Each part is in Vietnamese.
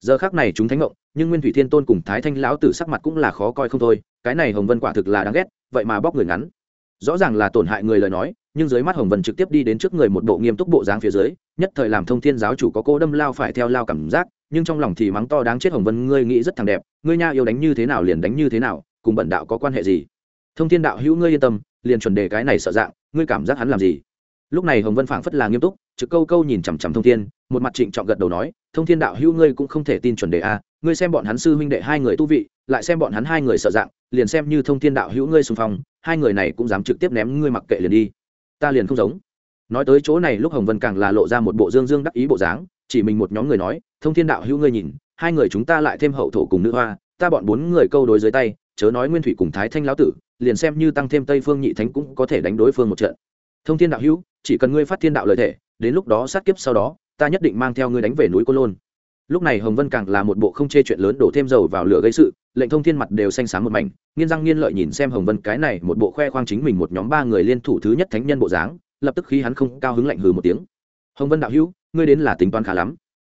giờ khác này chúng thánh ngộng nhưng nguyên thủy thiên tôn cùng thái thanh lão tử sắc mặt cũng là khó coi không thôi, cái này hồng vân quả thực là đáng ghét, vậy mà bóc người ngắn. Rõ ràng là tổn hại người lời nói, nhưng dưới mắt hồng vân trực tiếp đi đến trước người một bộ nghiêm túc bộ dáng phía dưới, nhất thời làm thông thiên giáo chủ có cô đâm lao phải theo lao cảm giác, nhưng trong lòng thì mắng to đáng chết hồng vân, ngươi nghĩ rất thằng đẹp, ngươi nha yêu đánh như thế nào liền đánh như thế nào, cùng bẩn đạo có quan hệ gì? Thông thiên đạo hữu ngươi yên tâm, liền chuẩn đề cái này sợ dạng, ngươi cảm giác hắn làm gì? Lúc này hồng vân phảng phất là nghiêm túc trực câu câu nhìn chằm chằm thông thiên, một mặt trịnh trọng gật đầu nói, thông thiên đạo hữu ngươi cũng không thể tin chuẩn đề a, ngươi xem bọn hắn sư huynh đệ hai người tu vị, lại xem bọn hắn hai người sợ dạng, liền xem như thông thiên đạo hữu ngươi xung phong, hai người này cũng dám trực tiếp ném ngươi mặc kệ liền đi. Ta liền không giống. Nói tới chỗ này lúc hồng vân càng là lộ ra một bộ dương dương đắc ý bộ dáng, chỉ mình một nhóm người nói, thông thiên đạo hữu ngươi nhìn, hai người chúng ta lại thêm hậu thổ cùng nữ hoa, ta bọn bốn người câu đối dưới tay, chớ nói nguyên thủy cùng thái thanh lão tử, liền xem như tăng thêm tây phương nhị thánh cũng có thể đánh đối phương một trận. Thông thiên đạo hữu, chỉ cần ngươi phát thiên đạo lời thể đến lúc đó sát kiếp sau đó, ta nhất định mang theo ngươi đánh về núi côn lôn. Lúc này hồng vân càng là một bộ không chê chuyện lớn đổ thêm dầu vào lửa gây sự, lệnh thông thiên mặt đều xanh sáng một mảnh, nghiên răng nghiên lợi nhìn xem hồng vân cái này một bộ khoe khoang chính mình một nhóm ba người liên thủ thứ nhất thánh nhân bộ dáng, lập tức khi hắn không cao hứng lạnh hừ một tiếng. Hồng vân đạo hữu, ngươi đến là tính toán khá lắm.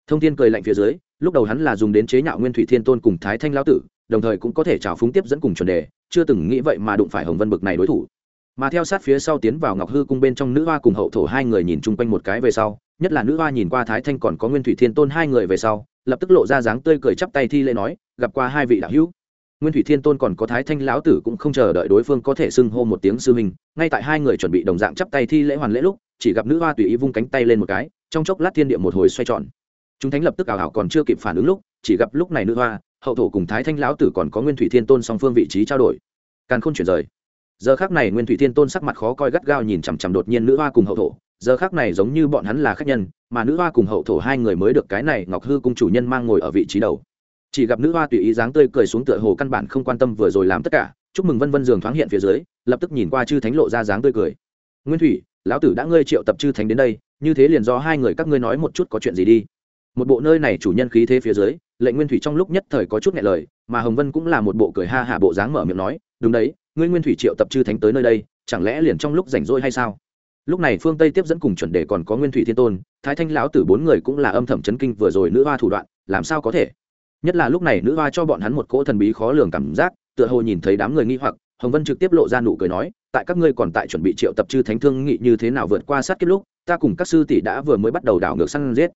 Thông thiên cười lạnh phía dưới, lúc đầu hắn là dùng đến chế nhạo nguyên thủy thiên tôn cùng thái thanh lão tử, đồng thời cũng có thể trào phúng tiếp dẫn cùng chuẩn đề, chưa từng nghĩ vậy mà đụng phải hồng vân bực này đối thủ mà theo sát phía sau tiến vào ngọc hư cung bên trong nữ hoa cùng hậu thổ hai người nhìn chung quanh một cái về sau, nhất là nữ hoa nhìn qua thái thanh còn có nguyên thủy thiên tôn hai người về sau, lập tức lộ ra dáng tươi cười chắp tay thi lễ nói, gặp qua hai vị đạo hữu. Nguyên thủy thiên tôn còn có thái thanh lão tử cũng không chờ đợi đối phương có thể xưng hô một tiếng sư hình ngay tại hai người chuẩn bị đồng dạng chắp tay thi lễ hoàn lễ lúc, chỉ gặp nữ hoa tùy ý vung cánh tay lên một cái, trong chốc lát thiên địa một hồi xoay tròn. Chúng thánh lập tức ảo ảo còn chưa kịp phản ứng lúc, chỉ gặp lúc này nữ hoa, hậu thổ cùng thái thanh lão tử còn có nguyên thủy thiên tôn song phương vị trí trao đổi. Càn khôn chuyển rời giờ khác này nguyên thủy thiên tôn sắc mặt khó coi gắt gao nhìn chằm chằm đột nhiên nữ hoa cùng hậu thổ. Giờ khác này giống như bọn hắn là khách nhân, mà nữ hoa cùng hậu thổ hai người mới được cái này ngọc hư cung chủ nhân mang ngồi ở vị trí đầu. Chỉ gặp nữ hoa tùy ý dáng tươi cười xuống tựa hồ căn bản không quan tâm vừa rồi làm tất cả, chúc mừng vân vân giường thoáng hiện phía dưới, lập tức nhìn qua chư thánh lộ ra dáng tươi cười. Nguyên thủy, lão tử đã ngươi triệu tập chư thánh đến đây, như thế liền do hai người các ngươi nói một chút có chuyện gì đi. Một bộ nơi này chủ nhân khí thế phía dưới, lệnh nguyên thủy trong lúc nhất thời có chút nghẹn lời, mà hồng vân cũng là một bộ cười ha hạ bộ dáng mở miệng nói, đúng đấy ngươi nguyên thủy triệu tập chư thánh tới nơi đây, chẳng lẽ liền trong lúc rảnh rỗi hay sao? Lúc này phương tây tiếp dẫn cùng chuẩn đề còn có nguyên thủy thiên tôn, thái thanh lão tử bốn người cũng là âm thầm chấn kinh vừa rồi nữ hoa thủ đoạn, làm sao có thể? Nhất là lúc này nữ hoa cho bọn hắn một cỗ thần bí khó lường cảm giác, tựa hồ nhìn thấy đám người nghi hoặc, hồng vân trực tiếp lộ ra nụ cười nói, tại các ngươi còn tại chuẩn bị triệu tập chư thánh thương nghị như thế nào vượt qua sát kết lúc, ta cùng các sư tỷ đã vừa mới bắt đầu đảo ngược săn giết.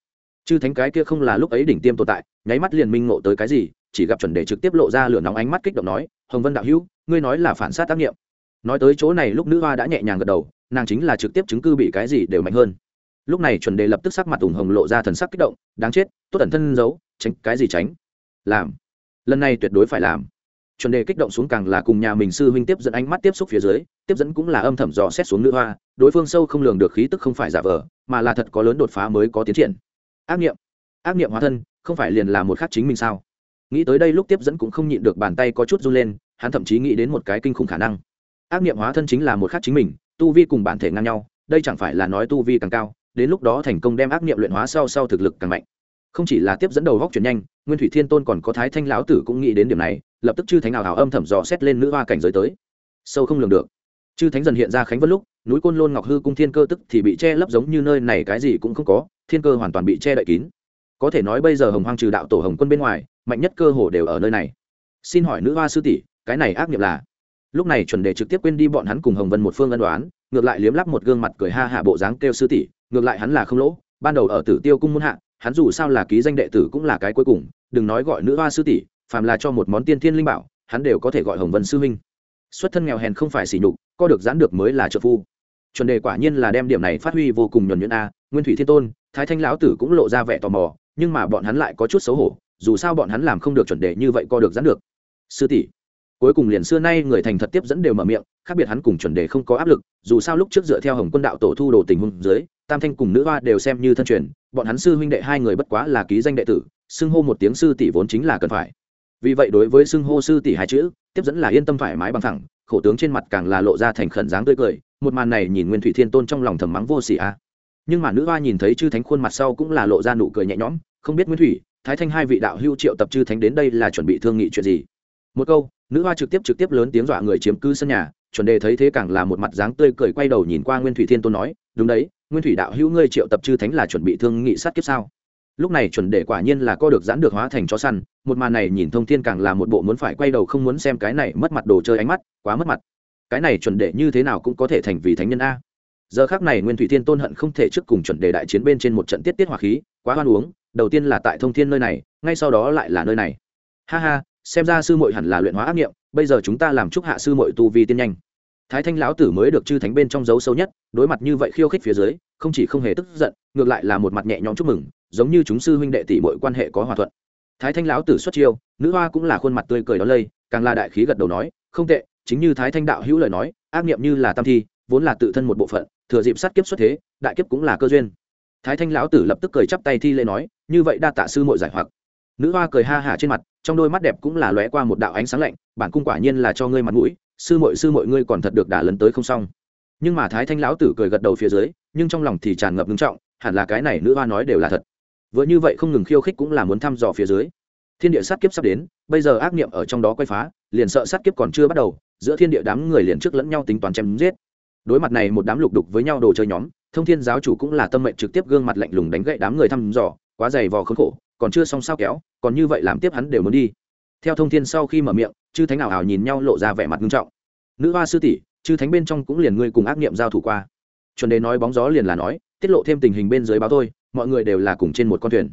Chư thánh cái kia không là lúc ấy đỉnh tiêm tồn tại, nháy mắt liền minh ngộ tới cái gì, chỉ gặp chuẩn đề trực tiếp lộ ra lửa nóng ánh mắt kích động nói, hồng vân đạo hữu ngươi nói là phản sát tác nghiệm. Nói tới chỗ này lúc nữ hoa đã nhẹ nhàng gật đầu, nàng chính là trực tiếp chứng cư bị cái gì đều mạnh hơn. Lúc này chuẩn đề lập tức sắc mặt ủng hồng lộ ra thần sắc kích động, đáng chết, tốt ẩn thân giấu, tránh, cái gì tránh? Làm. Lần này tuyệt đối phải làm. Chuẩn đề kích động xuống càng là cùng nhà mình sư huynh tiếp dẫn ánh mắt tiếp xúc phía dưới, tiếp dẫn cũng là âm thầm dò xét xuống nữ hoa, đối phương sâu không lường được khí tức không phải giả vờ, mà là thật có lớn đột phá mới có tiến triển. Ác nghiệm. Ác nghiệm hóa thân, không phải liền là một khắc chính mình sao? Nghĩ tới đây lúc tiếp dẫn cũng không nhịn được bàn tay có chút run lên hắn thậm chí nghĩ đến một cái kinh khủng khả năng. Ác nghiệm hóa thân chính là một khắc chính mình, tu vi cùng bản thể ngang nhau, đây chẳng phải là nói tu vi càng cao, đến lúc đó thành công đem ác nghiệm luyện hóa sau sau thực lực càng mạnh. Không chỉ là tiếp dẫn đầu góc chuyển nhanh, nguyên thủy thiên tôn còn có thái thanh lão tử cũng nghĩ đến điểm này, lập tức chư thánh nào hào âm thầm dò xét lên nữ hoa cảnh giới tới. Sâu không lường được. Chư thánh dần hiện ra khánh vân lúc, núi côn lôn ngọc hư cung thiên cơ tức thì bị che lấp giống như nơi này cái gì cũng không có, thiên cơ hoàn toàn bị che đậy kín. Có thể nói bây giờ hồng hoang trừ đạo tổ hồng quân bên ngoài, mạnh nhất cơ hồ đều ở nơi này. Xin hỏi nữ hoa sư tỷ cái này ác nghiệm là. Lúc này chuẩn đề trực tiếp quên đi bọn hắn cùng hồng vân một phương ân đoán ngược lại liếm lắp một gương mặt cười ha hạ bộ dáng kêu sư tỷ, ngược lại hắn là không lỗ. Ban đầu ở tử tiêu cung muôn hạ, hắn dù sao là ký danh đệ tử cũng là cái cuối cùng, đừng nói gọi nữ hoa sư tỷ, phàm là cho một món tiên thiên linh bảo, hắn đều có thể gọi hồng vân sư huynh. Xuất thân nghèo hèn không phải xỉ nhục, co được giãn được mới là trợ phu. Chuẩn đề quả nhiên là đem điểm này phát huy vô cùng nhuần nhuyễn a, nguyên thủy thiên tôn, thái thanh lão tử cũng lộ ra vẻ tò mò, nhưng mà bọn hắn lại có chút xấu hổ, dù sao bọn hắn làm không được chuẩn đề như vậy co được giãn được. Sư tỷ cuối cùng liền xưa nay người thành thật tiếp dẫn đều mở miệng, khác biệt hắn cùng chuẩn đề không có áp lực, dù sao lúc trước dựa theo hồng quân đạo tổ thu đồ tình huống dưới, tam thanh cùng nữ hoa đều xem như thân truyền, bọn hắn sư huynh đệ hai người bất quá là ký danh đệ tử, xưng hô một tiếng sư tỷ vốn chính là cần phải. Vì vậy đối với xưng hô sư tỷ hai chữ, tiếp dẫn là yên tâm thoải mái bằng thẳng, khổ tướng trên mặt càng là lộ ra thành khẩn dáng tươi cười, một màn này nhìn nguyên thủy thiên tôn trong lòng thầm mắng vô xỉ a. Nhưng mà nữ hoa nhìn thấy chư thánh khuôn mặt sau cũng là lộ ra nụ cười nhẹ nhõm, không biết nguyên thủy, thái thanh hai vị đạo hưu triệu tập chư thánh đến đây là chuẩn bị thương nghị chuyện gì? Một câu, nữ hoa trực tiếp trực tiếp lớn tiếng dọa người chiếm cứ sân nhà, chuẩn đề thấy thế càng là một mặt dáng tươi cười quay đầu nhìn qua nguyên thủy thiên tôn nói, đúng đấy, nguyên thủy đạo hữu ngươi triệu tập chư thánh là chuẩn bị thương nghị sát kiếp sao? Lúc này chuẩn đề quả nhiên là co được giãn được hóa thành chó săn, một màn này nhìn thông thiên càng là một bộ muốn phải quay đầu không muốn xem cái này mất mặt đồ chơi ánh mắt, quá mất mặt. Cái này chuẩn đề như thế nào cũng có thể thành vì thánh nhân a. Giờ khác này nguyên thủy thiên tôn hận không thể trước cùng chuẩn đề đại chiến bên trên một trận tiết tiết hỏa khí, quá hoan uống, đầu tiên là tại thông thiên nơi này, ngay sau đó lại là nơi này. Ha ha xem ra sư muội hẳn là luyện hóa ác nghiệm, bây giờ chúng ta làm chúc hạ sư muội tu vi tiên nhanh. Thái thanh lão tử mới được chư thánh bên trong dấu sâu nhất, đối mặt như vậy khiêu khích phía dưới, không chỉ không hề tức giận, ngược lại là một mặt nhẹ nhõm chúc mừng, giống như chúng sư huynh đệ tỷ mọi quan hệ có hòa thuận. Thái thanh lão tử xuất chiêu, nữ hoa cũng là khuôn mặt tươi cười đó lây, càng là đại khí gật đầu nói, không tệ, chính như thái thanh đạo hữu lời nói, ác nghiệm như là tam thi, vốn là tự thân một bộ phận, thừa dịp sát kiếp xuất thế, đại kiếp cũng là cơ duyên. Thái thanh lão tử lập tức cười chắp tay thi lễ nói, như vậy đa tạ sư mội giải hoặc nữ hoa cười ha hả trên mặt, trong đôi mắt đẹp cũng là lóe qua một đạo ánh sáng lạnh, bản cung quả nhiên là cho ngươi mặt mũi, sư mội sư mội ngươi còn thật được đả lấn tới không xong. Nhưng mà thái thanh lão tử cười gật đầu phía dưới, nhưng trong lòng thì tràn ngập ngưng trọng, hẳn là cái này nữ hoa nói đều là thật. Vừa như vậy không ngừng khiêu khích cũng là muốn thăm dò phía dưới. Thiên địa sát kiếp sắp đến, bây giờ ác niệm ở trong đó quay phá, liền sợ sát kiếp còn chưa bắt đầu, giữa thiên địa đám người liền trước lẫn nhau tính toán chém giết. Đối mặt này một đám lục đục với nhau đồ chơi nhóm, thông thiên giáo chủ cũng là tâm mệnh trực tiếp gương mặt lạnh lùng đánh gậy đám người thăm dò, quá dày vò khốn khổ còn chưa xong sao kéo, còn như vậy làm tiếp hắn đều muốn đi. Theo thông thiên sau khi mở miệng, chư thánh ảo ảo nhìn nhau lộ ra vẻ mặt nghiêm trọng. Nữ hoa sư tỷ, chư thánh bên trong cũng liền ngươi cùng ác niệm giao thủ qua. Chuẩn đề nói bóng gió liền là nói, tiết lộ thêm tình hình bên dưới báo thôi, mọi người đều là cùng trên một con thuyền.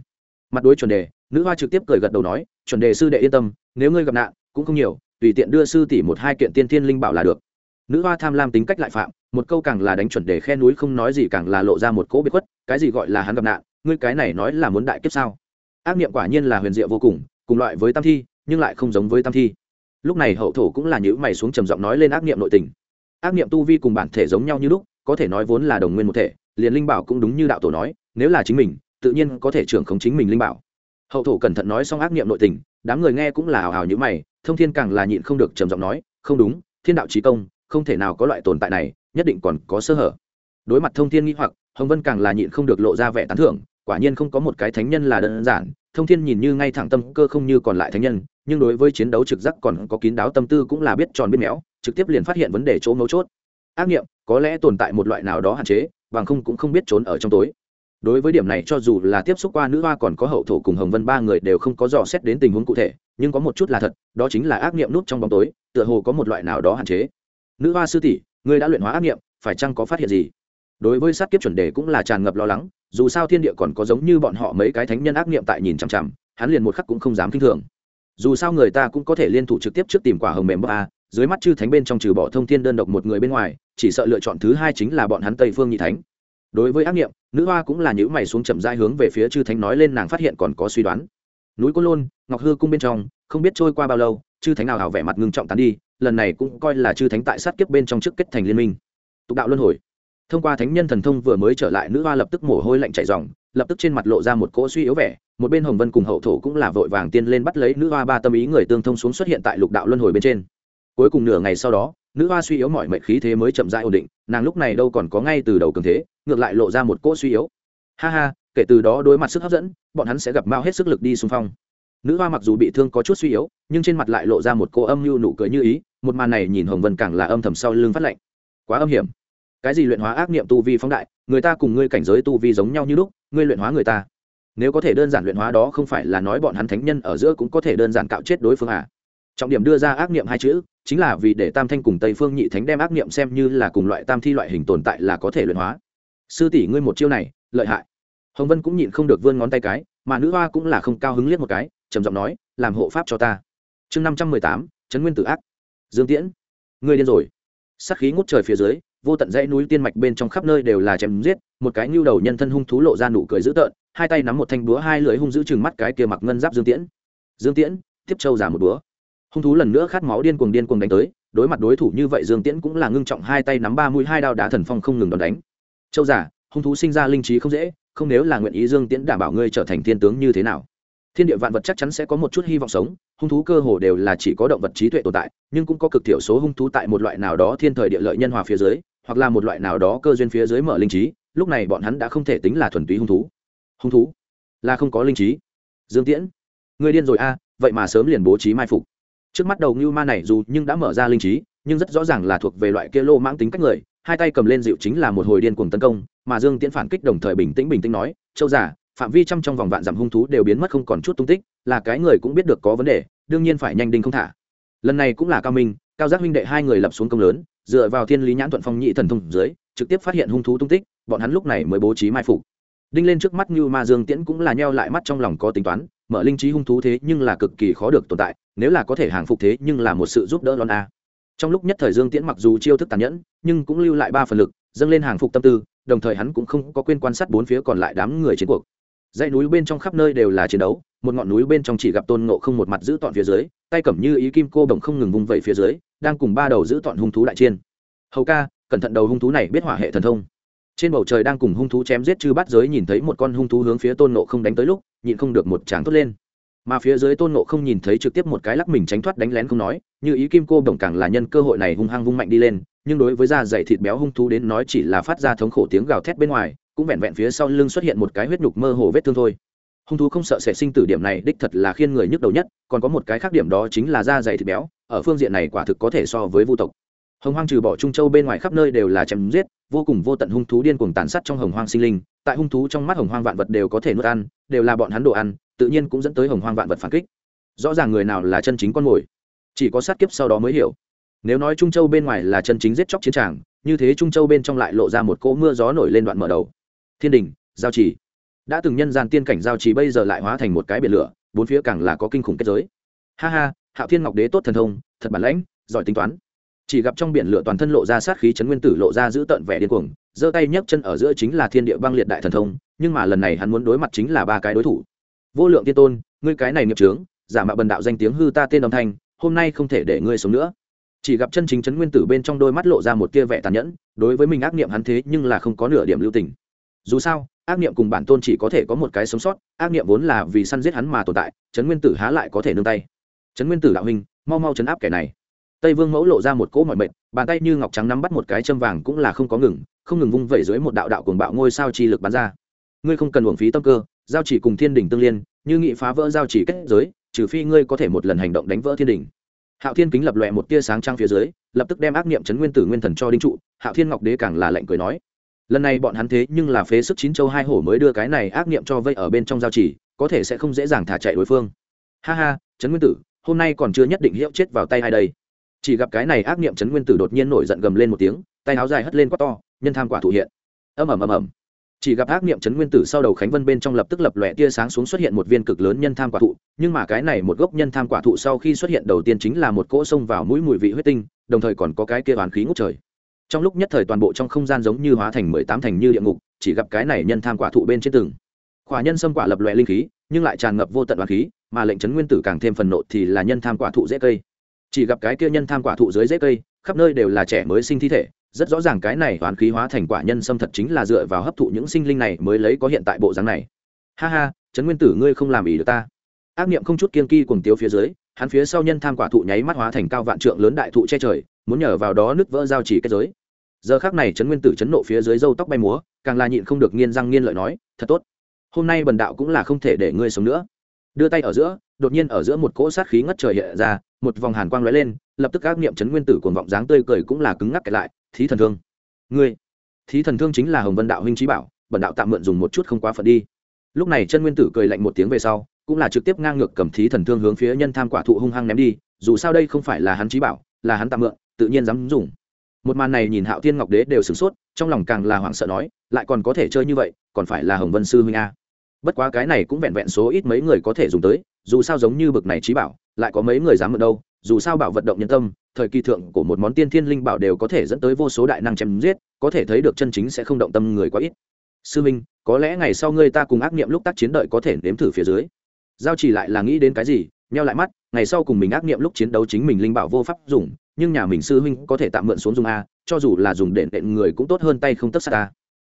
Mặt đối chuẩn đề, nữ hoa trực tiếp cười gật đầu nói, chuẩn đề sư đệ yên tâm, nếu ngươi gặp nạn, cũng không nhiều, tùy tiện đưa sư tỷ một hai kiện tiên thiên linh bảo là được. Nữ hoa tham lam tính cách lại phạm, một câu càng là đánh chuẩn đề khe núi không nói gì càng là lộ ra một cỗ biệt khuất, cái gì gọi là hắn gặp nạn, ngươi cái này nói là muốn đại kiếp sao? Ác niệm quả nhiên là huyền diệu vô cùng cùng loại với tam thi, nhưng lại không giống với tam thi. Lúc này hậu thổ cũng là nhữ mày xuống trầm giọng nói lên ác niệm nội tình. Ác niệm tu vi cùng bản thể giống nhau như lúc, có thể nói vốn là đồng nguyên một thể, liền linh bảo cũng đúng như đạo tổ nói, nếu là chính mình, tự nhiên có thể trưởng khống chính mình linh bảo. Hậu thổ cẩn thận nói xong ác niệm nội tình, đám người nghe cũng là hào hào như mày, thông thiên càng là nhịn không được trầm giọng nói, không đúng, thiên đạo trí công, không thể nào có loại tồn tại này, nhất định còn có sơ hở. Đối mặt thông thiên nghĩ hoặc, hồng vân càng là nhịn không được lộ ra vẻ tán thưởng quả nhiên không có một cái thánh nhân là đơn giản, thông thiên nhìn như ngay thẳng tâm cơ không như còn lại thánh nhân, nhưng đối với chiến đấu trực giác còn có kín đáo tâm tư cũng là biết tròn biết méo, trực tiếp liền phát hiện vấn đề chỗ mấu chốt. Ác nghiệm, có lẽ tồn tại một loại nào đó hạn chế, bằng không cũng không biết trốn ở trong tối. Đối với điểm này cho dù là tiếp xúc qua nữ hoa còn có hậu thổ cùng hồng vân ba người đều không có dò xét đến tình huống cụ thể, nhưng có một chút là thật, đó chính là ác nghiệm nút trong bóng tối, tựa hồ có một loại nào đó hạn chế. Nữ hoa sư tỷ, ngươi đã luyện hóa ác nghiệm, phải chăng có phát hiện gì? Đối với sát kiếp chuẩn đề cũng là tràn ngập lo lắng, dù sao thiên địa còn có giống như bọn họ mấy cái thánh nhân ác nghiệm tại nhìn chằm chằm, hắn liền một khắc cũng không dám k i n h thường. Dù sao người ta cũng có thể liên thủ trực tiếp trước tìm quả hồng mềm bốc a, dưới mắt chư thánh bên trong trừ bỏ thông thiên đơn độc một người bên ngoài, chỉ sợ lựa chọn thứ hai chính là bọn hắn tây phương nhị thánh. Đối với ác nghiệm nữ hoa cũng là những mày xuống chậm dai hướng về phía chư thánh nói lên nàng phát hiện còn có suy đoán. Núi côn lôn, ngọc hư cung bên trong, không biết trôi qua bao lâu, chư thánh nào hào vẻ mặt ngưng trọng tán đi, lần này cũng coi là chư thánh tại sát kiếp bên trong trước kết thành liên minh. Tục đạo luân hồi thông qua thánh nhân thần thông vừa mới trở lại, nữ hoa lập tức mồ hôi lạnh chảy dòng lập tức trên mặt lộ ra một cỗ suy yếu vẻ. Một bên hồng vân cùng hậu thổ cũng là vội vàng tiên lên bắt lấy nữ hoa ba tâm ý người tương thông xuống xuất hiện tại lục đạo luân hồi bên trên. Cuối cùng nửa ngày sau đó, nữ hoa suy yếu mọi mệnh khí thế mới chậm rãi ổn định, nàng lúc này đâu còn có ngay từ đầu cường thế, ngược lại lộ ra một cỗ suy yếu. Ha ha, kể từ đó đối mặt sức hấp dẫn, bọn hắn sẽ gặp mao hết sức lực đi xung phong. Nữ hoa mặc dù bị thương có chút suy yếu, nhưng trên mặt lại lộ ra một cô âm mưu nụ cười như ý, một màn này nhìn hồng vân càng là âm thầm sau lưng phát lạnh. Quá âm hiểm cái gì luyện hóa ác niệm tu vi phóng đại, người ta cùng ngươi cảnh giới tu vi giống nhau như lúc, ngươi luyện hóa người ta. Nếu có thể đơn giản luyện hóa đó không phải là nói bọn hắn thánh nhân ở giữa cũng có thể đơn giản cạo chết đối phương à? Trọng điểm đưa ra ác niệm hai chữ, chính là vì để tam thanh cùng tây phương nhị thánh đem ác niệm xem như là cùng loại tam thi loại hình tồn tại là có thể luyện hóa. Sư tỷ ngươi một chiêu này, lợi hại. Hồng vân cũng nhịn không được vươn ngón tay cái, mà nữ hoa cũng là không cao hứng liếc một cái, trầm giọng nói, làm hộ pháp cho ta. Chương năm trăm mười tám trấn nguyên tử ác. Dương tiễn, ngươi điên rồi. Sắc khí ngút trời phía dưới vô tận dãy núi tiên mạch bên trong khắp nơi đều là chém giết, một cái nhu đầu nhân thân hung thú lộ ra nụ cười dữ tợn, hai tay nắm một thanh búa, hai lưỡi hung giữ chừng mắt cái kia mặc ngân giáp dương tiễn. Dương tiễn, tiếp châu giả một búa. Hung thú lần nữa khát máu điên cuồng điên cuồng đánh tới, đối mặt đối thủ như vậy dương tiễn cũng là ngưng trọng hai tay nắm ba mũi, hai đao đá thần phong không ngừng đòn đánh. Châu giả, hung thú sinh ra linh trí không dễ, không nếu là nguyện ý dương tiễn đảm bảo ngươi trở thành thiên tướng như thế nào. Thiên địa vạn vật chắc chắn sẽ có một chút hy vọng sống, hung thú cơ hồ đều là chỉ có động vật trí tuệ tồn tại, nhưng cũng có cực thiểu số hung thú tại một loại nào đó thiên thời địa lợi nhân hòa phía dưới hoặc là một loại nào đó cơ duyên phía dưới mở linh trí, lúc này bọn hắn đã không thể tính là thuần túy hung thú. Hung thú? Là không có linh trí. Dương tiễn người điên rồi a, vậy mà sớm liền bố trí mai phục. Trước mắt đầu ngưu ma này dù nhưng đã mở ra linh trí, nhưng rất rõ ràng là thuộc về loại kia lô mãng tính cách người, hai tay cầm lên dịu chính là một hồi điên cuồng tấn công, mà dương tiễn phản kích đồng thời bình tĩnh bình tĩnh nói, châu giả phạm vi trăm trong vòng vạn dặm hung thú đều biến mất không còn chút tung tích, là cái người cũng biết được có vấn đề, đương nhiên phải nhanh đinh không thả. Lần này cũng là cao minh, cao giác huynh đệ hai người lập xuống công lớn dựa vào thiên lý nhãn thuận phong nhị thần thông dưới, trực tiếp phát hiện hung thú tung tích, bọn hắn lúc này mới bố trí mai phục. Đinh lên trước mắt như ma dương tiễn cũng là nheo lại mắt trong lòng có tính toán, mở linh trí hung thú thế nhưng là cực kỳ khó được tồn tại, nếu là có thể hàng phục thế nhưng là một sự giúp đỡ lon a. Trong lúc nhất thời dương tiễn mặc dù chiêu thức tàn nhẫn, nhưng cũng lưu lại ba phần lực, dâng lên hàng phục tâm tư, đồng thời hắn cũng không có quên quan sát bốn phía còn lại đám người chiến cuộc. Dãy núi bên trong khắp nơi đều là chiến đấu một ngọn núi bên trong chỉ gặp tôn ngộ không một mặt giữ tọn phía dưới, tay cầm như ý kim cô đồng không ngừng vung vẩy phía dưới, đang cùng ba đầu giữ tọn hung thú đại chiên hầu ca, cẩn thận đầu hung thú này biết hỏa hệ thần thông. Trên bầu trời đang cùng hung thú chém giết chư bắt giới nhìn thấy một con hung thú hướng phía tôn nộ không đánh tới lúc, nhịn không được một tràng thốt lên. Mà phía dưới tôn nộ không nhìn thấy trực tiếp một cái lắc mình tránh thoát đánh lén không nói, như ý kim cô đồng càng là nhân cơ hội này hung hăng vung mạnh đi lên, nhưng đối với da dày thịt béo hung thú đến nói chỉ là phát ra thống khổ tiếng gào thét bên ngoài, cũng vẹn vẹn phía sau lưng xuất hiện một cái huyết nhục mơ hồ vết thương thôi hung thú không sợ sẽ sinh tử điểm này đích thật là khiên người nhức đầu nhất, còn có một cái khác điểm đó chính là da dày thịt béo, ở phương diện này quả thực có thể so với vu tộc. Hồng hoang trừ bỏ trung châu bên ngoài khắp nơi đều là chém giết, vô cùng vô tận hung thú điên cuồng tàn sát trong hồng hoang sinh linh, tại hung thú trong mắt hồng hoang vạn vật đều có thể nuốt ăn, đều là bọn hắn đồ ăn, tự nhiên cũng dẫn tới hồng hoang vạn vật phản kích. Rõ ràng người nào là chân chính con mồi, chỉ có sát kiếp sau đó mới hiểu. Nếu nói trung châu bên ngoài là chân chính giết chóc chiến tràng, như thế trung châu bên trong lại lộ ra một cỗ mưa gió nổi lên đoạn mở đầu. Thiên đình, giao trì đã từng nhân gian tiên cảnh giao trì bây giờ lại hóa thành một cái biển lửa, bốn phía càng là có kinh khủng kết giới. Ha ha, hạo thiên ngọc đế tốt thần thông, thật bản lãnh, giỏi tính toán. Chỉ gặp trong biển lửa toàn thân lộ ra sát khí chấn nguyên tử lộ ra giữ tợn vẻ điên cuồng, giơ tay nhấc chân ở giữa chính là thiên địa băng liệt đại thần thông, nhưng mà lần này hắn muốn đối mặt chính là ba cái đối thủ. Vô lượng tiên tôn, ngươi cái này nghiệp trướng giả mạo bần đạo danh tiếng hư ta tên âm thanh, hôm nay không thể để ngươi sống nữa. Chỉ gặp chân chính chấn nguyên tử bên trong đôi mắt lộ ra một tia vẻ tàn nhẫn, đối với mình ác niệm hắn thế nhưng là không có nửa điểm lưu tình dù sao, ác niệm cùng bản tôn chỉ có thể có một cái sống sót, ác niệm vốn là vì săn giết hắn mà tồn tại, Trấn nguyên tử há lại có thể nương tay. Trấn nguyên tử đạo hình mau mau chấn áp kẻ này. Tây vương mẫu lộ ra một cỗ mọi mệnh, bàn tay như ngọc trắng nắm bắt một cái châm vàng cũng là không có ngừng, không ngừng vung vẩy dưới một đạo đạo cuồng bạo ngôi sao chi lực bắn ra. Ngươi không cần uổng phí tâm cơ, giao chỉ cùng thiên đình tương liên, như nghị phá vỡ giao chỉ kết giới, trừ phi ngươi có thể một lần hành động đánh vỡ thiên đình hạo thiên kính lập lòe một tia sáng trăng phía dưới, lập tức đem ác niệm Trấn nguyên tử nguyên thần cho đinh trụ, hạo thiên ngọc đế càng là lệnh cười nói lần này bọn hắn thế nhưng là phế sức chín châu hai hổ mới đưa cái này ác niệm cho vây ở bên trong giao chỉ, có thể sẽ không dễ dàng thả chạy đối phương. Ha ha chấn nguyên tử, hôm nay còn chưa nhất định hiệu chết vào tay hai đây. Chỉ gặp cái này ác niệm chấn nguyên tử đột nhiên nổi giận gầm lên một tiếng, tay áo dài hất lên quát to, nhân tham quả thủ hiện. Ầm ầm ầm ầm. Chỉ gặp ác niệm chấn nguyên tử sau đầu khánh vân bên trong lập tức lập lòe tia sáng xuống xuất hiện một viên cực lớn nhân tham quả thụ, nhưng mà cái này một gốc nhân tham quả thụ sau khi xuất hiện đầu tiên chính là một cỗ sông vào mũi mùi vị huyết tinh, đồng thời còn có cái kia toàn khí ngút trời trong lúc nhất thời toàn bộ trong không gian giống như hóa thành mười tám thành như địa ngục, chỉ gặp cái này nhân tham quả thụ bên trên tường quả nhân xâm quả lập lòe linh khí, nhưng lại tràn ngập vô tận đoàn khí, mà lệnh chấn nguyên tử càng thêm phần nộ thì là nhân tham quả thụ dễ cây. Chỉ gặp cái kia nhân tham quả thụ dưới dễ cây, khắp nơi đều là trẻ mới sinh thi thể, rất rõ ràng cái này toán khí hóa thành quả nhân xâm thật chính là dựa vào hấp thụ những sinh linh này mới lấy có hiện tại bộ dáng này. Ha ha trấn nguyên tử ngươi không làm ý được ta. Ác niệm không chút kiên kỳ cùng tiếu phía dưới, hắn phía sau nhân tham quả thụ nháy mắt hóa thành cao vạn trượng lớn đại thụ che trời, muốn nhờ vào đó nứt vỡ giao chỉ kết giới giờ khác này trấn nguyên tử chấn nộ phía dưới râu tóc bay múa, càng là nhịn không được nghiên răng nghiên lợi nói, thật tốt, hôm nay bần đạo cũng là không thể để ngươi sống nữa. Đưa tay ở giữa, đột nhiên ở giữa một cỗ sát khí ngất trời hiện ra, một vòng hàn quang lóe lên, lập tức các niệm chấn nguyên tử cuồng vọng dáng tươi cười cũng là cứng ngắc kẹt lại, thí thần thương, ngươi, thí thần thương chính là hồng vân đạo huynh trí bảo, bần đạo tạm mượn dùng một chút không quá phận đi. Lúc này chân nguyên tử cười lạnh một tiếng về sau, cũng là trực tiếp ngang ngược cầm thí thần thương hướng phía nhân tham quả thụ hung hăng ném đi, dù sao đây không phải là hắn trí bảo, là hắn tạm mượn, tự nhiên dám dùng một màn này nhìn hạo thiên ngọc đế đều sửng sốt, trong lòng càng là hoảng sợ nói, lại còn có thể chơi như vậy, còn phải là hồng vân sư huynh a. Bất quá cái này cũng vẹn vẹn số ít mấy người có thể dùng tới, dù sao giống như bực này trí bảo, lại có mấy người dám ở đâu, dù sao bảo vận động nhân tâm, thời kỳ thượng của một món tiên thiên linh bảo đều có thể dẫn tới vô số đại năng chém giết, có thể thấy được chân chính sẽ không động tâm người quá ít. Sư minh có lẽ ngày sau ngươi ta cùng ác niệm lúc tác chiến đợi có thể nếm thử phía dưới. Giao chỉ lại là nghĩ đến cái gì nheo lại mắt, ngày sau cùng mình ác niệm lúc chiến đấu chính mình linh bảo vô pháp dùng, nhưng nhà mình sư huynh có thể tạm mượn xuống dùng a, cho dù là dùng đệm đệm người cũng tốt hơn tay không tất xa ta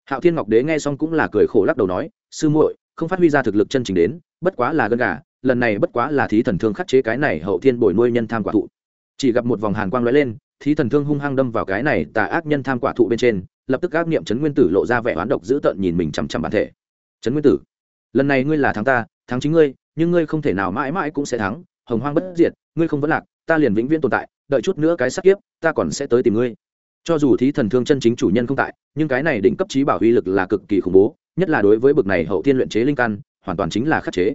hạo thiên ngọc đế nghe xong cũng là cười khổ lắc đầu nói, sư muội, không phát huy ra thực lực chân chính đến, bất quá là gân gà, lần này bất quá là thí thần thương khắc chế cái này hậu thiên bồi nuôi nhân tham quả thụ. Chỉ gặp một vòng hàn quang lóe lên, thí thần thương hung hăng đâm vào cái này tà ác nhân tham quả thụ bên trên, lập tức ác niệm trấn nguyên tử lộ ra vẻ oán độc dữ tợn nhìn mình chằm chằm bản thể. Trấn nguyên tử, lần này ngươi là thắng ta, thắng chính ngươi nhưng ngươi không thể nào mãi mãi cũng sẽ thắng, hồng hoang bất diệt, ngươi không vẫn lạc, ta liền vĩnh viễn tồn tại, đợi chút nữa cái sắc kiếp, ta còn sẽ tới tìm ngươi. Cho dù thí thần thương chân chính chủ nhân không tại, nhưng cái này đỉnh cấp trí bảo uy lực là cực kỳ khủng bố, nhất là đối với bực này hậu thiên luyện chế linh căn, hoàn toàn chính là khắc chế.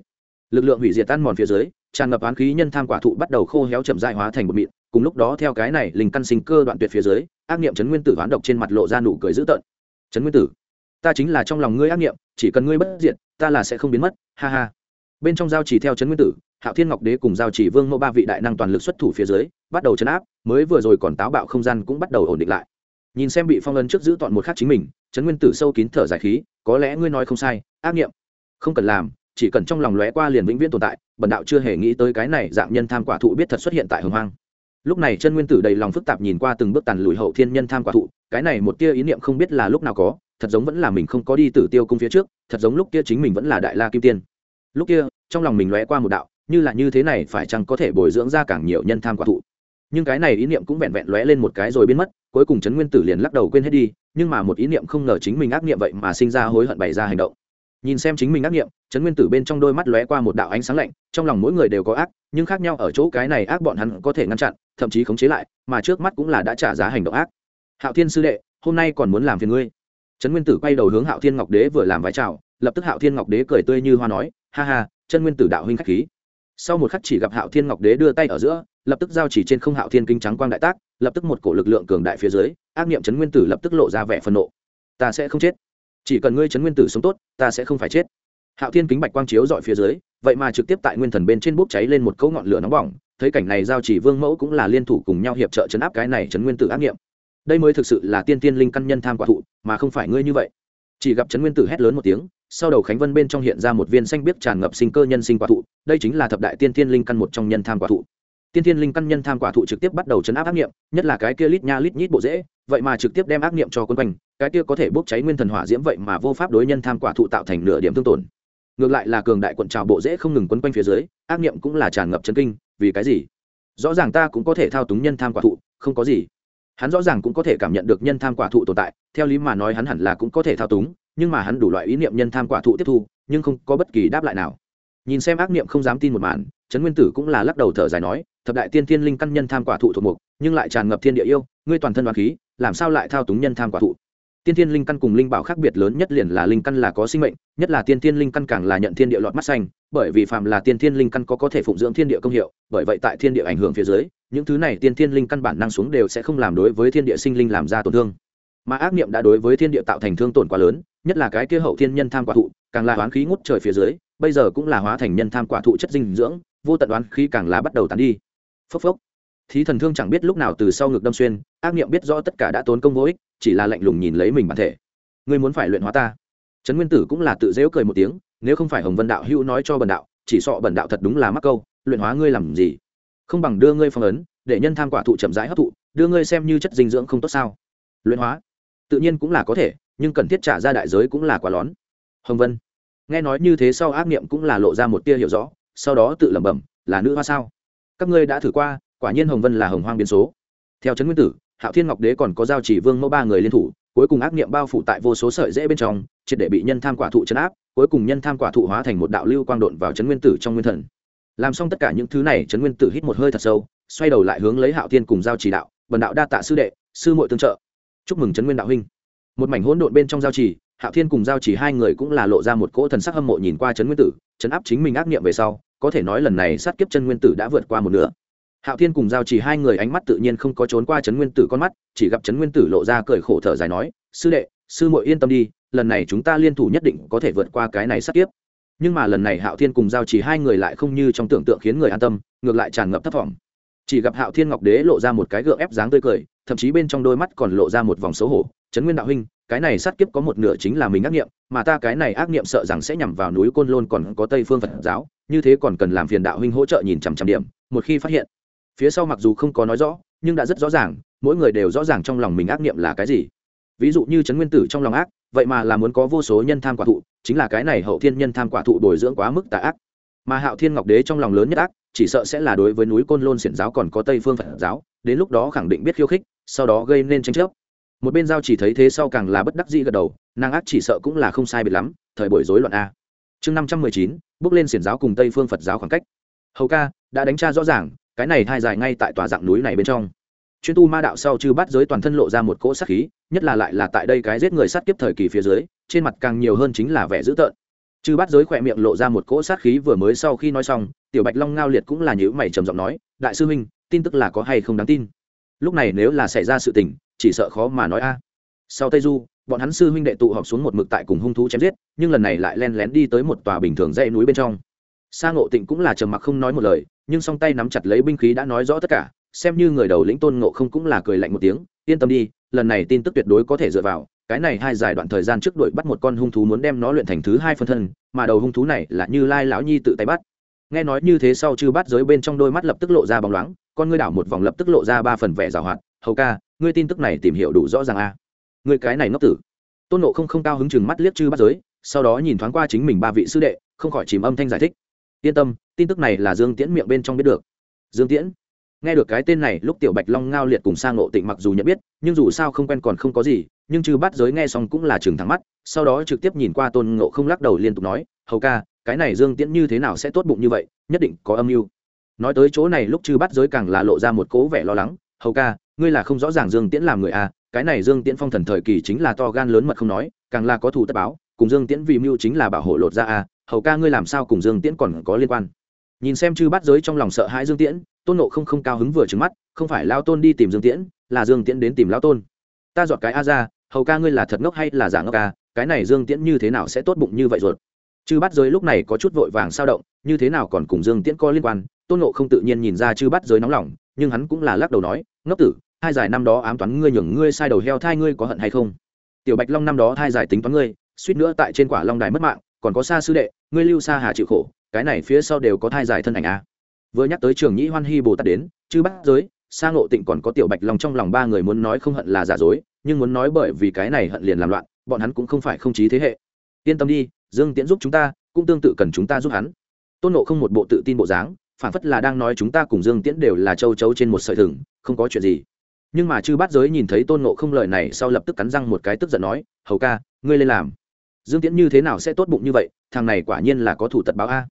Lực lượng hủy diệt tan mòn phía dưới, tràn ngập án khí nhân tham quả thụ bắt đầu khô héo chậm dại hóa thành một mịn, cùng lúc đó theo cái này linh căn sinh cơ đoạn tuyệt phía dưới, ác niệm chấn nguyên tử hoán độc trên mặt lộ ra nụ cười dữ tợn. Chấn nguyên tử, ta chính là trong lòng ngươi ác niệm, chỉ cần ngươi bất diệt, ta là sẽ không biến mất, ha ha bên trong giao chỉ theo chấn nguyên tử, hạo thiên ngọc đế cùng giao chỉ vương mẫu ba vị đại năng toàn lực xuất thủ phía dưới, bắt đầu chấn áp, mới vừa rồi còn táo bạo không gian cũng bắt đầu ổn định lại. Nhìn xem bị phong ấn trước giữ tọn một khắc chính mình chấn nguyên tử sâu kín thở giải khí, có lẽ ngươi nói không sai, ác nghiệm. Không cần làm, chỉ cần trong lòng lóe qua liền vĩnh viễn tồn tại, bần đạo chưa hề nghĩ tới cái này dạng nhân tham quả thụ biết thật xuất hiện tại hồng hoang. Lúc này chân nguyên tử đầy lòng phức tạp nhìn qua từng bước tàn lùi hậu thiên nhân tham quả thụ, cái này một tia ý niệm không biết là lúc nào có, thật giống vẫn là mình không có đi tử tiêu cung phía trước, thật giống lúc kia chính mình vẫn là đại la kim tiên lúc kia, trong lòng mình lóe qua một đạo, như là như thế này phải chăng có thể bồi dưỡng ra càng nhiều nhân tham quả thụ. Nhưng cái này ý niệm cũng vẹn vẹn lóe lên một cái rồi biến mất, cuối cùng trấn nguyên tử liền lắc đầu quên hết đi, nhưng mà một ý niệm không ngờ chính mình ác niệm vậy mà sinh ra hối hận bày ra hành động. Nhìn xem chính mình ác niệm, trấn nguyên tử bên trong đôi mắt lóe qua một đạo ánh sáng lạnh, trong lòng mỗi người đều có ác, nhưng khác nhau ở chỗ cái này ác bọn hắn có thể ngăn chặn, thậm chí khống chế lại, mà trước mắt cũng là đã trả giá hành động ác. Hạo thiên sư đệ, hôm nay còn muốn làm phiền ngươi. Trấn nguyên tử quay đầu hướng hạo thiên ngọc đế vừa làm vái chào lập tức hạo thiên ngọc đế cười tươi như hoa nói, ha ha, chân nguyên tử đạo huynh khách khí. Sau một khắc chỉ gặp hạo thiên ngọc đế đưa tay ở giữa, lập tức giao chỉ trên không hạo thiên kinh trắng quang đại tác, lập tức một cổ lực lượng cường đại phía dưới, ác niệm chấn nguyên tử lập tức lộ ra vẻ phân nộ. Ta sẽ không chết. Chỉ cần ngươi chấn nguyên tử sống tốt, ta sẽ không phải chết. Hạo thiên kính bạch quang chiếu dọi phía dưới, vậy mà trực tiếp tại nguyên thần bên trên bốc cháy lên một cấu ngọn lửa nóng bỏng, thấy cảnh này giao chỉ vương mẫu cũng là liên thủ cùng nhau hiệp trợ chấn áp cái này chấn nguyên tử ác niệm. Đây mới thực sự là tiên tiên linh căn nhân tham quả thụ, mà không phải ngươi như vậy. Chỉ gặp chấn nguyên tử hét lớn một tiếng sau đầu khánh vân bên trong hiện ra một viên xanh biếc tràn ngập sinh cơ nhân sinh quả thụ, đây chính là thập đại tiên thiên linh căn một trong nhân tham quả thụ. Tiên thiên linh căn nhân tham quả thụ trực tiếp bắt đầu chấn áp ác nghiệm nhất là cái kia lít nha lít nhít bộ dễ vậy mà trực tiếp đem ác nghiệm cho quân quanh, cái kia có thể bốc cháy nguyên thần hỏa diễm vậy mà vô pháp đối nhân tham quả thụ tạo thành nửa điểm tương tổn. Ngược lại là cường đại quận trào bộ dễ không ngừng quấn quanh phía dưới, ác nghiệm cũng là tràn ngập chân kinh, vì cái gì? Rõ ràng ta cũng có thể thao túng nhân tham quả thụ, không có gì. Hắn rõ ràng cũng có thể cảm nhận được nhân tham quả thụ tồn tại, theo lý mà nói hắn hẳn là cũng có thể thao túng nhưng mà hắn đủ loại ý niệm nhân tham quả thụ tiếp thu, nhưng không có bất kỳ đáp lại nào. Nhìn xem ác niệm không dám tin một màn, trấn nguyên tử cũng là lắc đầu thở dài nói, thập đại tiên thiên linh căn nhân tham quả thụ thuộc mục, nhưng lại tràn ngập thiên địa yêu, ngươi toàn thân đoàn khí, làm sao lại thao túng nhân tham quả thụ? Tiên thiên linh căn cùng linh bảo khác biệt lớn nhất liền là linh căn là có sinh mệnh, nhất là tiên thiên linh căn càng là nhận thiên địa lọt mắt xanh, bởi vì phàm là tiên thiên linh căn có có thể phụng dưỡng thiên địa công hiệu, bởi vậy tại thiên địa ảnh hưởng phía dưới, những thứ này tiên thiên linh căn bản năng xuống đều sẽ không làm đối với thiên địa sinh linh làm ra tổn thương. Mà ác niệm đã đối với thiên địa tạo thành thương tổn quá lớn nhất là cái kia hậu thiên nhân tham quả thụ, càng là oán khí ngút trời phía dưới, bây giờ cũng là hóa thành nhân tham quả thụ chất dinh dưỡng, vô tận oán khí càng là bắt đầu tán đi. Phốc phốc. Thí thần thương chẳng biết lúc nào từ sau ngực đâm xuyên, ác niệm biết rõ tất cả đã tốn công vô ích, chỉ là lạnh lùng nhìn lấy mình bản thể. Ngươi muốn phải luyện hóa ta. Trấn nguyên tử cũng là tự dễu cười một tiếng, nếu không phải hồng vân đạo hữu nói cho bần đạo, chỉ sọ bần đạo thật đúng là mắc câu, luyện hóa ngươi làm gì? Không bằng đưa ngươi phong ấn, để nhân tham quả thụ chậm rãi hấp thụ, đưa ngươi xem như chất dinh dưỡng không tốt sao? Luyện hóa. Tự nhiên cũng là có thể nhưng cần thiết trả ra đại giới cũng là quá lón. Hồng vân, nghe nói như thế sau ác niệm cũng là lộ ra một tia hiểu rõ, sau đó tự lẩm bẩm, là nữ hoa sao? Các ngươi đã thử qua, quả nhiên hồng vân là hồng hoang biến số. Theo trấn nguyên tử, hạo thiên ngọc đế còn có giao chỉ vương mẫu ba người liên thủ, cuối cùng ác niệm bao phủ tại vô số sợi dễ bên trong, triệt để bị nhân tham quả thụ chấn áp, cuối cùng nhân tham quả thụ hóa thành một đạo lưu quang độn vào trấn nguyên tử trong nguyên thần. Làm xong tất cả những thứ này, trấn nguyên tử hít một hơi thật sâu, xoay đầu lại hướng lấy hạo thiên cùng giao chỉ đạo, bần đạo đa tạ sư đệ, sư muội tương trợ. Chúc mừng trấn nguyên đạo huynh một mảnh hỗn độn bên trong giao chỉ hạo thiên cùng giao chỉ hai người cũng là lộ ra một cỗ thần sắc hâm mộ nhìn qua trấn nguyên tử, chấn áp chính mình ác nghiệm về sau, có thể nói lần này sát kiếp chân nguyên tử đã vượt qua một nửa. Hạo thiên cùng giao chỉ hai người ánh mắt tự nhiên không có trốn qua trấn nguyên tử con mắt, chỉ gặp trấn nguyên tử lộ ra cười khổ thở dài nói, sư đệ, sư muội yên tâm đi, lần này chúng ta liên thủ nhất định có thể vượt qua cái này sát kiếp. Nhưng mà lần này hạo thiên cùng giao chỉ hai người lại không như trong tưởng tượng khiến người an tâm, ngược lại tràn ngập thất vọng. Chỉ gặp hạo thiên ngọc đế lộ ra một cái gượng ép dáng tươi cười, thậm chí bên trong đôi mắt còn lộ ra một vòng xấu hổ trấn nguyên đạo huynh cái này sát kiếp có một nửa chính là mình ác nghiệm mà ta cái này ác nghiệm sợ rằng sẽ nhằm vào núi côn lôn còn có tây phương phật giáo, như thế còn cần làm phiền đạo huynh hỗ trợ nhìn chằm chằm điểm, một khi phát hiện. Phía sau mặc dù không có nói rõ, nhưng đã rất rõ ràng, mỗi người đều rõ ràng trong lòng mình ác nghiệm là cái gì. Ví dụ như trấn nguyên tử trong lòng ác, vậy mà là muốn có vô số nhân tham quả thụ, chính là cái này hậu thiên nhân tham quả thụ bồi dưỡng quá mức tà ác. Mà hạo thiên ngọc đế trong lòng lớn nhất ác, chỉ sợ sẽ là đối với núi côn lôn xiển giáo còn có tây phương phật giáo, đến lúc đó khẳng định biết khiêu khích, sau đó gây nên tranh chấp một bên giao chỉ thấy thế sau càng là bất đắc dĩ gật đầu, nàng ác chỉ sợ cũng là không sai biệt lắm, thời buổi rối loạn a. Chương năm trăm mười chín, bước lên xiển giáo cùng tây phương phật giáo khoảng cách. Hầu ca, đã đánh tra rõ ràng, cái này thai dài ngay tại tòa dạng núi này bên trong. Chuyên tu ma đạo sau chư bắt giới toàn thân lộ ra một cỗ sát khí, nhất là lại là tại đây cái giết người sát kiếp thời kỳ phía dưới, trên mặt càng nhiều hơn chính là vẻ dữ tợn. Chư bắt giới khỏe miệng lộ ra một cỗ sát khí vừa mới sau khi nói xong, tiểu bạch long ngao liệt cũng là nhữ mày trầm giọng nói, đại sư huynh, tin tức là có hay không đáng tin? Lúc này nếu là xảy ra sự tình chỉ sợ khó mà nói a. Sau tây du, bọn hắn sư huynh đệ tụ họp xuống một mực tại cùng hung thú chém giết, nhưng lần này lại len lén đi tới một tòa bình thường dãy núi bên trong. Sa ngộ tịnh cũng là trầm mặc không nói một lời, nhưng song tay nắm chặt lấy binh khí đã nói rõ tất cả, xem như người đầu lĩnh tôn ngộ không cũng là cười lạnh một tiếng, yên tâm đi, lần này tin tức tuyệt đối có thể dựa vào, cái này hai dài đoạn thời gian trước đội bắt một con hung thú muốn đem nó luyện thành thứ hai phân thân, mà đầu hung thú này là như lai lão nhi tự tay bắt. Nghe nói như thế sau chư bắt giới bên trong đôi mắt lập tức lộ ra bóng loáng, con ngươi đảo một vòng lập tức lộ ra ba phần vẻ rào hoạt, hầu ca ngươi tin tức này tìm hiểu đủ rõ ràng a à. ngươi cái này ngốc tử. Tôn nộ không không cao hứng chừng mắt liếc chư bắt giới, sau đó nhìn thoáng qua chính mình ba vị sư đệ, không khỏi chìm âm thanh giải thích. Yên tâm, tin tức này là dương tiễn miệng bên trong biết được. Dương tiễn, nghe được cái tên này, lúc tiểu bạch long ngao liệt cùng sang nộ tịnh mặc dù nhận biết, nhưng dù sao không quen còn không có gì, nhưng chư bắt giới nghe xong cũng là chừng thẳng mắt, sau đó trực tiếp nhìn qua tôn ngộ không lắc đầu liên tục nói, hầu ca, cái này dương tiễn như thế nào sẽ tốt bụng như vậy, nhất định có âm mưu. Nói tới chỗ này, lúc chư bắt giới càng là lộ ra một cố vẻ lo lắng, hầu ca ngươi là không rõ ràng dương tiễn làm người à cái này dương tiễn phong thần thời kỳ chính là to gan lớn mật không nói, càng là có thù tất báo, cùng dương tiễn vì mưu chính là bảo hộ lột ra à hầu ca ngươi làm sao cùng dương tiễn còn có liên quan? Nhìn xem chư bắt giới trong lòng sợ hãi dương tiễn, tôn nộ không không cao hứng vừa trứng mắt, không phải lao tôn đi tìm dương tiễn, là dương tiễn đến tìm lao tôn. Ta dọn cái a ra, hầu ca ngươi là thật ngốc hay là giả ngốc ca cái này dương tiễn như thế nào sẽ tốt bụng như vậy ruột? Chư bắt giới lúc này có chút vội vàng sao động, như thế nào còn cùng dương tiễn có liên quan? Tôn nộ không tự nhiên nhìn ra chư bắt giới nóng lòng, nhưng hắn cũng là lắc đầu nói ngốc tử hai giải năm đó ám toán ngươi nhường ngươi sai đầu heo thai ngươi có hận hay không? Tiểu bạch long năm đó thai giải tính toán ngươi, suýt nữa tại trên quả long đài mất mạng, còn có xa sư đệ, ngươi lưu xa hà chịu khổ, cái này phía sau đều có thai giải thân ảnh a à. vừa nhắc tới trường nhĩ hoan hy bồ tát đến, chư bắt giới xa ngộ tịnh còn có tiểu bạch long trong lòng ba người muốn nói không hận là giả dối, nhưng muốn nói bởi vì cái này hận liền làm loạn, bọn hắn cũng không phải không chí thế hệ. Yên tâm đi, dương tiễn giúp chúng ta, cũng tương tự cần chúng ta giúp hắn. Tôn nộ không một bộ tự tin bộ dáng phản phất là đang nói chúng ta cùng dương tiễn đều là châu chấu trên một sợi thừng không có chuyện gì. Nhưng mà chư bát giới nhìn thấy tôn nộ không lời này sau lập tức cắn răng một cái tức giận nói, hầu ca, ngươi lên làm. Dương tiễn như thế nào sẽ tốt bụng như vậy, thằng này quả nhiên là có thủ tật báo a.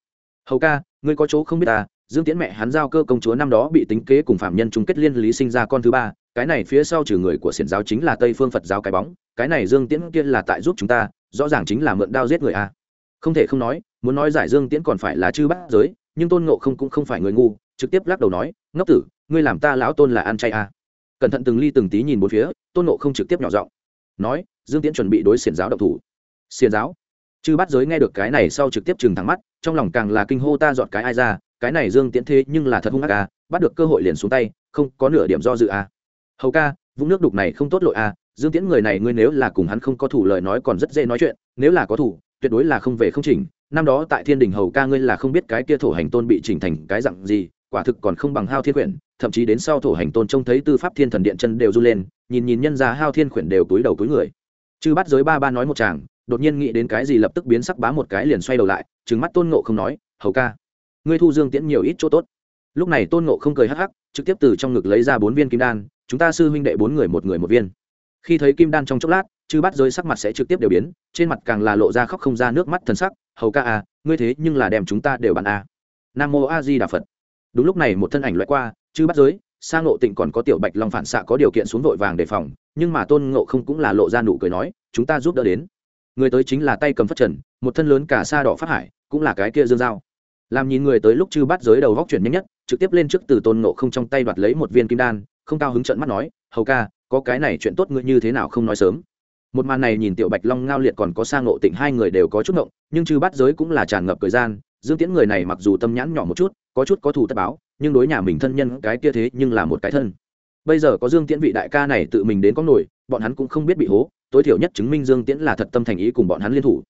Hầu ca, ngươi có chỗ không biết ta, dương tiễn mẹ hắn giao cơ công chúa năm đó bị tính kế cùng phạm nhân chung kết liên lý sinh ra con thứ ba, cái này phía sau trừ người của xiển giáo chính là tây phương phật giáo cái bóng, cái này dương tiễn kia là tại giúp chúng ta, rõ ràng chính là mượn đao giết người a. Không thể không nói, muốn nói giải dương tiễn còn phải là chư bát giới, nhưng tôn ngộ không cũng không phải người ngu, trực tiếp lắc đầu nói, ngốc tử ngươi làm ta lão tôn là ăn chay à? cẩn thận từng ly từng tí nhìn bốn phía, tôn nộ không trực tiếp nhỏ giọng. Nói, dương tiễn chuẩn bị đối xiển giáo động thủ. Xiển giáo? Chư bắt giới nghe được cái này sau trực tiếp chừng thẳng mắt, trong lòng càng là kinh hô ta dọn cái ai ra, cái này dương tiễn thế nhưng là thật hung ác à bắt được cơ hội liền xuống tay, không có nửa điểm do dự à. Hầu ca, vũng nước đục này không tốt lội à dương tiễn người này ngươi nếu là cùng hắn không có thủ lời nói còn rất dễ nói chuyện, nếu là có thủ, tuyệt đối là không về không chỉnh. Năm đó tại thiên đình hầu ca ngươi là không biết cái kia thổ hành tôn bị chỉnh thành cái dặn gì quả thực còn không bằng hao thiên quyển, thậm chí đến sau thổ hành tôn trông thấy tư pháp thiên thần điện chân đều run lên, nhìn nhìn nhân ra hao thiên quyển đều túi đầu túi người. Chư bắt giới ba ba nói một chàng đột nhiên nghĩ đến cái gì lập tức biến sắc bá một cái liền xoay đầu lại, trừng mắt tôn ngộ không nói, hầu ca, ngươi thu dương tiễn nhiều ít chỗ tốt. Lúc này tôn ngộ không cười hắc hắc, trực tiếp từ trong ngực lấy ra bốn viên kim đan, chúng ta sư huynh đệ bốn người một người một viên. Khi thấy kim đan trong chốc lát, chư bắt giới sắc mặt sẽ trực tiếp đều biến, trên mặt càng là lộ ra khóc không ra nước mắt thần sắc, hầu ca à ngươi thế nhưng là đem chúng ta đều bàn à. nam mô a di đà phật đúng lúc này một thân ảnh loại qua chứ bắt giới sang ngộ tịnh còn có tiểu bạch long phản xạ có điều kiện xuống vội vàng đề phòng, nhưng mà tôn ngộ không cũng là lộ ra nụ cười nói, chúng ta giúp đỡ đến. Người tới chính là tay cầm phát trần, một thân lớn cả sa đỏ phát hải, cũng là cái kia dương dao. Làm nhìn người tới lúc chư bắt giới đầu góc chuyển nhanh nhất, trực tiếp lên trước từ tôn ngộ không trong tay đoạt lấy một viên kim đan, không cao hứng trận mắt nói, hầu ca, có cái này chuyện tốt ngươi như thế nào không nói sớm? Một màn này nhìn tiểu bạch long ngao liệt còn có sang ngộ tịnh hai người đều có chút ngộng, nhưng chư bắt giới cũng là tràn ngập thời gian, dương tiễn người này mặc dù tâm nhãn nhỏ một chút có chút có thù tất báo, nhưng đối nhà mình thân nhân cái kia thế nhưng là một cái thân. Bây giờ có dương tiễn vị đại ca này tự mình đến có nổi, bọn hắn cũng không biết bị hố, tối thiểu nhất chứng minh dương tiễn là thật tâm thành ý cùng bọn hắn liên thủ.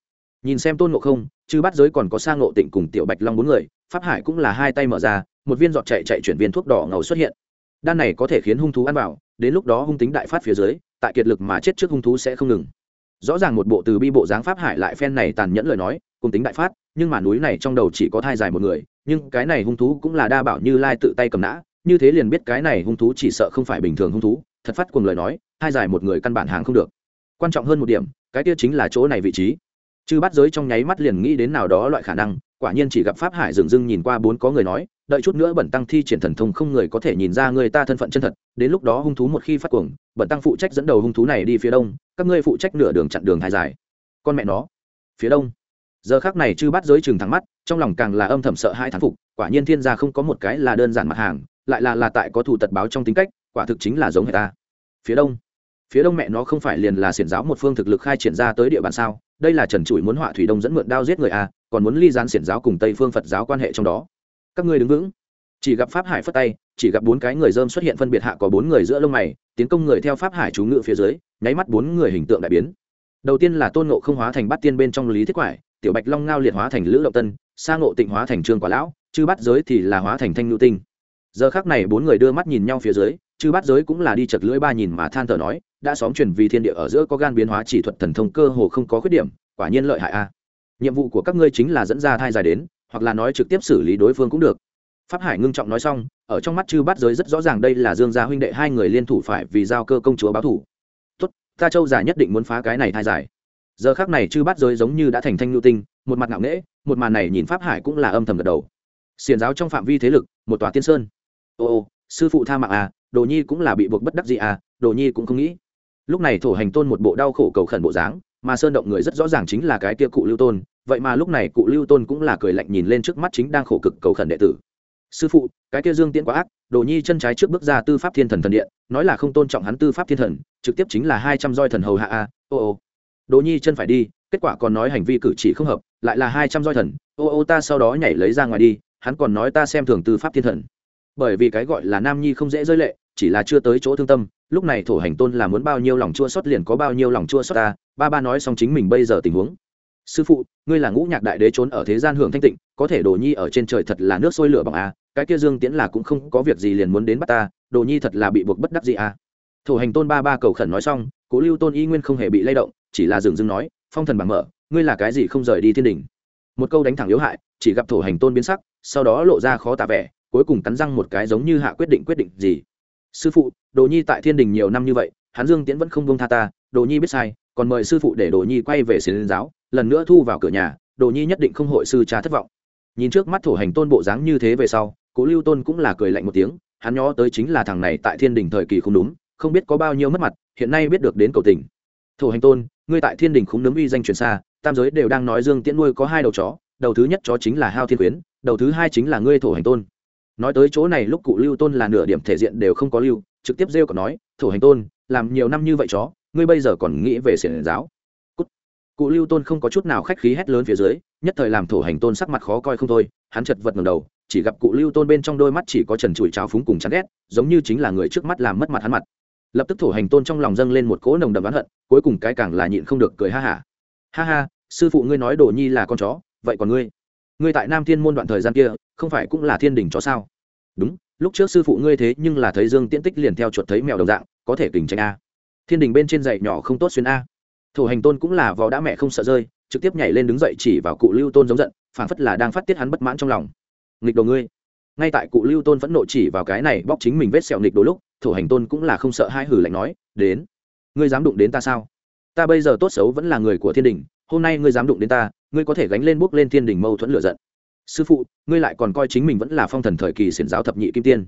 Nhìn xem tôn ngộ không chứ bắt giới còn có sang ngộ tịnh cùng tiểu bạch long bốn người, pháp hải cũng là hai tay mở ra, một viên giọt chạy chạy chuyển viên thuốc đỏ ngầu xuất hiện. Đan này có thể khiến hung thú ăn vào, đến lúc đó hung tính đại phát phía dưới, tại kiệt lực mà chết trước hung thú sẽ không ngừng. Rõ ràng một bộ từ bi bộ dáng pháp hải lại phen này tàn nhẫn lời nói cùng tính đại phát, nhưng mà núi này trong đầu chỉ có thai dài một người, nhưng cái này hung thú cũng là đa bảo như lai tự tay cầm nã, như thế liền biết cái này hung thú chỉ sợ không phải bình thường hung thú, thật phát cùng lời nói, thai dài một người căn bản hàng không được. Quan trọng hơn một điểm, cái kia chính là chỗ này vị trí. Chư bắt giới trong nháy mắt liền nghĩ đến nào đó loại khả năng, quả nhiên chỉ gặp pháp hải dừng dưng nhìn qua bốn có người nói, đợi chút nữa bẩn tăng thi triển thần thông không người có thể nhìn ra người ta thân phận chân thật, đến lúc đó hung thú một khi phát cuồng, bẩn tăng phụ trách dẫn đầu hung thú này đi phía đông, các ngươi phụ trách nửa đường chặn đường hai dài. Con mẹ nó, phía đông giờ khác này chư bắt giới chừng thắng mắt, trong lòng càng là âm thầm sợ hai thán phục, quả nhiên thiên gia không có một cái là đơn giản mặt hàng, lại là là tại có thủ tật báo trong tính cách, quả thực chính là giống người ta. Phía đông phía đông mẹ nó không phải liền là xiển giáo một phương thực lực khai triển ra tới địa bàn sao? Đây là trần trụi muốn họa thủy đông dẫn mượn đao giết người a còn muốn ly gián xiển giáo cùng tây phương phật giáo quan hệ trong đó. Các ngươi đứng vững. Chỉ gặp pháp hải phất tay, chỉ gặp bốn cái người dơm xuất hiện phân biệt hạ có bốn người giữa lông mày, tiến công người theo pháp hải chú ngự phía dưới, nháy mắt bốn người hình tượng đại biến đầu tiên là tôn ngộ không hóa thành bát tiên bên trong lý thiết quải, tiểu bạch long ngao liệt hóa thành lữ động tân, sa ngộ tịnh hóa thành trương quả lão, chư bắt giới thì là hóa thành thanh nhu tinh. Giờ khác này bốn người đưa mắt nhìn nhau phía dưới, chư bắt giới cũng là đi chật lưỡi ba nhìn mà than thở nói, đã xóm truyền vì thiên địa ở giữa có gan biến hóa chỉ thuật thần thông cơ hồ không có khuyết điểm, quả nhiên lợi hại a. Nhiệm vụ của các ngươi chính là dẫn ra thai dài đến, hoặc là nói trực tiếp xử lý đối phương cũng được. Pháp hải ngưng trọng nói xong, ở trong mắt chư bắt giới rất rõ ràng đây là dương gia huynh đệ hai người liên thủ phải vì giao cơ công chúa báo thủ ta châu giả nhất định muốn phá cái này thai giải. giờ khác này chư bắt giới giống như đã thành thanh nhu tinh, một mặt ngạo nghễ, một màn này nhìn pháp hải cũng là âm thầm gật đầu. Xiền giáo trong phạm vi thế lực, một tòa tiên sơn. Ô ô, sư phụ tha mạng à đồ nhi cũng là bị buộc bất đắc gì à đồ nhi cũng không nghĩ. Lúc này thổ hành tôn một bộ đau khổ cầu khẩn bộ dáng, mà sơn động người rất rõ ràng chính là cái kia cụ lưu tôn, vậy mà lúc này cụ lưu tôn cũng là cười lạnh nhìn lên trước mắt chính đang khổ cực cầu khẩn đệ tử. Sư phụ, cái kia dương tiễn quá ác, đồ nhi chân trái trước bước ra tư pháp thiên thần thần điện nói là không tôn trọng hắn tư pháp thiên thần, trực tiếp chính là hai trăm roi thần hầu hạ a, ô ô. Đồ nhi chân phải đi, kết quả còn nói hành vi cử chỉ không hợp, lại là hai trăm roi thần, ô ô ta sau đó nhảy lấy ra ngoài đi, hắn còn nói ta xem thường tư pháp thiên thần. Bởi vì cái gọi là nam nhi không dễ rơi lệ, chỉ là chưa tới chỗ thương tâm, lúc này thổ hành tôn là muốn bao nhiêu lòng chua xót liền có bao nhiêu lòng chua xót ta, ba ba nói xong chính mình bây giờ tình huống sư phụ, ngươi là ngũ nhạc đại đế trốn ở thế gian hưởng thanh tịnh, có thể đồ nhi ở trên trời thật là nước sôi lửa bằng a à, cái kia dương tiễn là cũng không có việc gì liền muốn đến bắt ta, đồ nhi thật là bị buộc bất đắc gì a Thủ hành tôn ba ba cầu khẩn nói xong, cố lưu tôn y nguyên không hề bị lay động, chỉ là dừng dừng nói, phong thần bằng mở, ngươi là cái gì không rời đi thiên đình? Một câu đánh thẳng yếu hại, chỉ gặp thổ hành tôn biến sắc, sau đó lộ ra khó tả vẻ, cuối cùng cắn răng một cái giống như hạ quyết định quyết định gì. Sư phụ, đồ nhi tại thiên đình nhiều năm như vậy, hắn dương tiễn vẫn không bông tha ta, đồ nhi biết sai, còn mời sư phụ để đồ nhi quay về xin giáo lần nữa thu vào cửa nhà, đồ nhi nhất định không hội sư cha thất vọng. Nhìn trước mắt thổ hành tôn bộ dáng như thế về sau, cố lưu tôn cũng là cười lạnh một tiếng, hắn nhó tới chính là thằng này tại thiên đình thời kỳ không đúng, không biết có bao nhiêu mất mặt, hiện nay biết được đến cầu tình. Thổ hành tôn, ngươi tại thiên đình không nấm uy danh truyền xa, tam giới đều đang nói dương tiễn nuôi có hai đầu chó, đầu thứ nhất chó chính là hao thiên khuyến đầu thứ hai chính là ngươi thổ hành tôn. Nói tới chỗ này lúc cụ lưu tôn là nửa điểm thể diện đều không có lưu, trực tiếp rêu còn nói, thổ hành tôn, làm nhiều năm như vậy chó, ngươi bây giờ còn nghĩ về xiển giáo? Cụ lưu tôn không có chút nào khách khí hét lớn phía dưới, nhất thời làm thổ hành tôn sắc mặt khó coi không thôi, hắn chật vật ngầm đầu, chỉ gặp cụ lưu tôn bên trong đôi mắt chỉ có trần trụi trào phúng cùng chán ghét, giống như chính là người trước mắt làm mất mặt hắn mặt. Lập tức thổ hành tôn trong lòng dâng lên một cỗ nồng đậm oán hận, cuối cùng cái càng là nhịn không được cười ha hả. Ha. ha ha sư phụ ngươi nói đồ nhi là con chó, vậy còn ngươi? Ngươi tại nam thiên môn đoạn thời gian kia, không phải cũng là thiên đình chó sao? Đúng, lúc trước sư phụ ngươi thế nhưng là thấy dương tiễn tích liền theo chuột thấy mèo đồng dạng, có thể kình tranh a. Thiên đình bên trên dậy nhỏ không tốt xuyên a thổ hành tôn cũng là vò đã mẹ không sợ rơi, trực tiếp nhảy lên đứng dậy chỉ vào cụ lưu tôn giống giận, phảng phất là đang phát tiết hắn bất mãn trong lòng. Nghịch đồ ngươi. Ngay tại cụ lưu tôn phẫn nộ chỉ vào cái này bóc chính mình vết sẹo nghịch đồ lúc, thổ hành tôn cũng là không sợ hai hử lạnh nói, đến. Ngươi dám đụng đến ta sao? Ta bây giờ tốt xấu vẫn là người của thiên đình, hôm nay ngươi dám đụng đến ta, ngươi có thể gánh lên bước lên thiên đình mâu thuẫn lựa giận. Sư phụ, ngươi lại còn coi chính mình vẫn là phong thần thời kỳ xiển giáo thập nhị kim tiên.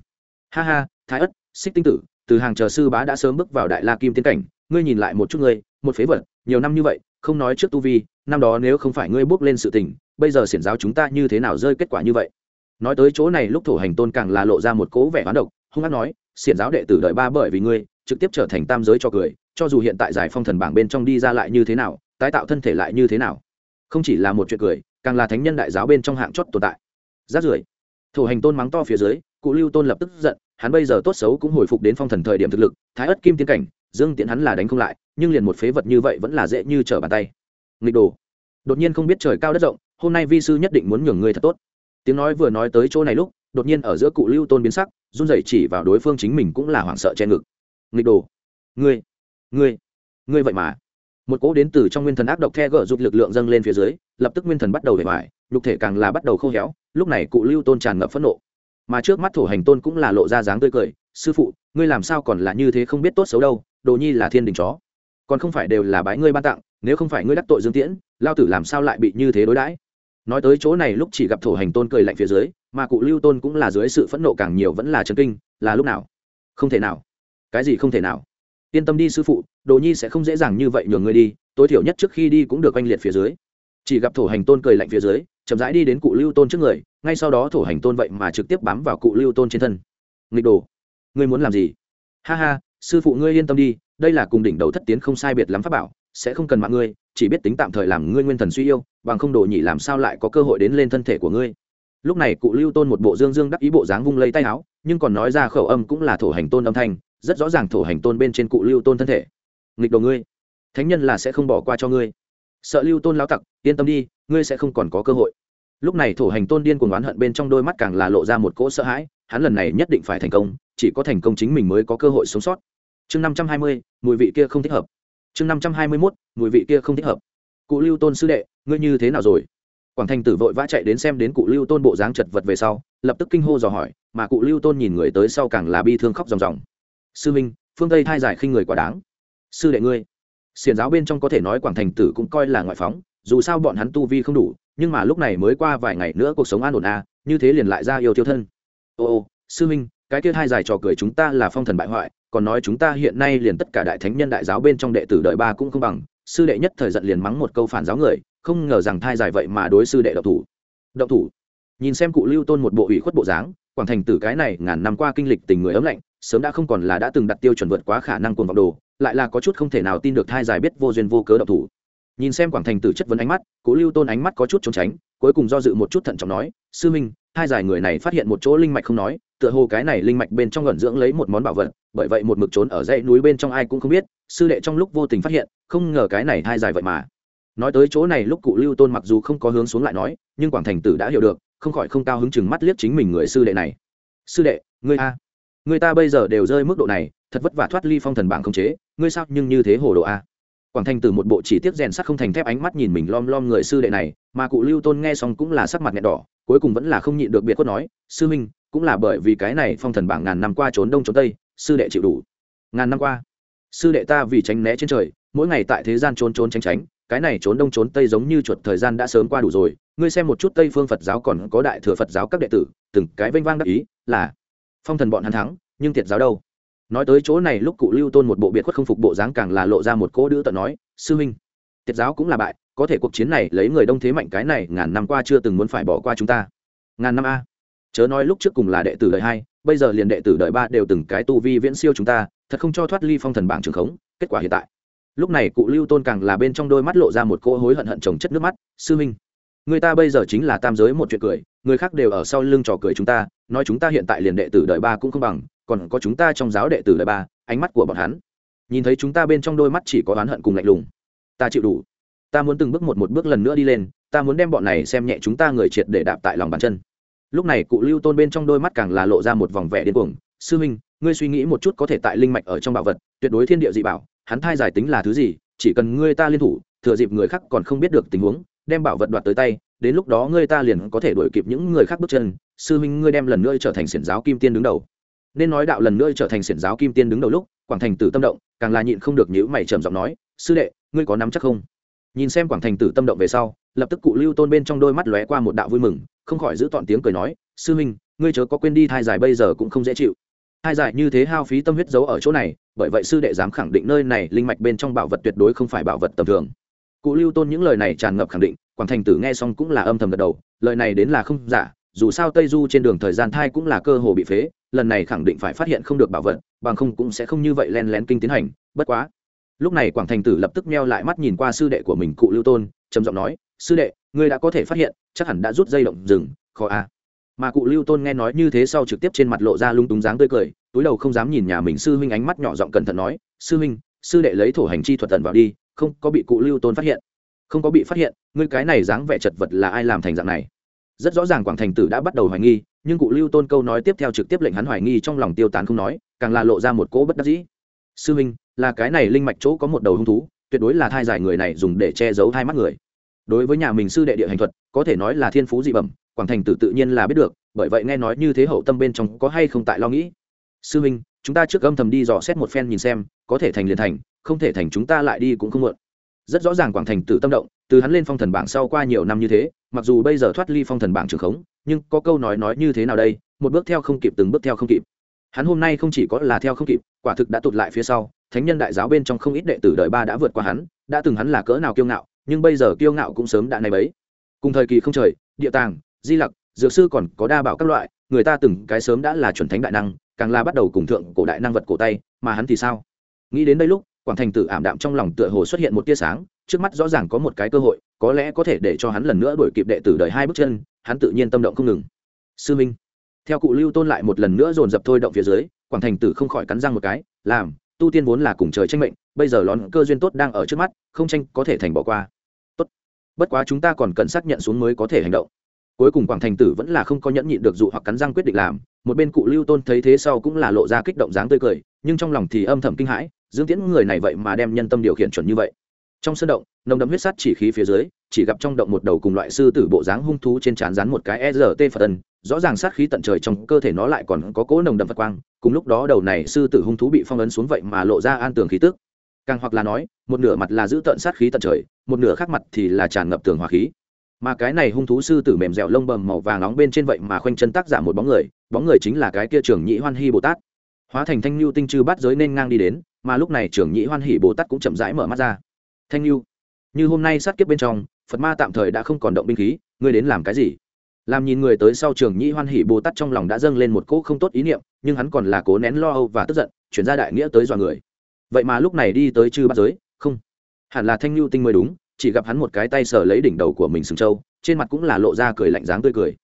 Ha ha, thái ất, xích tinh tử, từ hàng chờ sư bá đã sớm bước vào đại la kim tiên cảnh, ngươi nhìn lại một chút ngươi, một phế vật nhiều năm như vậy, không nói trước tu vi, năm đó nếu không phải ngươi bước lên sự tình, bây giờ xiển giáo chúng ta như thế nào rơi kết quả như vậy? Nói tới chỗ này lúc thổ hành tôn càng là lộ ra một cố vẻ hoán độc, hung hát nói, xiển giáo đệ tử đợi ba bởi vì ngươi, trực tiếp trở thành tam giới cho cười, cho dù hiện tại giải phong thần bảng bên trong đi ra lại như thế nào, tái tạo thân thể lại như thế nào. Không chỉ là một chuyện cười, càng là thánh nhân đại giáo bên trong hạng chót tồn tại. Rát rưởi, thổ hành tôn mắng to phía dưới, cụ lưu tôn lập tức giận, hắn bây giờ tốt xấu cũng hồi phục đến phong thần thời điểm thực lực, thái ất kim tiến cảnh dương tiện hắn là đánh không lại, nhưng liền một phế vật như vậy vẫn là dễ như trở bàn tay. Nghịch đồ. Đột nhiên không biết trời cao đất rộng, hôm nay vi sư nhất định muốn nhường ngươi thật tốt. Tiếng nói vừa nói tới chỗ này lúc, đột nhiên ở giữa cụ lưu tôn biến sắc, run rẩy chỉ vào đối phương chính mình cũng là hoảng sợ che ngực. Nghịch đồ. Ngươi. Ngươi. Ngươi vậy mà. Một cỗ đến từ trong nguyên thần ác độc the gỡ rụt lực lượng dâng lên phía dưới, lập tức nguyên thần bắt đầu để hoài nhục thể càng là bắt đầu khô héo, lúc này cụ lưu tôn tràn ngập phẫn nộ. Mà trước mắt thổ hành tôn cũng là lộ ra dáng tươi cười, sư phụ, ngươi làm sao còn là như thế không biết tốt xấu đâu đồ nhi là thiên đình chó. Còn không phải đều là bái ngươi ban tặng, nếu không phải ngươi đắc tội dương tiễn, lao tử làm sao lại bị như thế đối đãi? Nói tới chỗ này lúc chỉ gặp thổ hành tôn cười lạnh phía dưới, mà cụ lưu tôn cũng là dưới sự phẫn nộ càng nhiều vẫn là chấn kinh, là lúc nào? Không thể nào. Cái gì không thể nào? Yên tâm đi sư phụ, đồ nhi sẽ không dễ dàng như vậy nhường ngươi đi, tối thiểu nhất trước khi đi cũng được oanh liệt phía dưới. Chỉ gặp thổ hành tôn cười lạnh phía dưới, chậm rãi đi đến cụ lưu tôn trước người, ngay sau đó thổ hành tôn vậy mà trực tiếp bám vào cụ lưu tôn trên thân. Nghịch đồ, ngươi muốn làm gì? Ha ha sư phụ ngươi yên tâm đi, đây là cùng đỉnh đầu thất tiến không sai biệt lắm pháp bảo, sẽ không cần mạng ngươi, chỉ biết tính tạm thời làm ngươi nguyên thần suy yêu, bằng không đồ nhị làm sao lại có cơ hội đến lên thân thể của ngươi. Lúc này cụ lưu tôn một bộ dương dương đắc ý bộ dáng vung lấy tay áo, nhưng còn nói ra khẩu âm cũng là thổ hành tôn âm thanh, rất rõ ràng thổ hành tôn bên trên cụ lưu tôn thân thể. Nghịch đồ ngươi, thánh nhân là sẽ không bỏ qua cho ngươi. Sợ lưu tôn lao tặc, yên tâm đi, ngươi sẽ không còn có cơ hội. Lúc này thổ hành tôn điên cuồng oán hận bên trong đôi mắt càng là lộ ra một cỗ sợ hãi, hắn lần này nhất định phải thành công, chỉ có thành công chính mình mới có cơ hội sống sót chương năm trăm hai mươi, mùi vị kia không thích hợp. Chương năm trăm hai mươi mốt, mùi vị kia không thích hợp. Cụ lưu tôn sư đệ, ngươi như thế nào rồi? Quảng thành tử vội vã chạy đến xem đến cụ lưu tôn bộ dáng chật vật về sau, lập tức kinh hô dò hỏi, mà cụ lưu tôn nhìn người tới sau càng là bi thương khóc ròng ròng. Sư minh, phương tây thai giải khinh người quá đáng. Sư đệ ngươi xiền giáo bên trong có thể nói quảng thành tử cũng coi là ngoại phóng, dù sao bọn hắn tu vi không đủ, nhưng mà lúc này mới qua vài ngày nữa cuộc sống an ổn à như thế liền lại ra yêu tiêu thân. Ô ô, sư minh cái kia hai giải trò cười chúng ta là phong thần bại hoại, còn nói chúng ta hiện nay liền tất cả đại thánh nhân đại giáo bên trong đệ tử đời ba cũng không bằng, sư đệ nhất thời giận liền mắng một câu phản giáo người, không ngờ rằng thai giải vậy mà đối sư đệ độc thủ. Động thủ? Nhìn xem cụ lưu tôn một bộ ủy khuất bộ dáng, quảng thành tử cái này ngàn năm qua kinh lịch tình người ấm lạnh, sớm đã không còn là đã từng đặt tiêu chuẩn vượt quá khả năng cuồng vọng đồ, lại là có chút không thể nào tin được thai giải biết vô duyên vô cớ độc thủ. Nhìn xem quảng thành tử chất vấn ánh mắt, cụ lưu tôn ánh mắt có chút trốn tránh, cuối cùng do dự một chút thận trọng nói, sư minh hai giải người này phát hiện một chỗ linh mạch không nói tựa hồ cái này linh mạch bên trong gần dưỡng lấy một món bảo vật, bởi vậy một mực trốn ở dãy núi bên trong ai cũng không biết, sư đệ trong lúc vô tình phát hiện, không ngờ cái này hai dài vậy mà. Nói tới chỗ này lúc cụ lưu tôn mặc dù không có hướng xuống lại nói, nhưng quảng thành tử đã hiểu được, không khỏi không cao hứng chừng mắt liếc chính mình người sư đệ này. Sư đệ, ngươi a, người ta bây giờ đều rơi mức độ này, thật vất vả thoát ly phong thần bảng không chế, ngươi sao nhưng như thế hồ đồ a? Quảng thành tử một bộ chỉ tiết rèn sắt không thành thép ánh mắt nhìn mình lom lom người sư đệ này, mà cụ lưu tôn nghe xong cũng là sắc mặt nghẹn đỏ, cuối cùng vẫn là không nhịn được biệt quất nói, sư minh cũng là bởi vì cái này phong thần bảng ngàn năm qua trốn đông trốn tây, sư đệ chịu đủ. Ngàn năm qua, sư đệ ta vì tránh né trên trời, mỗi ngày tại thế gian trốn trốn tránh tránh, cái này trốn đông trốn tây giống như chuột thời gian đã sớm qua đủ rồi, ngươi xem một chút tây phương phật giáo còn có đại thừa phật giáo các đệ tử, từng cái vênh vang đắc ý là, phong thần bọn hắn thắng, nhưng tiệt giáo đâu? Nói tới chỗ này lúc cụ lưu tôn một bộ biệt khuất không phục bộ dáng càng là lộ ra một cỗ đữ tận nói, sư huynh tiệt giáo cũng là bại, có thể cuộc chiến này lấy người đông thế mạnh cái này ngàn năm qua chưa từng muốn phải bỏ qua chúng ta. Ngàn năm a chớ nói lúc trước cùng là đệ tử đời hai bây giờ liền đệ tử đời ba đều từng cái tu vi viễn siêu chúng ta thật không cho thoát ly phong thần bảng trường khống kết quả hiện tại. Lúc này cụ lưu tôn càng là bên trong đôi mắt lộ ra một cỗ hối hận hận trồng chất nước mắt sư Minh, người ta bây giờ chính là tam giới một chuyện cười người khác đều ở sau lưng trò cười chúng ta nói chúng ta hiện tại liền đệ tử đời ba cũng không bằng còn có chúng ta trong giáo đệ tử đời ba ánh mắt của bọn hắn. Nhìn thấy chúng ta bên trong đôi mắt chỉ có oán hận cùng lạnh lùng. Ta chịu đủ. Ta muốn từng bước một một bước lần nữa đi lên ta muốn đem bọn này xem nhẹ chúng ta người triệt để đạp tại lòng bàn chân lúc này cụ lưu tôn bên trong đôi mắt càng là lộ ra một vòng vẻ điên cuồng. Sư huynh ngươi suy nghĩ một chút có thể tại linh mạch ở trong bảo vật, tuyệt đối thiên địa dị bảo, hắn thai giải tính là thứ gì, chỉ cần ngươi ta liên thủ, thừa dịp người khác còn không biết được tình huống, đem bảo vật đoạt tới tay, đến lúc đó ngươi ta liền có thể đuổi kịp những người khác bước chân. Sư huynh ngươi đem lần nữa trở thành xiển giáo kim tiên đứng đầu. Nên nói đạo lần nữa trở thành xiển giáo kim tiên đứng đầu lúc, quảng thành tử tâm động, càng là nhịn không được nhữ mày trầm giọng nói, sư đệ, ngươi có nắm chắc không? Nhìn xem quảng thành tử tâm động về sau lập tức cụ lưu tôn bên trong đôi mắt lóe qua một đạo vui mừng, không khỏi giữ tọn tiếng cười nói, sư huynh, ngươi chớ có quên đi thai giải bây giờ cũng không dễ chịu. Hai giải như thế hao phí tâm huyết giấu ở chỗ này, bởi vậy sư đệ dám khẳng định nơi này linh mạch bên trong bảo vật tuyệt đối không phải bảo vật tầm thường. Cụ lưu tôn những lời này tràn ngập khẳng định, quảng thành tử nghe xong cũng là âm thầm gật đầu, lời này đến là không giả, dù sao tây du trên đường thời gian thai cũng là cơ hồ bị phế, lần này khẳng định phải phát hiện không được bảo vật, bằng không cũng sẽ không như vậy len lén kinh tiến hành, bất quá. Lúc này quảng thành tử lập tức meo lại mắt nhìn qua sư đệ của mình cụ lưu tôn, trầm giọng nói sư đệ, ngươi đã có thể phát hiện, chắc hẳn đã rút dây động rừng, khó a mà cụ lưu tôn nghe nói như thế sau trực tiếp trên mặt lộ ra lung túng dáng tươi cười, túi đầu không dám nhìn nhà mình sư huynh ánh mắt nhỏ giọng cẩn thận nói, sư huynh, sư đệ lấy thổ hành chi thuật tần vào đi, không có bị cụ lưu tôn phát hiện. Không có bị phát hiện, ngươi cái này dáng vẻ chật vật là ai làm thành dạng này? Rất rõ ràng quảng thành tử đã bắt đầu hoài nghi, nhưng cụ lưu tôn câu nói tiếp theo trực tiếp lệnh hắn hoài nghi trong lòng tiêu tán không nói, càng là lộ ra một cỗ bất đắc dĩ. Sư huynh, là cái này linh mạch chỗ có một đầu hung thú, tuyệt đối là thai giải người này dùng để che giấu hai mắt người đối với nhà mình sư đệ địa hành thuật, có thể nói là thiên phú dị bẩm, quảng thành tử tự nhiên là biết được, bởi vậy nghe nói như thế hậu tâm bên trong có hay không tại lo nghĩ. Sư minh, chúng ta trước âm thầm đi dò xét một phen nhìn xem, có thể thành liền thành, không thể thành chúng ta lại đi cũng không muộn. Rất rõ ràng quảng thành tử tâm động, từ hắn lên phong thần bảng sau qua nhiều năm như thế, mặc dù bây giờ thoát ly phong thần bảng trường khống, nhưng có câu nói nói như thế nào đây, một bước theo không kịp từng bước theo không kịp. Hắn hôm nay không chỉ có là theo không kịp, quả thực đã tụt lại phía sau, thánh nhân đại giáo bên trong không ít đệ tử đời ba đã vượt qua hắn, đã từng hắn là cỡ nào kiêu ngạo nhưng bây giờ kiêu ngạo cũng sớm đã này bấy. Cùng thời kỳ không trời, địa tàng, di lặc, dược sư còn có đa bảo các loại, người ta từng cái sớm đã là chuẩn thánh đại năng, càng là bắt đầu cùng thượng cổ đại năng vật cổ tay, mà hắn thì sao? Nghĩ đến đây lúc, quảng thành tử ảm đạm trong lòng tựa hồ xuất hiện một tia sáng, trước mắt rõ ràng có một cái cơ hội, có lẽ có thể để cho hắn lần nữa đuổi kịp đệ tử đời hai bước chân, hắn tự nhiên tâm động không ngừng. Sư minh, theo cụ lưu tôn lại một lần nữa dồn dập thôi động phía dưới, quảng thành tử không khỏi cắn răng một cái, làm, tu tiên vốn là cùng trời tranh mệnh, bây giờ lón cơ duyên tốt đang ở trước mắt, không tranh có thể thành bỏ qua bất quá chúng ta còn cần xác nhận xuống mới có thể hành động. Cuối cùng quảng thành tử vẫn là không có nhẫn nhịn được dụ hoặc cắn răng quyết định làm, một bên cụ lưu tôn thấy thế sau cũng là lộ ra kích động dáng tươi cười, nhưng trong lòng thì âm thầm kinh hãi, dương tiễn người này vậy mà đem nhân tâm điều khiển chuẩn như vậy. Trong sân động, nồng đậm huyết sắt chỉ khí phía dưới, chỉ gặp trong động một đầu cùng loại sư tử bộ dáng hung thú trên trán rắn một cái e rt phật tân rõ ràng sát khí tận trời trong cơ thể nó lại còn có cỗ nồng đậm phật quang, cùng lúc đó đầu này sư tử hung thú bị phong ấn xuống vậy mà lộ ra an tường khí tức càng hoặc là nói, một nửa mặt là giữ tận sát khí tận trời, một nửa khác mặt thì là tràn ngập tường hỏa khí. Mà cái này hung thú sư tử mềm dẻo lông bầm màu vàng nóng bên trên vậy mà khoanh chân tác giả một bóng người bóng người chính là cái kia trưởng nhị hoan hy bồ tát. Hóa thành thanh lưu tinh chư bắt giới nên ngang đi đến, mà lúc này trưởng nhị hoan hỷ bồ tát cũng chậm rãi mở mắt ra. Thanh lưu như hôm nay sát kiếp bên trong, phật ma tạm thời đã không còn động binh khí, ngươi đến làm cái gì? Làm nhìn người tới sau trường nhĩ hoan hỷ bồ tát trong lòng đã dâng lên một cỗ không tốt ý niệm, nhưng hắn còn là cố nén lo âu và tức giận, chuyển ra đại nghĩa tới dọa người vậy mà lúc này đi tới chư bát giới, không, hẳn là thanh lưu tinh mới đúng, chỉ gặp hắn một cái tay sờ lấy đỉnh đầu của mình sừng châu trên mặt cũng là lộ ra cười lạnh dáng tươi cười.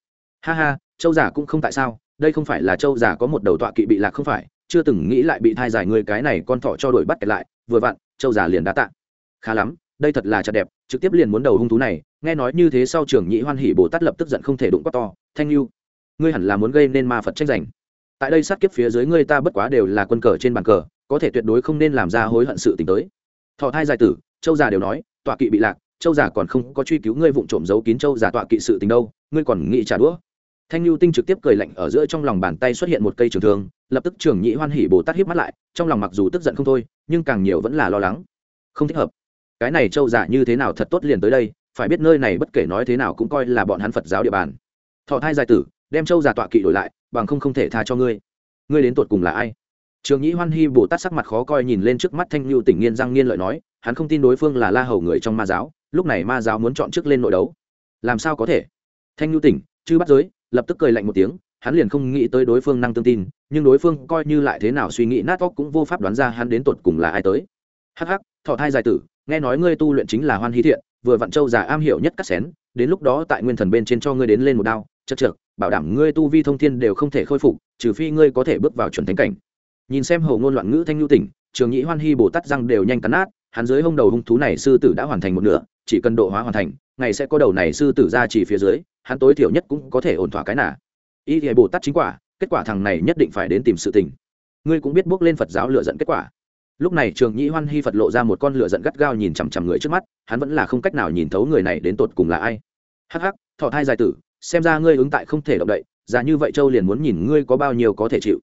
Ha ha, châu giả cũng không tại sao, đây không phải là châu giả có một đầu tọa kỵ bị lạc không phải, chưa từng nghĩ lại bị thai giải người cái này con thỏ cho đổi bắt kẹt lại, vừa vặn, châu giả liền đã tạ. Khá lắm, đây thật là chặt đẹp, trực tiếp liền muốn đầu hung thú này, nghe nói như thế sau trưởng nhị hoan hỉ bồ tát lập tức giận không thể đụng quá to, thanh lưu ngươi hẳn là muốn gây nên ma phật tranh giành. Tại đây sát kiếp phía dưới ngươi ta bất quá đều là quân cờ trên bàn cờ có thể tuyệt đối không nên làm ra hối hận sự t tới. Thọ thai giải tử, châu già đều nói, tọa kỵ bị lạc, châu già còn không có truy cứu ngươi vụng trộm giấu kín châu già tọa kỵ sự tình đâu, ngươi còn nghĩ trả đũa. Thanh lưu tinh trực tiếp cười lạnh ở giữa trong lòng bàn tay xuất hiện một cây trường thương, lập tức trưởng nhị hoan hỉ bồ tát hiếp mắt lại, trong lòng mặc dù tức giận không thôi, nhưng càng nhiều vẫn là lo lắng. Không thích hợp. Cái này châu giả như thế nào thật tốt liền tới đây, phải biết nơi này bất kể nói thế nào cũng coi là bọn hắn phật giáo địa bàn. Thọ thai giải tử, đem châu giả tọa kỵ đổi lại, bằng không không thể tha cho ngươi. Ngươi đến tột cùng là ai? Trường nhĩ hoan hy bồ tát sắc mặt khó coi nhìn lên trước mắt thanh lưu tỉnh nghiên răng nghiên lợi nói, hắn không tin đối phương là la hầu người trong ma giáo, lúc này ma giáo muốn chọn trước lên nội đấu. Làm sao có thể? Thanh lưu tỉnh, chư bắt giới, lập tức cười lạnh một tiếng, hắn liền không nghĩ tới đối phương năng tương tin, nhưng đối phương coi như lại thế nào suy nghĩ nát óc cũng vô pháp đoán ra hắn đến tột cùng là ai tới. Hắc hắc, thọ thai giải tử, nghe nói ngươi tu luyện chính là hoan hí thiện, vừa vặn châu già am hiểu nhất cắt xén, đến lúc đó tại nguyên thần bên trên cho ngươi đến lên một đao chật chật bảo đảm ngươi tu vi thông thiên đều không thể khôi phục, trừ phi ngươi có thể bước vào chuẩn thánh cảnh nhìn xem hầu ngôn loạn ngữ thanh nhu tỉnh, trường nhĩ hoan hy bồ tát răng đều nhanh cắn nát, hắn dưới hông đầu hung thú này sư tử đã hoàn thành một nửa, chỉ cần độ hóa hoàn thành, ngày sẽ có đầu này sư tử ra chỉ phía dưới, hắn tối thiểu nhất cũng có thể ổn thỏa cái nà. Ý thì bồ tát chính quả, kết quả thằng này nhất định phải đến tìm sự tình. Ngươi cũng biết bước lên phật giáo lựa dẫn kết quả. Lúc này trường nhĩ hoan hy phật lộ ra một con lửa giận gắt gao nhìn chằm chằm người trước mắt, hắn vẫn là không cách nào nhìn thấu người này đến tột cùng là ai. Hắc hắc, thọ thai dài tử, xem ra ngươi ứng tại không thể động đậy, già như vậy châu liền muốn nhìn ngươi có bao nhiêu có thể chịu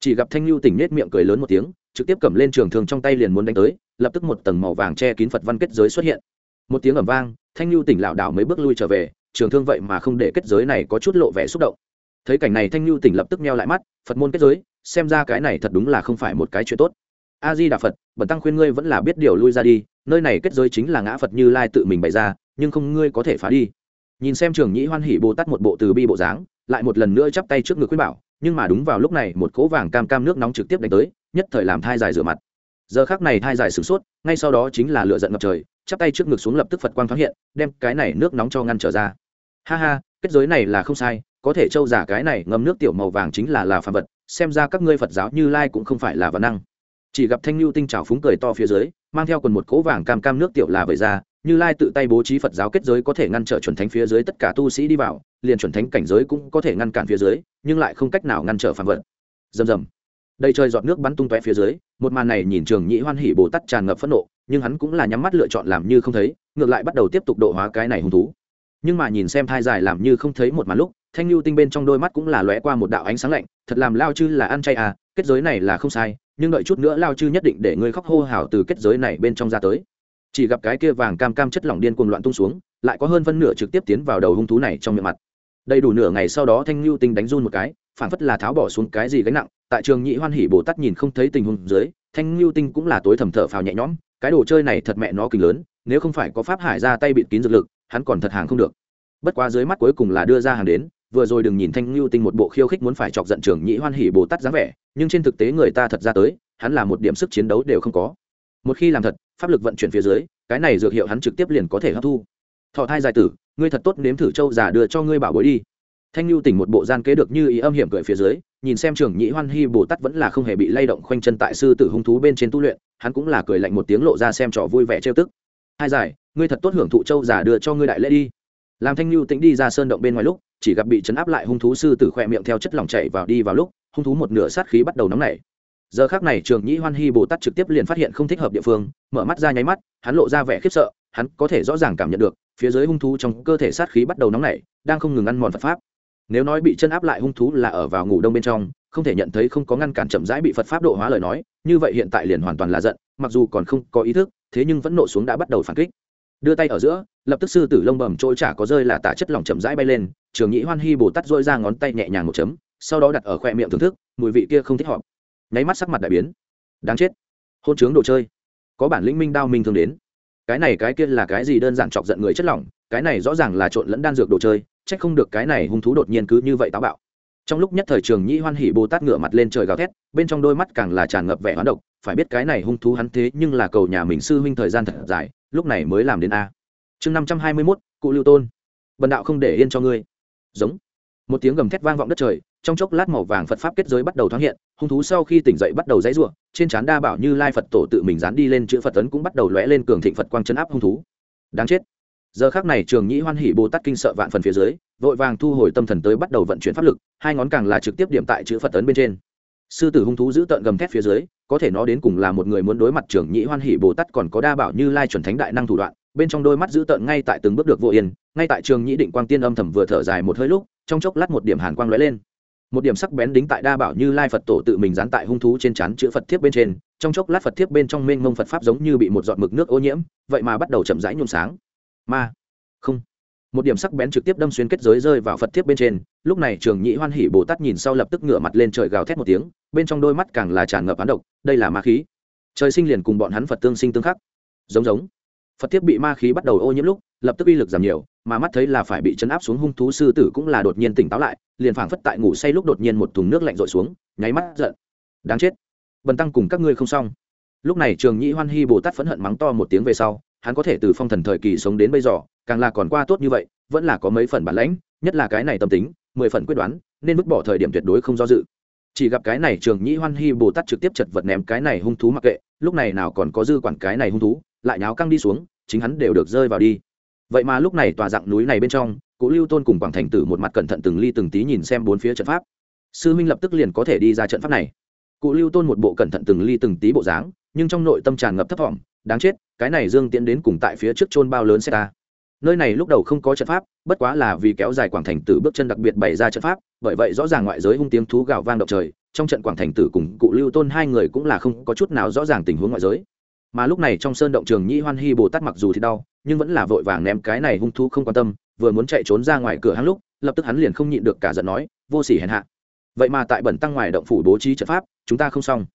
chỉ gặp thanh lưu tỉnh nết miệng cười lớn một tiếng, trực tiếp cầm lên trường thương trong tay liền muốn đánh tới, lập tức một tầng màu vàng che kín phật văn kết giới xuất hiện. Một tiếng ẩm vang, thanh lưu tỉnh lảo đảo mấy bước lui trở về, trường thương vậy mà không để kết giới này có chút lộ vẻ xúc động. Thấy cảnh này thanh lưu tỉnh lập tức meo lại mắt, phật môn kết giới, xem ra cái này thật đúng là không phải một cái chuyện tốt. A di đà phật bẩn tăng khuyên ngươi vẫn là biết điều lui ra đi, nơi này kết giới chính là ngã phật như lai tự mình bày ra, nhưng không ngươi có thể phá đi. Nhìn xem trường nhĩ hoan hỉ bồ tát một bộ từ bi bộ dáng, lại một lần nữa chắp tay trước ngực khuyên bảo nhưng mà đúng vào lúc này một cỗ vàng cam cam nước nóng trực tiếp đánh tới, nhất thời làm thai dài rửa mặt. Giờ khác này thai dài sửng sốt, ngay sau đó chính là lựa giận ngập trời, chắp tay trước ngực xuống lập tức phật quang thoáng hiện, đem cái này nước nóng cho ngăn trở ra. Ha ha, kết giới này là không sai, có thể trâu giả cái này ngâm nước tiểu màu vàng chính là là phàm vật, xem ra các ngươi phật giáo như lai cũng không phải là văn năng. Chỉ gặp thanh lưu tinh trào phúng cười to phía dưới, mang theo quần một cỗ vàng cam cam nước tiểu là vẩy ra như lai tự tay bố trí phật giáo kết giới có thể ngăn trở chuẩn thánh phía dưới tất cả tu sĩ đi vào, liền chuẩn thánh cảnh giới cũng có thể ngăn cản phía dưới, nhưng lại không cách nào ngăn trở phạm vật. Dầm dầm đây trời giọt nước bắn tung tóe phía dưới, một màn này nhìn trường nhĩ hoan hỉ bồ tát tràn ngập phẫn nộ, nhưng hắn cũng là nhắm mắt lựa chọn làm như không thấy, ngược lại bắt đầu tiếp tục độ hóa cái này hung thú. Nhưng mà nhìn xem thai dài làm như không thấy một màn lúc, thanh lưu tinh bên trong đôi mắt cũng là lóe qua một đạo ánh sáng lạnh, thật làm lao chư là ăn chay à kết giới này là không sai, nhưng đợi chút nữa lao chư nhất định để ngươi khóc hô hào từ kết giới này bên trong ra tới chỉ gặp cái kia vàng cam cam chất lỏng điên cuồng loạn tung xuống, lại có hơn phân nửa trực tiếp tiến vào đầu hung thú này trong miệng mặt. Đầy đủ nửa ngày sau đó thanh lưu tinh đánh run một cái phản phất là tháo bỏ xuống cái gì gánh nặng, tại trường nhị hoan hỉ bồ tát nhìn không thấy tình huống dưới, thanh lưu tinh cũng là tối thầm thở phào nhẹ nhõm, cái đồ chơi này thật mẹ nó kinh lớn, nếu không phải có pháp hải ra tay bịt kín dược lực, hắn còn thật hàng không được. Bất quá dưới mắt cuối cùng là đưa ra hàng đến, vừa rồi đừng nhìn thanh lưu tinh một bộ khiêu khích muốn phải chọc giận trường nhị hoan hỉ bồ tát dáng vẻ, nhưng trên thực tế người ta thật ra tới, hắn là một điểm sức chiến đấu đều không có một khi làm thật, pháp lực vận chuyển phía dưới, cái này dược hiệu hắn trực tiếp liền có thể hấp thu. Thọ thai dài tử, ngươi thật tốt nếm thử châu giả đưa cho ngươi bảo bối đi. Thanh lưu tỉnh một bộ gian kế được như ý âm hiểm cười phía dưới, nhìn xem trường nhĩ hoan hy bồ tát vẫn là không hề bị lay động khoanh chân tại sư tử hung thú bên trên tu luyện, hắn cũng là cười lạnh một tiếng lộ ra xem trò vui vẻ trêu tức. Hai giải, ngươi thật tốt hưởng thụ châu giả đưa cho ngươi đại lễ đi. Làm thanh lưu tĩnh đi ra sơn động bên ngoài lúc, chỉ gặp bị chấn áp lại hung thú sư tử khoe miệng theo chất lỏng chảy vào đi vào lúc, hung thú một nửa sát khí bắt đầu nóng nảy giờ khác này trường nhĩ hoan hy bồ tát trực tiếp liền phát hiện không thích hợp địa phương, mở mắt ra nháy mắt, hắn lộ ra vẻ khiếp sợ, hắn có thể rõ ràng cảm nhận được, phía dưới hung thú trong cơ thể sát khí bắt đầu nóng nảy, đang không ngừng ăn mòn phật pháp. Nếu nói bị chân áp lại hung thú là ở vào ngủ đông bên trong, không thể nhận thấy không có ngăn cản chậm rãi bị phật pháp độ hóa lời nói, như vậy hiện tại liền hoàn toàn là giận, mặc dù còn không có ý thức, thế nhưng vẫn nộ xuống đã bắt đầu phản kích. Đưa tay ở giữa, lập tức sư tử lông bầm trôi chả có rơi là tả chất lỏng chậm rãi bay lên, trường nhĩ hoan hy bồ tát dôi ra ngón tay nhẹ nhàng một chấm, sau đó đặt ở khoe miệng thưởng thức, mùi vị kia không thích hợp nháy mắt sắc mặt đại biến. Đáng chết. Hôn chướng đồ chơi. Có bản lĩnh minh đao minh thường đến. Cái này cái kia là cái gì đơn giản chọc giận người chất lỏng, cái này rõ ràng là trộn lẫn đan dược đồ chơi trách không được cái này hung thú đột nhiên cứ như vậy táo bạo. Trong lúc nhất thời trường nhĩ hoan hỉ bồ tát ngửa mặt lên trời gào thét, bên trong đôi mắt càng là tràn ngập vẻ hoán độc, phải biết cái này hung thú hắn thế nhưng là cầu nhà mình sư huynh thời gian thật dài, lúc này mới làm đến a. Chương năm trăm hai mươi mốt, cụ lưu tôn. Bần đạo không để yên cho ngươi. Giống. Một tiếng gầm thét vang vọng đất trời trong chốc lát màu vàng phật pháp kết giới bắt đầu thoáng hiện, hung thú sau khi tỉnh dậy bắt đầu dãy ruộng trên trán đa bảo như lai phật tổ tự mình dán đi lên chữ phật tấn cũng bắt đầu lóe lên cường thịnh phật quang chấn áp hung thú. Đáng chết. Giờ khác này trường nhĩ hoan hỷ bồ tát kinh sợ vạn phần phía dưới, vội vàng thu hồi tâm thần tới bắt đầu vận chuyển pháp lực, hai ngón càng là trực tiếp điểm tại chữ phật tấn bên trên. Sư tử hung thú giữ tợn gầm thét phía dưới, có thể nó đến cùng là một người muốn đối mặt trường nhĩ hoan hỷ bồ tát còn có đa bảo như lai chuẩn thánh đại năng thủ đoạn, bên trong đôi mắt giữ tợn ngay tại từng bước được vô yên, ngay tại trường nhĩ định quang tiên âm thầm vừa thở dài một hơi lúc, trong chốc lát một điểm hàn quang lóe lên một điểm sắc bén đính tại đa bảo như lai phật tổ tự mình dán tại hung thú trên trán chữ phật thiếp bên trên, trong chốc lát phật thiếp bên trong mênh mông phật pháp giống như bị một giọt mực nước ô nhiễm, vậy mà bắt đầu chậm rãi nhuộm sáng. Ma, không. Một điểm sắc bén trực tiếp đâm xuyên kết giới rơi vào phật thiếp bên trên, lúc này trường nhị hoan hỉ bồ tát nhìn sau lập tức ngửa mặt lên trời gào thét một tiếng, bên trong đôi mắt càng là tràn ngập án độc, đây là ma khí. Trời sinh liền cùng bọn hắn phật tương sinh tương khắc. Giống giống. Phật thiếp bị ma khí bắt đầu ô nhiễm lúc lập tức uy lực giảm nhiều, mà mắt thấy là phải bị chấn áp xuống hung thú sư tử cũng là đột nhiên tỉnh táo lại, liền phảng phất tại ngủ say lúc đột nhiên một thùng nước lạnh rội xuống, nháy mắt giận. Đáng chết. Bần tăng cùng các ngươi không xong. Lúc này trường nhĩ hoan hy bồ tát phẫn hận mắng to một tiếng về sau, hắn có thể từ phong thần thời kỳ sống đến bây giờ, càng là còn qua tốt như vậy, vẫn là có mấy phần bản lãnh, nhất là cái này tâm tính, mười phần quyết đoán, nên vứt bỏ thời điểm tuyệt đối không do dự. Chỉ gặp cái này trường nhĩ hoan hy bồ tát trực tiếp chật vật ném cái này hung thú mặc kệ, lúc này nào còn có dư quản cái này hung thú, lại nháo căng đi xuống, chính hắn đều được rơi vào đi vậy mà lúc này tòa dạng núi này bên trong cụ lưu tôn cùng quảng thành tử một mặt cẩn thận từng ly từng tí nhìn xem bốn phía trận pháp. Sư minh lập tức liền có thể đi ra trận pháp này. Cụ lưu tôn một bộ cẩn thận từng ly từng tí bộ dáng, nhưng trong nội tâm tràn ngập thấp thỏm, đáng chết, cái này dương tiến đến cùng tại phía trước chôn bao lớn xe ta. Nơi này lúc đầu không có trận pháp, bất quá là vì kéo dài quảng thành tử bước chân đặc biệt bày ra trận pháp, bởi vậy rõ ràng ngoại giới hung tiếng thú gào vang động trời, trong trận quảng thành tử cùng cụ lưu tôn hai người cũng là không có chút nào rõ ràng tình huống ngoại giới mà lúc này trong sơn động trường nhĩ hoan hy bồ tát mặc dù thì đau, nhưng vẫn là vội vàng ném cái này hung thú không quan tâm, vừa muốn chạy trốn ra ngoài cửa hắn lúc, lập tức hắn liền không nhịn được cả giận nói, vô sỉ hèn hạ. Vậy mà tại bẩn tăng ngoài động phủ bố trí trận pháp, chúng ta không xong.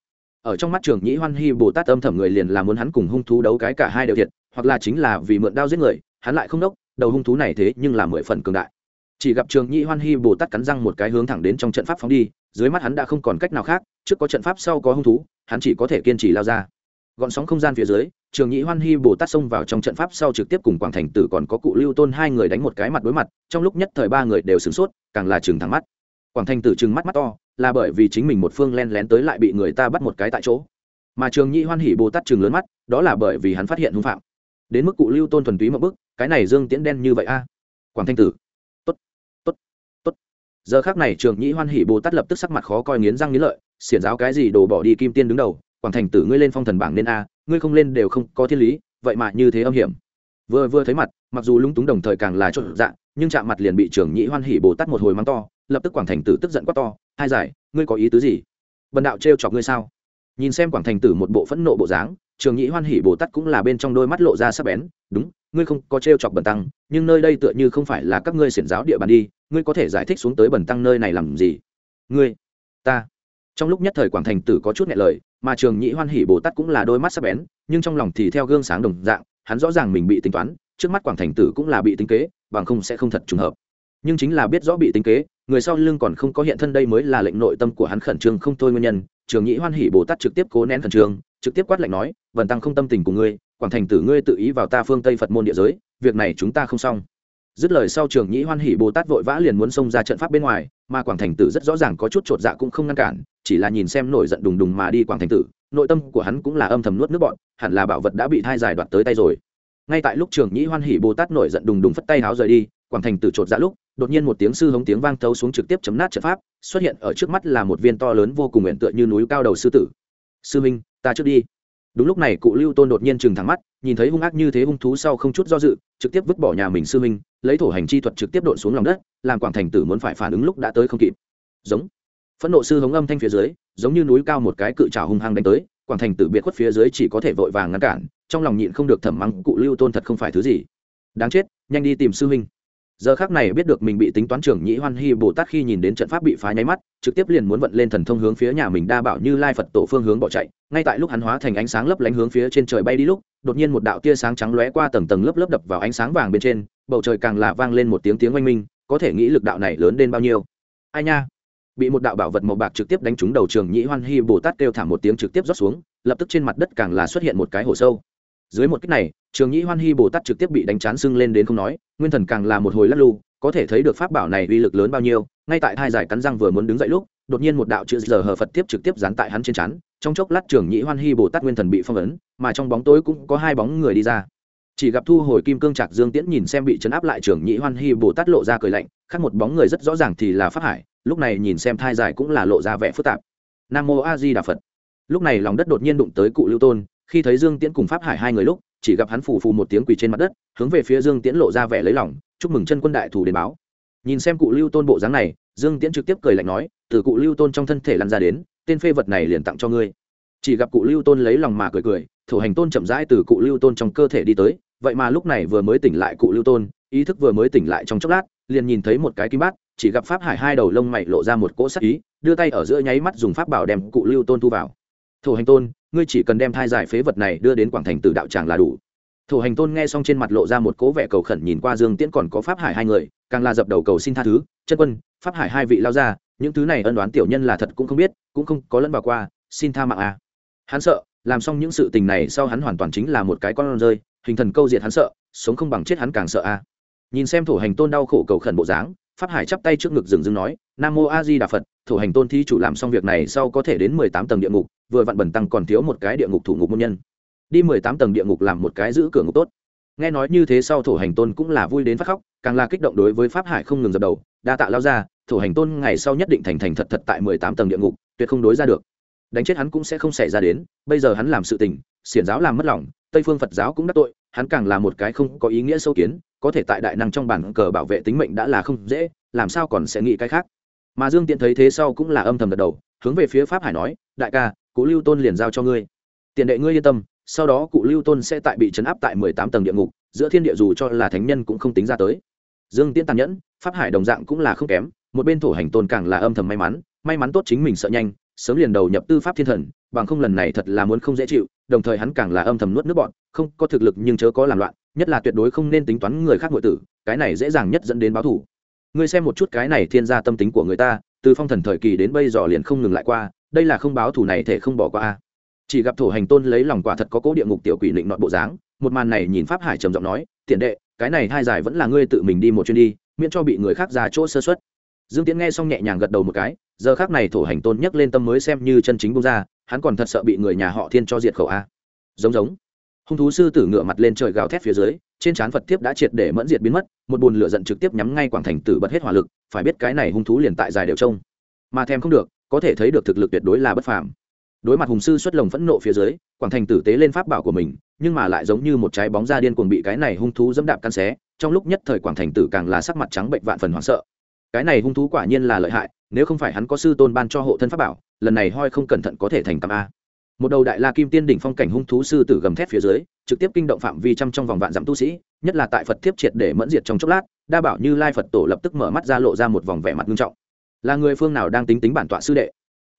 Ở trong mắt trường nhĩ hoan hy bồ tát âm thầm người liền là muốn hắn cùng hung thú đấu cái cả hai đều thiệt, hoặc là chính là vì mượn đao giết người, hắn lại không đốc, đầu hung thú này thế nhưng là mười phần cường đại. Chỉ gặp trường nhĩ hoan hy bồ tát cắn răng một cái hướng thẳng đến trong trận pháp phóng đi, dưới mắt hắn đã không còn cách nào khác, trước có trận pháp sau có hung thú, hắn chỉ có thể kiên trì lao ra gọn sóng không gian phía dưới, trường nhĩ hoan hy bồ tát xông vào trong trận pháp sau trực tiếp cùng quảng thành tử còn có cụ lưu tôn hai người đánh một cái mặt đối mặt, trong lúc nhất thời ba người đều sửng sốt, càng là chừng thẳng mắt. Quảng thành tử chừng mắt mắt to, là bởi vì chính mình một phương len lén tới lại bị người ta bắt một cái tại chỗ. Mà trường nhĩ hoan hỉ bồ tát chừng lớn mắt, đó là bởi vì hắn phát hiện hung phạm. Đến mức cụ lưu tôn thuần túy một bức, cái này dương tiễn đen như vậy a? À? Quảng thanh tử, tốt tốt tốt. Giờ khác này trường nhĩ hoan hỉ bồ tát lập tức sắc mặt khó coi nghiến răng nghiến lợi, xiển giáo cái gì đồ bỏ đi kim tiên đứng đầu quảng thành tử ngươi lên phong thần bảng nên a, ngươi không lên đều không có thiên lý, vậy mà như thế âm hiểm. Vừa vừa thấy mặt, mặc dù lúng túng đồng thời càng là trộn dạ nhưng chạm mặt liền bị trưởng nhĩ hoan hỉ bồ tát một hồi mắng to, lập tức quảng thành tử tức giận quát to, hai giải, ngươi có ý tứ gì? Bần đạo trêu chọc ngươi sao? Nhìn xem quảng thành tử một bộ phẫn nộ bộ dáng trường nhĩ hoan hỉ bồ tát cũng là bên trong đôi mắt lộ ra sắc bén, đúng, ngươi không có t chọc bẩn tăng, nhưng nơi đây tựa như không phải là các ngươi xiển giáo địa bàn đi, ngươi có thể giải thích xuống tới bẩn tăng nơi này làm gì? Ngươi, ta. Trong lúc nhất thời quảng thành tử có chút nhẹ lời mà trường nhĩ hoan hỉ bồ tát cũng là đôi mắt sắc bén, nhưng trong lòng thì theo gương sáng đồng dạng, hắn rõ ràng mình bị tính toán, trước mắt quảng thành tử cũng là bị tính kế, bằng không sẽ không thật trùng hợp. Nhưng chính là biết rõ bị tính kế, người sau lưng còn không có hiện thân đây mới là lệnh nội tâm của hắn khẩn trương không thôi nguyên nhân. Trường nhĩ hoan hỉ bồ tát trực tiếp cố nén khẩn trương, trực tiếp quát lệnh nói vần tăng không tâm tình của ngươi, quảng thành tử ngươi tự ý vào ta phương tây phật môn địa giới, việc này chúng ta không xong dứt lời sau trường nhĩ hoan hỉ bồ tát vội vã liền muốn xông ra trận pháp bên ngoài, mà quảng thành tử rất rõ ràng có chút t r ộ t dạ cũng không ngăn cản, chỉ là nhìn xem nổi giận đùng đùng mà đi quảng thành tử, nội tâm của hắn cũng là âm thầm nuốt nước bọn hẳn là bảo vật đã bị thai giải đoạt tới tay rồi. Ngay tại lúc trường nhĩ hoan hỉ bồ tát nổi giận đùng đùng phất tay háo rời đi, quảng thành tử t r ộ t dạ lúc, đột nhiên một tiếng sư hống tiếng vang thấu xuống trực tiếp chấm nát trận pháp, xuất hiện ở trước mắt là một viên to lớn vô cùng nguyện tựa như núi cao đầu sư tử. Sư minh, ta trước đi. Đúng lúc này cụ lưu tôn đột nhiên chừng thẳng mắt nhìn thấy hung ác như thế hung thú sau không chút do dự, trực tiếp vứt bỏ nhà mình sư minh lấy thổ hành chi thuật trực tiếp đột xuống lòng đất, làm quảng thành tử muốn phải phản ứng lúc đã tới không kịp. Giống. Phẫn nộ sư hống âm thanh phía dưới, giống như núi cao một cái cự trào hung hăng đánh tới, quảng thành tử biệt khuất phía dưới chỉ có thể vội vàng ngăn cản, trong lòng nhịn không được thẩm mắng cụ lưu tôn thật không phải thứ gì. Đáng chết, nhanh đi tìm sư huynh giờ khác này biết được mình bị tính toán trưởng nhĩ hoan hy bồ tát khi nhìn đến trận pháp bị phá nháy mắt, trực tiếp liền muốn vận lên thần thông hướng phía nhà mình đa bảo như lai phật tổ phương hướng bỏ chạy. Ngay tại lúc hắn hóa thành ánh sáng lấp lánh hướng phía trên trời bay đi lúc, đột nhiên một đạo tia sáng trắng lóe qua tầng tầng lớp lớp đập vào ánh sáng vàng bên trên, bầu trời càng là vang lên một tiếng tiếng oanh minh, có thể nghĩ lực đạo này lớn đến bao nhiêu. Ai nha! Bị một đạo bảo vật màu bạc trực tiếp đánh trúng đầu trường nhĩ hoan hy bồ tát kêu thảm một tiếng trực tiếp rót xuống, lập tức trên mặt đất càng là xuất hiện một cái hồ sâu dưới một cách này, trường nhĩ hoan hy bồ tát trực tiếp bị đánh chán sưng lên đến không nói, nguyên thần càng là một hồi lắc lu có thể thấy được pháp bảo này uy lực lớn bao nhiêu, ngay tại hai giải cắn răng vừa muốn đứng dậy lúc, đột nhiên một đạo chữ giờ hờ phật tiếp trực tiếp dán tại hắn trên chắn trong chốc lát trường nhĩ hoan hy bồ tát nguyên thần bị phong ấn, mà trong bóng tối cũng có hai bóng người đi ra. Chỉ gặp thu hồi kim cương trạc dương tiễn nhìn xem bị chấn áp lại trường nhĩ hoan hy bồ tát lộ ra cười lạnh, khác một bóng người rất rõ ràng thì là pháp hải, lúc này nhìn xem thai giải cũng là lộ ra vẻ phức tạp. Nam mô a di đà phật. Lúc này lòng đất đột nhiên đụng tới cụ lưu tôn khi thấy dương tiễn cùng pháp hải hai người lúc, chỉ gặp hắn phù phù một tiếng quỳ trên mặt đất, hướng về phía dương tiễn lộ ra vẻ lấy lòng, chúc mừng chân quân đại thủ đến báo. Nhìn xem cụ lưu tôn bộ dáng này, dương tiễn trực tiếp cười lạnh nói, từ cụ lưu tôn trong thân thể lăn ra đến, tên phê vật này liền tặng cho ngươi. Chỉ gặp cụ lưu tôn lấy lòng mà cười cười, thủ hành tôn chậm rãi từ cụ lưu tôn trong cơ thể đi tới, vậy mà lúc này vừa mới tỉnh lại cụ lưu tôn, ý thức vừa mới tỉnh lại trong chốc lát, liền nhìn thấy một cái kim bát, chỉ gặp pháp hải hai đầu lông mày lộ ra một cỗ sắc ý, đưa tay ở giữa nháy mắt dùng pháp bảo đem cụ lưu tôn thu vào. Thủ hành tôn ngươi chỉ cần đem thai giải phế vật này đưa đến quảng thành từ đạo tràng là đủ thủ hành tôn nghe xong trên mặt lộ ra một cố vẻ cầu khẩn nhìn qua dương tiễn còn có pháp hải hai người, càng là dập đầu cầu xin tha thứ, chân quân, pháp hải hai vị lao ra, những thứ này ân đoán tiểu nhân là thật cũng không biết, cũng không có lẫn vào qua, xin tha mạng à. hắn sợ, làm xong những sự tình này sau hắn hoàn toàn chính là một cái con rơi, hình thần câu diệt hắn sợ, sống không bằng chết hắn càng sợ a nhìn xem thủ hành tôn đau khổ cầu khẩn bộ dáng pháp hải chắp tay trước ngực dừng dừng nói, nam mô a di đà phật Thủ hành tôn thi chủ làm xong việc này sau có thể đến mười tám tầng địa ngục, vừa vặn bẩn tăng còn thiếu một cái địa ngục thủ ngục môn nhân. Đi mười tám tầng địa ngục làm một cái giữ cửa ngục tốt. Nghe nói như thế sau thổ hành tôn cũng là vui đến phát khóc, càng là kích động đối với pháp hải không ngừng dập đầu, đa tạ lao ra thổ hành tôn ngày sau nhất định thành thành thật thật tại mười tám tầng địa ngục, tuyệt không đối ra được. Đánh chết hắn cũng sẽ không xảy ra đến, bây giờ hắn làm sự tình, xiển giáo làm mất lòng, tây phương phật giáo cũng đắc tội, hắn càng là một cái không có ý nghĩa sâu kiến có thể tại đại năng trong bản cờ bảo vệ tính mệnh đã là không dễ, làm sao còn sẽ nghĩ cái khác? Mà dương tiện thấy thế sau cũng là âm thầm gật đầu, hướng về phía pháp hải nói, đại ca, cụ lưu tôn liền giao cho ngươi. Tiền đệ ngươi yên tâm, sau đó cụ lưu tôn sẽ tại bị chấn áp tại mười tám tầng địa ngục, giữa thiên địa dù cho là thánh nhân cũng không tính ra tới. Dương tiễn tàn nhẫn, pháp hải đồng dạng cũng là không kém, một bên thổ hành tôn càng là âm thầm may mắn may mắn tốt chính mình sợ nhanh, sớm liền đầu nhập tư pháp thiên thần, bằng không lần này thật là muốn không dễ chịu, đồng thời hắn càng là âm thầm nuốt nước bọn không có thực lực nhưng chớ có làm loạn nhất là tuyệt đối không nên tính toán người khác ngụy tử, cái này dễ dàng nhất dẫn đến báo thủ ngươi xem một chút cái này thiên gia tâm tính của người ta, từ phong thần thời kỳ đến bây giờ liền không ngừng lại qua, đây là không báo thủ này thể không bỏ qua chỉ gặp thổ hành tôn lấy lòng quả thật có cố địa ngục tiểu quỷ định nọt bộ dáng, một màn này nhìn pháp hải trầm giọng nói, tiện đệ, cái này hai giải vẫn là ngươi tự mình đi một chuyến đi, miễn cho bị người khác ra chỗ sơ xuất dương tiến nghe xong nhẹ nhàng gật đầu một cái, giờ khác này thổ hành tôn nhấc lên tâm mới xem như chân chính bung ra, hắn còn thật sợ bị người nhà họ thiên cho diệt khẩu a. Giống giống hung thú sư tử ngựa mặt lên trời gào thét phía dưới, trên trán phật tiếp đã triệt để mẫn diệt biến mất, một bùn lửa giận trực tiếp nhắm ngay quảng thành tử bật hết hỏa lực, phải biết cái này hung thú liền tại dài đều trông. Mà thèm không được, có thể thấy được thực lực tuyệt đối là bất phàm. Đối mặt hùng sư xuất lồng phẫn nộ phía dưới, quảng thành tử tế lên pháp bảo của mình, nhưng mà lại giống như một trái bóng da điên cuồng bị cái này hung thú dẫm đạp căn xé, trong lúc nhất thời quảng thành tử càng là sắc mặt trắng bệnh vạn phần hoảng sợ. Cái này hung thú quả nhiên là lợi hại, nếu không phải hắn có sư tôn ban cho hộ thân pháp bảo, lần này hoi không cẩn thận có thể thành cầm a một đầu đại la kim tiên đỉnh phong cảnh hung thú sư tử gầm thét phía dưới, trực tiếp kinh động phạm vi trăm trong vòng vạn dặm tu sĩ, nhất là tại phật tiếp triệt để mẫn diệt trong chốc lát, đa bảo như lai phật tổ lập tức mở mắt ra lộ ra một vòng vẻ mặt nghiêm trọng. Là người phương nào đang tính tính bản tọa sư đệ?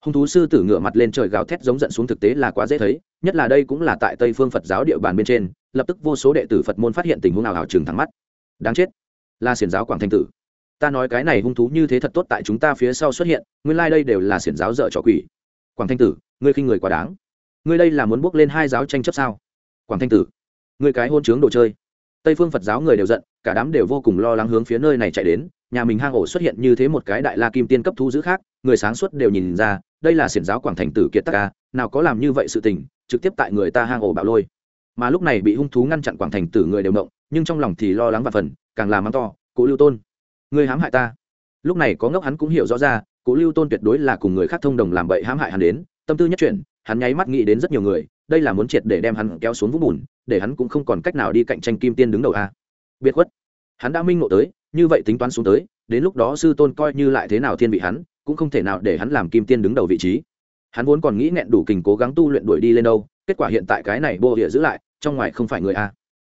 Hung thú sư tử ngửa mặt lên trời gào thét giống giận xuống thực tế là quá dễ thấy, nhất là đây cũng là tại tây phương phật giáo địa bàn bên trên, lập tức vô số đệ tử phật môn phát hiện tình huống nào hào trừng thắng mắt. Đáng chết. Là xiển giáo quảng thanh tử. Ta nói cái này hung thú như thế thật tốt tại chúng ta phía sau xuất hiện, nguyên lai、like、đây đều là xiển giáo dợ trò quỷ. Quảng thanh tử, ngươi khinh người quá đáng ngươi đây là muốn bước lên hai giáo tranh chấp sao? Quảng thanh tử, ngươi cái hôn chướng đồ chơi. Tây phương phật giáo người đều giận, cả đám đều vô cùng lo lắng hướng phía nơi này chạy đến. Nhà mình hang ổ xuất hiện như thế một cái đại la kim tiên cấp thu giữ khác, người sáng suốt đều nhìn ra, đây là xiển giáo quảng thành tử kiệt tắc ca, nào có làm như vậy sự tình, trực tiếp tại người ta hang ổ bạo lôi. Mà lúc này bị hung thú ngăn chặn quảng thành tử người đều động, nhưng trong lòng thì lo lắng và phần, càng làm mắng to, cố lưu tôn người hãm hại ta. Lúc này có ngốc hắn cũng hiểu rõ ra, cố lưu tôn tuyệt đối là cùng người khác thông đồng làm bậy hãm hại hắn đến, tâm tư nhất chuyển hắn nháy mắt nghĩ đến rất nhiều người, đây là muốn triệt để đem hắn kéo xuống vũng bùn, để hắn cũng không còn cách nào đi cạnh tranh kim tiên đứng đầu a. Biệt khuất. Hắn đã minh ngộ tới, như vậy tính toán xuống tới, đến lúc đó sư tôn coi như lại thế nào thiên vị hắn, cũng không thể nào để hắn làm kim tiên đứng đầu vị trí. Hắn vốn còn nghĩ nghẹn đủ kình cố gắng tu luyện đuổi đi lên đâu, kết quả hiện tại cái này bô địa giữ lại, trong ngoài không phải người a.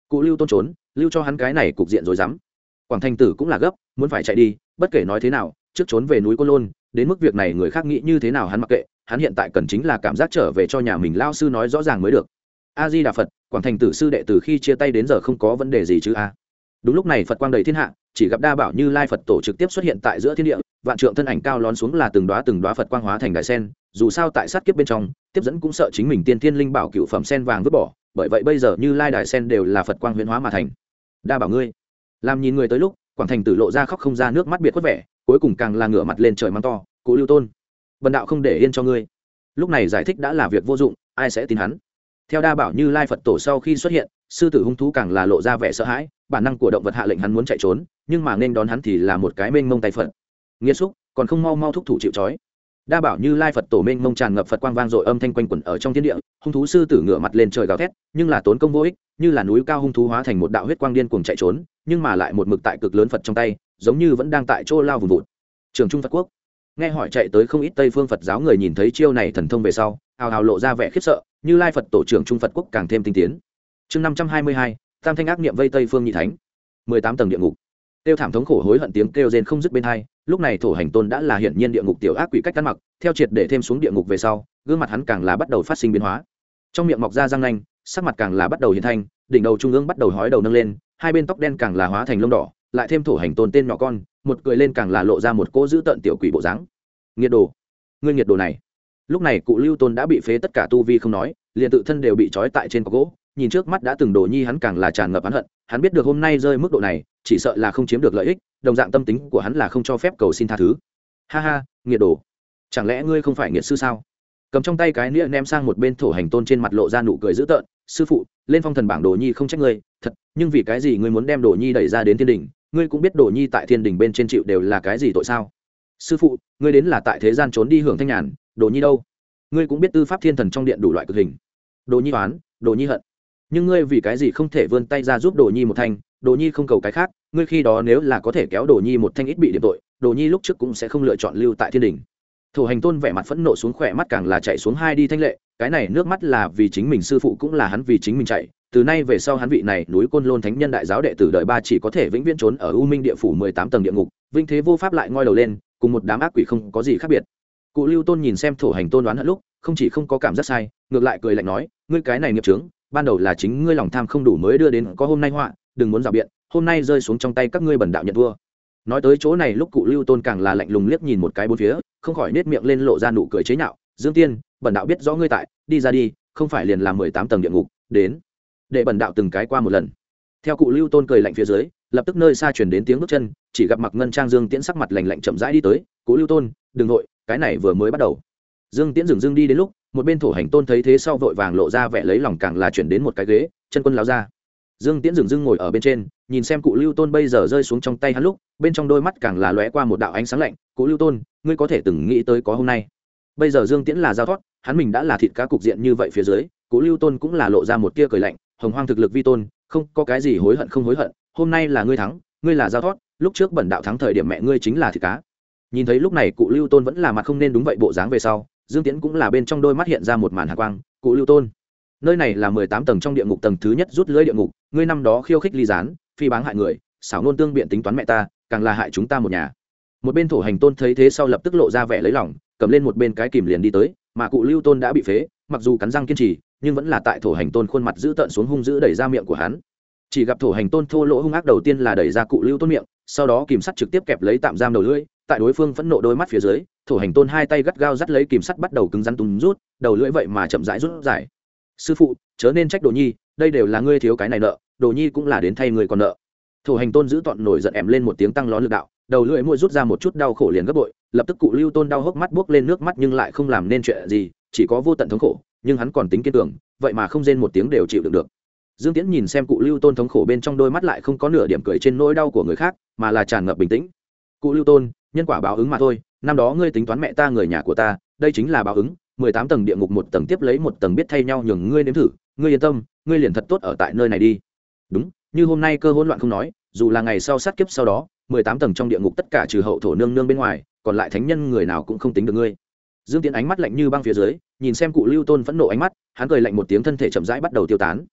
Cụ lưu tôn trốn, lưu cho hắn cái này cục diện rồi dám. Quảng thanh tử cũng là gấp, muốn phải chạy đi, bất kể nói thế nào, trước trốn về núi côn lôn, đến mức việc này người khác nghĩ như thế nào hắn mặc kệ hắn hiện tại cần chính là cảm giác trở về cho nhà mình lao sư nói rõ ràng mới được. A di đà phật quảng thành tử sư đệ từ khi chia tay đến giờ không có vấn đề gì chứ a. Đúng lúc này phật quang đầy thiên hạ, chỉ gặp đa bảo như lai phật tổ trực tiếp xuất hiện tại giữa thiên địa, vạn trượng thân ảnh cao lón xuống là từng đoá từng đoá phật quang hóa thành đại sen, dù sao tại sát kiếp bên trong, tiếp dẫn cũng sợ chính mình tiên thiên linh bảo cựu phẩm sen vàng vứt bỏ, bởi vậy bây giờ như lai đại sen đều là phật quang huyễn hóa mà thành. Đa bảo ngươi, làm nhìn người tới lúc, quảng thành tử lộ ra khóc không ra nước mắt biệt khuất vẻ, cuối cùng càng là ngửa mặt lên trời mắng to, cố lưu tôn bần đạo không để yên cho ngươi. Lúc này giải thích đã là việc vô dụng, ai sẽ tin hắn? Theo đa bảo như lai phật tổ sau khi xuất hiện, sư tử hung thú càng là lộ ra vẻ sợ hãi, bản năng của động vật hạ lệnh hắn muốn chạy trốn, nhưng mà nên đón hắn thì là một cái mênh mông tay phật. Nghiêm xúc, còn không mau mau thúc thủ chịu trói. Đa bảo như lai phật tổ mênh mông tràn ngập phật quang vang dội âm thanh quanh quẩn ở trong thiên địa, hung thú sư tử ngửa mặt lên trời gào thét, nhưng là tốn công vô ích, như là núi cao hung thú hóa thành một đạo huyết quang điên cuồng chạy trốn, nhưng mà lại một mực tại cực lớn phật trong tay, giống như vẫn đang tại chỗ lao vùng vụt. Trường trung phật quốc nghe hỏi chạy tới không ít tây phương phật giáo người nhìn thấy chiêu này thần thông về sau, hào hào lộ ra vẻ khiếp sợ, như lai phật tổ trưởng trung phật quốc càng thêm tinh tiến. Chương năm trăm hai mươi hai, tam thanh ác niệm vây tây phương nhị thánh. mười tám tầng địa ngục. Tiêu thảm thống khổ hối hận tiếng kêu rên không dứt bên hai, lúc này thổ hành tôn đã là hiển nhiên địa ngục tiểu ác quỷ cách ăn mặc, theo triệt để thêm xuống địa ngục về sau, gương mặt hắn càng là bắt đầu phát sinh biến hóa. Trong miệng mọc ra răng nanh, sắc mặt càng là bắt đầu hiện thanh, đỉnh đầu trung ương bắt đầu hói đầu nâng lên, hai bên tóc đen càng là hóa thành lông đỏ lại thêm thổ hành tôn tên nhỏ con, một cười lên càng là lộ ra một cỗ giữ tận tiểu quỷ bộ dáng. Nghiệt đồ, ngươi nghiệt đồ này. Lúc này cụ lưu tôn đã bị phế tất cả tu vi không nói, liền tự thân đều bị trói tại trên cọc gỗ, nhìn trước mắt đã từng đồ nhi hắn càng là tràn ngập hắn hận, hắn biết được hôm nay rơi mức độ này, chỉ sợ là không chiếm được lợi ích, đồng dạng tâm tính của hắn là không cho phép cầu xin tha thứ. Ha ha, nghiệt đồ. Chẳng lẽ ngươi không phải nghiệt sư sao? Cầm trong tay cái nĩa ném sang một bên thổ hành tôn trên mặt lộ ra nụ cười dữ tợn, sư phụ, lên phong thần bảng đồ nhi không trách ngươi, thật, nhưng vì cái gì ngươi muốn đem đồ nhi đẩy ra đến thiên đình ngươi cũng biết đồ nhi tại thiên đình bên trên chịu đều là cái gì tội sao? Sư phụ, ngươi đến là tại thế gian trốn đi hưởng thanh nhàn, đồ nhi đâu? Ngươi cũng biết tư pháp thiên thần trong điện đủ loại cực hình. Đồ nhi oán, đồ nhi hận. Nhưng ngươi vì cái gì không thể vươn tay ra giúp đồ nhi một thanh? Đồ nhi không cầu cái khác, ngươi khi đó nếu là có thể kéo đồ nhi một thanh ít bị điểm tội, đồ nhi lúc trước cũng sẽ không lựa chọn lưu tại thiên đình. Thủ hành tôn vẻ mặt phẫn nộ xuống khỏe mắt càng là chạy xuống hai đi thanh lệ, cái này nước mắt là vì chính mình sư phụ cũng là hắn vì chính mình chạy từ nay về sau hắn vị này núi côn lôn thánh nhân đại giáo đệ tử đời ba chỉ có thể vĩnh viễn trốn ở u minh địa phủ mười tám tầng địa ngục, vinh thế vô pháp lại ngoi đầu lên, cùng một đám ác quỷ không có gì khác biệt. Cụ lưu tôn nhìn xem thổ hành tôn đoán hận lúc, không chỉ không có cảm giác sai, ngược lại cười lạnh nói, ngươi cái này nghiệp trướng ban đầu là chính ngươi lòng tham không đủ mới đưa đến, có hôm nay họa, đừng muốn rào biện, hôm nay rơi xuống trong tay các ngươi bẩn đạo nhận vua nói tới chỗ này lúc cụ lưu tôn càng là lạnh lùng liếc nhìn một cái bốn phía, không khỏi nết miệng lên lộ ra nụ cười chế nhạo, dương tiên bẩn đạo biết rõ ngươi tại, đi ra đi, không phải liền làm mười tám tầng địa ngục, đến để bẩn đạo từng cái qua một lần. Theo cụ lưu tôn cười lạnh phía dưới, lập tức nơi xa chuyển đến tiếng bước chân, chỉ gặp mặc ngân trang dương tiễn sắc mặt lành lạnh chậm rãi đi tới, cụ lưu tôn, đừng nội cái này vừa mới bắt đầu. Dương tiễn dừng dưng đi đến lúc, một bên thổ hành tôn thấy thế sau vội vàng lộ ra vẻ lấy lòng càng là chuyển đến một cái ghế, chân quân láo ra. Dương tiễn dừng dưng ngồi ở bên trên, nhìn xem cụ lưu tôn bây giờ rơi xuống trong tay hắn lúc, bên trong đôi mắt càng là lóe qua một đạo ánh sáng lạnh, cụ lưu tôn, ngươi có thể từng nghĩ tới có hôm nay? Bây giờ dương tiễn là giao thoát, hắn mình đã là thịt cá cục diện như vậy phía dưới, cụ lưu tôn cũng là lộ ra một tia cười lạnh hồng hoang thực lực vi tôn, không có cái gì hối hận không hối hận, hôm nay là ngươi thắng, ngươi là giao thoát, lúc trước bẩn đạo thắng thời điểm mẹ ngươi chính là thịt cá. Nhìn thấy lúc này cụ lưu tôn vẫn là mặt không nên đúng vậy bộ dáng về sau, dương tiễn cũng là bên trong đôi mắt hiện ra một màn hạ quang, cụ lưu tôn, nơi này là mười tám tầng trong địa ngục tầng thứ nhất rút lưới địa ngục, ngươi năm đó khiêu khích ly gián, phi báng hại người, xảo nôn tương biện tính toán mẹ ta, càng là hại chúng ta một nhà. Một bên thổ hành tôn thấy thế sau lập tức lộ ra vẻ lấy lòng, cầm lên một bên cái kìm liền đi tới, mà cụ lưu tôn đã bị phế, mặc dù cắn răng kiên trì nhưng vẫn là tại thổ hành tôn khuôn mặt giữ tợn xuống hung dữ đẩy ra miệng của hắn. Chỉ gặp thổ hành tôn thô lỗ hung ác đầu tiên là đẩy ra cụ lưu tôn miệng, sau đó kìm sắt trực tiếp kẹp lấy tạm giam đầu lưỡi, tại đối phương phẫn nộ đôi mắt phía dưới, thổ hành tôn hai tay gắt gao dắt lấy kìm sắt bắt đầu cứng rắn tùng rút, đầu lưỡi vậy mà chậm rãi rút dài. Sư phụ, chớ nên trách đồ nhi, đây đều là ngươi thiếu cái này nợ, đồ nhi cũng là đến thay người còn nợ. Thổ hành tôn giữ tọn nổi giận em lên một tiếng tăng ló lực đạo, đầu lưỡi môi rút ra một chút đau khổ liền gấp bội, lập tức cụ lưu tôn đau hốc mắt buốc lên nước mắt nhưng lại không làm nên chuyện gì, chỉ có vô tận thống khổ nhưng hắn còn tính kiên tưởng vậy mà không rên một tiếng đều chịu đựng được. Dương tiễn nhìn xem cụ lưu tôn thống khổ bên trong đôi mắt lại không có nửa điểm cười trên nỗi đau của người khác, mà là tràn ngập bình tĩnh. Cụ lưu tôn, nhân quả báo ứng mà thôi, năm đó ngươi tính toán mẹ ta người nhà của ta, đây chính là báo ứng, mười tám tầng địa ngục một tầng tiếp lấy một tầng biết thay nhau nhường ngươi nếm thử, ngươi yên tâm, ngươi liền thật tốt ở tại nơi này đi. Đúng, như hôm nay cơ hỗn loạn không nói, dù là ngày sau sát kiếp sau đó, mười tám tầng trong địa ngục tất cả trừ hậu thổ nương nương bên ngoài, còn lại thánh nhân người nào cũng không tính được ngươi dương tiễn ánh mắt lạnh như băng phía dưới, nhìn xem cụ lưu tôn phẫn nộ ánh mắt, hắn cười lạnh một tiếng thân thể chậm rãi bắt đầu tiêu tán.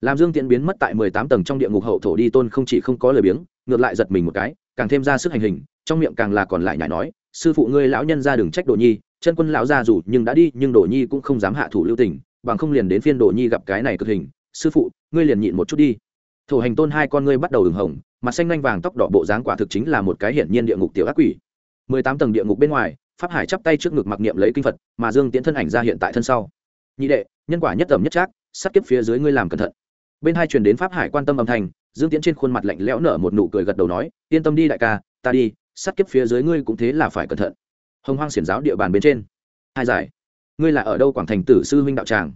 Làm dương tiễn biến mất tại mười tám tầng trong địa ngục hậu thổ đi tôn không chỉ không có lời biếng, ngược lại giật mình một cái, càng thêm ra sức hành hình, trong miệng càng là còn lại nhảy nói, sư phụ ngươi lão nhân ra đừng trách đồ nhi, chân quân lão ra dù nhưng đã đi, nhưng đồ nhi cũng không dám hạ thủ lưu tình, bằng không liền đến phiên đồ nhi gặp cái này cực hình. Sư phụ, ngươi liền nhịn một chút đi. Thổ hành tôn hai con ngươi bắt đầu đường hồng, mặt xanh lanh vàng tóc đỏ bộ dáng quả thực chính là một cái hiển nhiên địa ngục tiểu ác quỷ. Mười tám tầng địa ngục bên ngoài pháp hải chắp tay trước ngực mặc niệm lấy kinh phật, mà dương tiễn thân ảnh ra hiện tại thân sau. Nhị đệ, nhân quả nhất tầm nhất trác, sắt kiếp phía dưới ngươi làm cẩn thận. Bên hai truyền đến pháp hải quan tâm âm thanh, dương tiễn trên khuôn mặt lạnh lẽo nở một nụ cười gật đầu nói, yên tâm đi đại ca, ta đi, sắt kiếp phía dưới ngươi cũng thế là phải cẩn thận. Hồng hoang xiển giáo địa bàn bên trên. Hai giải. Ngươi là ở đâu quảng thành tử sư huynh đạo tràng?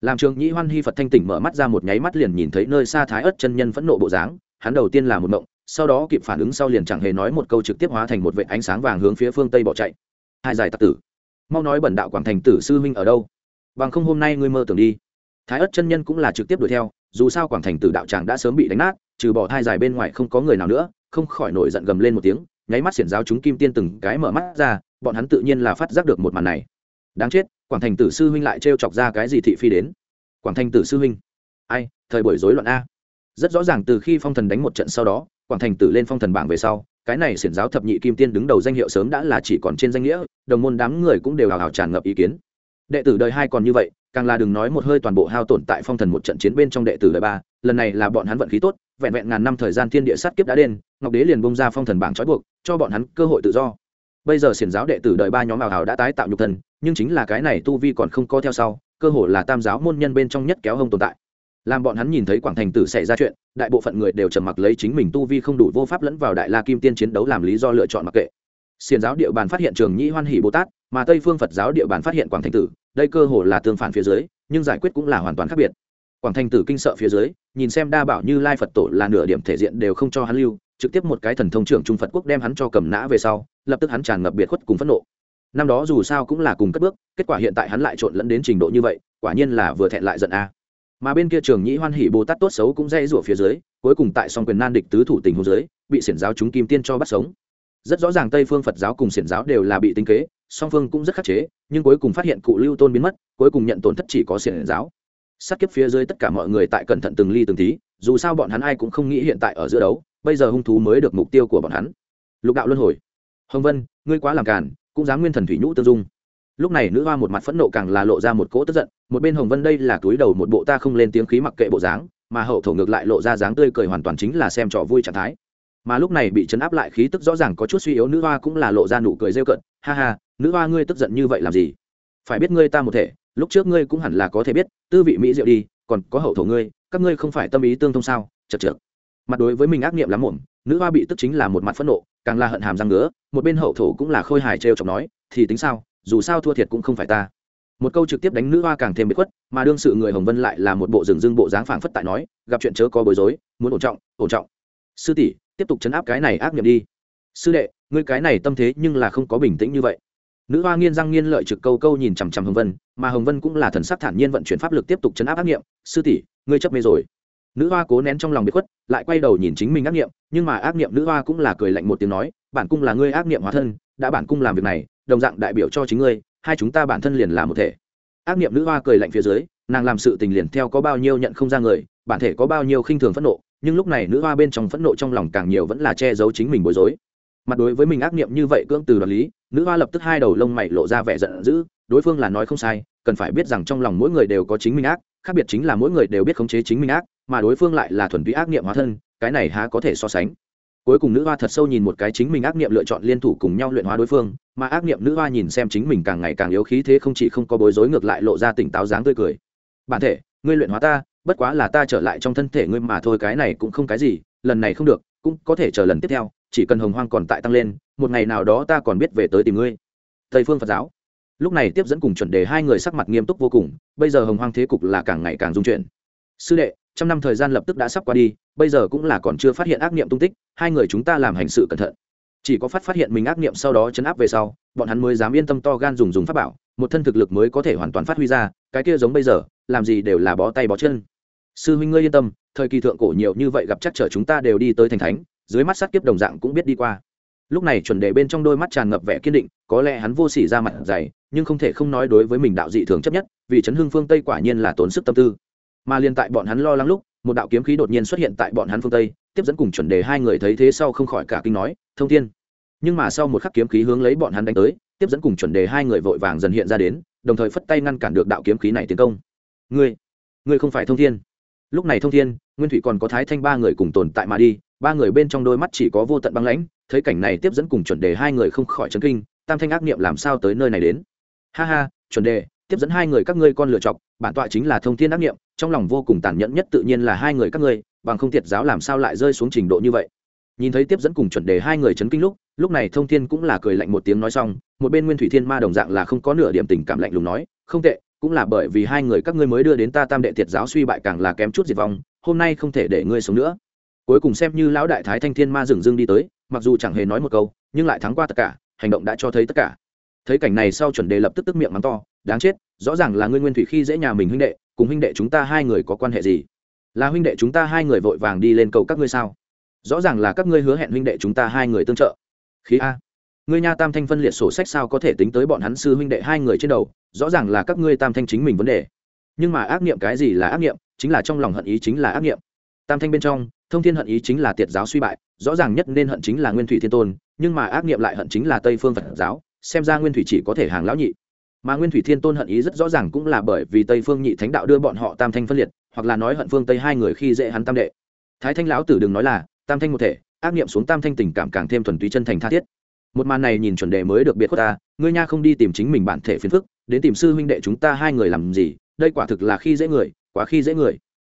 Làm trường nhĩ hoan hy phật thanh tỉnh mở mắt ra một nháy mắt liền nhìn thấy nơi xa thái ớt chân nhân phẫn nộ bộ dáng, hắn đầu tiên là một mộng sau đó kịp phản ứng sau liền chẳng hề nói một câu trực tiếp hóa thành một vệ ánh sáng vàng hướng phía phương tây bỏ chạy hai giải tặc tử. Mau nói bẩn đạo quảng thành tử sư huynh ở đâu. Bằng không hôm nay ngươi mơ tưởng đi. Thái ất chân nhân cũng là trực tiếp đuổi theo, dù sao quảng thành tử đạo tràng đã sớm bị đánh nát, trừ bỏ hai dài bên ngoài không có người nào nữa, không khỏi nổi giận gầm lên một tiếng, nháy mắt xiển giáo chúng kim tiên từng cái mở mắt ra, bọn hắn tự nhiên là phát giác được một màn này. Đáng chết, quảng thành tử sư huynh lại trêu chọc ra cái gì thị phi đến? Quảng thành tử sư huynh. Ai, thời buổi rối loạn a. Rất rõ ràng từ khi phong thần đánh một trận sau đó, quảng thành tử lên phong thần bảng về sau cái này xiển giáo thập nhị kim tiên đứng đầu danh hiệu sớm đã là chỉ còn trên danh nghĩa, đồng môn đám người cũng đều hào hào tràn ngập ý kiến. Đệ tử đời hai còn như vậy, càng là đừng nói một hơi toàn bộ hao tổn tại phong thần một trận chiến bên trong đệ tử đời ba, lần này là bọn hắn vận khí tốt, vẹn vẹn ngàn năm thời gian thiên địa sát kiếp đã đến, ngọc đế liền bông ra phong thần bảng trói buộc, cho bọn hắn cơ hội tự do. Bây giờ xiển giáo đệ tử đời ba nhóm ảo hào đã tái tạo nhục thần nhưng chính là cái này tu vi còn không có theo sau, cơ hội là tam giáo môn nhân bên trong nhất kéo hông tồn tại làm bọn hắn nhìn thấy quảng thành tử xảy ra chuyện, đại bộ phận người đều trầm mặc lấy chính mình tu vi không đủ vô pháp lẫn vào đại la kim tiên chiến đấu làm lý do lựa chọn mặc kệ. Xiền giáo địa bàn phát hiện trường nhĩ hoan hỷ bồ tát, mà tây phương phật giáo địa bàn phát hiện quảng thành tử, đây cơ hồ là tương phản phía dưới, nhưng giải quyết cũng là hoàn toàn khác biệt. Quảng thành tử kinh sợ phía dưới, nhìn xem đa bảo như lai phật tổ là nửa điểm thể diện đều không cho hắn lưu, trực tiếp một cái thần thông trưởng trung phật quốc đem hắn cho cầm nã về sau, lập tức hắn tràn ngập biệt khuất cùng phẫn nộ. Năm đó dù sao cũng là cùng cất bước, kết quả hiện tại hắn lại trộn lẫn đến trình độ như vậy, quả nhiên là vừa thẹn lại giận a mà bên kia trường nhĩ hoan hỉ bồ tát tốt xấu cũng dây rủa phía dưới, cuối cùng tại song quyền nan địch tứ thủ tình hồ dưới, bị xiển giáo chúng kim tiên cho bắt sống. Rất rõ ràng tây phương phật giáo cùng xiển giáo đều là bị tính kế, song phương cũng rất khắc chế, nhưng cuối cùng phát hiện cụ lưu tôn biến mất, cuối cùng nhận tổn thất chỉ có xiển giáo. Sát kiếp phía dưới tất cả mọi người tại cẩn thận từng ly từng tí, dù sao bọn hắn ai cũng không nghĩ hiện tại ở giữa đấu, bây giờ hung thú mới được mục tiêu của bọn hắn. Lục đạo luân hồi. Hồng vân, ngươi quá làm cản cũng dám nguyên thần thủy nhũ tương dung lúc này nữ hoa một mặt phẫn nộ càng là lộ ra một cỗ tức giận, một bên hồng vân đây là túi đầu một bộ ta không lên tiếng khí mặc kệ bộ dáng, mà hậu thổ ngược lại lộ ra dáng tươi cười hoàn toàn chính là xem trò vui trạng thái. Mà lúc này bị chấn áp lại khí tức rõ ràng có chút suy yếu nữ hoa cũng là lộ ra nụ cười rêu cận ha ha, nữ hoa ngươi tức giận như vậy làm gì? Phải biết ngươi ta một thể, lúc trước ngươi cũng hẳn là có thể biết, tư vị mỹ diệu đi, còn có hậu thổ ngươi, các ngươi không phải tâm ý tương thông sao? Chật chật mặt đối với mình ác nghiệm lắm muộn, nữ hoa bị tức chính là một mặt phẫn nộ, càng là hận hàm răng ngứa, một bên hậu thổ cũng là khôi hài trêu chọc nói, thì tính sao? Dù sao thua thiệt cũng không phải ta. Một câu trực tiếp đánh nữ hoa càng thêm bị khuất, mà đương sự người hồng vân lại là một bộ rừng rưng bộ dáng phảng phất tại nói, gặp chuyện chớ có bối rối, muốn ổn trọng ổn trọng. Sư tỷ, tiếp tục chấn áp cái này ác nghiệm đi. Sư đệ, ngươi cái này tâm thế nhưng là không có bình tĩnh như vậy. Nữ hoa nghiên răng nghiên lợi trực câu câu nhìn chằm chằm hồng vân, mà hồng vân cũng là thần sắc thản nhiên vận chuyển pháp lực tiếp tục chấn áp ác nghiệm sư tỷ, ngươi chấp mê rồi. Nữ hoa cố nén trong lòng bị khuất, lại quay đầu nhìn chính mình ác nghiệm nhưng mà ác nghiệm nữ hoa cũng là cười lạnh một tiếng nói, bản cung là ngươi ác nghiệm hóa thân, đã bản cung làm việc này đồng dạng đại biểu cho chính ngươi, hai chúng ta bản thân liền là một thể. Ác niệm nữ hoa cười lạnh phía dưới, nàng làm sự tình liền theo có bao nhiêu nhận không ra người, bản thể có bao nhiêu khinh thường phẫn nộ, nhưng lúc này nữ hoa bên trong phẫn nộ trong lòng càng nhiều vẫn là che giấu chính mình bối rối. Mặt đối với mình ác niệm như vậy cưỡng từ đoạt lý, nữ hoa lập tức hai đầu lông mày lộ ra vẻ giận dữ, đối phương là nói không sai, cần phải biết rằng trong lòng mỗi người đều có chính mình ác, khác biệt chính là mỗi người đều biết khống chế chính mình ác, mà đối phương lại là thuần túy ác niệm hóa thân, cái này há có thể so sánh cuối cùng nữ hoa thật sâu nhìn một cái chính mình ác niệm lựa chọn liên thủ cùng nhau luyện hóa đối phương, mà ác niệm nữ hoa nhìn xem chính mình càng ngày càng yếu khí thế không chỉ không có bối rối ngược lại lộ ra tỉnh táo dáng tươi cười. Bản thể, ngươi luyện hóa ta, bất quá là ta trở lại trong thân thể ngươi mà thôi, cái này cũng không cái gì, lần này không được, cũng có thể chờ lần tiếp theo, chỉ cần hồng hoang còn tại tăng lên, một ngày nào đó ta còn biết về tới tìm ngươi. Tây phương phật giáo. Lúc này tiếp dẫn cùng chuẩn đề hai người sắc mặt nghiêm túc vô cùng, bây giờ hồng hoang thế cục là càng ngày càng dung chuyển. Sư đệ trăm năm thời gian lập tức đã sắp qua đi, bây giờ cũng là còn chưa phát hiện ác niệm tung tích, hai người chúng ta làm hành sự cẩn thận. Chỉ có phát phát hiện mình ác niệm sau đó chấn áp về sau, bọn hắn mới dám yên tâm to gan dùng dùng pháp bảo, một thân thực lực mới có thể hoàn toàn phát huy ra, cái kia giống bây giờ, làm gì đều là bó tay bó chân. Sư huynh ngươi yên tâm, thời kỳ thượng cổ nhiều như vậy gặp chắc trở chúng ta đều đi tới thành thánh, dưới mắt sát kiếp đồng dạng cũng biết đi qua. Lúc này chuẩn đề bên trong đôi mắt tràn ngập vẻ kiên định, có lẽ hắn vô sỉ ra mặt dày, nhưng không thể không nói đối với mình đạo dị thường chấp nhất, vì chấn hương phương tây quả nhiên là tốn sức tâm tư mà liên tại bọn hắn lo lắng lúc, một đạo kiếm khí đột nhiên xuất hiện tại bọn hắn phương tây, tiếp dẫn cùng chuẩn đề hai người thấy thế sau không khỏi cả kinh nói, thông thiên. Nhưng mà sau một khắc kiếm khí hướng lấy bọn hắn đánh tới, tiếp dẫn cùng chuẩn đề hai người vội vàng dần hiện ra đến, đồng thời phất tay ngăn cản được đạo kiếm khí này tiến công. Ngươi ngươi không phải thông thiên. Lúc này thông thiên, nguyên thủy còn có thái thanh ba người cùng tồn tại mà đi, ba người bên trong đôi mắt chỉ có vô tận băng lãnh, thấy cảnh này tiếp dẫn cùng chuẩn đề hai người không khỏi chấn kinh, tam thanh ác niệm làm sao tới nơi này đến? Ha ha, chuẩn đề tiếp dẫn hai người các ngươi con lựa chọc, bản tọa chính là thông thiên đắc niệm trong lòng vô cùng tàn nhẫn nhất tự nhiên là hai người các ngươi, bằng không thiệt giáo làm sao lại rơi xuống trình độ như vậy. Nhìn thấy tiếp dẫn cùng chuẩn đề hai người chấn kinh lúc lúc này thông thiên cũng là cười lạnh một tiếng nói xong, một bên nguyên thủy thiên ma đồng dạng là không có nửa điểm tình cảm lạnh lùng nói, không tệ, cũng là bởi vì hai người các ngươi mới đưa đến ta tam đệ thiệt giáo suy bại càng là kém chút diệt vong, hôm nay không thể để ngươi sống nữa. Cuối cùng xem như lão đại thái thanh thiên ma dừng dưng đi tới, mặc dù chẳng hề nói một câu, nhưng lại thắng qua tất cả, hành động đã cho thấy tất cả thấy cảnh này sau chuẩn đề lập tức tức miệng mắng to, đáng chết, rõ ràng là ngươi nguyên thủy khi dễ nhà mình huynh đệ, cùng huynh đệ chúng ta hai người có quan hệ gì? Là huynh đệ chúng ta hai người vội vàng đi lên cầu các ngươi sao? Rõ ràng là các ngươi hứa hẹn huynh đệ chúng ta hai người tương trợ. Khí a. Ngươi nha tam thanh phân liệt sổ sách sao có thể tính tới bọn hắn sư huynh đệ hai người trên đầu, rõ ràng là các ngươi tam thanh chính mình vấn đề. Nhưng mà ác niệm cái gì là ác niệm, chính là trong lòng hận ý chính là ác niệm. Tam thanh bên trong, thông thiên hận ý chính là tiệt giáo suy bại, rõ ràng nhất nên hận chính là nguyên thủy thiên tôn, nhưng mà ác niệm lại hận chính là tây phương phật giáo xem ra nguyên thủy chỉ có thể hàng lão nhị. Mà nguyên thủy thiên tôn hận ý rất rõ ràng cũng là bởi vì tây phương nhị thánh đạo đưa bọn họ tam thanh phân liệt, hoặc là nói hận phương tây hai người khi dễ hắn tam đệ. Thái thanh lão tử đừng nói là, tam thanh một thể, ác niệm xuống tam thanh tình cảm càng thêm thuần túy chân thành tha thiết. Một màn này nhìn chuẩn đề mới được biệt khuất ta, ngươi nha không đi tìm chính mình bản thể phiền phức, đến tìm sư huynh đệ chúng ta hai người làm gì, đây quả thực là khi dễ người, quá khi dễ người.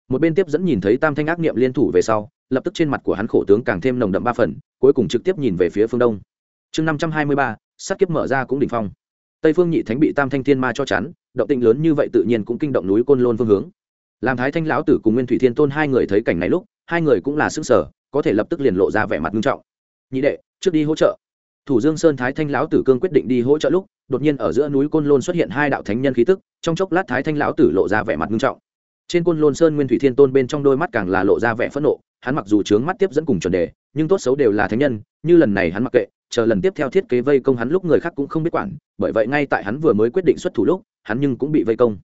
Một bên tiếp dẫn nhìn thấy tam thanh ác niệm liên thủ về sau, lập tức trên mặt của hắn khổ tướng càng thêm nồng đậm ba phần, cuối cùng trực tiếp nhìn về phía phương đông. Chương năm trăm hai mươi ba sát kiếp mở ra cũng đỉnh phong. Tây phương nhị thánh bị tam thanh thiên ma cho chắn, động tĩnh lớn như vậy tự nhiên cũng kinh động núi côn lôn phương hướng. Làm thái thanh lão tử cùng nguyên thủy thiên tôn hai người thấy cảnh này lúc, hai người cũng là sức sở có thể lập tức liền lộ ra vẻ mặt nghiêm trọng. Nhị đệ, trước đi hỗ trợ. Thủ dương sơn thái thanh lão tử cương quyết định đi hỗ trợ lúc, đột nhiên ở giữa núi côn lôn xuất hiện hai đạo thánh nhân khí tức, trong chốc lát thái thanh lão tử lộ ra vẻ mặt nghiêm trọng. Trên côn lôn sơn nguyên thủy thiên tôn bên trong đôi mắt càng là lộ ra vẻ phẫn nộ, hắn mặc dù trướng mắt tiếp dẫn cùng chuẩn đề, nhưng tốt xấu đều là thánh nhân, như lần này hắn mặc kệ chờ lần tiếp theo thiết kế vây công hắn lúc người khác cũng không biết quản, bởi vậy ngay tại hắn vừa mới quyết định xuất thủ lúc, hắn nhưng cũng bị vây công.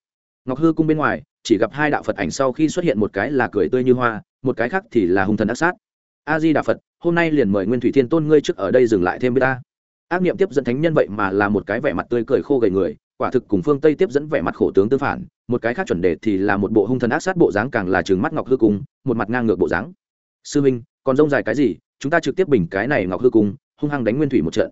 Ngọc hư cung bên ngoài, chỉ gặp hai đạo phật ảnh sau khi xuất hiện một cái là cười tươi như hoa, một cái khác thì là hung thần ác sát. A di đà phật, hôm nay liền mời nguyên thủy thiên tôn ngươi trước ở đây dừng lại thêm với ta. Ác niệm tiếp dẫn thánh nhân vậy mà là một cái vẻ mặt tươi cười khô gầy người, quả thực cùng phương tây tiếp dẫn vẻ mặt khổ tướng tương phản, một cái khác chuẩn đề thì là một bộ hung thần ác sát bộ dáng càng là trừng mắt ngọc hư cung, một mặt ngang ngược bộ dáng. Sư minh, còn rông dài cái gì? Chúng ta trực tiếp bình cái này ngọc hư cung hung hăng đánh nguyên thủy một trận.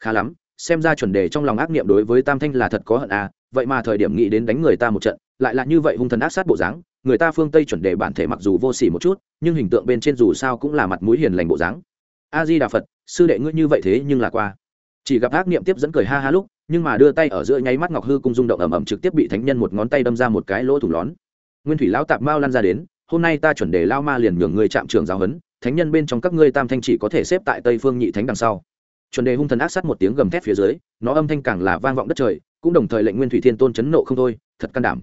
Khá lắm, xem ra chuẩn đề trong lòng ác niệm đối với tam thanh là thật có hận à vậy mà thời điểm nghĩ đến đánh người ta một trận, lại là như vậy hung thần ác sát bộ dáng, người ta phương tây chuẩn đề bản thể mặc dù vô s ỉ một chút, nhưng hình tượng bên trên dù sao cũng là mặt mũi hiền lành bộ dáng. A di đà phật, sư đệ ngươi như vậy thế nhưng là qua. Chỉ gặp ác niệm tiếp dẫn cười ha ha lúc, nhưng mà đưa tay ở giữa nháy mắt ngọc hư cung rung động ầm ầm trực tiếp bị thánh nhân một ngón tay đâm ra một cái lỗ thủng lón. Nguyên thủy lão tạp mao lan ra đến, hôm nay ta chuẩn đề lao ma liền nhường người chạm trường giáo huấn thánh nhân bên trong các ngươi tam thanh chỉ có thể xếp tại tây phương nhị thánh đằng sau. Chuẩn đề hung thần ác sát một tiếng gầm thét phía dưới, nó âm thanh càng là vang vọng đất trời, cũng đồng thời lệnh nguyên thủy thiên tôn chấn nộ không thôi, thật can đảm.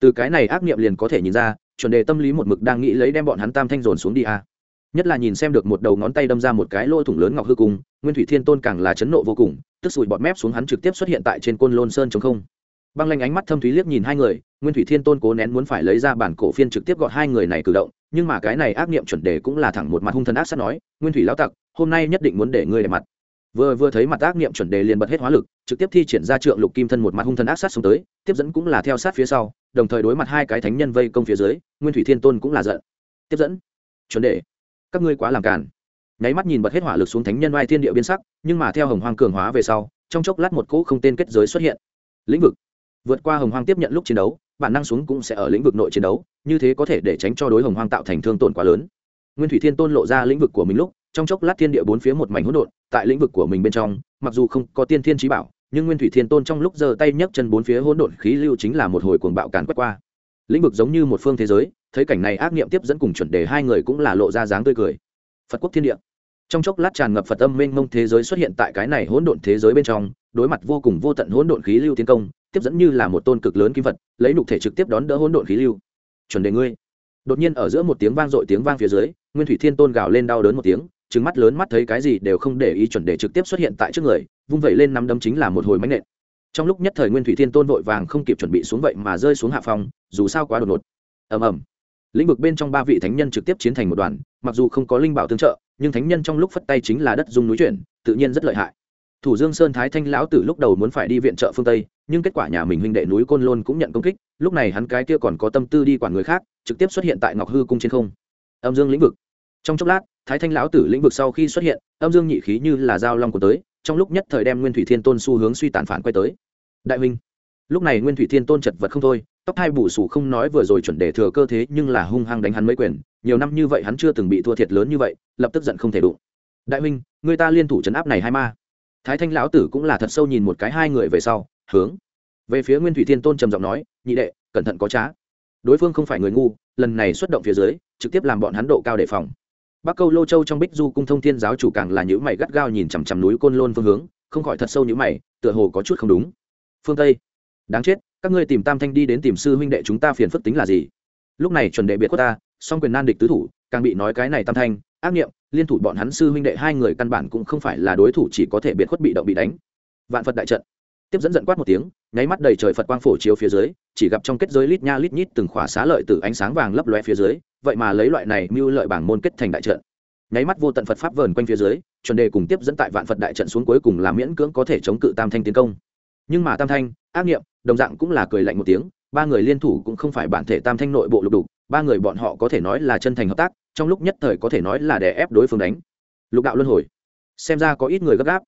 Từ cái này ác niệm liền có thể nhìn ra, chuẩn đề tâm lý một mực đang nghĩ lấy đem bọn hắn tam thanh dồn xuống đi a. Nhất là nhìn xem được một đầu ngón tay đâm ra một cái lỗ thủng lớn ngọc hư cung nguyên thủy thiên tôn càng là chấn nộ vô cùng, tức sùi bọt mép xuống hắn trực tiếp xuất hiện tại trên côn lôn sơn chống không băng lanh ánh mắt thâm thúy liếc nhìn hai người, nguyên thủy thiên tôn cố nén muốn phải lấy ra bản cổ phiên trực tiếp gọt hai người này cử động, nhưng mà cái này ác niệm chuẩn đề cũng là thẳng một mặt hung thần ác sát nói, nguyên thủy lão tặc, hôm nay nhất định muốn để ngươi để mặt. Vừa vừa thấy mặt ác niệm chuẩn đề liền bật hết hóa lực, trực tiếp thi triển ra trượng lục kim thân một mặt hung thần ác sát xuống tới, tiếp dẫn cũng là theo sát phía sau, đồng thời đối mặt hai cái thánh nhân vây công phía dưới, nguyên thủy thiên tôn cũng là giận. Tiếp dẫn, chuẩn đề, các ngươi quá làm cản nháy mắt nhìn bật hết hỏa lực xuống thánh nhân vai thiên địa biên sắc, nhưng mà theo hồng hoang cường hóa về sau, trong chốc lát một cỗ không tên kết giới xuất hiện. Lĩnh vực vượt qua hồng hoang tiếp nhận lúc chiến đấu, bản năng xuống cũng sẽ ở lĩnh vực nội chiến đấu, như thế có thể để tránh cho đối hồng hoang tạo thành thương tổn quá lớn. Nguyên thủy thiên tôn lộ ra lĩnh vực của mình lúc, trong chốc lát thiên địa bốn phía một mảnh hỗn độn, tại lĩnh vực của mình bên trong, mặc dù không có tiên thiên trí bảo, nhưng nguyên thủy thiên tôn trong lúc giơ tay nhấc chân bốn phía hỗn độn khí lưu chính là một hồi cuồng bạo càn quét qua. Lĩnh vực giống như một phương thế giới, thấy cảnh này ác niệm tiếp dẫn cùng chuẩn đề hai người cũng là lộ ra dáng tươi cười. Phật quốc thiên địa. Trong chốc lát tràn ngập phật âm mênh mông thế giới xuất hiện tại cái này hỗn độn thế giới bên trong, đối mặt vô cùng vô tận hỗn độn khí lưu tiến công tiếp dẫn như là một tôn cực lớn kim vật, lấy nục thể trực tiếp đón đỡ hỗn độn khí lưu. Chuẩn đề ngươi. Đột nhiên ở giữa một tiếng vang dội tiếng vang phía dưới, nguyên thủy thiên tôn gào lên đau đớn một tiếng trứng mắt lớn mắt thấy cái gì đều không để ý chuẩn đề trực tiếp xuất hiện tại trước người, vung vẩy lên nắm đấm chính là một hồi mánh nện. Trong lúc nhất thời nguyên thủy thiên tôn vội vàng không kịp chuẩn bị xuống vậy mà rơi xuống hạ phòng, dù sao quá đột ngột. Ầm ầm. Lĩnh vực bên trong ba vị thánh nhân trực tiếp chiến thành một đoàn, mặc dù không có linh bảo tương trợ, nhưng thánh nhân trong lúc phất tay chính là đất dung núi chuyển, tự nhiên rất lợi hại thủ dương sơn thái thanh lão tử lúc đầu muốn phải đi viện trợ phương tây, nhưng kết quả nhà mình huynh đệ núi côn lôn cũng nhận công kích, lúc này hắn cái kia còn có tâm tư đi quản người khác, trực tiếp xuất hiện tại ngọc hư cung trên không. Âm dương lĩnh vực. Trong chốc lát, thái thanh lão tử lĩnh vực sau khi xuất hiện, âm dương nhị khí như là dao long của tới, trong lúc nhất thời đem nguyên thủy thiên tôn xu hướng suy tàn phản quay tới. Đại huynh, lúc này nguyên thủy thiên tôn chật vật không thôi, tóc hai bù sù không nói vừa rồi chuẩn đề thừa cơ thế nhưng là hung hăng đánh hắn mấy quyền, nhiều năm như vậy hắn chưa từng bị thua thiệt lớn như vậy, lập tức giận không thể đụng. Đại huynh, người ta liên thủ chấn áp này hai ma? Thái thanh lão tử cũng là thật sâu nhìn một cái hai người về sau, hướng về phía nguyên thủy thiên tôn trầm giọng nói, nhị đệ, cẩn thận có trá. Đối phương không phải người ngu, lần này xuất động phía dưới, trực tiếp làm bọn hắn độ cao đề phòng. Bắc câu lô châu trong bích du cung thông thiên giáo chủ càng là những mày gắt gao nhìn chằm chằm núi côn lôn phương hướng, không khỏi thật sâu những mày, tựa hồ có chút không đúng. Phương tây, đáng chết, các ngươi tìm tam thanh đi đến tìm sư huynh đệ chúng ta phiền phức tính là gì? Lúc này chuẩn đệ biệt của ta, song quyền nan địch tứ thủ, càng bị nói cái này tam thanh ác niệm liên thủ bọn hắn sư huynh đệ hai người căn bản cũng không phải là đối thủ chỉ có thể biệt khuất bị động bị đánh. Vạn phật đại trận. Tiếp dẫn dẫn quát một tiếng, nháy mắt đầy trời phật quang phổ chiếu phía dưới, chỉ gặp trong kết giới lít nha lít nhít từng khỏa xá lợi từ ánh sáng vàng lấp loe phía dưới, vậy mà lấy loại này mưu lợi bảng môn kết thành đại trận. Nháy mắt vô tận phật pháp vờn quanh phía dưới, chuẩn đề cùng tiếp dẫn tại vạn phật đại trận xuống cuối cùng là miễn cưỡng có thể chống cự tam thanh tiến công. Nhưng mà tam thanh, ác nghiệm, đồng dạng cũng là cười lạnh một tiếng, ba người liên thủ cũng không phải bản thể tam thanh nội bộ lục đục, ba người bọn họ có thể nói là chân thành hợp tác trong lúc nhất thời có thể nói là đè ép đối phương đánh. Lục đạo luân hồi. Xem ra có ít người gấp gáp.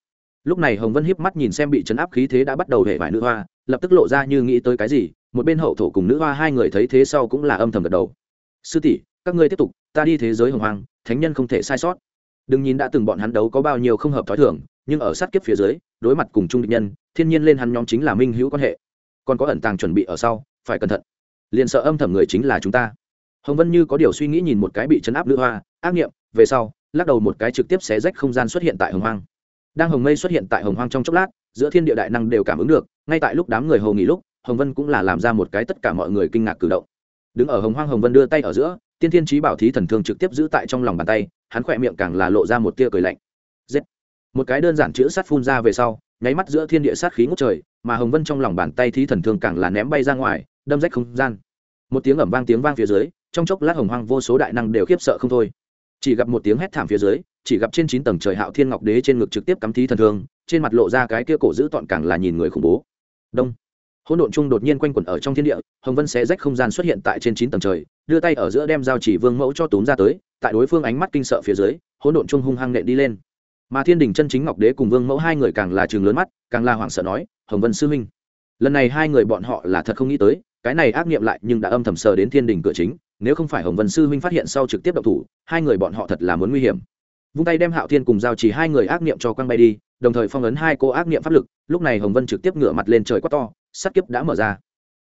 Lúc này hồng vân hiếp mắt nhìn xem bị chấn áp khí thế đã bắt đầu hệ vải nữ hoa, lập tức lộ ra như nghĩ tới cái gì, một bên hậu thổ cùng nữ hoa hai người thấy thế sau cũng là âm thầm gật đầu. Sư tỷ, các ngươi tiếp tục, ta đi thế giới hồng hoàng thánh nhân không thể sai sót. Đừng nhìn đã từng bọn hắn đấu có bao nhiêu không hợp t h ó i thường, nhưng ở sát kiếp phía dưới, đối mặt cùng trung địch nhân, thiên nhiên lên hắn nhóm chính là minh hữu quan hệ. Còn có ẩn tàng chuẩn bị ở sau, phải cẩn thận. Liền sợ âm thầm người chính là chúng ta hồng vân như có điều suy nghĩ nhìn một cái bị chấn áp nữ hoa, ác nghiệm, về sau, lắc đầu một cái trực tiếp xé rách không gian xuất hiện tại hồng hoang. Đang hồng mây xuất hiện tại hồng hoang trong chốc lát, giữa thiên địa đại năng đều cảm ứng được, ngay tại lúc đám người hầu nghỉ lúc, hồng vân cũng là làm ra một cái tất cả mọi người kinh ngạc cử động. Đứng ở hồng hoang hồng vân đưa tay ở giữa, tiên thiên trí bảo thí thần thương trực tiếp giữ tại trong lòng bàn tay, hắn khỏe miệng càng là lộ ra một tia cười lạnh. Giết! Một cái đơn giản chữ sát phun ra về sau, nháy mắt giữa thiên địa sát khí ngút trời, mà hồng vân trong lòng bàn tay thí thần thương càng là ném bay ra ngoài, đâm rách không gian. Một tiếng ẩm vang tiếng vang phía dưới trong chốc lát hồng hoang vô số đại năng đều khiếp sợ không thôi. Chỉ gặp một tiếng hét thảm phía dưới, chỉ gặp trên chín tầng trời hạo thiên ngọc đế trên ngực trực tiếp cắm thí thần thương, trên mặt lộ ra cái kia cổ giữ tọn càng là nhìn người khủng bố. Đông. Hỗn độn chung đột nhiên quanh quẩn ở trong thiên địa, hồng vân xé rách không gian xuất hiện tại trên chín tầng trời, đưa tay ở giữa đem giao chỉ vương mẫu cho túm ra tới, tại đối phương ánh mắt kinh sợ phía dưới, hỗn độn chung hung hăng nện đi lên. Mà thiên đình chân chính ngọc đế cùng vương mẫu hai người càng là trường lớn mắt, càng là hoảng sợ nói, hồng vân sư minh lần này hai người bọn họ là thật không nghĩ tới, cái này ác nghiệm lại nhưng đã âm thầm sờ đến thiên đình cửa chính nếu không phải hồng vân sư huynh phát hiện sau trực tiếp động thủ, hai người bọn họ thật là muốn nguy hiểm. Vung tay đem hạo thiên cùng giao chỉ hai người ác niệm cho quăng bay đi, đồng thời phong ấn hai cô ác niệm pháp lực, lúc này hồng vân trực tiếp ngửa mặt lên trời quát to sát kiếp đã mở ra.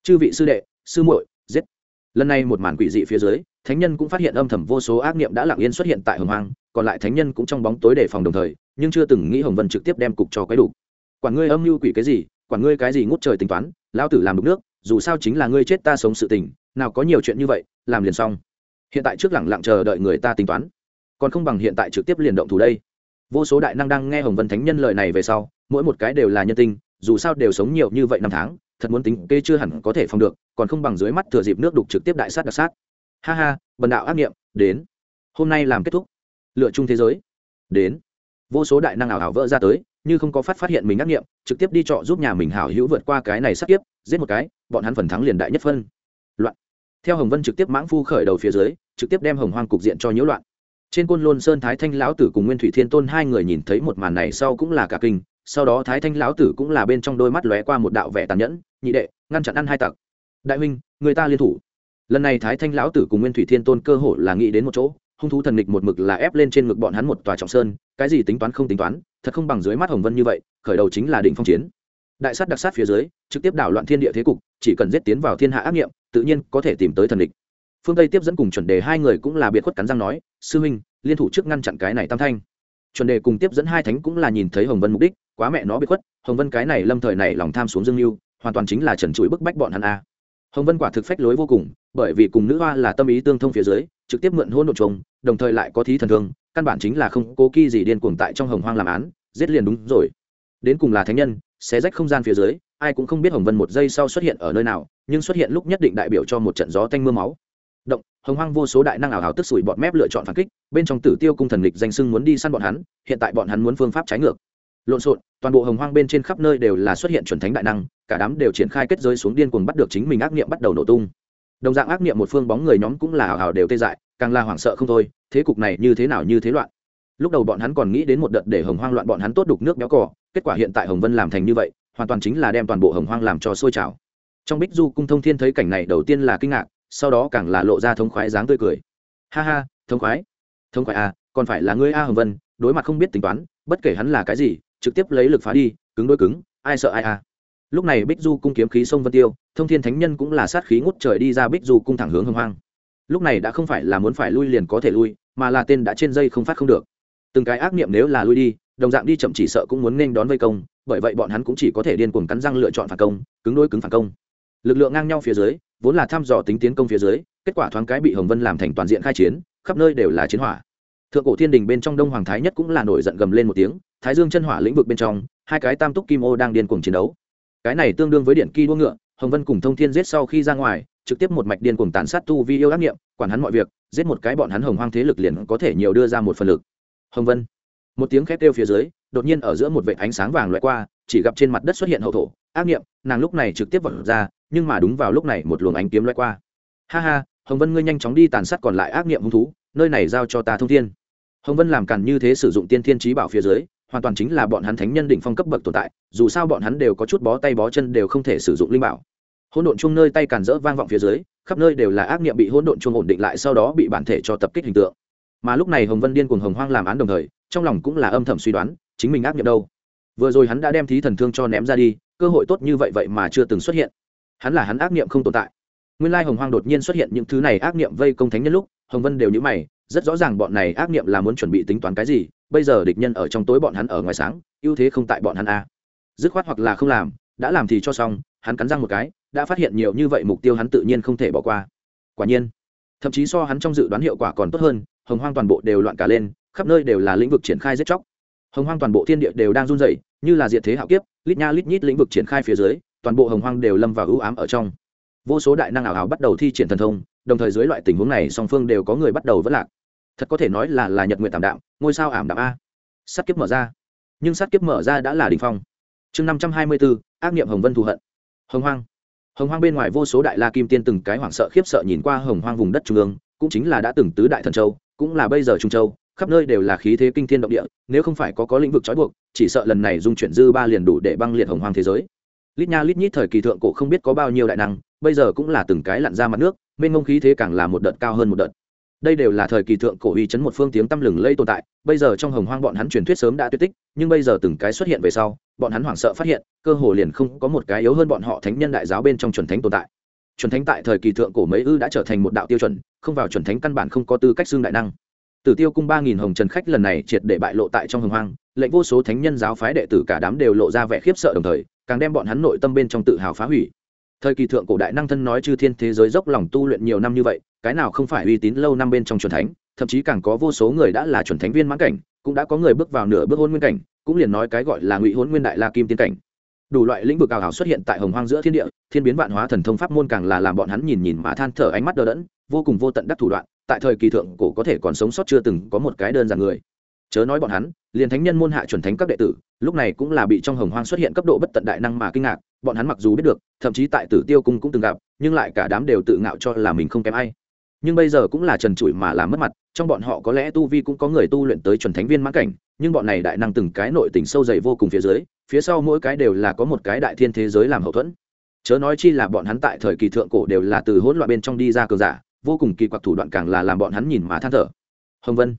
Chư vị sư đệ, sư muội, giết. Lần này một màn quỷ dị phía dưới, thánh nhân cũng phát hiện âm thầm vô số ác niệm đã lặng yên xuất hiện tại hồng hoang, còn lại thánh nhân cũng trong bóng tối đề phòng đồng thời, nhưng chưa từng nghĩ hồng vân trực tiếp đem cục cho cái đủ. Quản ngươi âm mưu quỷ cái gì, quản ngươi cái gì ngút trời tính toán lao tử làm đục nước, dù sao chính là ngươi chết ta sống sự tình, nào có nhiều chuyện như vậy làm liền xong. Hiện tại trước lẳng lặng chờ đợi người ta tính toán. Còn không bằng hiện tại trực tiếp liền động thủ đây. Vô số đại năng đang nghe hồng vân thánh nhân lời này về sau, mỗi một cái đều là nhân tinh dù sao đều sống nhiều như vậy năm tháng, thật muốn tính kê chưa hẳn có thể phòng được, còn không bằng dưới mắt thừa dịp nước đục trực tiếp đại sát đặc sát. Ha ha, bần đạo ác nghiệm đến. Hôm nay làm kết thúc. Lựa chung thế giới. Đến. Vô số đại năng ảo hảo vỡ ra tới, như không có phát phát hiện mình ác nghiệm trực tiếp đi trọ giúp nhà mình hảo hữu vượt qua cái này sát tiếp, giết một cái, bọn hắn phần thắng liền đại nhất phân. Loạn theo hồng vân trực tiếp mãng phu khởi đầu phía dưới, trực tiếp đem hồng hoang cục diện cho nhiễu loạn. Trên côn lôn sơn thái thanh lão tử cùng nguyên thủy thiên tôn hai người nhìn thấy một màn này sau cũng là cả kinh, sau đó thái thanh lão tử cũng là bên trong đôi mắt lóe qua một đạo vẻ tàn nhẫn, nhị đệ, ngăn chặn ăn hai tặc. Đại huynh, người ta liên thủ. Lần này thái thanh lão tử cùng nguyên thủy thiên tôn cơ hội là nghĩ đến một chỗ, hung thú thần địch một mực là ép lên trên ngực bọn hắn một tòa trọng sơn, cái gì tính toán không tính toán, thật không bằng dưới mắt hồng vân như vậy, khởi đầu chính là đỉnh phong chiến. Đại sát đặc sát phía dưới, trực tiếp đảo loạn thiên địa thế cục, chỉ cần giết tiến vào thiên hạ ác nghiệm tự nhiên có thể tìm tới thần địch. Phương tây tiếp dẫn cùng chuẩn đề hai người cũng là biệt khuất cắn răng nói, sư huynh, liên thủ trước ngăn chặn cái này tam thanh. Chuẩn đề cùng tiếp dẫn hai thánh cũng là nhìn thấy hồng vân mục đích, quá mẹ nó biệt khuất, hồng vân cái này lâm thời này lòng tham xuống dương mưu, hoàn toàn chính là trần chuỗi bức bách bọn hắn a. Hồng vân quả thực phách lối vô cùng, bởi vì cùng nữ hoa là tâm ý tương thông phía dưới, trực tiếp mượn hôn đ trùng đồng thời lại có thí thần thương, căn bản chính là không cố kỳ gì điên cuồng tại trong hồng hoang làm án, giết liền đúng rồi. Đến cùng là thánh nhân, xé rách không gian phía dưới ai cũng không biết hồng vân một giây sau xuất hiện ở nơi nào, nhưng xuất hiện lúc nhất định đại biểu cho một trận gió tanh m ư a máu. Động, hồng hoang vô số đại năng ảo hào tức sủi bọt mép lựa chọn phản kích, bên trong tử tiêu cung thần lịch danh sưng muốn đi săn bọn hắn, hiện tại bọn hắn muốn phương pháp trái ngược. Lộn xộn, toàn bộ hồng hoang bên trên khắp nơi đều là xuất hiện chuẩn thánh đại năng, cả đám đều triển khai kết giới xuống điên cuồng bắt được chính mình ác niệm bắt đầu nổ tung. Đồng dạng ác niệm một phương bóng người nhóm cũng là ảo hào đều tê dại, càng là hoảng sợ không thôi, thế cục này như thế nào như thế loạn. Lúc đầu bọn hắn còn nghĩ đến một đợt để hồng hoang loạn bọn hắn tốt đục nước béo cò, kết quả hiện tại hồng vân làm thành như vậy hoàn toàn chính là đem toàn bộ hồng hoang làm cho sôi trào. Trong bích du cung thông thiên thấy cảnh này đầu tiên là kinh ngạc, sau đó càng là lộ ra thống khoái dáng tươi cười. Ha ha, thống khoái. Thống khoái à còn phải là ngươi a hồng vân, đối mặt không biết tính toán, bất kể hắn là cái gì, trực tiếp lấy lực phá đi, cứng đôi cứng, ai sợ ai à? lúc này bích du cung kiếm khí sông vân tiêu, thông thiên thánh nhân cũng là sát khí ngút trời đi ra bích du cung thẳng hướng hồng hoang. Lúc này đã không phải là muốn phải lui liền có thể lui, mà là tên đã trên dây không phát không được. Từng cái ác niệm nếu là lui đi, đồng dạng đi chậm chỉ sợ cũng muốn nên đón vây công bởi vậy bọn hắn cũng chỉ có thể điên cuồng cắn răng lựa chọn phản công, cứng đôi cứng phản công. Lực lượng ngang nhau phía dưới, vốn là thăm dò tính tiến công phía dưới, kết quả thoáng cái bị hồng vân làm thành toàn diện khai chiến, khắp nơi đều là chiến hỏa. Thượng cổ thiên đình bên trong đông hoàng thái nhất cũng là nổi giận gầm lên một tiếng, thái dương chân hỏa lĩnh vực bên trong, hai cái tam túc kim ô đang điên cuồng chiến đấu. Cái này tương đương với điện kỳ đua ngựa, hồng vân cùng thông thiên giết sau khi ra ngoài, trực tiếp một mạch điên cuồng tàn sát tu vi yêu ác nghiệm, quản hắn mọi việc, giết một cái bọn hắn hồng hoang thế lực liền có thể nhiều đưa ra một phần lực. Hồng vân một tiếng khét kêu phía dưới, đột nhiên ở giữa một vệ ánh sáng vàng loại qua, chỉ gặp trên mặt đất xuất hiện hậu thổ, ác nghiệm, nàng lúc này trực tiếp vật ra, nhưng mà đúng vào lúc này một luồng ánh kiếm loại qua. Ha ha, hồng vân ngươi nhanh chóng đi tàn sát còn lại ác nghiệm hung thú, nơi này giao cho ta thông thiên. Hồng vân làm càn như thế sử dụng tiên thiên trí bảo phía dưới, hoàn toàn chính là bọn hắn thánh nhân đỉnh phong cấp bậc tồn tại, dù sao bọn hắn đều có chút bó tay bó chân đều không thể sử dụng linh bảo. Hỗn độn chung nơi tay càn rỡ vang vọng phía dưới, khắp nơi đều là ác nghiệm bị hỗn độn chung ổn định lại sau đó bị bản thể cho tập kích hình tượng. Mà lúc này hồng vân điên cùng hồng hoang làm án đồng thời trong lòng cũng là âm thầm suy đoán, chính mình ác nghiệm đâu. Vừa rồi hắn đã đem thí thần thương cho ném ra đi, cơ hội tốt như vậy vậy mà chưa từng xuất hiện. Hắn là hắn ác nghiệm không tồn tại. Nguyên lai hồng hoang đột nhiên xuất hiện những thứ này ác nghiệm vây công thánh nhân lúc, hồng vân đều nhữ mày, rất rõ ràng bọn này ác nghiệm là muốn chuẩn bị tính toán cái gì, bây giờ địch nhân ở trong tối bọn hắn ở ngoài sáng, ưu thế không tại bọn hắn a. Dứt khoát hoặc là không làm, đã làm thì cho xong, hắn cắn răng một cái, đã phát hiện nhiều như vậy mục tiêu hắn tự nhiên không thể bỏ qua. Quả nhiên, thậm chí so hắn trong dự đoán hiệu quả còn tốt hơn, hồng hoang toàn bộ đều loạn cả lên khắp nơi đều là lĩnh vực triển khai giết chóc. Hồng hoang toàn bộ thiên địa đều đang run rẩy, như là diệt thế hạo kiếp, lít nha lít nhít lĩnh vực triển khai phía dưới, toàn bộ hồng hoang đều lâm vào ưu ám ở trong. Vô số đại năng ảo ảo bắt đầu thi triển thần thông, đồng thời dưới loại tình huống này song phương đều có người bắt đầu vỡ lạc. Thật có thể nói là là nhật nguyện tạm đạm, ngôi sao ảm đạm a. Sát kiếp mở ra. Nhưng sát kiếp mở ra đã là đ ỉ n h phong. Chương năm trăm hai mươi bốn ác nghiệm hồng vân thù hận. Hồng hoang. Hồng hoang bên ngoài vô số đại la kim tiên từng cái hoảng sợ khiếp sợ nhìn qua hồng hoang vùng đất trung ương, cũng chính là đã từng tứ đại thần châu, cũng là bây giờ trung châu khắp nơi đều là khí thế kinh thiên động địa, nếu không phải có có lĩnh vực trói buộc, chỉ sợ lần này dung chuyển dư ba liền đủ để băng liệt hồng hoang thế giới. Lít nha lít nhít thời kỳ thượng cổ không biết có bao nhiêu đại năng, bây giờ cũng là từng cái lặn ra mặt nước, mênh ngông khí thế càng là một đợt cao hơn một đợt. Đây đều là thời kỳ thượng cổ uy chấn một phương tiếng tăm lừng lây tồn tại, bây giờ trong hồng hoang bọn hắn truyền thuyết sớm đã tuyệt tích, nhưng bây giờ từng cái xuất hiện về sau, bọn hắn hoảng sợ phát hiện, cơ hồ liền không có một cái yếu hơn bọn họ thánh nhân đại giáo bên trong chuẩn thánh tồn tại. Chuẩn thánh tại thời kỳ thượng cổ mấy ư đã trở thành một đạo tiêu chuẩn, không vào chuẩn thánh căn bản không có tư cách xương đại năng. Tử Tiêu cung ba nghìn hồng trần khách lần này triệt để bại lộ tại trong hồng hoang, lệnh vô số thánh nhân giáo phái đệ tử cả đám đều lộ ra vẻ khiếp sợ đồng thời, càng đem bọn hắn nội tâm bên trong tự hào phá hủy. Thời kỳ thượng cổ đại năng thân nói chư thiên thế giới dốc lòng tu luyện nhiều năm như vậy cái nào không phải uy tín lâu năm bên trong chuẩn thánh thậm chí càng có vô số người đã là chuẩn thánh viên mãn cảnh cũng đã có người bước vào nửa bước hôn nguyên cảnh cũng liền nói cái gọi là ngụy hôn nguyên đại la kim tiên cảnh. Đủ loại lĩnh vực ảo hảo xuất hiện tại hồng hoang giữa thiên địa thiên biến vạn hóa thần thông pháp môn càng là làm bọn hắn nhìn nhìn mà than thở ánh mắt đờ đẫn vô cùng vô tận đắc thủ đoạn tại thời kỳ thượng cổ có thể còn sống sót chưa từng có một cái đơn giản người. Chớ nói bọn hắn, liền thánh nhân môn hạ chuẩn thánh các đệ tử, lúc này cũng là bị trong hồng hoang xuất hiện cấp độ bất tận đại năng mà kinh ngạc, bọn hắn mặc dù biết được, thậm chí tại tử tiêu cung cũng từng gặp, nhưng lại cả đám đều tự ngạo cho là mình không kém ai. Nhưng bây giờ cũng là trần trụi mà làm mất mặt, trong bọn họ có lẽ tu vi cũng có người tu luyện tới chuẩn thánh viên mãn cảnh, nhưng bọn này đại năng từng cái nội tình sâu dày vô cùng phía dưới, phía sau mỗi cái đều là có một cái đại thiên thế giới làm hậu thuẫn. Chớ nói chi là bọn hắn tại thời kỳ thượng cổ đều là từ hỗn loạn bên trong đi ra cường giả vô cùng kỳ quặc thủ đoạn càng là làm bọn hắn nhìn mà than thở. Hồng vân.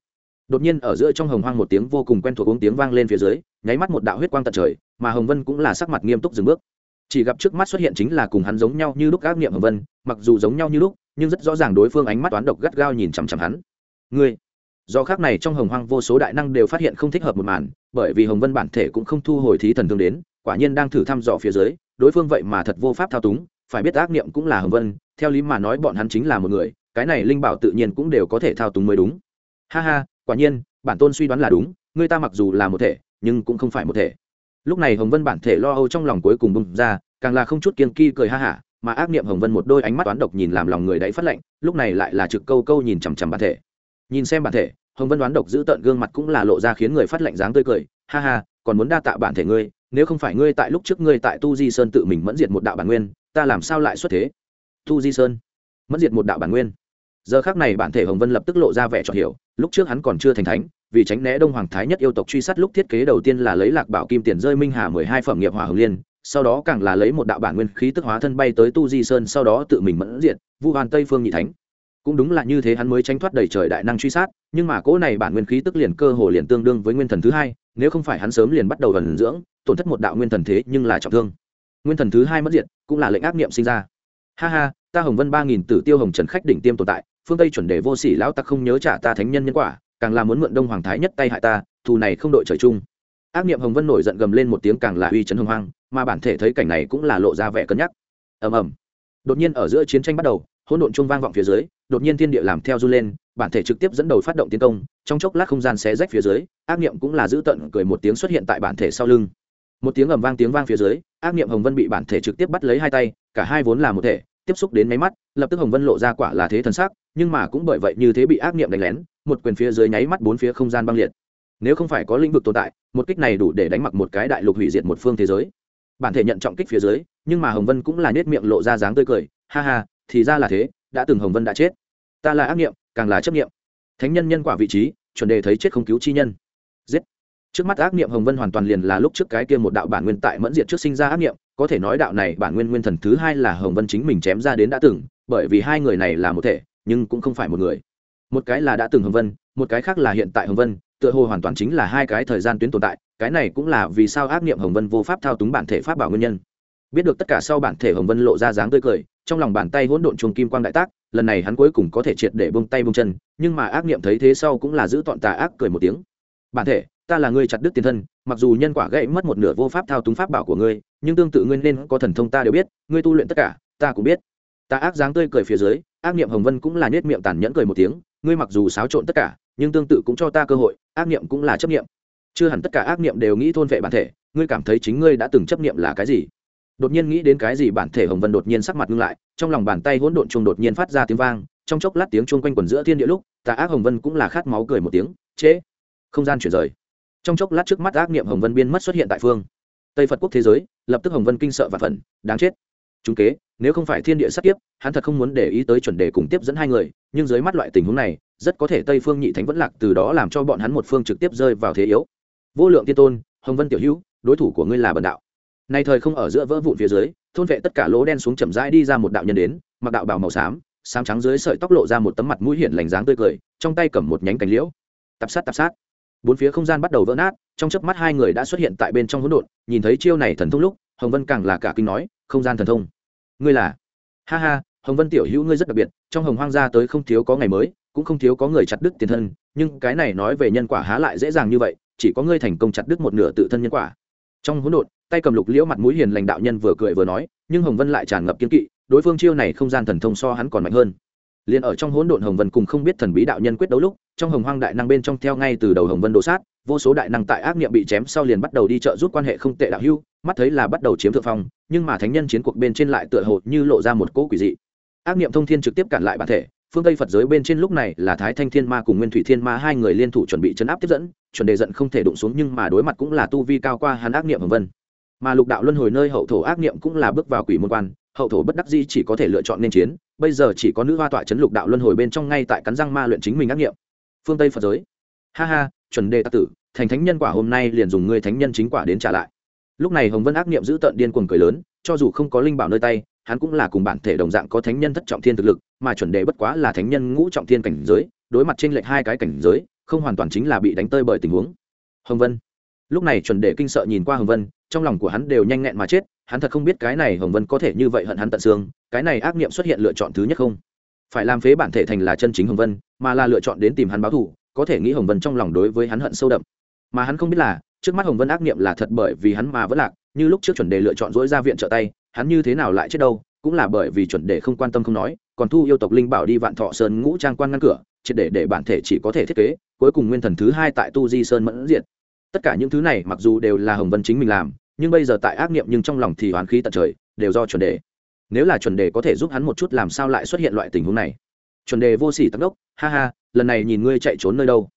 Đột nhiên ở giữa trong hồng hoang một tiếng vô cùng quen thuộc uống tiếng vang lên phía dưới, nháy mắt một đạo huyết quang tận trời, mà hồng vân cũng là sắc mặt nghiêm túc dừng bước. Chỉ gặp trước mắt xuất hiện chính là cùng hắn giống nhau như lúc ác nghiệm hồng vân, mặc dù giống nhau như lúc, nhưng rất rõ ràng đối phương ánh mắt toán độc gắt gao nhìn chằm chằm hắn. Ngươi. Do khác này trong hồng hoang vô số đại năng đều phát hiện không thích hợp một màn, bởi vì hồng vân bản thể cũng không thu hồi thí thần thương đến, quả nhiên đang thử thăm dò phía dưới, đối phương vậy mà thật vô pháp thao túng, phải biết ác niệm cũng là hồng vân theo lý mà nói bọn hắn chính là một người, cái này linh bảo tự nhiên cũng đều có thể thao túng mới đúng. Ha ha, quả nhiên, bản tôn suy đoán là đúng, người ta mặc dù là một thể, nhưng cũng không phải một thể. Lúc này hồng vân bản thể lo âu trong lòng cuối cùng bung ra, càng là không chút kiên kỳ cười ha hả, mà ác niệm hồng vân một đôi ánh mắt toán độc nhìn làm lòng người đáy phát lạnh, lúc này lại là trực câu câu nhìn chằm chằm bản thể. Nhìn xem bản thể, hồng vân đoán độc giữ tận gương mặt cũng là lộ ra khiến người phát lạnh dáng tươi cười, ha ha, còn muốn đa tạ bản thể ngươi, nếu không phải ngươi tại lúc trước ngươi tại tu di sơn tự mình mẫn diệt một đạo bản nguyên, ta làm sao lại xuất thế? Thu di sơn. Mất diệt một đạo bản nguyên. Giờ khác này bản thể hồng vân lập tức lộ ra vẻ cho hiểu, lúc trước hắn còn chưa thành thánh, vì tránh né đông hoàng thái nhất yêu tộc truy sát lúc thiết kế đầu tiên là lấy lạc bảo kim tiền rơi minh hà mười hai phẩm nghiệp hỏa hồng liên, sau đó càng là lấy một đạo bản nguyên khí tức hóa thân bay tới tu di sơn, sau đó tự mình mẫn diện vu hoàn tây phương nhị thánh. Cũng đúng là như thế hắn mới tránh thoát đầy trời đại năng truy sát, nhưng mà cỗ này bản nguyên khí tức liền cơ hồ liền tương đương với nguyên thần thứ hai, nếu không phải hắn sớm liền bắt đầu vần dưỡng, tổn thất một đạo nguyên thần thế nhưng là trọng thương. Nguyên thần thứ hai mất diệt, cũng là lệnh ác niệm sinh ra ha ha, ta hồng vân ba nghìn tử tiêu hồng trần khách đỉnh tiêm tồn tại, phương tây chuẩn đề vô sỉ lão tặc không nhớ trả ta thánh nhân nhân quả, càng là muốn mượn đông hoàng thái nhất tay hại ta, thù này không đội trời chung. Ác niệm hồng vân nổi giận gầm lên một tiếng càng là uy chấn hồng hoang mà bản thể thấy cảnh này cũng là lộ ra vẻ cân nhắc. Ầm ầm. Đột nhiên ở giữa chiến tranh bắt đầu, hỗn độn chung vang vọng phía dưới, đột nhiên thiên địa làm theo du lên, bản thể trực tiếp dẫn đầu phát động tiến công, trong chốc lát không gian xé rách phía dưới, ác niệm cũng là giữ tận cười một tiếng xuất hiện tại bản thể sau lưng một tiếng ầm vang tiếng vang phía dưới, ác niệm hồng vân bị bản thể trực tiếp bắt lấy hai tay, cả hai vốn là một thể, tiếp xúc đến máy mắt, lập tức hồng vân lộ ra quả là thế thần sắc, nhưng mà cũng bởi vậy như thế bị ác niệm đánh lén, một quyền phía dưới nháy mắt bốn phía không gian băng liệt. Nếu không phải có lĩnh vực tồn tại, một kích này đủ để đánh mặc một cái đại lục hủy diệt một phương thế giới. Bản thể nhận trọng kích phía dưới, nhưng mà hồng vân cũng là nết miệng lộ ra dáng tươi cười, ha ha, thì ra là thế, đã từng hồng vân đã chết. Ta là ác niệm, càng là chấp niệm. Thánh nhân nhân quả vị trí, chuẩn đề thấy chết không cứu chi nhân trước mắt ác niệm hồng vân hoàn toàn liền là lúc trước cái kia một đạo bản nguyên tại mẫn diệt trước sinh ra ác niệm, có thể nói đạo này bản nguyên nguyên thần thứ hai là hồng vân chính mình chém ra đến đã từng, bởi vì hai người này là một thể, nhưng cũng không phải một người. Một cái là đã từng hồng vân, một cái khác là hiện tại hồng vân, tựa hồ hoàn toàn chính là hai cái thời gian tuyến tồn tại, cái này cũng là vì sao ác niệm hồng vân vô pháp thao túng bản thể pháp bảo nguyên nhân. Biết được tất cả sau bản thể hồng vân lộ ra dáng tươi cười, trong lòng bàn tay hỗn độn chuông kim quang đại tác, lần này hắn cuối cùng có thể triệt để bông tay bông chân, nhưng mà ác niệm thấy thế sau cũng là giữ tọn tà ác cười một tiếng. Bản thể ta là người chặt đứt tiền thân, mặc dù nhân quả gãy mất một nửa vô pháp thao túng pháp bảo của ngươi, nhưng tương tự ngươi nên có thần thông ta đều biết, ngươi tu luyện tất cả, ta cũng biết. Ta ác dáng tươi cười phía dưới, ác niệm hồng vân cũng là nết miệng tàn nhẫn cười một tiếng, ngươi mặc dù xáo trộn tất cả, nhưng tương tự cũng cho ta cơ hội, ác niệm cũng là chấp niệm. Chưa hẳn tất cả ác niệm đều nghĩ thôn vệ bản thể, ngươi cảm thấy chính ngươi đã từng chấp niệm là cái gì? Đột nhiên nghĩ đến cái gì bản thể hồng vân đột nhiên sắc mặt ngưng lại, trong lòng bàn tay hỗn độn chuông đột nhiên phát ra tiếng vang, trong chốc lát tiếng chuông quanh quần giữa thiên địa lúc tà ác hồng vân cũng là khát máu cười một tiếng chế không gian chuyển rời trong chốc lát trước mắt ác niệm hồng vân biên mất xuất hiện tại phương. Tây phật quốc thế giới, lập tức hồng vân kinh sợ và phẫn, đáng chết. Chúng kế, nếu không phải thiên địa sát tiếp hắn thật không muốn để ý tới chuẩn đề cùng tiếp dẫn hai người, nhưng dưới mắt loại tình huống này, rất có thể tây phương nhị thánh vẫn lạc, từ đó làm cho bọn hắn một phương trực tiếp rơi vào thế yếu. Vô lượng tiên tôn, hồng vân tiểu hữu, đối thủ của ngươi là bần đạo. Nay thời không ở giữa vỡ vụn phía dưới, thôn vệ tất cả lỗ đen xuống chậm rãi đi ra một đạo nhân đến, mặc đạo bào màu xám xám trắng dưới sợi tóc lộ ra một tấm mặt mũi hiển lành dáng tươi cười, trong tay cầm một nhánh cành liễu. Tập sát tập sát bốn phía không gian bắt đầu vỡ nát, trong chớp mắt hai người đã xuất hiện tại bên trong hỗn độn, nhìn thấy chiêu này thần thông lúc, hồng vân càng là cả kinh nói, không gian thần thông. Ngươi là? Ha ha, hồng vân tiểu hữu ngươi rất đặc biệt, trong hồng hoang gia tới không thiếu có ngày mới, cũng không thiếu có người chặt đứt tiền thân, nhưng cái này nói về nhân quả há lại dễ dàng như vậy, chỉ có ngươi thành công chặt đứt một nửa tự thân nhân quả. Trong hỗn độn, tay cầm lục liễu mặt mũi hiền lành đạo nhân vừa cười vừa nói, nhưng hồng vân lại tràn ngập kiên kỵ, đối phương chiêu này không gian thần thông so hắn còn mạnh hơn liền ở trong hỗn độn hồng vân cùng không biết thần bí đạo nhân quyết đấu lúc, trong hồng hoang đại năng bên trong theo ngay từ đầu hồng vân đồ sát, vô số đại năng tại ác niệm bị chém sau liền bắt đầu đi trợ giúp quan hệ không tệ đạo hưu mắt thấy là bắt đầu chiếm thượng phong, nhưng mà thánh nhân chiến cuộc bên trên lại tựa hồ như lộ ra một cỗ quỷ dị. Ác niệm thông thiên trực tiếp cản lại bản thể, phương tây phật giới bên trên lúc này là thái thanh thiên ma cùng nguyên thủy thiên ma hai người liên thủ chuẩn bị chấn áp tiếp dẫn, chuẩn đề giận không thể đụng xuống nhưng mà đối mặt cũng là tu vi cao qua hắn ác niệm hồng vân. Mà lục đạo luân hồi nơi hậu thổ ác niệm cũng là bước vào quỷ môn quan hậu thổ bất đắc di chỉ có thể lựa chọn nên chiến, bây giờ chỉ có nữ hoa tọa chấn lục đạo luân hồi bên trong ngay tại cắn răng ma luyện chính mình ác niệm phương tây phật giới. Ha ha, chuẩn đề tạ tử, thành thánh nhân quả hôm nay liền dùng ngươi thánh nhân chính quả đến trả lại. Lúc này hồng vân ác niệm giữ tận điên cuồng cười lớn, cho dù không có linh bảo nơi tay, hắn cũng là cùng bản thể đồng dạng có thánh nhân thất trọng thiên thực lực, mà chuẩn đề bất quá là thánh nhân ngũ trọng thiên cảnh giới, đối mặt trên lệch hai cái cảnh giới, không hoàn toàn chính là bị đánh tơi bởi tình huống. Hồng vân lúc này chuẩn đề kinh sợ nhìn qua hồng vân, trong lòng của hắn đều nhanh nghẹn mà chết, hắn thật không biết cái này hồng vân có thể như vậy hận hắn tận xương, cái này ác niệm xuất hiện lựa chọn thứ nhất không? Phải làm phế bản thể thành là chân chính hồng vân, mà là lựa chọn đến tìm hắn báo thù, có thể nghĩ hồng vân trong lòng đối với hắn hận sâu đậm. Mà hắn không biết là, trước mắt hồng vân ác niệm là thật bởi vì hắn mà vẫn lạc, như lúc trước chuẩn đề lựa chọn dỗi ra viện trợ tay, hắn như thế nào lại chết đâu, cũng là bởi vì chuẩn đề không quan tâm không nói, còn thu yêu tộc linh bảo đi vạn thọ sơn ngũ trang quan ngăn cửa, triệt để để bản thể chỉ có thể thiết kế, cuối cùng nguyên thần thứ hai tại tu di sơn mẫn diện tất cả những thứ này mặc dù đều là hồng vân chính mình làm, nhưng bây giờ tại ác niệm nhưng trong lòng thì oán khí tận trời, đều do chuẩn đề. Nếu là chuẩn đề có thể giúp hắn một chút làm sao lại xuất hiện loại tình huống này? Chuẩn đề vô sỉ tắc đốc, ha ha, lần này nhìn ngươi chạy trốn nơi đâu?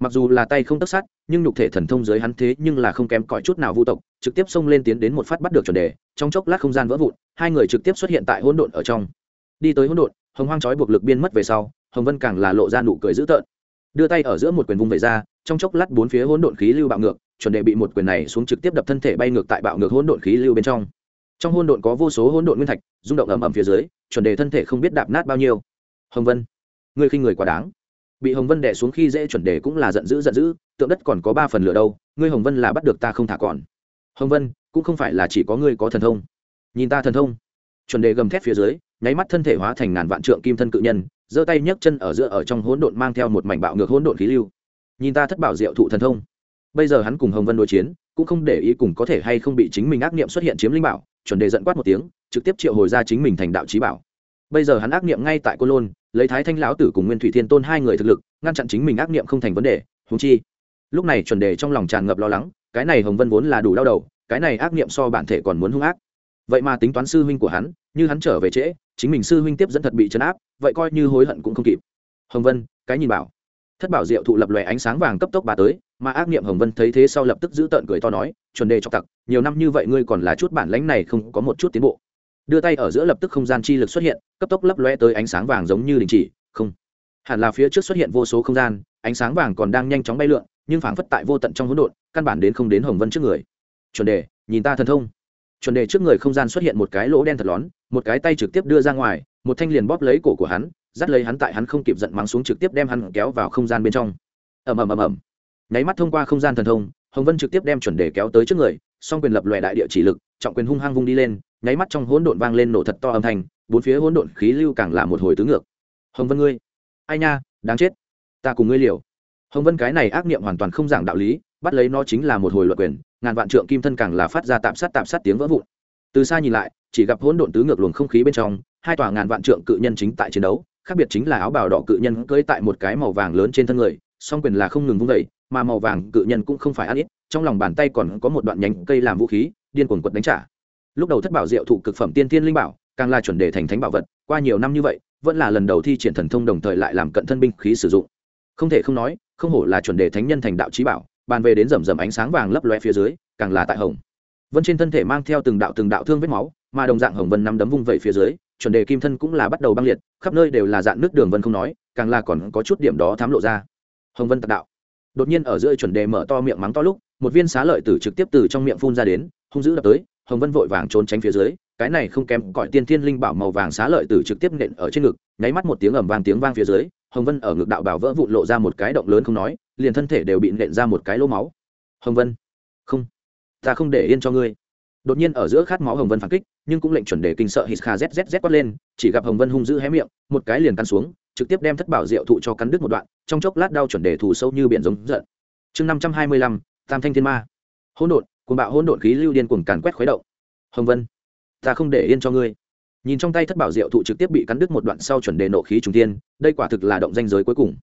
Mặc dù là tay không tất sát, nhưng nhục thể thần thông dưới hắn thế nhưng là không kém cỏi chút nào vu tộc, trực tiếp xông lên tiến đến một phát bắt được chuẩn đề, trong chốc lát không gian vỡ vụn, hai người trực tiếp xuất hiện tại hỗn độn ở trong. Đi tới hỗn độn, hồng hoang trói buộc lực biên mất về sau, hồng vân càng là lộ ra nụ cười dữ tợn. Đưa tay ở giữa một quyền vung về ra trong chốc lát bốn phía hỗn độn khí lưu bạo ngược, chuẩn đề bị một quyền này xuống trực tiếp đập thân thể bay ngược tại bạo ngược hỗn độn khí lưu bên trong. Trong hỗn độn có vô số hỗn độn nguyên thạch, rung động ầm ầm phía dưới, chuẩn đề thân thể không biết đạp nát bao nhiêu. Hồng vân, ngươi khinh người quá đáng. Bị hồng vân đè xuống khi dễ chuẩn đề cũng là giận dữ giận dữ, tượng đất còn có ba phần lửa đâu, ngươi hồng vân là bắt được ta không thả còn. Hồng vân, cũng không phải là chỉ có ngươi có thần thông. Nhìn ta thần thông. Chuẩn đề gầm thét phía dưới, nháy mắt thân thể hóa thành ngàn vạn trượng kim thân cự nhân, giơ tay nhấc chân ở giữa ở trong hỗn độn mang theo một mảnh bạo ngược hỗn độn khí lưu nhìn ta thất bảo diệu thụ thần thông. Bây giờ hắn cùng hồng vân đối chiến, cũng không để ý cùng có thể hay không bị chính mình ác niệm xuất hiện chiếm linh bảo, chuẩn đề giận quát một tiếng, trực tiếp triệu hồi ra chính mình thành đạo trí bảo. Bây giờ hắn ác niệm ngay tại côn lôn, lấy thái thanh lão tử cùng nguyên thủy thiên tôn hai người thực lực, ngăn chặn chính mình ác niệm không thành vấn đề húng chi. Lúc này chuẩn đề trong lòng tràn ngập lo lắng, cái này hồng vân vốn là đủ đau đầu, cái này ác niệm so bản thể còn muốn hung ác. Vậy mà tính toán sư huynh của hắn, như hắn trở về trễ, chính mình sư huynh tiếp dẫn thật bị chấn áp, vậy coi như hối hận cũng không kịp. Hồng vân, cái nhìn bảo thất bảo diệu thụ lập lòe ánh sáng vàng cấp tốc bà tới, mà ác niệm hồng vân thấy thế sau lập tức giữ tợn cười to nói, chuẩn đề cho tặc, nhiều năm như vậy ngươi còn là chút bản lãnh này không có một chút tiến bộ. Đưa tay ở giữa lập tức không gian chi lực xuất hiện, cấp tốc lấp lóe tới ánh sáng vàng giống như đình chỉ, không. Hẳn là phía trước xuất hiện vô số không gian, ánh sáng vàng còn đang nhanh chóng bay lượn, nhưng phảng phất tại vô tận trong hỗn độn, căn bản đến không đến hồng vân trước người. Chuẩn đề, nhìn ta thần thông. Chuẩn đề trước người không gian xuất hiện một cái lỗ đen thật lón, một cái tay trực tiếp đưa ra ngoài, một thanh liền bóp lấy cổ của hắn dắt lấy hắn tại hắn không kịp giận mắng xuống trực tiếp đem hắn kéo vào không gian bên trong. Ầm ầm ầm ầm. Nháy mắt thông qua không gian thần thông, hồng vân trực tiếp đem chuẩn đề kéo tới trước người, song quyền lập lòe đại địa chỉ lực, trọng quyền hung hăng vung đi lên, nháy mắt trong hỗn độn vang lên nổ thật to âm thanh, bốn phía hỗn độn khí lưu càng là một hồi tứ ngược. Hồng vân ngươi, ai nha, đáng chết, ta cùng ngươi liều. Hồng vân cái này ác niệm hoàn toàn không giảng đạo lý, bắt lấy nó chính là một hồi luật quyền, ngàn vạn trượng kim thân càng là phát ra tạm sát tạm sát tiếng vỡ vụn. Từ xa nhìn lại, chỉ gặp hỗn độn tứ ngược luồng không khí bên trong, hai tòa ngàn vạn trượng cự nhân chính tại chiến đấu khác biệt chính là áo bào đỏ cự nhân cưỡi tại một cái màu vàng lớn trên thân người, song quyền là không ngừng vung vẩy mà màu vàng cự nhân cũng không phải ăn ít, trong lòng bàn tay còn có một đoạn nhánh cây làm vũ khí, điên cuồng quật đánh trả. Lúc đầu thất bảo diệu thụ cực phẩm tiên tiên linh bảo, càng là chuẩn đề thành thánh bảo vật, qua nhiều năm như vậy, vẫn là lần đầu thi triển thần thông đồng thời lại làm cận thân binh khí sử dụng. Không thể không nói, không hổ là chuẩn đề thánh nhân thành đạo trí bảo, bàn về đến rầm rầm ánh sáng vàng lấp loe phía dưới, càng là tại hồng. Vân trên thân thể mang theo từng đạo từng đạo thương vết máu, mà đồng dạng hồng vân năm đấm vung vẩy phía dưới chuẩn đề kim thân cũng là bắt đầu băng liệt, khắp nơi đều là dạng nước đường vân không nói, càng là còn có chút điểm đó thám lộ ra. Hồng vân tạc đạo. Đột nhiên ở giữa chuẩn đề mở to miệng mắng to lúc, một viên xá lợi tử trực tiếp từ trong miệng phun ra đến, hung dữ đập tới, hồng vân vội vàng trốn tránh phía dưới, cái này không kém cõi tiên thiên linh bảo màu vàng xá lợi tử trực tiếp nện ở trên ngực, nháy mắt một tiếng ầm vang tiếng vang phía dưới, hồng vân ở ngực đạo bảo vỡ vụn lộ ra một cái động lớn không nói, liền thân thể đều bị nện ra một cái lỗ máu. Hồng vân, không, ta không để yên cho ngươi đột nhiên ở giữa khát máu hồng vân phản kích, nhưng cũng lệnh chuẩn đề kinh sợ hít kha zzz quát lên, chỉ gặp hồng vân hung dữ hé miệng, một cái liền căn xuống, trực tiếp đem thất bảo diệu thụ cho cắn đứt một đoạn, trong chốc lát đau chuẩn đề thù sâu như biển giống giận. Chương năm trăm hai mươi lăm, tam thanh thiên ma. Hỗn độn, cuồng bạo hỗn độn khí lưu điên cuồng càn quét khuấy động. Hồng vân, ta không để yên cho ngươi. Nhìn trong tay thất bảo diệu thụ trực tiếp bị cắn đứt một đoạn sau chuẩn đề nộ khí trùng tiên đây quả thực là động danh giới cuối cùng.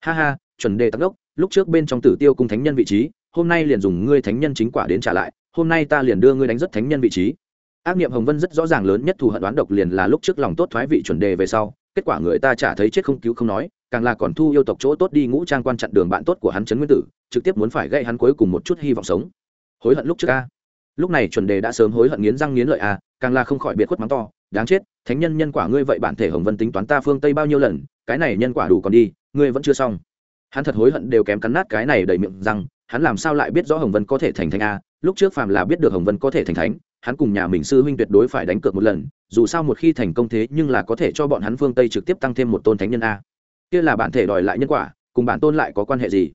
Ha ha, chuẩn đề tắc đốc, lúc trước bên trong tử tiêu cung thánh nhân vị trí, hôm nay liền dùng ngươi thánh nhân chính quả đến trả lại hôm nay ta liền đưa ngươi đánh rất thánh nhân vị trí. Ác niệm hồng vân rất rõ ràng lớn nhất thù hận đoán độc liền là lúc trước lòng tốt thoái vị chuẩn đề về sau, kết quả người ta chả thấy chết không cứu không nói, càng là còn thu yêu tộc chỗ tốt đi ngũ trang quan chặn đường bạn tốt của hắn trấn nguyên tử, trực tiếp muốn phải gây hắn cuối cùng một chút hy vọng sống. Hối hận lúc trước a. Lúc này chuẩn đề đã sớm hối hận nghiến răng nghiến lợi a, càng là không khỏi biệt khuất mắng to, đáng chết, thánh nhân nhân quả ngươi vậy bản thể hồng vân tính toán ta phương tây bao nhiêu lần, cái này nhân quả đủ còn đi, ngươi vẫn chưa xong. Hắn thật hối hận đều kém cắn nát cái này đầy miệng rằng, hắn làm sao lại biết rõ hồng vân có thể thành thánh a lúc trước phàm là biết được hồng vân có thể thành thánh, hắn cùng nhà mình sư huynh tuyệt đối phải đánh cược một lần, dù sao một khi thành công thế nhưng là có thể cho bọn hắn phương tây trực tiếp tăng thêm một tôn thánh nhân a. Kia là bản thể đòi lại nhân quả, cùng bản tôn lại có quan hệ gì?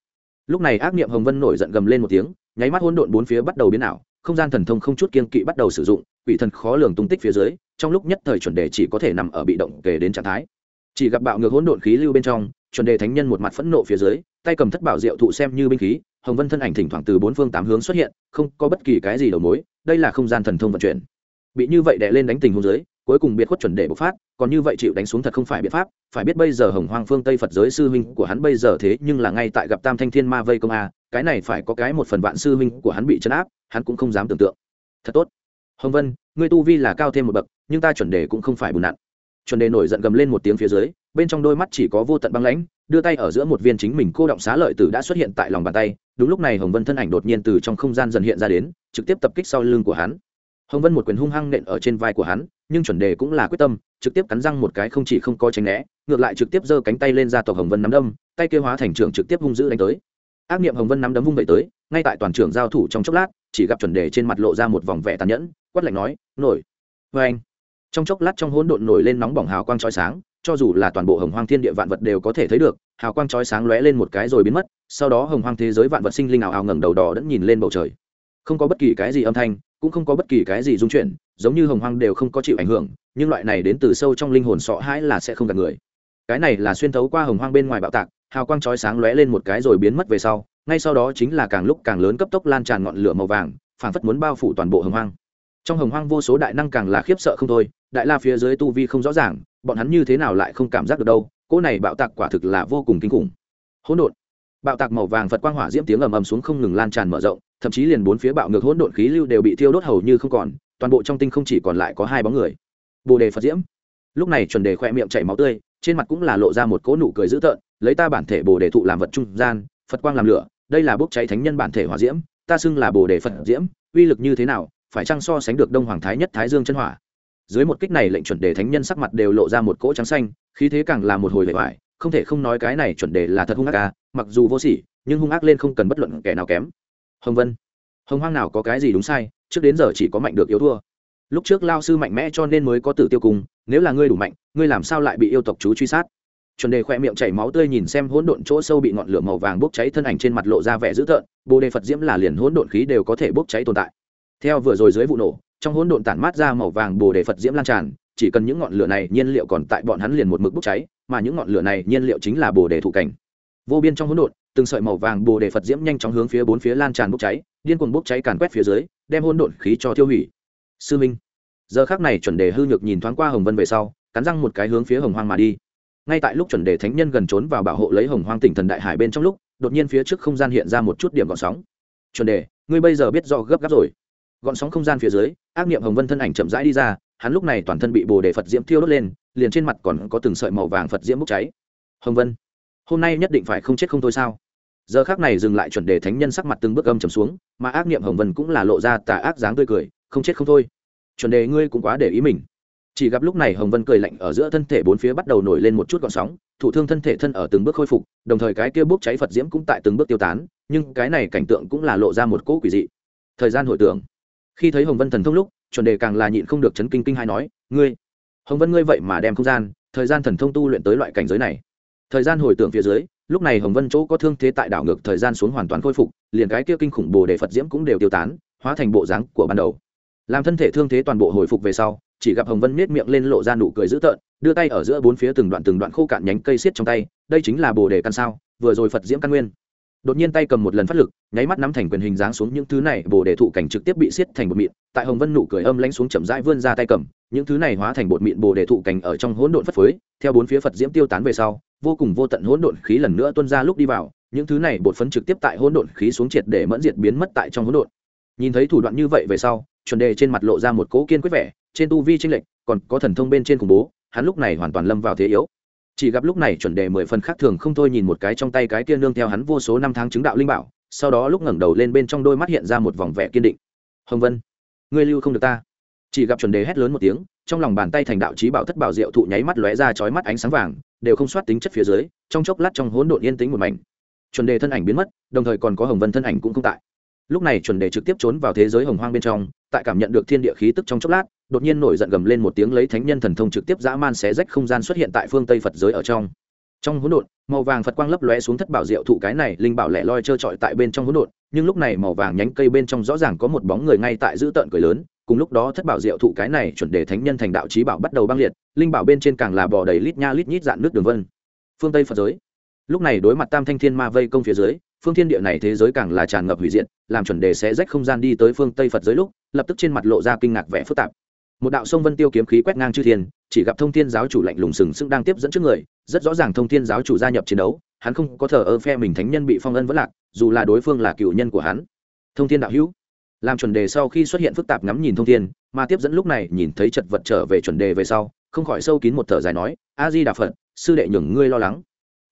Lúc này ác niệm hồng vân nổi giận gầm lên một tiếng, nháy mắt hỗn độn bốn phía bắt đầu biến ảo, không gian thần thông không chút kiên kỵ bắt đầu sử dụng, quỷ thần khó lường tung tích phía dưới, trong lúc nhất thời chuẩn đề chỉ có thể nằm ở bị động kể đến trạng thái. Chỉ gặp bạo ngược hỗn độn khí lưu bên trong, chuẩn đề thánh nhân một mặt phẫn nộ phía dưới, tay cầm thất bảo diệu thụ xem như binh khí hồng vân thân ảnh thỉnh thoảng từ bốn phương tám hướng xuất hiện, không có bất kỳ cái gì đầu mối, đây là không gian thần thông vận chuyển. Bị như vậy đè lên đánh tình hôn giới cuối cùng biệt khuất chuẩn để bộc phát, còn như vậy chịu đánh xuống thật không phải biện pháp, phải biết bây giờ hồng hoang phương tây phật giới sư huynh của hắn bây giờ thế nhưng là ngay tại gặp tam thanh thiên ma vây công a, cái này phải có cái một phần vạn sư huynh của hắn bị chấn áp, hắn cũng không dám tưởng tượng. Thật tốt. Hồng vân, ngươi tu vi là cao thêm một bậc, nhưng ta chuẩn đề cũng không phải bùn nặn. Chuẩn đề nổi giận gầm lên một tiếng phía dưới bên trong đôi mắt chỉ có vô tận băng lãnh, đưa tay ở giữa một viên chính mình cô động xá lợi tử đã xuất hiện tại lòng bàn tay. Đúng lúc này hồng vân thân ảnh đột nhiên từ trong không gian dần hiện ra đến, trực tiếp tập kích sau lưng của hắn. Hồng vân một quyền hung hăng nện ở trên vai của hắn, nhưng chuẩn đề cũng là quyết tâm, trực tiếp cắn răng một cái không chỉ không có tránh né, ngược lại trực tiếp giơ cánh tay lên ra tộc hồng vân nắm đâm, tay kêu hóa thành trưởng trực tiếp hung dữ đánh tới. Ác niệm hồng vân nắm đấm vung vậy tới, ngay tại toàn trường giao thủ trong chốc lát, chỉ gặp chuẩn đề trên mặt lộ ra một vòng vẻ tàn nhẫn, quát lạnh nói, nổi! Vê anh trong chốc lát trong hỗn độn nổi lên nóng bỏng hào quang chói sáng cho dù là toàn bộ hồng hoang thiên địa vạn vật đều có thể thấy được, hào quang chói sáng lóe lên một cái rồi biến mất, sau đó hồng hoang thế giới vạn vật sinh linh ảo ảo ngẩng đầu đỏ đẫn nhìn lên bầu trời. Không có bất kỳ cái gì âm thanh, cũng không có bất kỳ cái gì dung chuyển, giống như hồng hoang đều không có chịu ảnh hưởng, nhưng loại này đến từ sâu trong linh hồn sợ hãi là sẽ không gặp người. Cái này là xuyên thấu qua hồng hoang bên ngoài bạo tạc, hào quang chói sáng lóe lên một cái rồi biến mất về sau, ngay sau đó chính là càng lúc càng lớn cấp tốc lan tràn ngọn lửa màu vàng phản phất muốn bao phủ toàn bộ hồng hoang. Trong hồng hoang vô số đại năng càng là khiếp sợ không thôi, đại la phía dưới tu vi không rõ ràng bọn hắn như thế nào lại không cảm giác được đâu, cỗ này bạo tạc quả thực là vô cùng kinh khủng. Hỗn độn. Bạo tạc màu vàng phật quang hỏa diễm tiếng ầm ầm xuống không ngừng lan tràn mở rộng, thậm chí liền bốn phía bạo ngược hỗn độn khí lưu đều bị thiêu đốt hầu như không còn, toàn bộ trong tinh không chỉ còn lại có hai bóng người. Bồ đề phật diễm. Lúc này chuẩn đề khỏe miệng chảy máu tươi, trên mặt cũng là lộ ra một cỗ nụ cười dữ tợn, lấy ta bản thể bồ đề thụ làm vật trung gian, phật quang làm lửa, đây là bốc cháy thánh nhân bản thể hỏa diễm, ta xưng là bồ đề phật diễm, uy lực như thế nào, phải chăng so sánh được đông hoàng thái nhất thái dương chân hỏa? Dưới một kích này lệnh chuẩn đề thánh nhân sắc mặt đều lộ ra một cỗ trắng xanh, khí thế càng là một hồi vẻ vải không thể không nói cái này chuẩn đề là thật hung ác ca mặc dù vô sỉ, nhưng hung ác lên không cần bất luận kẻ nào kém. Hồng vân, hồng hoang nào có cái gì đúng sai, trước đến giờ chỉ có mạnh được yếu thua. Lúc trước lao sư mạnh mẽ cho nên mới có tử tiêu cung nếu là ngươi đủ mạnh, ngươi làm sao lại bị yêu tộc chú truy sát? Chuẩn đề khoe miệng chảy máu tươi nhìn xem hỗn độn chỗ sâu bị ngọn lửa màu vàng bốc cháy thân ảnh trên mặt lộ ra vẻ dữ tợn, bồ đề phật diễm là liền hỗn độn khí đều có thể bốc cháy tồn tại. Theo vừa rồi dưới vụ nổ trong hỗn độn tản mát ra màu vàng bồ đề phật diễm lan tràn, chỉ cần những ngọn lửa này nhiên liệu còn tại bọn hắn liền một mực bốc cháy, mà những ngọn lửa này nhiên liệu chính là bồ đề thụ cảnh. Vô biên trong hỗn độn, từng sợi màu vàng bồ đề phật diễm nhanh chóng hướng phía bốn phía lan tràn bốc cháy, điên cuồng bốc cháy càn quét phía dưới, đem hỗn độn khí cho tiêu hủy. Sư minh, giờ khác này chuẩn đề hư nhược nhìn thoáng qua hồng vân về sau, cắn răng một cái hướng phía hồng hoang mà đi. Ngay tại lúc chuẩn đề thánh nhân gần trốn vào bảo hộ lấy hồng hoang tỉnh thần đại hải bên trong lúc, đột nhiên phía trước không gian hiện ra một chút điểm gọn sóng. Chuẩn đề, ngươi bây giờ biết do gấp gáp rồi. Gọn sóng không gian phía dưới ác niệm hồng vân thân ảnh chậm rãi đi ra, hắn lúc này toàn thân bị bồ đề phật diễm thiêu đốt lên, liền trên mặt còn có từng sợi màu vàng phật diễm bốc cháy. Hồng vân, hôm nay nhất định phải không chết không thôi sao? Giờ khác này dừng lại chuẩn đề thánh nhân sắc mặt từng bước âm trầm xuống, mà ác niệm hồng vân cũng là lộ ra tà ác dáng tươi cười, không chết không thôi. Chuẩn đề ngươi cũng quá để ý mình. Chỉ gặp lúc này hồng vân cười lạnh ở giữa thân thể bốn phía bắt đầu nổi lên một chút gọn sóng thủ thương thân thể thân ở từng bước khôi phục, đồng thời cái kia bốc cháy phật diễm cũng tại từng bước tiêu tán, nhưng cái này cảnh tượng cũng là lộ ra một cỗ quỷ dị. Thời gian hồi tưởng khi thấy hồng vân thần thông lúc, chuẩn đề càng là nhịn không được chấn kinh kinh hay nói, ngươi, hồng vân ngươi vậy mà đem không gian, thời gian thần thông tu luyện tới loại cảnh giới này. Thời gian hồi tưởng phía dưới, lúc này hồng vân chỗ có thương thế tại đảo ngược thời gian xuống hoàn toàn khôi phục, liền cái kia kinh khủng bồ đề phật diễm cũng đều tiêu tán, hóa thành bộ dáng của ban đầu. Làm thân thể thương thế toàn bộ hồi phục về sau, chỉ gặp hồng vân miết miệng lên lộ ra nụ cười dữ tợn, đưa tay ở giữa bốn phía từng đoạn từng đoạn khô cạn nhánh cây xiết trong tay, đây chính là bồ đề căn sao, vừa rồi phật diễm căn nguyên đột nhiên tay cầm một lần phát lực, nháy mắt nắm thành quyền hình dáng xuống những thứ này bồ đề thụ cảnh trực tiếp bị xiết thành một mịn. Tại hồng vân nụ cười âm lánh xuống chậm rãi vươn ra tay cầm, những thứ này hóa thành bột mịn bồ đề thụ cảnh ở trong hỗn độn phất phới, theo bốn phía phật diễm tiêu tán về sau, vô cùng vô tận hỗn độn khí lần nữa tuôn ra lúc đi vào, những thứ này bột phấn trực tiếp tại hỗn độn khí xuống triệt để mẫn diệt biến mất tại trong hỗn độn. Nhìn thấy thủ đoạn như vậy về sau, chuẩn đề trên mặt lộ ra một cố kiên quyết vẻ, trên tu vi tranh lệch, còn có thần thông bên trên khủng bố, hắn lúc này hoàn toàn lâm vào thế yếu chỉ gặp lúc này chuẩn đề mười phần khác thường không thôi nhìn một cái trong tay cái kia nương theo hắn vô số năm tháng chứng đạo linh bảo, sau đó lúc ngẩng đầu lên bên trong đôi mắt hiện ra một vòng vẻ kiên định. Hồng vân, ngươi lưu không được ta. Chỉ gặp chuẩn đề hét lớn một tiếng, trong lòng bàn tay thành đạo trí bảo thất bảo diệu thụ nháy mắt lóe ra chói mắt ánh sáng vàng, đều không soát tính chất phía dưới, trong chốc lát trong hỗn độn yên tĩnh một mảnh. Chuẩn đề thân ảnh biến mất, đồng thời còn có hồng vân thân ảnh cũng không tại lúc này chuẩn đề trực tiếp trốn vào thế giới hồng hoang bên trong, tại cảm nhận được thiên địa khí tức trong chốc lát, đột nhiên nổi giận gầm lên một tiếng lấy thánh nhân thần thông trực tiếp dã man xé rách không gian xuất hiện tại phương tây phật giới ở trong. Trong hỗn độn, màu vàng phật quang lấp lóe xuống thất bảo diệu thụ cái này linh bảo lẻ loi trơ trọi tại bên trong hỗn độn, nhưng lúc này màu vàng nhánh cây bên trong rõ ràng có một bóng người ngay tại giữ tợn cười lớn, cùng lúc đó thất bảo diệu thụ cái này chuẩn đề thánh nhân thành đạo trí bảo bắt đầu băng liệt, linh bảo bên trên càng là bò đầy lít nha lít nhít dạn nước đường vân. Phương tây phật giới. Lúc này đối mặt tam thanh thiên ma vây công phía dưới phương thiên địa này thế giới càng là tràn ngập hủy diệt, làm chuẩn đề sẽ rách không gian đi tới phương tây phật giới lúc, lập tức trên mặt lộ ra kinh ngạc vẻ phức tạp. Một đạo sông vân tiêu kiếm khí quét ngang chư thiên, chỉ gặp thông thiên giáo chủ lạnh lùng sừng sững đang tiếp dẫn trước người, rất rõ ràng thông thiên giáo chủ gia nhập chiến đấu, hắn không có thờ ơ phe mình thánh nhân bị phong ân vẫn lạc, dù là đối phương là cựu nhân của hắn. Thông thiên đạo hữu, làm chuẩn đề sau khi xuất hiện phức tạp ngắm nhìn thông thiên, mà tiếp dẫn lúc này nhìn thấy chật vật trở về chuẩn đề về sau, không khỏi sâu kín một thở dài nói, a di đà phật, sư đệ nhường ngươi lo lắng.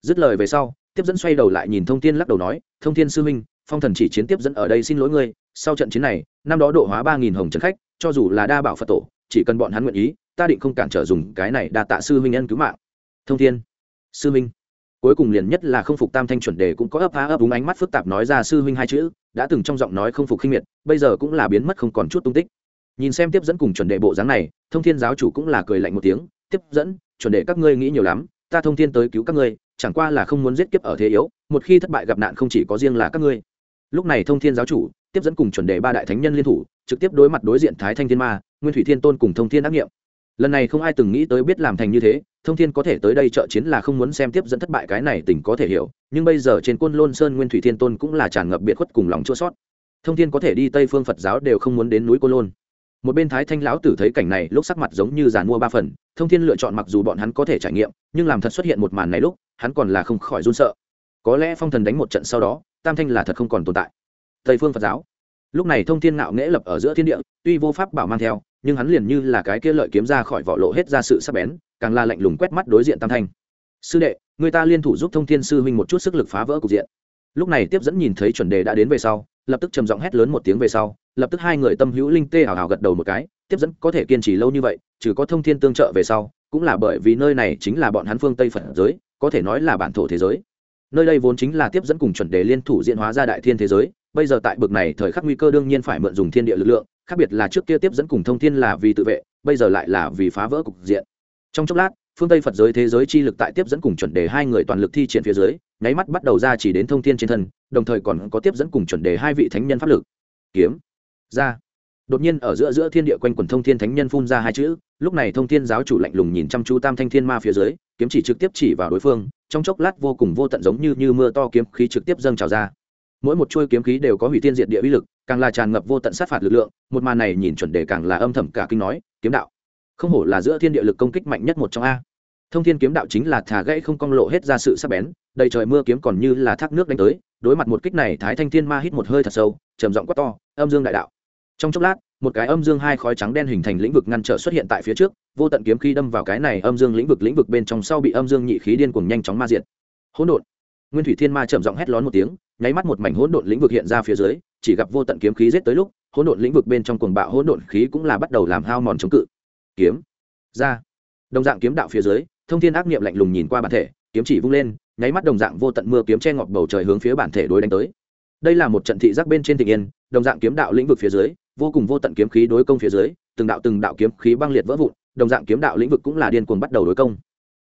Dứt lời về sau tiếp dẫn xoay đầu lại nhìn thông thiên lắc đầu nói, thông thiên sư huynh, phong thần chỉ chiến tiếp dẫn ở đây xin lỗi ngươi, sau trận chiến này, năm đó độ hóa ba nghìn hồng trần khách, cho dù là đa bảo phật tổ, chỉ cần bọn hắn nguyện ý, ta định không cản trở dùng cái này đa tạ sư huynh ân cứu mạng. Thông thiên, sư huynh. Cuối cùng liền nhất là không phục tam thanh chuẩn đề cũng có ấp há ấp đúng ánh mắt phức tạp nói ra sư huynh hai chữ, đã từng trong giọng nói không phục khinh miệt, bây giờ cũng là biến mất không còn chút tung tích. Nhìn xem tiếp dẫn cùng chuẩn đề bộ dáng này, thông thiên giáo chủ cũng là cười lạnh một tiếng, tiếp dẫn, chuẩn đề các ngươi nghĩ nhiều lắm, ta thông thiên tới cứu các ngươi chẳng qua là không muốn giết kiếp ở thế yếu, một khi thất bại gặp nạn không chỉ có riêng là các ngươi. Lúc này thông thiên giáo chủ tiếp dẫn cùng chuẩn đề ba đại thánh nhân liên thủ, trực tiếp đối mặt đối diện thái thanh thiên ma, nguyên thủy thiên tôn cùng thông thiên ác nghiệm lần này không ai từng nghĩ tới biết làm thành như thế, thông thiên có thể tới đây trợ chiến là không muốn xem tiếp dẫn thất bại cái này tỉnh có thể hiểu, nhưng bây giờ trên quân lôn sơn nguyên thủy thiên tôn cũng là tràn ngập biệt khuất cùng lòng chua sót thông thiên có thể đi tây phương phật giáo đều không muốn đến núi côn lôn. Một bên thái thanh lão tử thấy cảnh này, lúc sắc mặt giống như giàn mua ba phần, thông thiên lựa chọn mặc dù bọn hắn có thể trải nghiệm, nhưng làm thật xuất hiện một màn này lúc hắn còn là không khỏi run sợ. Có lẽ phong thần đánh một trận sau đó, tam thanh là thật không còn tồn tại. Tây phương phật giáo. Lúc này thông thiên ngạo nghễ lập ở giữa thiên địa, tuy vô pháp bảo mang theo, nhưng hắn liền như là cái kia lợi kiếm ra khỏi vỏ lộ hết ra sự sắc bén, càng là lạnh lùng quét mắt đối diện tam thanh. Sư đệ, người ta liên thủ giúp thông thiên sư huynh một chút sức lực phá vỡ cục diện. Lúc này tiếp dẫn nhìn thấy chuẩn đề đã đến về sau, lập tức trầm giọng hét lớn một tiếng về sau, lập tức hai người tâm hữu linh tê hào hào gật đầu một cái tiếp dẫn có thể kiên trì lâu như vậy, trừ có thông thiên tương trợ về sau, cũng là bởi vì nơi này chính là bọn hắn phương tây phật giới, có thể nói là bản thổ thế giới. Nơi đây vốn chính là tiếp dẫn cùng chuẩn đề liên thủ diễn hóa ra đại thiên thế giới, bây giờ tại bực này thời khắc nguy cơ đương nhiên phải mượn dùng thiên địa lực lượng, khác biệt là trước kia tiếp dẫn cùng thông thiên là vì tự vệ, bây giờ lại là vì phá vỡ cục diện. Trong chốc lát, phương tây phật giới thế giới chi lực tại tiếp dẫn cùng chuẩn đề hai người toàn lực thi triển phía dưới, nháy mắt bắt đầu ra chỉ đến thông thiên trên thân, đồng thời còn có tiếp dẫn cùng chuẩn đề hai vị thánh nhân pháp lực. Kiếm. Ra đột nhiên ở giữa giữa thiên địa quanh quần thông thiên thánh nhân phun ra hai chữ, lúc này thông thiên giáo chủ lạnh lùng nhìn chăm chú tam thanh thiên ma phía dưới, kiếm chỉ trực tiếp chỉ vào đối phương, trong chốc lát vô cùng vô tận giống như như mưa to kiếm khí trực tiếp dâng trào ra. Mỗi một chuôi kiếm khí đều có hủy tiên diệt địa uy lực, càng là tràn ngập vô tận sát phạt lực lượng, một màn này nhìn chuẩn đề càng là âm thầm cả kinh nói, kiếm đạo. Không hổ là giữa thiên địa lực công kích mạnh nhất một trong a. Thông thiên kiếm đạo chính là thả gãy không cong lộ hết ra sự sắc bén, đầy trời mưa kiếm còn như là thác nước đánh tới, đối mặt một kích này, thái thanh thiên ma hít một hơi thật sâu, trầm giọng quát to, âm dương đại đạo trong chốc lát, một cái âm dương hai khói trắng đen hình thành lĩnh vực ngăn trở xuất hiện tại phía trước, vô tận kiếm khí đâm vào cái này âm dương lĩnh vực lĩnh vực bên trong sau bị âm dương nhị khí điên cuồng nhanh chóng ma diệt. Hỗn độn. Nguyên thủy thiên ma chậm giọng hét lón một tiếng, nháy mắt một mảnh hỗn độn lĩnh vực hiện ra phía dưới, chỉ gặp vô tận kiếm khí giết tới lúc, hỗn độn lĩnh vực bên trong cuồng bạo hỗn độn khí cũng là bắt đầu làm hao mòn chống cự. Kiếm. Ra. Đồng dạng kiếm đạo phía dưới, thông thiên ác niệm lạnh lùng nhìn qua bản thể, kiếm chỉ vung lên, nháy mắt đồng dạng vô tận mưa kiếm che ngọc bầu trời hướng phía bản thể đối đánh tới. Đây là một trận thị giác bên trên thịnh yên, đồng dạng kiếm đạo lĩnh vực phía dưới vô cùng vô tận kiếm khí đối công phía dưới, từng đạo từng đạo kiếm khí băng liệt vỡ vụn, đồng dạng kiếm đạo lĩnh vực cũng là điên cuồng bắt đầu đối công.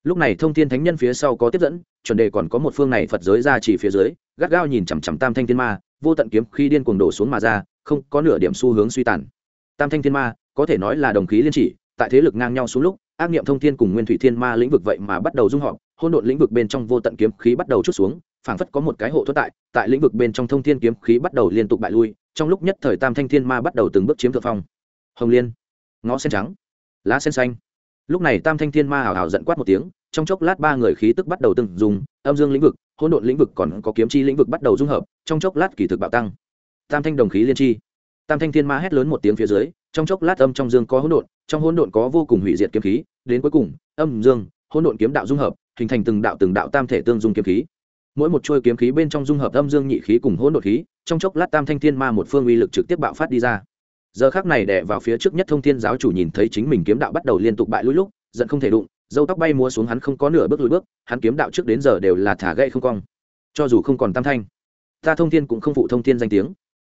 Lúc này thông thiên thánh nhân phía sau có tiếp dẫn, chuẩn đề còn có một phương này phật giới ra chỉ phía dưới, gắt gao nhìn chằm chằm tam thanh thiên ma, vô tận kiếm khi điên cuồng đổ xuống mà ra, không có nửa điểm xu hướng suy tàn. Tam thanh thiên ma, có thể nói là đồng khí liên chỉ, tại thế lực ngang nhau xuống lúc, ác niệm thông thiên cùng nguyên thủy thiên ma lĩnh vực vậy mà bắt đầu dung họp hôn độn lĩnh vực bên trong vô tận kiếm khí bắt đầu chút xuống, phảng phất có một cái hộ thoát tại tại lĩnh vực bên trong thông thiên kiếm khí bắt đầu liên tục bại lui trong lúc nhất thời tam thanh thiên ma bắt đầu từng bước chiếm thượng phong. Hồng liên ngõ sen trắng, lá sen xanh. Lúc này tam thanh thiên ma hào hào giận quát một tiếng, trong chốc lát ba người khí tức bắt đầu từng dùng, âm dương lĩnh vực, hỗn độn lĩnh vực còn có kiếm chi lĩnh vực bắt đầu dung hợp, trong chốc lát kỳ thực bạo tăng. Tam thanh đồng khí liên chi. Tam thanh thiên ma hét lớn một tiếng phía dưới, trong chốc lát âm trong dương có hỗn độn, trong hỗn độn có vô cùng hủy diệt kiếm khí, đến cuối cùng, âm dương, hỗn độn kiếm đạo dung hợp, hình thành từng đạo từng đạo tam thể tương dung kiếm khí mỗi một chuôi kiếm khí bên trong dung hợp âm dương nhị khí cùng hỗn độn khí, trong chốc lát tam thanh thiên ma một phương uy lực trực tiếp bạo phát đi ra. Giờ khắc này đè vào phía trước nhất thông thiên giáo chủ nhìn thấy chính mình kiếm đạo bắt đầu liên tục bại lui lúc, giận không thể đụng râu tóc bay múa xuống hắn không có nửa bước lùi bước, hắn kiếm đạo trước đến giờ đều là thả gậy không cong. Cho dù không còn tam thanh, ta thông thiên cũng không phụ thông thiên danh tiếng.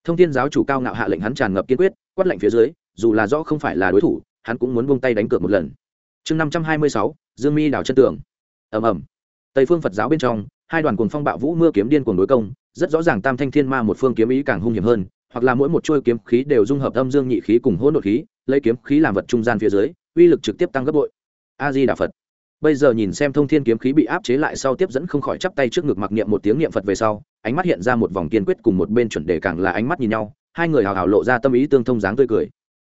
Thông thiên giáo chủ cao ngạo hạ lệnh hắn tràn ngập kiên quyết, quát lệnh phía dưới, dù là rõ không phải là đối thủ, hắn cũng muốn buông tay đánh cược một lần. Chương năm trăm hai mươi sáu, dương mi đảo chân tường. Ầm ầm. Tây phương phật giáo bên trong hai đoàn cuồng phong bạo vũ mưa kiếm điên cuồng đối công, rất rõ ràng tam thanh thiên ma một phương kiếm ý càng hung hiểm hơn, hoặc là mỗi một chuôi kiếm khí đều dung hợp âm dương nhị khí cùng hỗn độn khí, lấy kiếm khí làm vật trung gian phía dưới, uy lực trực tiếp tăng gấp bội. A di đà phật. Bây giờ nhìn xem thông thiên kiếm khí bị áp chế lại sau tiếp dẫn không khỏi chắp tay trước ngực mặc niệm một tiếng niệm phật về sau, ánh mắt hiện ra một vòng kiên quyết cùng một bên chuẩn đề càng là ánh mắt nhìn nhau, hai người hào hào lộ ra tâm ý tương thông dáng tươi cười.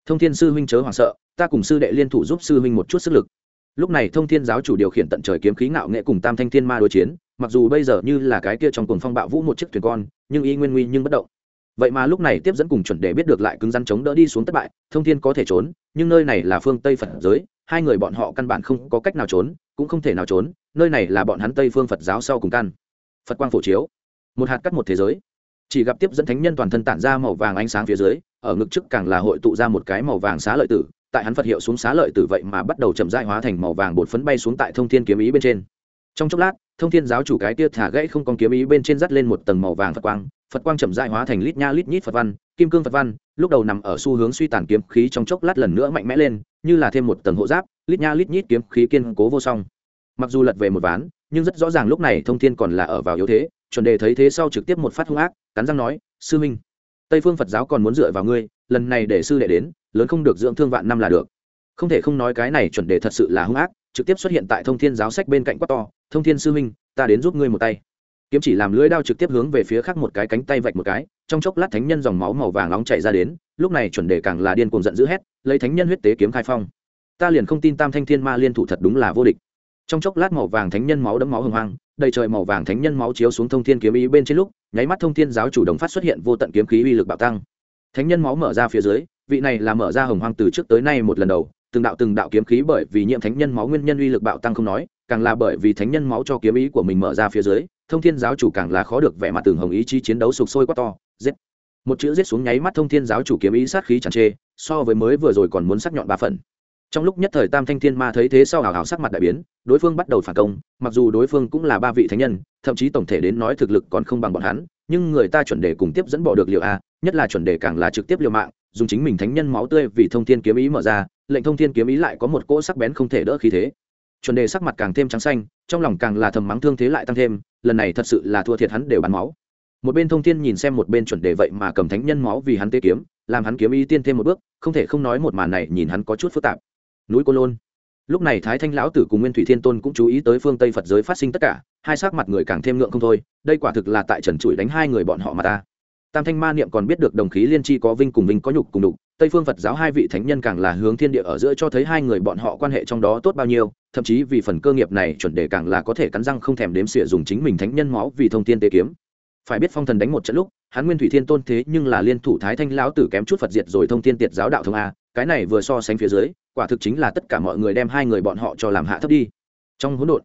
Thông thiên sư huynh chớ hoảng sợ, ta cùng sư đệ liên thủ giúp sư huynh một chút sức lực. Lúc này thông thiên giáo chủ điều khiển tận trời kiếm khí ngạo nghệ cùng tam thanh thiên ma đối chiến mặc dù bây giờ như là cái kia trong cuồng phong bạo vũ một chiếc thuyền con, nhưng y nguyên nguy nhưng bất động. Vậy mà lúc này tiếp dẫn cùng chuẩn để biết được lại cứng rắn chống đỡ đi xuống thất bại, thông thiên có thể trốn, nhưng nơi này là phương tây phật giới, hai người bọn họ căn bản không có cách nào trốn, cũng không thể nào trốn, nơi này là bọn hắn tây phương phật giáo sau cùng căn. Phật quang phổ chiếu. Một hạt cắt một thế giới. Chỉ gặp tiếp dẫn thánh nhân toàn thân tản ra màu vàng ánh sáng phía dưới, ở ngực trước càng là hội tụ ra một cái màu vàng xá lợi tử, tại hắn phật hiệu xuống xá lợi tử vậy mà bắt đầu chậm dại hóa thành màu vàng bột phấn bay xuống tại thông thiên kiếm ý bên trên. Trong chốc lát thông thiên giáo chủ cái kia thả gãy không còn kiếm ý bên trên dắt lên một tầng màu vàng phật quang phật quang chậm dại hóa thành lít nha lít nhít phật văn, kim cương phật văn, lúc đầu nằm ở xu hướng suy tàn kiếm khí trong chốc lát lần nữa mạnh mẽ lên, như là thêm một tầng hộ giáp, lít nha lít nhít kiếm khí kiên cố vô song. Mặc dù lật về một ván, nhưng rất rõ ràng lúc này thông thiên còn là ở vào yếu thế, chuẩn đề thấy thế sau trực tiếp một phát hung ác, cắn răng nói, sư minh, tây phương phật giáo còn muốn dựa vào ngươi, lần này để sư đệ đến, lớn không được dưỡng thương vạn năm là được. Không thể không nói cái này chuẩn đề thật sự là hung ác trực tiếp xuất hiện tại thông thiên giáo sách bên cạnh quát to, thông thiên sư minh ta đến giúp ngươi một tay. Kiếm chỉ làm lưỡi đao trực tiếp hướng về phía khác một cái cánh tay vạch một cái, trong chốc lát thánh nhân dòng máu màu vàng nóng chảy ra đến, lúc này chuẩn đề càng là điên cuồng giận dữ hét, lấy thánh nhân huyết tế kiếm khai phong. Ta liền không tin tam thanh thiên ma liên thủ thật đúng là vô địch. Trong chốc lát màu vàng thánh nhân máu đấm máu hừng hoang, đầy trời màu vàng thánh nhân máu chiếu xuống thông thiên kiếm ý bên trên lúc, nháy mắt thông thiên giáo chủ đồng phát xuất hiện vô tận kiếm khí uy lực bạo tăng. Thánh nhân máu mở ra phía dưới, vị này là mở ra hồng hoang từ trước tới nay một lần đầu từng đạo từng đạo kiếm khí bởi vì nhiễm thánh nhân máu nguyên nhân uy lực bạo tăng không nói, càng là bởi vì thánh nhân máu cho kiếm ý của mình mở ra phía dưới, thông thiên giáo chủ càng là khó được vẻ mặt từng hồng ý chí chiến đấu sục sôi quá to, giết. Một chữ giết xuống nháy mắt thông thiên giáo chủ kiếm ý sát khí tràn chê so với mới vừa rồi còn muốn sắc nhọn ba phần. Trong lúc nhất thời tam thanh thiên ma thấy thế sau hào hào sắc mặt đại biến, đối phương bắt đầu phản công, mặc dù đối phương cũng là ba vị thánh nhân, thậm chí tổng thể đến nói thực lực còn không bằng bọn hắn, nhưng người ta chuẩn đề cùng tiếp dẫn bỏ được liệu a, nhất là chuẩn đề càng là trực tiếp liều mạng, dùng chính mình thánh nhân máu tươi vì thông thiên kiếm ý mở ra lệnh thông thiên kiếm ý lại có một cỗ sắc bén không thể đỡ khí thế. Chuẩn đề sắc mặt càng thêm trắng xanh, trong lòng càng là thầm mắng thương thế lại tăng thêm, lần này thật sự là thua thiệt hắn đều bắn máu. Một bên thông thiên nhìn xem một bên chuẩn đề vậy mà cầm thánh nhân máu vì hắn tê kiếm, làm hắn kiếm ý tiên thêm một bước, không thể không nói một màn này nhìn hắn có chút phức tạp. Núi cô lôn. Lúc này thái thanh lão tử cùng nguyên thủy thiên tôn cũng chú ý tới phương tây phật giới phát sinh tất cả, hai sắc mặt người càng thêm ngượng không thôi, đây quả thực là tại trần trụi đánh hai người bọn họ mà ta tam thanh ma niệm còn biết được đồng khí liên tri có vinh cùng vinh có nhục cùng đục tây phương phật giáo hai vị thánh nhân càng là hướng thiên địa ở giữa cho thấy hai người bọn họ quan hệ trong đó tốt bao nhiêu, thậm chí vì phần cơ nghiệp này chuẩn đề càng là có thể cắn răng không thèm đếm xỉa dùng chính mình thánh nhân máu vì thông tin tế kiếm. Phải biết phong thần đánh một trận lúc, hắn nguyên thủy thiên tôn thế nhưng là liên thủ thái thanh lão tử kém chút phật diệt rồi thông tin tiệt giáo đạo thông a, cái này vừa so sánh phía dưới, quả thực chính là tất cả mọi người đem hai người bọn họ cho làm hạ thấp đi. Trong hỗn độn,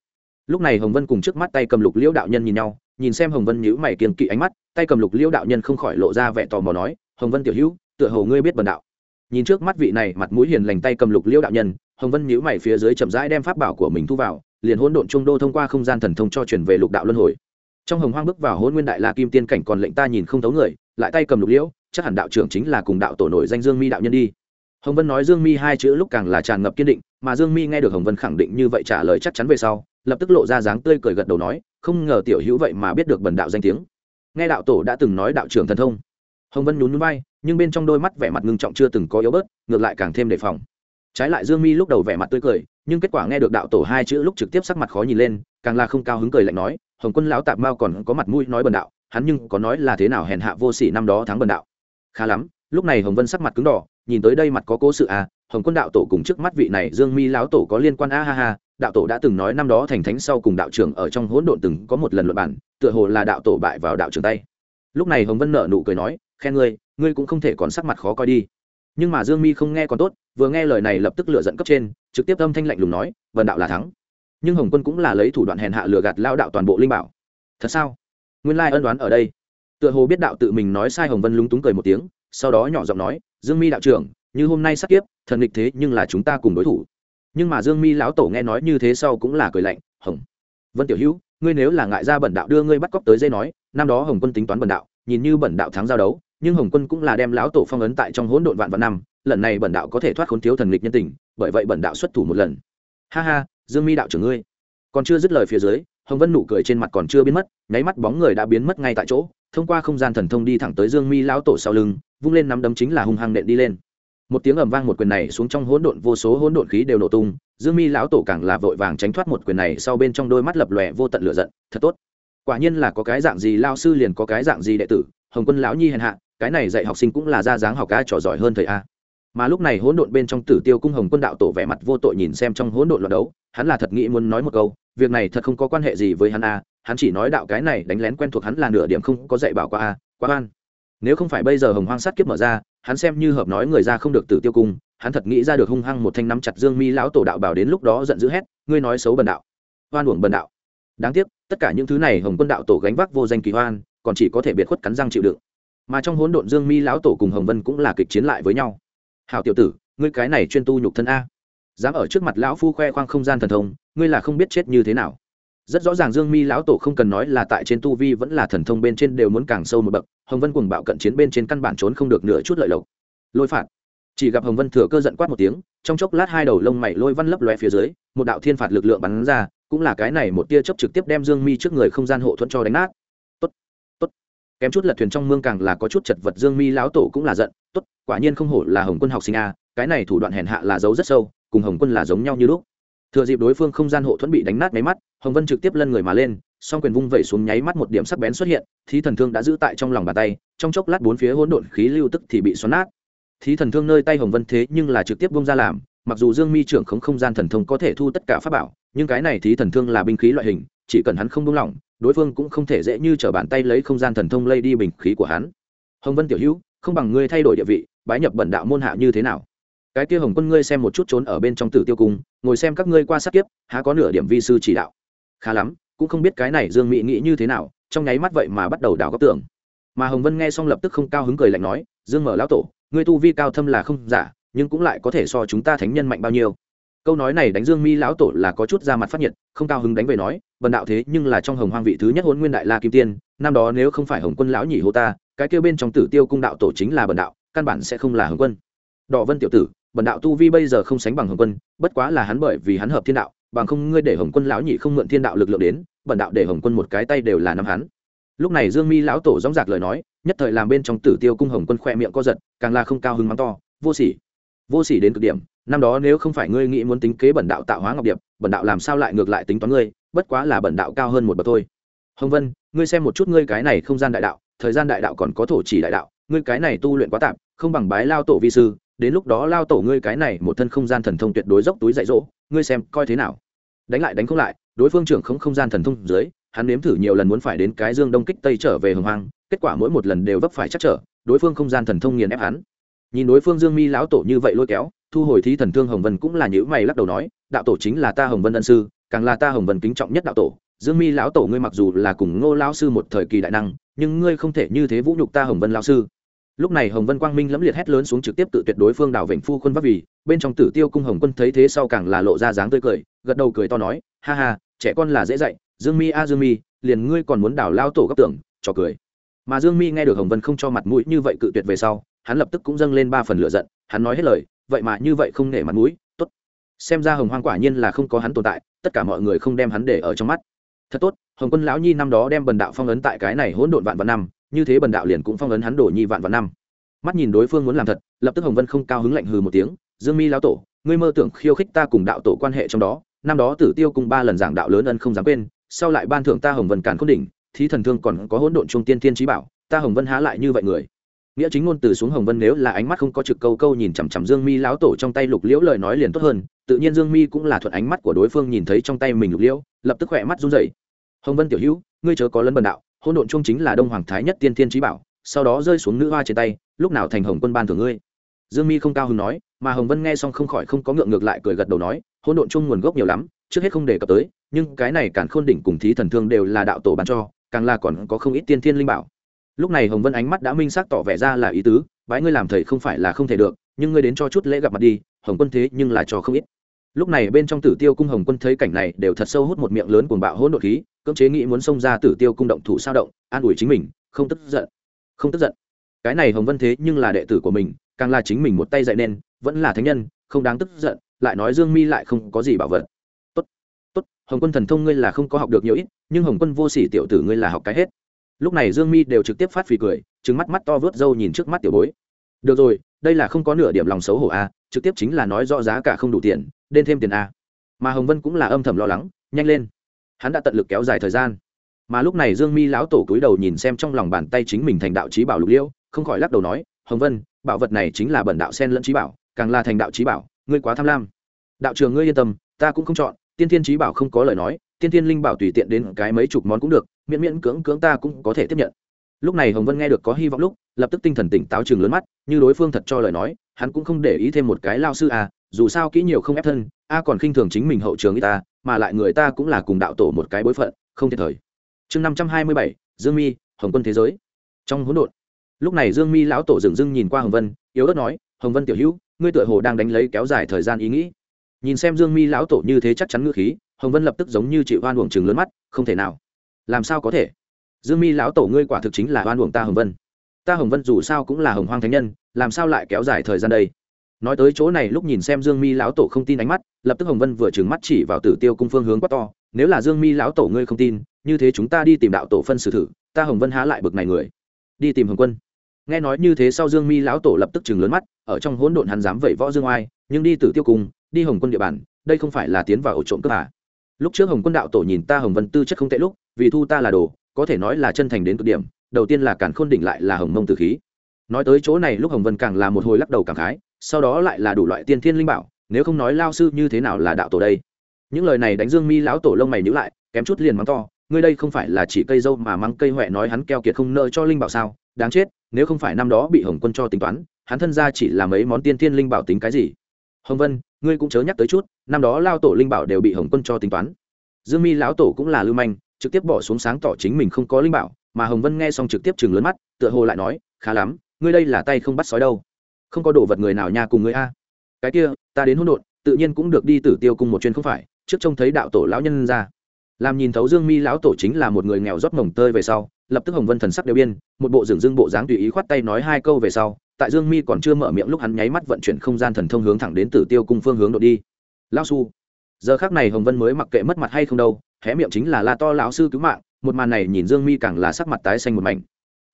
lúc này hồng vân cùng trước mắt tay cầm lục liễu đạo nhân nhìn nhau, nhìn xem hồng vân nhữ mày kiên kỵ ánh mắt tay cầm lục liễu đạo nhân không khỏi lộ ra vẻ tò mò nói, hồng vân tiểu hữu, tựa hồ ngươi biết bần đạo. Nhìn trước mắt vị này, mặt mũi hiền lành tay cầm lục liễu đạo nhân, hồng vân nhíu mày phía dưới chậm rãi đem pháp bảo của mình thu vào, liền hỗn độn trung đô thông qua không gian thần thông cho chuyển về lục đạo luân hồi. Trong hồng hoang bước vào hôn nguyên đại la kim tiên cảnh còn lệnh ta nhìn không thấu người, lại tay cầm lục liễu, chắc hẳn đạo trưởng chính là cùng đạo tổ nổi danh dương mi đạo nhân đi. Hồng vân nói dương mi hai chữ lúc càng là tràn ngập kiên định, mà dương mi nghe được hồng vân khẳng định như vậy trả lời chắc chắn về sau, lập tức lộ ra dáng tươi cười gật đầu nói, không ngờ tiểu hữu vậy mà biết được bần đạo danh tiếng nghe đạo tổ đã từng nói đạo trưởng thần thông. Hồng vân nhún nhún bay nhưng bên trong đôi mắt vẻ mặt ngưng trọng chưa từng có yếu bớt, ngược lại càng thêm đề phòng. Trái lại dương mi lúc đầu vẻ mặt tươi cười, nhưng kết quả nghe được đạo tổ hai chữ lúc trực tiếp sắc mặt khó nhìn lên, càng là không cao hứng cười lạnh nói, hồng quân lão tạp mao còn có mặt mũi nói bần đạo, hắn nhưng có nói là thế nào hèn hạ vô sỉ năm đó thắng bần đạo. Khá lắm, lúc này hồng vân sắc mặt cứng đỏ, nhìn tới đây mặt có cố sự à hồng quân đạo tổ cùng trước mắt vị này dương mi lão tổ có liên quan a, ha ha, đạo tổ đã từng nói năm đó thành thánh sau cùng đạo trưởng ở trong hỗn độn từng có một lần luận bản tựa hồ là đạo tổ bại vào đạo trưởng tay. Lúc này hồng vân nở nụ cười nói, khen ngươi ngươi cũng không thể còn sắc mặt khó coi đi. Nhưng mà dương mi không nghe còn tốt, vừa nghe lời này lập tức lựa dẫn cấp trên, trực tiếp âm thanh lạnh lùng nói vần đạo là thắng. Nhưng hồng quân cũng là lấy thủ đoạn hèn hạ lừa gạt lao đạo toàn bộ linh bảo. Thật sao? Nguyên lai ân đoán ở đây. Tựa hồ biết đạo tự mình nói sai hồng vân lúng túng cười một tiếng, sau đó nhỏ giọng nói, dương mi đạo trưởng, như hôm nay sắp tiếp, thần nghịch thế nhưng là chúng ta cùng đối thủ. Nhưng mà dương mi lão tổ nghe nói như thế sau cũng là cười lạnh, hồng vân tiểu hữu ngươi nếu là ngại ra bẩn đạo đưa ngươi bắt cóc tới dây nói, năm đó hồng quân tính toán bẩn đạo, nhìn như bẩn đạo thắng giao đấu, nhưng hồng quân cũng là đem lão tổ phong ấn tại trong hỗn độn vạn vạn năm, lần này bẩn đạo có thể thoát khốn thiếu thần lịch nhân tình, bởi vậy bẩn đạo xuất thủ một lần. Ha ha, dương mi đạo trưởng ngươi. Còn chưa dứt lời phía dưới, hồng vân nụ cười trên mặt còn chưa biến mất, nháy mắt bóng người đã biến mất ngay tại chỗ, thông qua không gian thần thông đi thẳng tới dương mi lão tổ sau lưng, vung lên nắm đấm chính là hung hăng nện đi lên. Một tiếng ầm vang một quyền này xuống trong hỗn độn, vô số hỗn độn khí đều nổ tung dương mi lão tổ càng là vội vàng tránh thoát một quyền này, sau bên trong đôi mắt lập lòe vô tận lửa giận, thật tốt. Quả nhiên là có cái dạng gì lao sư liền có cái dạng gì đệ tử, hồng quân lão nhi hèn hạ, cái này dạy học sinh cũng là ra dáng học ca trò giỏi hơn thầy a. Mà lúc này hỗn độn bên trong tử tiêu cung hồng quân đạo tổ vẻ mặt vô tội nhìn xem trong hỗn độn loạt đấu, hắn là thật nghĩ muốn nói một câu, việc này thật không có quan hệ gì với hắn a, hắn chỉ nói đạo cái này đánh lén quen thuộc hắn là nửa điểm không có dạy bảo qua a, quá oan. Nếu không phải bây giờ hồng hoang sát kiếp mở ra hắn xem như hợp nói người ra không được tử tiêu cung, hắn thật nghĩ ra được hung hăng một thanh nắm chặt dương mi lão tổ đạo bảo đến lúc đó giận dữ hét, ngươi nói xấu bần đạo hoan uổng bần đạo. Đáng tiếc, tất cả những thứ này hồng quân đạo tổ gánh vác vô danh kỳ hoan còn chỉ có thể biệt khuất cắn răng chịu đựng. Mà trong hỗn độn dương mi lão tổ cùng hồng vân cũng là kịch chiến lại với nhau. Hào tiểu tử, ngươi cái này chuyên tu nhục thân a. Dám ở trước mặt lão phu khoe khoang không gian thần thông, ngươi là không biết chết như thế nào rất rõ ràng dương mi lão tổ không cần nói là tại trên tu vi vẫn là thần thông bên trên đều muốn càng sâu một bậc, hồng vân cùng bạo cận chiến bên trên căn bản trốn không được nửa chút lợi lộc. Lôi phạt. Chỉ gặp hồng vân thừa cơ giận quát một tiếng, trong chốc lát hai đầu lông mày lôi văn lấp loe phía dưới, một đạo thiên phạt lực lượng bắn ra, cũng là cái này một tia chớp trực tiếp đem dương mi trước người không gian hộ thuẫn cho đánh nát. Tốt tốt. Kém chút lật thuyền trong mương càng là có chút chật vật, dương mi lão tổ cũng là giận, tốt, quả nhiên không hổ là hồng quân học sinh a, cái này thủ đoạn hèn hạ là giấu rất sâu, cùng hồng quân là giống nhau như lúc thừa dịp đối phương không gian hộ thuẫn bị đánh nát máy mắt, hồng vân trực tiếp lân người mà lên, song quyền vung vẩy xuống nháy mắt một điểm sắc bén xuất hiện, thí thần thương đã giữ tại trong lòng bàn tay, trong chốc lát bốn phía hỗn độn khí lưu tức thì bị xoắn nát. Thí thần thương nơi tay hồng vân thế nhưng là trực tiếp bung ra làm, mặc dù dương mi trưởng không không gian thần thông có thể thu tất cả pháp bảo, nhưng cái này thí thần thương là binh khí loại hình, chỉ cần hắn không buông lỏng, đối phương cũng không thể dễ như t r ở bàn tay lấy không gian thần thông lây đi bình khí của hắn. Hồng vân tiểu hữu, không bằng ngươi thay đổi địa vị, bái nhập bẩn đạo môn hạ như thế nào? Cái kia hồng quân ngươi xem một chút trốn ở bên trong tử tiêu cung, ngồi xem các ngươi qua sát kiếp, há có nửa điểm vi sư chỉ đạo. Khá lắm, cũng không biết cái này dương mỹ nghĩ như thế nào, trong nháy mắt vậy mà bắt đầu đào góc tưởng. Mà hồng vân nghe xong lập tức không cao hứng cười lạnh nói, dương mở lão tổ, ngươi tu vi cao thâm là không giả, nhưng cũng lại có thể so chúng ta thánh nhân mạnh bao nhiêu. Câu nói này đánh dương mi lão tổ là có chút ra mặt phát nhiệt, không cao hứng đánh về nói vần đạo thế nhưng là trong hồng hoang vị thứ nhất hôn nguyên đại la kim tiên, năm đó nếu không phải hồng quân lão nhỉ hô ta, cái kêu bên trong tử tiêu cung đạo tổ chính là bần đạo, căn bản sẽ không là hồng quân. Đỏ vân tiểu tử bần đạo tu vi bây giờ không sánh bằng hồng quân, bất quá là hắn bởi vì hắn hợp thiên đạo, bằng không ngươi để hồng quân lão nhị không mượn thiên đạo lực lượng đến, bần đạo để hồng quân một cái tay đều là năm hắn. Lúc này dương mi lão tổ dóng dạc lời nói, nhất thời làm bên trong tử tiêu cung hồng quân khoe miệng co giật, càng là không cao hứng mắng to, vô sỉ vô sỉ đến cực điểm, năm đó nếu không phải ngươi nghĩ muốn tính kế bẩn đạo tạo hóa ngọc điệp bẩn đạo làm sao lại ngược lại tính toán ngươi, bất quá là bẩn đạo cao hơn một bậc thôi. Hồng vân, ngươi xem một chút ngươi cái này không gian đại đạo, thời gian đại đạo còn có thổ chỉ đại đạo, ngươi cái này tu luyện quá tạp không bằng bái lao tổ vi sư đến lúc đó lao tổ ngươi cái này một thân không gian thần thông tuyệt đối dốc túi dạy dỗ, ngươi xem coi thế nào. Đánh lại đánh không lại, đối phương trưởng không không gian thần thông dưới, hắn nếm thử nhiều lần muốn phải đến cái dương đông kích tây trở về hồng hoang, kết quả mỗi một lần đều vấp phải chắc trở, đối phương không gian thần thông nghiền ép hắn. Nhìn đối phương dương mi lão tổ như vậy lôi kéo, thu hồi thí thần thương hồng vân cũng là nhữ mày lắc đầu nói, đạo tổ chính là ta hồng vân ân sư, càng là ta hồng vân kính trọng nhất đạo tổ. Dương mi lão tổ ngươi mặc dù là cùng ngô lão sư một thời kỳ đại năng, nhưng ngươi không thể như thế vũ nhục ta hồng vân lão sư lúc này hồng vân quang minh lẫm liệt hét lớn xuống trực tiếp tự tuyệt đối phương đảo vịnh phu quân vấp vì, bên trong tử tiêu cung hồng quân thấy thế sau càng là lộ ra dáng tươi cười, gật đầu cười to nói, ha ha, trẻ con là dễ dạy, dương mi a dương mi, liền ngươi còn muốn đảo lao tổ gấp tưởng, trò cười. Mà dương mi nghe được hồng vân không cho mặt mũi như vậy cự tuyệt về sau, hắn lập tức cũng dâng lên ba phần lựa giận, hắn nói hết lời, vậy mà như vậy không nể mặt mũi, tốt. Xem ra hồng hoang quả nhiên là không có hắn tồn tại, tất cả mọi người không đem hắn để ở trong mắt. Thật tốt, hồng quân lão nhi năm đó đem bần đạo phong ấn tại cái này hỗn độn vạn vạn năm như thế bần đạo liền cũng phong ấn hắn đổ nhi vạn vạn năm. Mắt nhìn đối phương muốn làm thật, lập tức hồng vân không cao hứng lạnh hừ một tiếng, dương mi lão tổ, ngươi mơ tưởng khiêu khích ta cùng đạo tổ quan hệ trong đó, năm đó tử tiêu cùng ba lần giảng đạo lớn ân không dám quên, sau lại ban thưởng ta hồng vân càn khôn đỉnh, thí thần thương còn có hỗn độn trung tiên thiên trí bảo, ta hồng vân há lại như vậy người? Nghĩa chính ngôn từ xuống hồng vân nếu là ánh mắt không có trực câu câu nhìn chằm chằm dương mi lão tổ trong tay lục liễu lời nói liền tốt hơn, tự nhiên dương mi cũng là thuận ánh mắt của đối phương nhìn thấy trong tay mình lục liễu, lập tức khỏe mắt run rẩy. Hồng vân tiểu hữu, ngươi chớ có lấn bần đạo hôn độn chung chính là đông hoàng thái nhất tiên thiên trí bảo, sau đó rơi xuống nữ hoa trên tay, lúc nào thành hồng quân ban thưởng ngươi? Dương mi không cao hứng nói, mà hồng vân nghe xong không khỏi không có ngượng ngược lại cười gật đầu nói hôn độn chung nguồn gốc nhiều lắm, trước hết không đề cập tới, nhưng cái này cản khôn đỉnh cùng thí thần thương đều là đạo tổ ban cho, càng là còn có không ít tiên thiên linh bảo. Lúc này hồng vân ánh mắt đã minh xác tỏ vẻ ra là ý tứ, bái ngươi làm thầy không phải là không thể được, nhưng ngươi đến cho chút lễ gặp mặt đi, hồng quân thế nhưng là cho không ít. Lúc này bên trong tử tiêu cung hồng quân thấy cảnh này đều thật sâu hút một miệng lớn cuồng bạo hỗn độn khí cưỡng chế nghĩ muốn xông ra tử tiêu cung động thủ sao động, an ủi chính mình, không tức giận. Không tức giận. Cái này hồng vân thế nhưng là đệ tử của mình, càng là chính mình một tay dạy nên, vẫn là thánh nhân, không đáng tức giận, lại nói dương mi lại không có gì bảo vật. Tốt tốt, hồng quân thần thông ngươi là không có học được nhiều ít, nhưng hồng quân vô sỉ tiểu tử ngươi là học cái hết. Lúc này dương mi đều trực tiếp phát phì cười trứng mắt mắt to vớt râu nhìn trước mắt tiểu bối. Được rồi, đây là không có nửa điểm lòng xấu hổ a, trực tiếp chính là nói rõ giá cả không đủ tiền nên thêm tiền a. Mà hồng vân cũng là âm thầm lo lắng, nhanh lên hắn đã tận lực kéo dài thời gian. Mà lúc này dương mi lão tổ cúi đầu nhìn xem trong lòng bàn tay chính mình thành đạo trí bảo lục liêu, không khỏi lắc đầu nói, hồng vân, bảo vật này chính là bẩn đạo sen lẫn trí bảo, càng là thành đạo trí bảo, ngươi quá tham lam. Đạo trường ngươi yên tâm, ta cũng không chọn, tiên thiên trí bảo không có lời nói, tiên thiên linh bảo tùy tiện đến cái mấy chục món cũng được, miễn miễn cưỡng cưỡng ta cũng có thể tiếp nhận. Lúc này hồng vân nghe được có hy vọng lúc, lập tức tinh thần tỉnh táo trường lớn mắt, như đối phương thật cho lời nói hắn cũng không để ý thêm một cái lao sư à dù sao kỹ nhiều không ép thân, a còn khinh thường chính mình hậu trường y ta, mà lại người ta cũng là cùng đạo tổ một cái bối phận, không thiệt thời. Chương năm trăm hai mươi bảy, dương mi, hồng quân thế giới. Trong hỗn độn, lúc này dương mi lão tổ dừng dưng nhìn qua hồng vân, yếu ớt nói, hồng vân tiểu hữu, ngươi tựa hồ đang đánh lấy kéo dài thời gian ý nghĩ. Nhìn xem dương mi lão tổ như thế chắc chắn ngữ khí, hồng vân lập tức giống như chịu oan uổng chừng lớn mắt, không thể nào. Làm sao có thể? Dương mi lão tổ ngươi quả thực chính là oan uổng ta hồng vân. Ta hồng vân dù sao cũng là hồng hoang thánh nhân làm sao lại kéo dài thời gian đây? Nói tới chỗ này, lúc nhìn xem dương mi lão tổ không tin ánh mắt, lập tức hồng vân vừa trừng mắt chỉ vào tử tiêu cung phương hướng quát to, nếu là dương mi lão tổ ngươi không tin, như thế chúng ta đi tìm đạo tổ phân xử thử, ta hồng vân há lại bực này người. Đi tìm hồng quân. Nghe nói như thế sau dương mi lão tổ lập tức chừng lớn mắt, ở trong hỗn độn hắn dám vẩy võ dương oai, nhưng đi tử tiêu cung, đi hồng quân địa bàn, đây không phải là tiến vào ổ trộm cướp à. lúc trước hồng quân đạo tổ nhìn ta hồng vân tư chất không tệ lúc, vì thu ta là đồ, có thể nói là chân thành đến cực điểm, đầu tiên là cản khôn đỉnh lại là hồng mông tử khí nói tới chỗ này lúc hồng vân càng là một hồi lắc đầu cảm khái, sau đó lại là đủ loại tiên thiên linh bảo, nếu không nói lao sư như thế nào là đạo tổ đây? Những lời này đánh dương mi lão tổ lông mày nhữ lại, kém chút liền mắng to, ngươi đây không phải là chỉ cây dâu mà mắng cây huệ nói hắn keo kiệt không nợ cho linh bảo sao? Đáng chết, nếu không phải năm đó bị hồng quân cho tính toán, hắn thân ra chỉ là mấy món tiên thiên linh bảo tính cái gì? Hồng vân, ngươi cũng chớ nhắc tới chút, năm đó lao tổ linh bảo đều bị hồng quân cho tính toán. Dương mi lão tổ cũng là lưu manh, trực tiếp bỏ xuống sáng tỏ chính mình không có linh bảo, mà hồng vân nghe xong trực tiếp chừng lớn mắt, tựa hồ lại nói, khá lắm ngươi đây là tay không bắt sói đâu. Không có đồ vật người nào nha cùng ngươi a. Cái kia, ta đến hỗn độn, tự nhiên cũng được đi tử tiêu cùng một chuyến không phải, trước trông thấy đạo tổ lão nhân ra. Làm nhìn thấu dương mi lão tổ chính là một người nghèo rót mồng tơi về sau, lập tức hồng vân thần sắc đều biên, một bộ dường dương bộ dáng tùy ý khoát tay nói hai câu về sau, tại dương mi còn chưa mở miệng lúc hắn nháy mắt vận chuyển không gian thần thông hướng thẳng đến tử tiêu cung phương hướng độ đi. Lao su giờ khác này hồng vân mới mặc kệ mất mặt hay không đâu, hé miệng chính là la to lão sư cứu mạng, một màn này nhìn dương mi càng là sắc mặt tái xanh một mảnh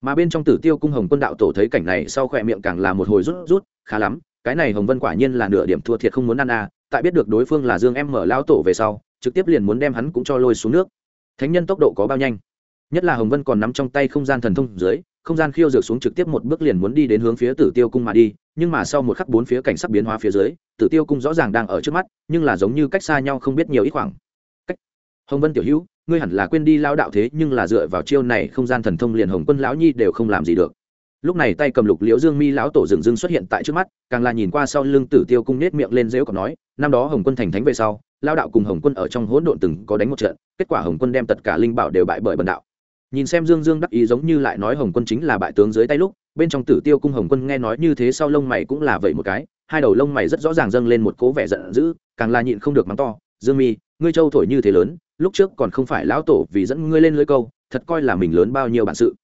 mà bên trong tử tiêu cung hồng quân đạo tổ thấy cảnh này sau khỏe miệng càng là một hồi rút rút, khá lắm, cái này hồng vân quả nhiên là nửa điểm thua thiệt không muốn ăn à tại biết được đối phương là dương em mở lao tổ về sau, trực tiếp liền muốn đem hắn cũng cho lôi xuống nước. Thánh nhân tốc độ có bao nhanh? Nhất là hồng vân còn nắm trong tay không gian thần thông dưới, không gian khiêu dược xuống trực tiếp một bước liền muốn đi đến hướng phía tử tiêu cung mà đi, nhưng mà sau một khắc bốn phía cảnh sắc biến hóa phía dưới, tử tiêu cung rõ ràng đang ở trước mắt, nhưng là giống như cách xa nhau không biết nhiều ít khoảng. Cách. Hồng vân tiểu hữu ngươi hẳn là quên đi lao đạo thế, nhưng là dựa vào chiêu này không gian thần thông liền hồng quân lão nhi đều không làm gì được. Lúc này tay cầm lục liễu dương mi lão tổ dừng dưng xuất hiện tại trước mắt, càng là nhìn qua sau lưng tử tiêu cung nết miệng lên dễu còn nói, năm đó hồng quân thành thánh về sau lao đạo cùng hồng quân ở trong hỗn độn từng có đánh một trận, kết quả hồng quân đem tất cả linh bảo đều bại bởi bần đạo. Nhìn xem dương dương đắc ý giống như lại nói hồng quân chính là bại tướng dưới tay lúc, bên trong tử tiêu cung hồng quân nghe nói như thế sau lông mày cũng là vậy một cái, hai đầu lông mày rất rõ ràng dâng lên một cố vẻ giận dữ, càng là nhịn không được mắng to, dương mi, ngươi châu thổi như thế lớn lúc trước còn không phải lão tổ vì dẫn ngươi lên lưới câu, thật coi là mình lớn bao nhiêu bản sự.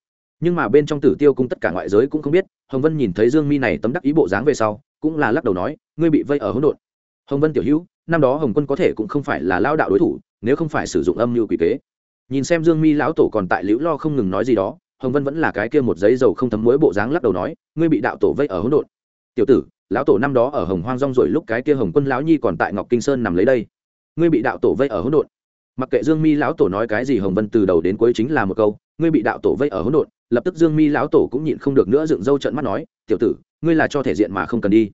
Nhưng mà bên trong tử tiêu cung tất cả ngoại giới cũng không biết, hồng vân nhìn thấy dương mi này tấm đắc ý bộ dáng về sau, cũng là lắc đầu nói, ngươi bị vây ở hỗn độn. Hồng vân tiểu hữu, năm đó hồng quân có thể cũng không phải là lao đạo đối thủ, nếu không phải sử dụng âm mưu quỷ kế. Nhìn xem dương mi lão tổ còn tại liễu lo không ngừng nói gì đó, hồng vân vẫn là cái kia một giấy dầu không thấm muối bộ dáng lắc đầu nói, ngươi bị đạo tổ vây ở hỗn độn. Tiểu tử, lão tổ năm đó ở hồng hoang rong rồi lúc cái kia hồng quân lão nhi còn tại ngọc kinh sơn nằm lấy đây. Ngươi bị đạo tổ vây ở hỗn độn mặc kệ dương mi lão tổ nói cái gì hồng vân từ đầu đến cuối chính là một câu, ngươi bị đạo tổ vây ở hỗn độn, lập tức dương mi lão tổ cũng nhịn không được nữa dựng râu trận mắt nói, tiểu tử, ngươi là cho thể diện mà không cần đi.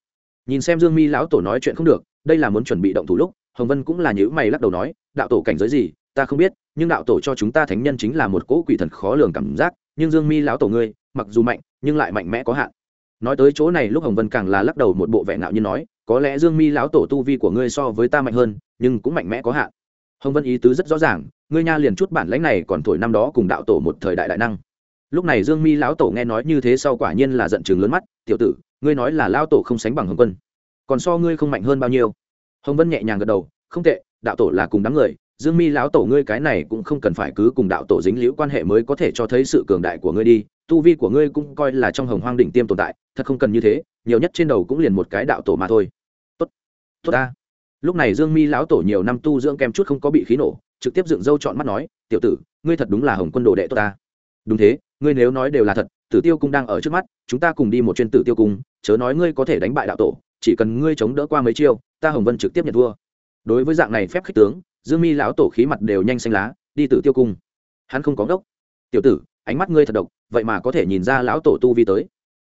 Nhìn xem dương mi lão tổ nói chuyện không được, đây là muốn chuẩn bị động thủ lúc, hồng vân cũng là nhữ mày lắc đầu nói, đạo tổ cảnh giới gì, ta không biết, nhưng đạo tổ cho chúng ta thánh nhân chính là một cỗ quỷ thần khó lường cảm giác, nhưng dương mi lão tổ ngươi, mặc dù mạnh, nhưng lại mạnh mẽ có hạn. Nói tới chỗ này lúc hồng vân càng là lắc đầu một bộ vẻ ngạo như nói, có lẽ dương mi lão tổ tu vi của ngươi so với ta mạnh hơn, nhưng cũng mạnh mẽ có hạn hồng vân ý tứ rất rõ ràng, ngươi nha liền chút bản lãnh này còn thổi năm đó cùng đạo tổ một thời đại đại năng. Lúc này dương mi lão tổ nghe nói như thế sau quả nhiên là giận chừng lớn mắt, tiểu tử, ngươi nói là lao tổ không sánh bằng hồng quân, còn so ngươi không mạnh hơn bao nhiêu? Hồng vân nhẹ nhàng gật đầu, không tệ, đạo tổ là cùng đám người, dương mi lão tổ ngươi cái này cũng không cần phải cứ cùng đạo tổ dính liễu quan hệ mới có thể cho thấy sự cường đại của ngươi đi, tu vi của ngươi cũng coi là trong hồng hoang đỉnh tiêm tồn tại, thật không cần như thế, nhiều nhất trên đầu cũng liền một cái đạo tổ mà thôi. Tốt tốt ta lúc này dương mi lão tổ nhiều năm tu dưỡng kem chút không có bị khí nổ, trực tiếp dựng râu chọn mắt nói, tiểu tử, ngươi thật đúng là hồng quân đồ đệ tốt ta. Đúng thế, ngươi nếu nói đều là thật, tử tiêu cung đang ở trước mắt, chúng ta cùng đi một chuyên tử tiêu cung, chớ nói ngươi có thể đánh bại đạo tổ, chỉ cần ngươi chống đỡ qua mấy chiêu, ta hồng vân trực tiếp nhận thua. Đối với dạng này phép khích tướng, dương mi lão tổ khí mặt đều nhanh xanh lá, đi tử tiêu cung. Hắn không có ngốc. Tiểu tử, ánh mắt ngươi thật độc, vậy mà có thể nhìn ra lão tổ tu vi tới.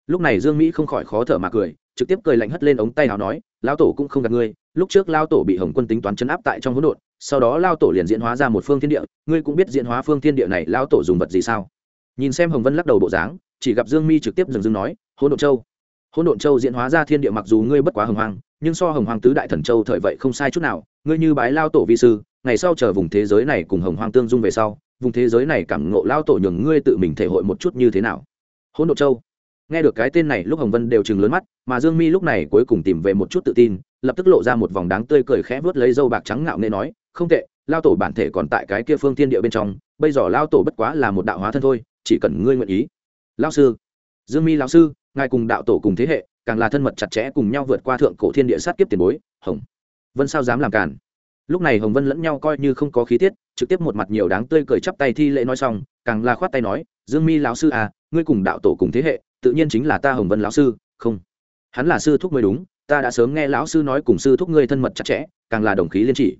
Lúc này dương mỹ không khỏi khó thở mà cười, trực tiếp cười lạnh hất lên ống tay nào nói, lão tổ cũng không gạt ngươi lúc trước lao tổ bị hồng quân tính toán chấn áp tại trong hỗn độn, sau đó lao tổ liền diễn hóa ra một phương thiên địa. Ngươi cũng biết diễn hóa phương thiên địa này lao tổ dùng vật gì sao? Nhìn xem hồng vân lắc đầu bộ dáng, chỉ gặp dương mi trực tiếp dừng dừng nói, hỗn độn châu. Hỗn độn châu diễn hóa ra thiên địa mặc dù ngươi bất quá hồng hoàng nhưng so hồng hoàng tứ đại thần châu thời vậy không sai chút nào. Ngươi như bái lao tổ vi sư, ngày sau chờ vùng thế giới này cùng hồng hoàng tương dung về sau, vùng thế giới này cảm ngộ lao tổ nhường ngươi tự mình thể hội một chút như thế nào? Hỗn độn châu nghe được cái tên này, lúc hồng vân đều chừng lớn mắt, mà dương mi lúc này cuối cùng tìm về một chút tự tin, lập tức lộ ra một vòng đáng tươi cười khẽ vớt lấy dâu bạc trắng ngạo nên nói, không tệ, lao tổ bản thể còn tại cái kia phương tiên địa bên trong, bây giờ lao tổ bất quá là một đạo hóa thân thôi, chỉ cần ngươi nguyện ý. Lao sư. Dương mi lão sư, ngài cùng đạo tổ cùng thế hệ, càng là thân mật chặt chẽ cùng nhau vượt qua thượng cổ thiên địa sát kiếp tiền bối, hồng vân sao dám làm cản lúc này hồng vân lẫn nhau coi như không có khí tiết, trực tiếp một mặt nhiều đáng tươi cười chắp tay thi lễ nói xong, càng là khoát tay nói, dương mi lão sư à ngươi cùng đạo tổ cùng thế hệ tự nhiên chính là ta hồng vân lão sư, không. Hắn là sư thúc mới đúng, ta đã sớm nghe lão sư nói cùng sư thúc ngươi thân mật chặt chẽ, càng là đồng khí liên chỉ.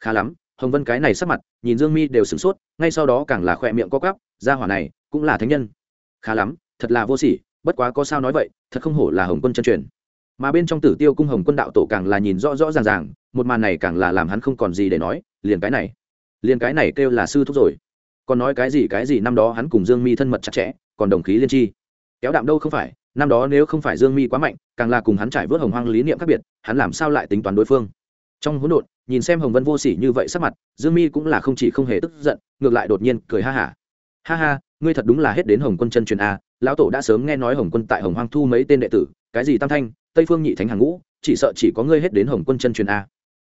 Khá lắm, hồng vân cái này sắc mặt, nhìn dương mi đều sửng sốt, ngay sau đó càng là khỏe miệng co cắp ra hỏa này cũng là thánh nhân. Khá lắm, thật là vô sỉ, bất quá có sao nói vậy, thật không hổ là hồng quân chân truyền. Mà bên trong tử tiêu cung hồng quân đạo tổ càng là nhìn rõ rõ ràng ràng, một màn này càng là làm hắn không còn gì để nói, liền cái này. Liền cái này kêu là sư thúc rồi. Còn nói cái gì cái gì năm đó hắn cùng dương mi thân mật chặt chẽ, còn đồng khí liên tri kéo đạm đâu không phải, năm đó nếu không phải dương mi quá mạnh, càng là cùng hắn trải vớt hồng hoang lý niệm khác biệt, hắn làm sao lại tính toán đối phương trong hỗn độn, nhìn xem hồng vân vô sỉ như vậy sắc mặt, dương mi cũng là không chỉ không hề tức giận, ngược lại đột nhiên cười ha hả ha. ha ha ngươi thật đúng là hết đến hồng quân chân truyền a, lão tổ đã sớm nghe nói hồng quân tại hồng hoang thu mấy tên đệ tử, cái gì tam thanh, tây phương nhị thánh hàng ngũ, chỉ sợ chỉ có ngươi hết đến hồng quân chân truyền a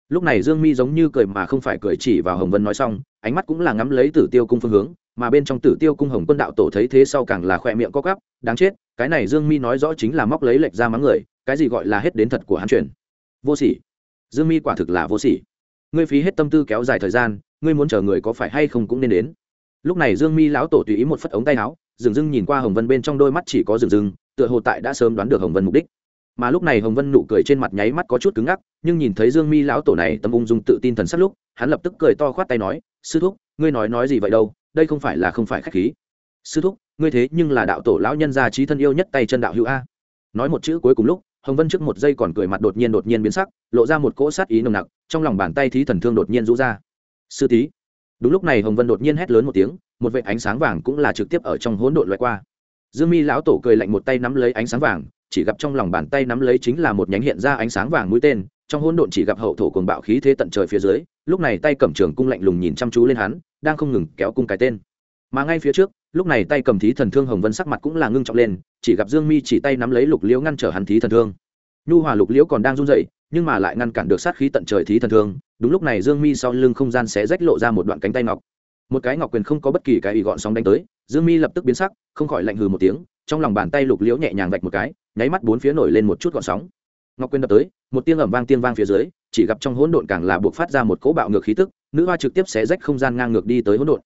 lúc này dương mi giống như cười mà không phải cười chỉ vào hồng vân nói xong, ánh mắt cũng là ngắm lấy tử tiêu cung phương hướng mà bên trong tử tiêu cung hồng quân đạo tổ thấy thế sau càng là khoe miệng co cắp đáng chết, cái này dương mi nói rõ chính là móc lấy lệch ra mắng người, cái gì gọi là hết đến thật của hắn truyền vô sỉ. Dương mi quả thực là vô sỉ. Ngươi phí hết tâm tư kéo dài thời gian, ngươi muốn chờ người có phải hay không cũng nên đến. Lúc này dương mi lão tổ tùy ý một phất ống tay áo, dừng dưng nhìn qua hồng vân bên trong đôi mắt chỉ có dừng dưng, tựa hồ tại đã sớm đoán được hồng vân mục đích. Mà lúc này hồng vân nụ cười trên mặt nháy mắt có chút cứng ngắc, nhưng nhìn thấy dương mi lão tổ này tâm ung dung tự tin thần sắc lúc, hắn lập tức cười to khoát tay nói, sư thúc, ngươi nói nói gì vậy đâu? Đây không phải là không phải khách khí. Sư thúc, ngươi thế nhưng là đạo tổ lão nhân gia trí thân yêu nhất tay chân đạo hữu a. Nói một chữ cuối cùng lúc, hồng vân trước một giây còn cười mặt đột nhiên đột nhiên biến sắc, lộ ra một cỗ sát ý nồng nặc, trong lòng bàn tay thí thần thương đột nhiên rũ ra. Sư tý đúng lúc này hồng vân đột nhiên hét lớn một tiếng, một vệ ánh sáng vàng cũng là trực tiếp ở trong hỗn độn loại qua. Dương mi lão tổ cười lạnh một tay nắm lấy ánh sáng vàng, chỉ gặp trong lòng bàn tay nắm lấy chính là một nhánh hiện ra ánh sáng vàng mũi tên, trong hỗn độn chỉ gặp hậu thổ cuồng bạo khí thế tận trời phía dưới, lúc này tay cầm trường cung lạnh lùng nhìn chăm chú lên hắn đang không ngừng kéo cung cái tên. Mà ngay phía trước, lúc này tay cầm thí thần thương hồng vân sắc mặt cũng là ngưng trọng lên, chỉ gặp dương mi chỉ tay nắm lấy lục liễu ngăn trở hắn thí thần thương. Nhu hòa lục liễu còn đang run dậy nhưng mà lại ngăn cản được sát khí tận trời thí thần thương, đúng lúc này dương mi sau lưng không gian sẽ rách lộ ra một đoạn cánh tay ngọc. Một cái ngọc quyền không có bất kỳ cái ý gọn sóng đánh tới, dương mi lập tức biến sắc, không khỏi lạnh hừ một tiếng, trong lòng bàn tay lục liễu nhẹ nhàng vạch một cái, nháy mắt bốn phía nổi lên một chút gọn sóng. Ngọc quyền đập tới, một tiếng ẩm vang tiên vang phía dưới, chỉ gặp trong hỗn độn càng là buộc phát ra một cỗ bạo ngược khí tức nữ hoa trực tiếp sẽ rách không gian ngang ngược đi tới hỗn độn.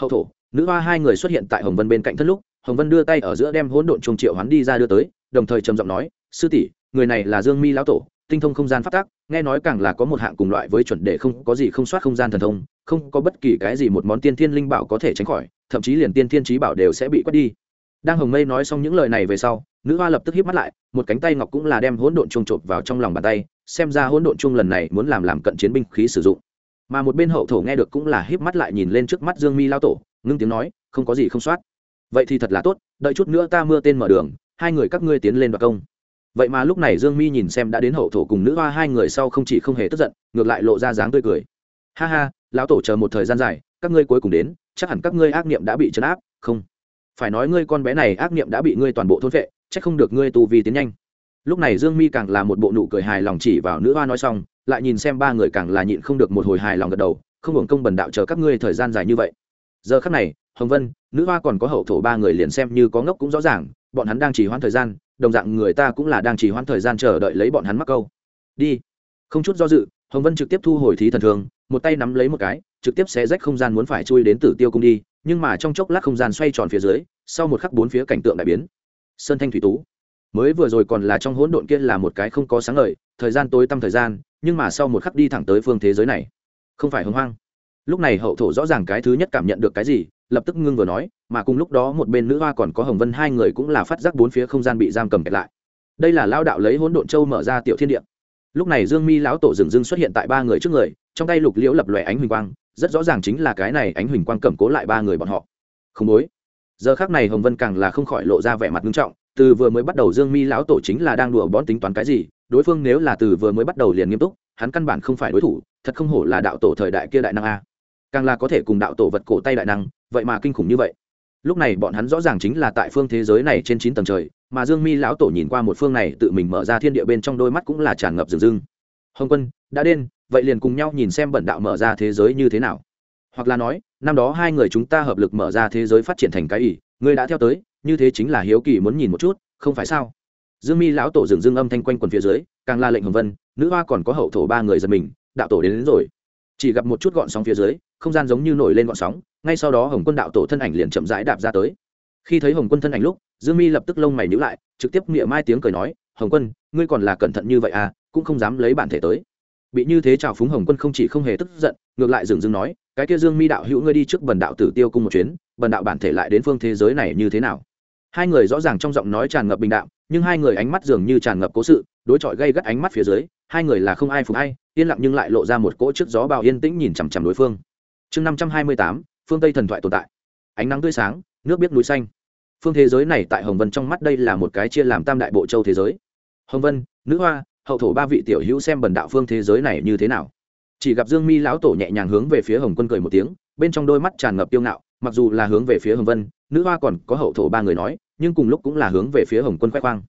Hậu thổ, nữ hoa hai người xuất hiện tại hồng vân bên cạnh thất lúc, hồng vân đưa tay ở giữa đem hỗn độn trung triệu hắn đi ra đưa tới, đồng thời trầm giọng nói, sư tỷ, người này là dương mi lão tổ, tinh thông không gian phát tác nghe nói càng là có một hạng cùng loại với chuẩn đề không, có gì không soát không gian thần thông, không có bất kỳ cái gì một món tiên thiên linh bảo có thể tránh khỏi, thậm chí liền tiên thiên trí bảo đều sẽ bị quét đi. Đang hồng mây nói xong những lời này về sau, nữ hoa lập tức híp mắt lại, một cánh tay ngọc cũng là đem hỗn độn chuông chộp vào trong lòng bàn tay, xem ra hỗn độn chuông lần này muốn làm làm cận chiến binh khí sử dụng mà một bên hậu thổ nghe được cũng là híp mắt lại nhìn lên trước mắt dương mi lao tổ, ngưng tiếng nói, không có gì không soát. Vậy thì thật là tốt, đợi chút nữa ta mưa tên mở đường, hai người các ngươi tiến lên đoạt công. Vậy mà lúc này dương mi nhìn xem đã đến hậu thổ cùng nữ hoa hai người sau không chỉ không hề tức giận, ngược lại lộ ra dáng tươi cười. Ha ha, lão tổ chờ một thời gian dài, các ngươi cuối cùng đến, chắc hẳn các ngươi ác niệm đã bị chấn áp, không? Phải nói ngươi con bé này ác niệm đã bị ngươi toàn bộ thôn vệ chắc không được ngươi tu vi tiến nhanh. Lúc này dương mi càng là một bộ nụ cười hài lòng chỉ vào nữ hoa nói xong lại nhìn xem ba người càng là nhịn không được một hồi hài lòng gật đầu, không hưởng công bần đạo chờ các ngươi thời gian dài như vậy. Giờ khắc này, hồng vân, nữ hoa còn có hậu thổ ba người liền xem như có ngốc cũng rõ ràng, bọn hắn đang chỉ hoãn thời gian, đồng dạng người ta cũng là đang chỉ hoãn thời gian chờ đợi lấy bọn hắn mắc câu. Đi. Không chút do dự, hồng vân trực tiếp thu hồi thí thần thường, một tay nắm lấy một cái, trực tiếp xé rách không gian muốn phải chui đến tử tiêu cung đi, nhưng mà trong chốc lát không gian xoay tròn phía dưới, sau một khắc bốn phía cảnh tượng đại biến. Sơn thanh thủy tú. Mới vừa rồi còn là trong hỗn độn kia là một cái không có sáng ngời thời gian tối tăm thời gian, nhưng mà sau một khắc đi thẳng tới phương thế giới này. Không phải hưng hoang. Lúc này hậu thổ rõ ràng cái thứ nhất cảm nhận được cái gì, lập tức ngưng vừa nói, mà cùng lúc đó một bên nữ hoa còn có hồng vân hai người cũng là phát giác bốn phía không gian bị giam cầm kẹt lại. Đây là lao đạo lấy hỗn độn châu mở ra tiểu thiên địa. Lúc này dương mi lão tổ dừng dưng xuất hiện tại ba người trước người, trong tay lục liễu lập lòe ánh huỳnh quang, rất rõ ràng chính là cái này ánh huỳnh quang cầm cố lại ba người bọn họ. Không đối. Giờ khác này hồng vân càng là không khỏi lộ ra vẻ mặt nghiêm trọng, từ vừa mới bắt đầu dương mi lão tổ chính là đang đùa bón tính toán cái gì đối phương nếu là từ vừa mới bắt đầu liền nghiêm túc, hắn căn bản không phải đối thủ, thật không hổ là đạo tổ thời đại kia đại năng a. Càng là có thể cùng đạo tổ vật cổ tay đại năng, vậy mà kinh khủng như vậy. Lúc này bọn hắn rõ ràng chính là tại phương thế giới này trên chín tầng trời, mà dương mi lão tổ nhìn qua một phương này tự mình mở ra thiên địa bên trong đôi mắt cũng là tràn ngập rừng rưng. Hồng quân, đã đến, vậy liền cùng nhau nhìn xem bẩn đạo mở ra thế giới như thế nào. Hoặc là nói, năm đó hai người chúng ta hợp lực mở ra thế giới phát triển thành cái ỷ, ngươi đã theo tới, như thế chính là hiếu kỳ muốn nhìn một chút, không phải sao? Dương mi lão tổ dừng dương âm thanh quanh quần phía dưới càng la lệnh hồng vân nữ hoa còn có hậu thổ ba người giật mình đạo tổ đến, đến rồi. Chỉ gặp một chút gọn sóng phía dưới không gian giống như nổi lên gọn sóng ngay sau đó hồng quân đạo tổ thân ảnh liền chậm rãi đạp ra tới. Khi thấy hồng quân thân ảnh lúc dương mi lập tức lông mày nhữ lại trực tiếp miệng mai tiếng cười nói hồng quân ngươi còn là cẩn thận như vậy à cũng không dám lấy bản thể tới. Bị như thế chào phúng hồng quân không chỉ không hề tức giận ngược lại dừng dừng nói cái kia dương mi đạo hữu ngươi đi trước bần đạo tử tiêu cung một chuyến bần đạo bản thể lại đến phương thế giới này như thế nào? Hai người rõ ràng trong giọng nói tràn ngập bình đạo nhưng hai người ánh mắt dường như tràn ngập cố sự, đối chọi gây gắt ánh mắt phía dưới, hai người là không ai phục hay yên lặng nhưng lại lộ ra một cỗ trước gió bao yên tĩnh nhìn chằm chằm đối phương. Chương năm trăm hai mươi tám, phương tây thần thoại tồn tại. Ánh nắng tươi sáng, nước biết núi xanh. Phương thế giới này tại hồng vân trong mắt đây là một cái chia làm tam đại bộ châu thế giới. Hồng vân, nữ hoa, hậu thổ ba vị tiểu hữu xem bần đạo phương thế giới này như thế nào. Chỉ gặp dương mi lão tổ nhẹ nhàng hướng về phía hồng quân cười một tiếng, bên trong đôi mắt tràn ngập tiêu ngạo, mặc dù là hướng về phía hồng vân, nữ hoa còn có hậu thổ ba người nói nhưng cùng lúc cũng là hướng về phía hồng quân khoe khoang.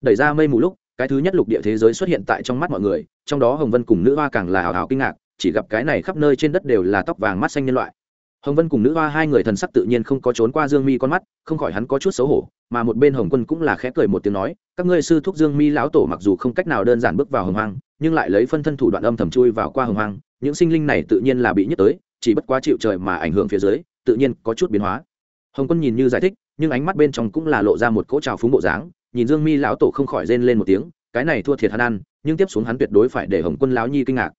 Đẩy ra mây mù lúc, cái thứ nhất lục địa thế giới xuất hiện tại trong mắt mọi người, trong đó hồng vân cùng nữ hoa càng là hào hào kinh ngạc, chỉ gặp cái này khắp nơi trên đất đều là tóc vàng mắt xanh nhân loại. Hồng vân cùng nữ hoa hai người thần sắc tự nhiên không có trốn qua dương mi con mắt, không khỏi hắn có chút xấu hổ, mà một bên hồng quân cũng là khẽ cười một tiếng nói, các ngươi sư thúc dương mi lão tổ mặc dù không cách nào đơn giản bước vào hồng hoang, nhưng lại lấy phân thân thủ đoạn âm thầm chui vào qua hồng hoang, những sinh linh này tự nhiên là bị nhất tới, chỉ bất quá chịu trời mà ảnh hưởng phía dưới, tự nhiên có chút biến hóa. Hồng quân nhìn như giải thích nhưng ánh mắt bên trong cũng là lộ ra một cỗ trào phúng bộ dáng, nhìn dương mi lão tổ không khỏi rên lên một tiếng, cái này thua thiệt hắn ăn, nhưng tiếp xuống hắn tuyệt đối phải để hồng quân lão nhi kinh ngạc.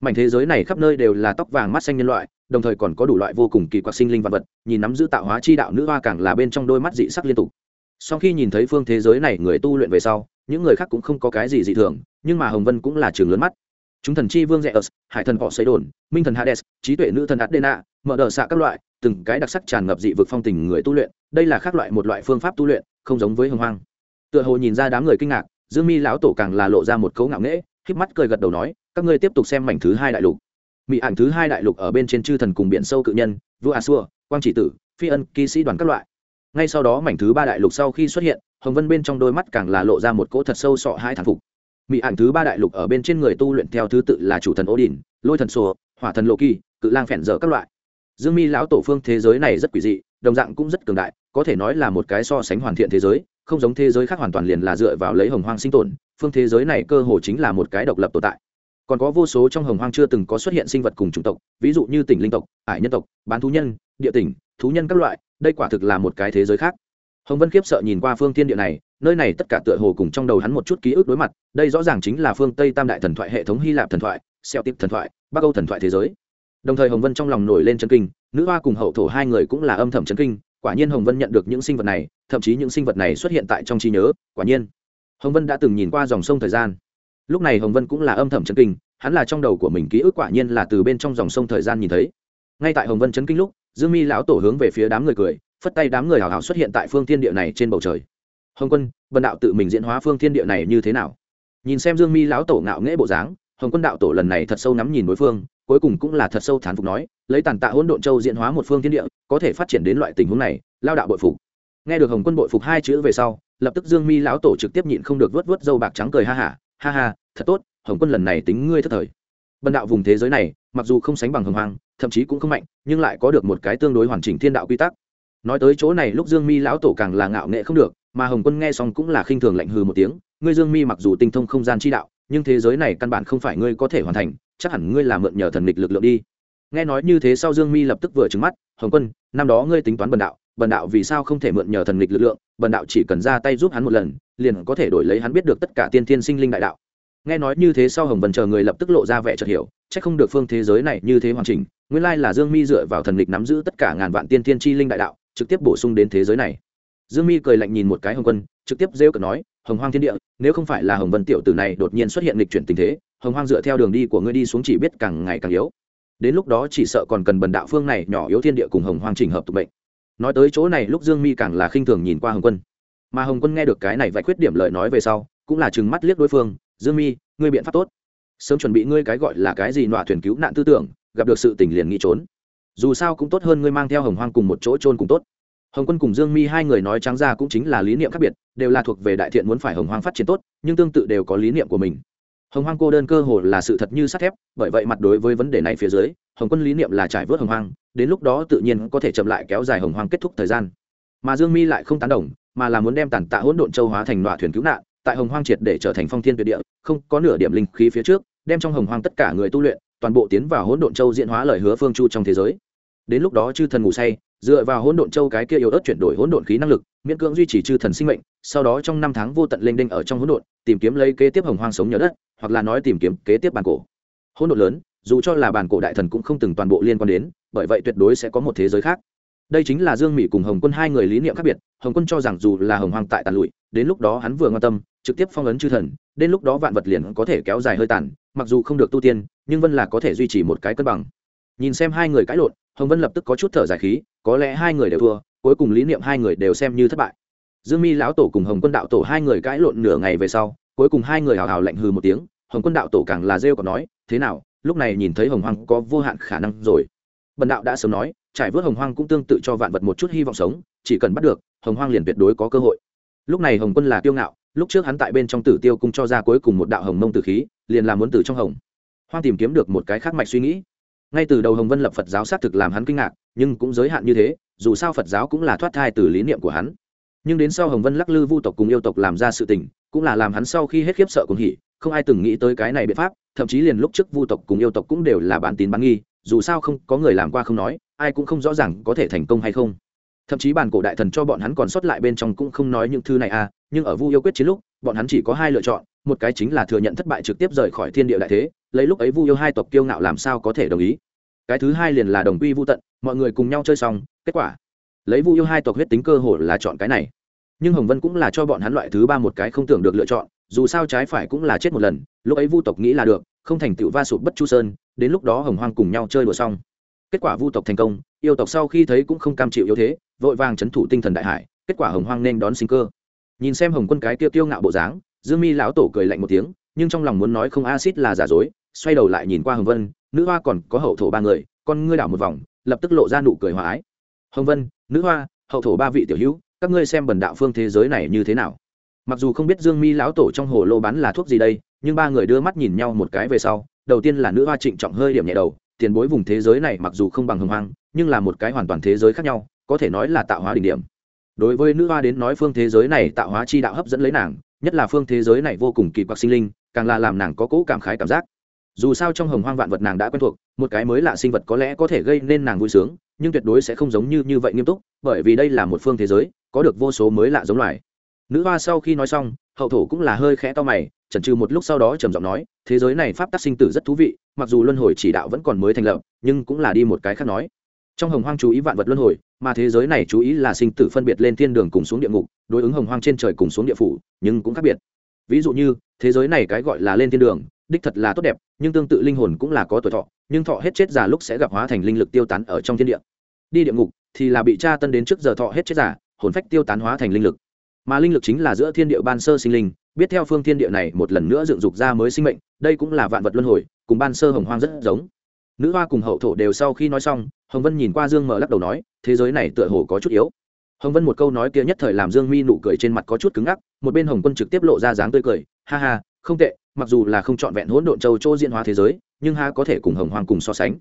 Mảnh thế giới này khắp nơi đều là tóc vàng mắt xanh nhân loại, đồng thời còn có đủ loại vô cùng kỳ quặc sinh linh vật vật, nhìn nắm giữ tạo hóa chi đạo nữ hoa càng là bên trong đôi mắt dị sắc liên tục. Sau khi nhìn thấy phương thế giới này người tu luyện về sau, những người khác cũng không có cái gì dị thường, nhưng mà hồng vân cũng là trường lớn mắt. Chúng thần chi vương rẽ ớt hải thần họ xấy đồn, minh thần hades, trí tuệ nữ thần adena, mở đờ xạ các loại từng cái đặc sắc tràn ngập dị vực phong tình người tu luyện, đây là khác loại một loại phương pháp tu luyện, không giống với hồng hoang. Tựa hồ nhìn ra đám người kinh ngạc, dương mi lão tổ càng là lộ ra một cấu ngạo nghễ k mắt cười gật đầu nói, các ngươi tiếp tục xem mảnh thứ hai đại lục. Mỹ ảnh thứ hai đại lục ở bên trên chư thần cùng biển sâu cự nhân, vua a xua quang chỉ tử, phi ân kỳ sĩ đoàn các loại. Ngay sau đó mảnh thứ ba đại lục sau khi xuất hiện, hồng vân bên trong đôi mắt càng là lộ ra một cỗ thật sâu sọ hai thản phục. Mỹ ảnh thứ ba đại lục ở bên trên người tu luyện theo thứ tự là chủ thần ố đình lôi thần sùa, hỏa thần lộ kỳ cự lang phèn dở các loại dương mi lão tổ phương thế giới này rất quỷ dị, đồng dạng cũng rất cường đại, có thể nói là một cái so sánh hoàn thiện thế giới, không giống thế giới khác hoàn toàn liền là dựa vào lấy hồng hoang sinh tồn, phương thế giới này cơ hồ chính là một cái độc lập tồn tại. Còn có vô số trong hồng hoang chưa từng có xuất hiện sinh vật cùng chủng tộc, ví dụ như tỉnh linh tộc, ải nhân tộc, bán thú nhân, địa tỉnh, thú nhân các loại, đây quả thực là một cái thế giới khác. Hồng vân khiếp sợ nhìn qua phương thiên địa này, nơi này tất cả tựa hồ cùng trong đầu hắn một chút ký ức đối mặt, đây rõ ràng chính là phương tây tam đại thần thoại hệ thống hy lạp thần thoại, xeo tiếp thần thoại, bắc âu thần thoại thế giới đồng thời hồng vân trong lòng nổi lên chân kinh, nữ hoa cùng hậu thổ hai người cũng là âm thầm chân kinh, quả nhiên hồng vân nhận được những sinh vật này, thậm chí những sinh vật này xuất hiện tại trong trí nhớ, quả nhiên. Hồng vân đã từng nhìn qua dòng sông thời gian. Lúc này hồng vân cũng là âm thầm chấn kinh, hắn là trong đầu của mình ký ức quả nhiên là từ bên trong dòng sông thời gian nhìn thấy. Ngay tại hồng vân chấn kinh lúc, dương mi lão tổ hướng về phía đám người cười, phất tay đám người hào hào xuất hiện tại phương thiên địa này trên bầu trời. Hồng quân vân đạo tự mình diễn hóa phương thiên địa này như thế nào? Nhìn xem dương mi lão tổ ngạo nghễ bộ dáng, hồng quân đạo tổ lần này thật sâu nắm nhìn đối phương cuối cùng cũng là thật sâu thán phục nói, lấy tàn tạ hỗn độn châu diễn hóa một phương thiên địa, có thể phát triển đến loại tình huống này, lao đạo bội phục. Nghe được hồng quân bội phục hai chữ về sau, lập tức dương mi lão tổ trực tiếp nhịn không được vớt vớt dâu bạc trắng cười ha hả, ha ha, thật tốt, hồng quân lần này tính ngươi thất thời. Bần đạo vùng thế giới này, mặc dù không sánh bằng hồng hoang, thậm chí cũng không mạnh, nhưng lại có được một cái tương đối hoàn chỉnh thiên đạo quy tắc. Nói tới chỗ này lúc dương mi lão tổ càng là ngạo nghệ không được, mà hồng quân nghe xong cũng là khinh thường lạnh hừ một tiếng, ngươi dương mi mặc dù tinh thông không gian chi đạo nhưng thế giới này căn bản không phải ngươi có thể hoàn thành, chắc hẳn ngươi là mượn nhờ thần địch lực lượng đi. Nghe nói như thế sau dương mi lập tức vừa trứng mắt, hồng quân, năm đó ngươi tính toán bần đạo bần đạo vì sao không thể mượn nhờ thần địch lực lượng? Bần đạo chỉ cần ra tay giúp hắn một lần, liền có thể đổi lấy hắn biết được tất cả tiên thiên sinh linh đại đạo. Nghe nói như thế sau hồng vần chờ người lập tức lộ ra vẻ chợt hiểu c h ắ c không được phương thế giới này như thế hoàn chỉnh, nguyên lai là dương mi dựa vào thần lịch nắm giữ tất cả ngàn vạn tiên thiên tri linh đại đạo, trực tiếp bổ sung đến thế giới này. Dương mi cười lạnh nhìn một cái hồng quân, trực tiếp rêu cờ nói hồng hoang thiên địa, nếu không phải là hồng vân tiểu tử này đột nhiên xuất hiện lịch chuyển tình thế, hồng hoang dựa theo đường đi của ngươi đi xuống chỉ biết càng ngày càng yếu. Đến lúc đó chỉ sợ còn cần bần đạo phương này nhỏ yếu thiên địa cùng hồng hoang trình hợp tục bệnh nói tới chỗ này, lúc dương mi càng là khinh thường nhìn qua hồng quân. Mà hồng quân nghe được cái này vạch khuyết điểm lời nói về sau, cũng là chừng mắt liếc đối phương, dương mi, ngươi biện pháp tốt. Sớm chuẩn bị ngươi cái gọi là cái gì nọa thuyền cứu nạn tư tưởng, gặp được sự tình liền nghĩ trốn. Dù sao cũng tốt hơn ngươi mang theo hồng hoang cùng một chỗ trôn cùng tốt hồng quân cùng dương mi hai người nói trắng ra cũng chính là lý niệm khác biệt, đều là thuộc về đại thiện muốn phải hồng hoang phát triển tốt, nhưng tương tự đều có lý niệm của mình. Hồng hoang cô đơn cơ hồ là sự thật như sắt thép, bởi vậy mặt đối với vấn đề này phía dưới, hồng quân lý niệm là trải vớt hồng hoang, đến lúc đó tự nhiên có thể chậm lại kéo dài hồng hoang kết thúc thời gian. Mà dương mi lại không tán đồng, mà là muốn đem tàn tạ hỗn độn châu hóa thành nọa thuyền cứu nạn, tại hồng hoang triệt để trở thành phong thiên tuyệt địa, không có nửa điểm linh khí phía trước, đem trong hồng hoang tất cả người tu luyện, toàn bộ tiến vào hỗn độn châu diễn hóa lời hứa phương chu trong thế giới. Đến lúc đó chư thần ngủ say dựa vào hỗn độn châu cái kia yếu ớt chuyển đổi hỗn độn khí năng lực, miễn cưỡng duy trì chư thần sinh mệnh, sau đó trong năm tháng vô tận lênh đênh ở trong hỗn độn, tìm kiếm lấy kế tiếp hồng hoang sống nhờ đất, hoặc là nói tìm kiếm kế tiếp bản cổ. Hỗn độn lớn, dù cho là bản cổ đại thần cũng không từng toàn bộ liên quan đến, bởi vậy tuyệt đối sẽ có một thế giới khác. Đây chính là dương mỹ cùng hồng quân hai người lý niệm khác biệt, hồng quân cho rằng dù là hồng hoang tại tàn lụi, đến lúc đó hắn vừa quan tâm, trực tiếp phong ấn chư thần, đến lúc đó vạn vật liền có thể kéo dài hơi tàn, mặc dù không được tu tiên, nhưng vân là có thể duy trì một cái cân bằng. Nhìn xem hai người cãi lộn, hồng vân lập tức có chút thở dài khí có lẽ hai người đều thua, cuối cùng lý niệm hai người đều xem như thất bại. Dương mi lão tổ cùng hồng quân đạo tổ hai người cãi lộn nửa ngày về sau, cuối cùng hai người hào hào lạnh hừ một tiếng, hồng quân đạo tổ càng là rêu còn nói, thế nào, lúc này nhìn thấy hồng hoang có vô hạn khả năng rồi. Bần đạo đã sớm nói, trải vớt hồng hoang cũng tương tự cho vạn vật một chút hy vọng sống, chỉ cần bắt được, hồng hoang liền tuyệt đối có cơ hội. Lúc này hồng quân là kiêu ngạo, lúc trước hắn tại bên trong tử tiêu cung cho ra cuối cùng một đạo hồng mông tử khí, liền làm muốn tử trong hồng hoang tìm kiếm được một cái khác mạch suy nghĩ. Ngay từ đầu hồng vân lập phật giáo xác thực làm hắn kinh ngạc nhưng cũng giới hạn như thế, dù sao phật giáo cũng là thoát thai từ lý niệm của hắn. Nhưng đến sau hồng vân lắc lư vu tộc cùng yêu tộc làm ra sự tình, cũng là làm hắn sau khi hết khiếp sợ cùng hỉ, không ai từng nghĩ tới cái này biện pháp, thậm chí liền lúc trước vu tộc cùng yêu tộc cũng đều là bán tín bán nghi, dù sao không có người làm qua không nói, ai cũng không rõ ràng có thể thành công hay không. Thậm chí bản cổ đại thần cho bọn hắn còn sót lại bên trong cũng không nói những thứ này à nhưng ở vu yêu quyết chiến lúc, bọn hắn chỉ có hai lựa chọn, một cái chính là thừa nhận thất bại trực tiếp rời khỏi thiên địa đại thế, lấy lúc ấy vu yêu hai tộc kiêu ngạo làm sao có thể đồng ý cái thứ hai liền là đồng quy vu tận, mọi người cùng nhau chơi xong, kết quả, lấy vu yêu hai tộc huyết tính cơ hội là chọn cái này. Nhưng hồng vân cũng là cho bọn hắn loại thứ ba một cái không tưởng được lựa chọn, dù sao trái phải cũng là chết một lần, lúc ấy vu tộc nghĩ là được, không thành tựu va sụp bất chu sơn, đến lúc đó hồng hoang cùng nhau chơi đùa xong. Kết quả vu tộc thành công, yêu tộc sau khi thấy cũng không cam chịu yếu thế, vội vàng c h ấ n thủ tinh thần đại hải, kết quả hồng hoang nên đón sinh cơ. Nhìn xem hồng quân cái tiêu tiêu ngạo bộ dáng, dương mi lão tổ cười lạnh một tiếng, nhưng trong lòng muốn nói không acid là giả dối, xoay đầu lại nhìn qua hồng vân nữ hoa còn có hậu thổ ba người, con ngươi đảo một vòng, lập tức lộ ra nụ cười hòa ái. Hồng vân, nữ hoa, hậu thổ ba vị tiểu hữu, các ngươi xem bần đạo phương thế giới này như thế nào? Mặc dù không biết dương mi lão tổ trong hồ lô bán là thuốc gì đây, nhưng ba người đưa mắt nhìn nhau một cái về sau, đầu tiên là nữ hoa trịnh trọng hơi điểm nhẹ đầu, tiền bối vùng thế giới này mặc dù không bằng hồng hoang, nhưng là một cái hoàn toàn thế giới khác nhau, có thể nói là tạo hóa đỉnh điểm. Đối với nữ hoa đến nói phương thế giới này tạo hóa chi đạo hấp dẫn lấy nàng, nhất là phương thế giới này vô cùng kỳ quặc sinh linh, càng là làm nàng có cỗ cảm khái cảm giác dù sao trong hồng hoang vạn vật nàng đã quen thuộc, một cái mới lạ sinh vật có lẽ có thể gây nên nàng vui sướng, nhưng tuyệt đối sẽ không giống như như vậy nghiêm túc, bởi vì đây là một phương thế giới, có được vô số mới lạ giống loài. Nữ hoa sau khi nói xong, hậu thổ cũng là hơi khẽ to mày, chần chừ một lúc sau đó trầm giọng nói, thế giới này pháp tắc sinh tử rất thú vị, mặc dù luân hồi chỉ đạo vẫn còn mới thành lập, nhưng cũng là đi một cái khác nói. Trong hồng hoang chú ý vạn vật luân hồi, mà thế giới này chú ý là sinh tử phân biệt lên thiên đường cùng xuống địa ngục, đối ứng hồng hoang trên trời cùng xuống địa phủ, nhưng cũng khác biệt. Ví dụ như, thế giới này cái gọi là lên thiên đường đích thật là tốt đẹp, nhưng tương tự linh hồn cũng là có tuổi thọ, nhưng thọ hết chết già lúc sẽ gặp hóa thành linh lực tiêu tán ở trong thiên địa. Đi địa ngục thì là bị tra tân đến trước giờ thọ hết chết giả hồn phách tiêu tán hóa thành linh lực. Mà linh lực chính là giữa thiên địa ban sơ sinh linh, biết theo phương thiên địa này một lần nữa dựng dục ra mới sinh mệnh, đây cũng là vạn vật luân hồi, cùng ban sơ hồng hoang rất giống. Nữ hoa cùng hậu thổ đều sau khi nói xong, hồng vân nhìn qua dương mở lắc đầu nói, thế giới này tựa hồ có chút yếu. Hồng vân một câu nói kia nhất thời làm dương mi nụ cười trên mặt có chút cứng ngắc, một bên hồng quân trực tiếp lộ ra dáng tươi cười, ha ha, không tệ mặc dù là không trọn vẹn hỗn độn châu chỗ diễn hóa thế giới, nhưng ha có thể cùng hồng hoang cùng so sánh.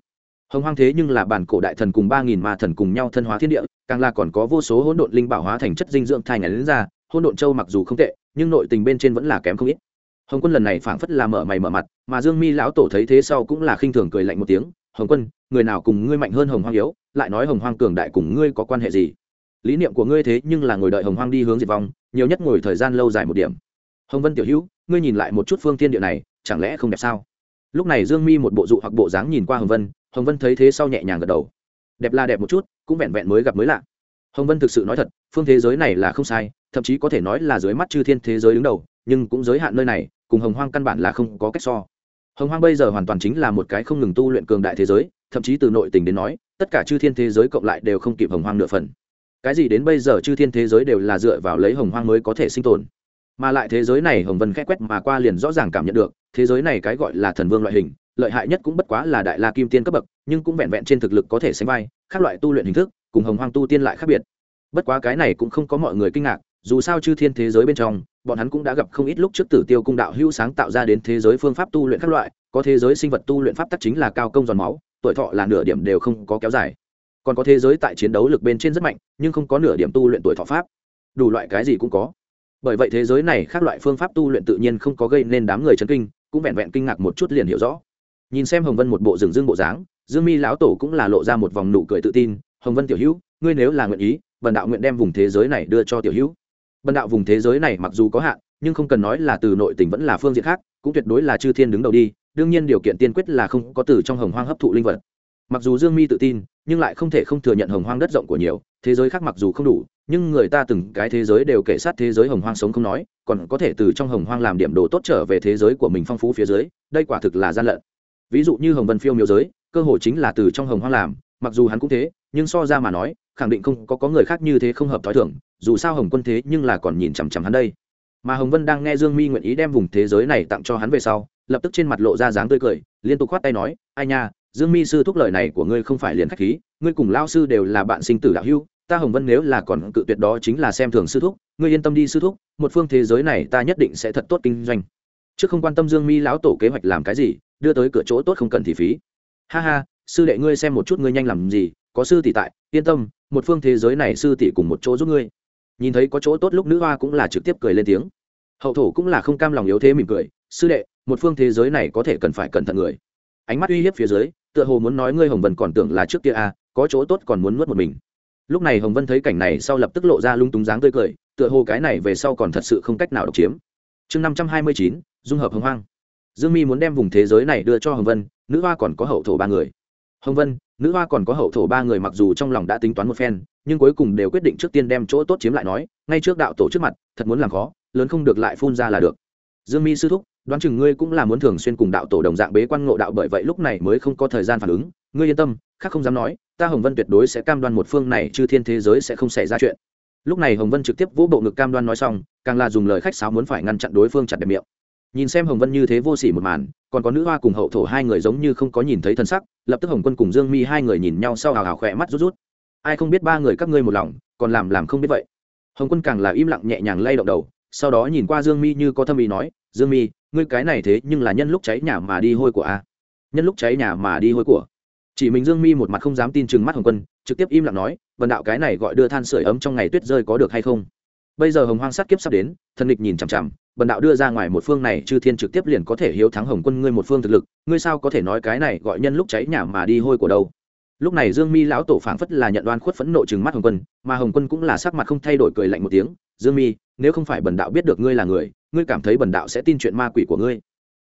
Hồng hoang thế nhưng là bản cổ đại thần cùng ba nghìn ma thần cùng nhau thân hóa thiên địa, càng là còn có vô số hỗn độn linh bảo hóa thành chất dinh dưỡng thai ngày đến ra, hỗn độn châu mặc dù không tệ, nhưng nội tình bên trên vẫn là kém không ít. Hồng quân lần này phảng phất là mở mày mở mặt, mà dương mi lão tổ thấy thế sau cũng là khinh thường cười lạnh một tiếng, hồng quân, người nào cùng ngươi mạnh hơn hồng hoang yếu, lại nói hồng hoang cường đại cùng ngươi có quan hệ gì? Lý niệm của ngươi thế nhưng là ngồi đợi hồng hoang đi hướng diệt vong, nhiều nhất ngồi thời gian lâu dài một điểm hồng vân tiểu hữu, ngươi nhìn lại một chút phương tiên địa này, chẳng lẽ không đẹp sao? Lúc này dương mi một bộ dụ hoặc bộ dáng nhìn qua hồng vân hồng vân thấy thế sau nhẹ nhàng gật đầu. Đẹp là đẹp một chút, cũng vẹn vẹn mới gặp mới lạ. Hồng vân thực sự nói thật, phương thế giới này là không sai, thậm chí có thể nói là dưới mắt chư thiên thế giới đứng đầu, nhưng cũng giới hạn nơi này, cùng hồng hoang căn bản là không có cách so. Hồng hoang bây giờ hoàn toàn chính là một cái không ngừng tu luyện cường đại thế giới, thậm chí từ nội tình đến nói, tất cả chư thiên thế giới cộng lại đều không kịp hồng hoang nửa phần. Cái gì đến bây giờ chư thiên thế giới đều là dựa vào lấy hồng hoang mới có thể sinh tồn? Mà lại thế giới này hồng vân khẽ quét mà qua liền rõ ràng cảm nhận được, thế giới này cái gọi là thần vương loại hình, lợi hại nhất cũng bất quá là đại la kim tiên cấp bậc, nhưng cũng vẹn vẹn trên thực lực có thể sánh vai các loại tu luyện hình thức, cùng hồng hoang tu tiên lại khác biệt. Bất quá cái này cũng không có mọi người kinh ngạc, dù sao chư thiên thế giới bên trong, bọn hắn cũng đã gặp không ít lúc trước tử tiêu cung đạo hữu sáng tạo ra đến thế giới phương pháp tu luyện các loại, có thế giới sinh vật tu luyện pháp tắc chính là cao công giòn máu, tuổi thọ là nửa điểm đều không có kéo dài. Còn có thế giới tại chiến đấu lực bên trên rất mạnh, nhưng không có nửa điểm tu luyện tuổi thọ pháp. Đủ loại cái gì cũng có bởi vậy thế giới này khác loại phương pháp tu luyện tự nhiên không có gây nên đám người chấn kinh, cũng vẹn vẹn kinh ngạc một chút liền hiểu rõ. Nhìn xem hồng vân một bộ rừng dương bộ dáng, dương mi lão tổ cũng là lộ ra một vòng nụ cười tự tin, hồng vân tiểu hữu, ngươi nếu là nguyện ý, bần đạo nguyện đem vùng thế giới này đưa cho tiểu hữu. Bần đạo vùng thế giới này mặc dù có hạn, nhưng không cần nói là từ nội tình vẫn là phương diện khác, cũng tuyệt đối là chư thiên đứng đầu đi, đương nhiên điều kiện tiên quyết là không có từ trong hồng hoang hấp thụ linh vật mặc dù dương mi tự tin nhưng lại không thể không thừa nhận hồng hoang đất rộng của nhiều thế giới khác mặc dù không đủ nhưng người ta từng cái thế giới đều kể sát thế giới hồng hoang sống không nói còn có thể từ trong hồng hoang làm điểm đồ tốt trở về thế giới của mình phong phú phía dưới đây quả thực là gian lận. Ví dụ như hồng vân phiêu miêu giới cơ hội chính là từ trong hồng hoang làm mặc dù hắn cũng thế nhưng so ra mà nói khẳng định không có, có người khác như thế không hợp t h ó i thưởng dù sao hồng quân thế nhưng là còn nhìn chằm chằm hắn đây. Mà hồng vân đang nghe dương mi nguyện ý đem vùng thế giới này tặng cho hắn về sau lập tức trên mặt lộ ra dáng tươi cười liên tục khoát tay nói ai nha dương mi sư thúc lời này của ngươi không phải liền k h á c h khí, ngươi cùng lao sư đều là bạn sinh tử đạo hưu ta hồng vân nếu là còn cự tuyệt đó chính là xem thường sư thúc, ngươi yên tâm đi sư thúc, một phương thế giới này ta nhất định sẽ thật tốt kinh doanh. Trước không quan tâm dương mi lão tổ kế hoạch làm cái gì, đưa tới cửa chỗ tốt không cần thì phí. Ha ha, sư đệ ngươi xem một chút ngươi nhanh làm gì, có sư tỷ tại, yên tâm, một phương thế giới này sư tỷ cùng một chỗ giúp ngươi. Nhìn thấy có chỗ tốt lúc nữ hoa cũng là trực tiếp cười lên tiếng. Hậu thổ cũng là không cam lòng yếu thế mỉm cười, sư đệ, một phương thế giới này có thể cần phải cẩn thận người ánh mắt uy hiếp phía dưới tựa hồ muốn nói ngươi hồng vân còn tưởng là trước kia a à, có chỗ tốt còn muốn nuốt một mình. Lúc này hồng vân thấy cảnh này sau lập tức lộ ra lung túng dáng tươi cười tựa hồ cái này về sau còn thật sự không cách nào độc chiếm. Chương năm trăm hai mươi chín dung hợp hồng hoang. Dương mi muốn đem vùng thế giới này đưa cho hồng vân nữ hoa còn có hậu thổ ba người. Hồng vân nữ hoa còn có hậu thổ ba người mặc dù trong lòng đã tính toán một phen nhưng cuối cùng đều quyết định trước tiên đem chỗ tốt chiếm lại nói ngay trước đạo tổ trước mặt thật muốn làm khó lớn không được lại phun ra là được. Dương mi sư thúc đoán chừng ngươi cũng là muốn thường xuyên cùng đạo tổ đồng dạng bế quan ngộ đạo bởi vậy lúc này mới không có thời gian phản ứng. Ngươi yên tâm, khác không dám nói, ta hồng vân tuyệt đối sẽ cam đoan một phương này chư thiên thế giới sẽ không xảy ra chuyện. Lúc này hồng vân trực tiếp vỗ bộ ngực cam đoan nói xong, càng là dùng lời khách sáo muốn phải ngăn chặn đối phương chặt đẹp miệng. Nhìn xem hồng vân như thế vô s ỉ một màn, còn có nữ hoa cùng hậu thổ hai người giống như không có nhìn thấy thân sắc, lập tức hồng quân cùng dương mi hai người nhìn nhau sau hào hào khỏe mắt rút rút. Ai không biết ba người các ngươi một lòng, còn làm làm không biết vậy. Hồng quân càng là im lặng nhẹ nhàng lay động đầu, sau đó nhìn qua dương mi như có thâm ý nói, dương mi ngươi cái này thế nhưng là nhân lúc cháy nhà mà đi hôi của a. Nhân lúc cháy nhà mà đi hôi của. Chỉ mình dương mi một mặt không dám tin chừng mắt hồng quân, trực tiếp im lặng nói vần đạo cái này gọi đưa than sửa ấm trong ngày tuyết rơi có được hay không? Bây giờ hồng hoang sát kiếp sắp đến, thần địch nhìn chằm chằm bần đạo đưa ra ngoài một phương này, chư thiên trực tiếp liền có thể hiếu thắng hồng quân ngươi một phương thực lực, ngươi sao có thể nói cái này gọi nhân lúc cháy nhà mà đi hôi của đâu? Lúc này dương mi lão tổ phảng phất là nhận đoan khuất phẫn nộ chừng mắt hồng quân, mà hồng quân cũng là sắc mặt không thay đổi cười lạnh một tiếng, dương mi nếu không phải bần đạo biết được ngươi là người, ngươi cảm thấy bần đạo sẽ tin chuyện ma quỷ của ngươi.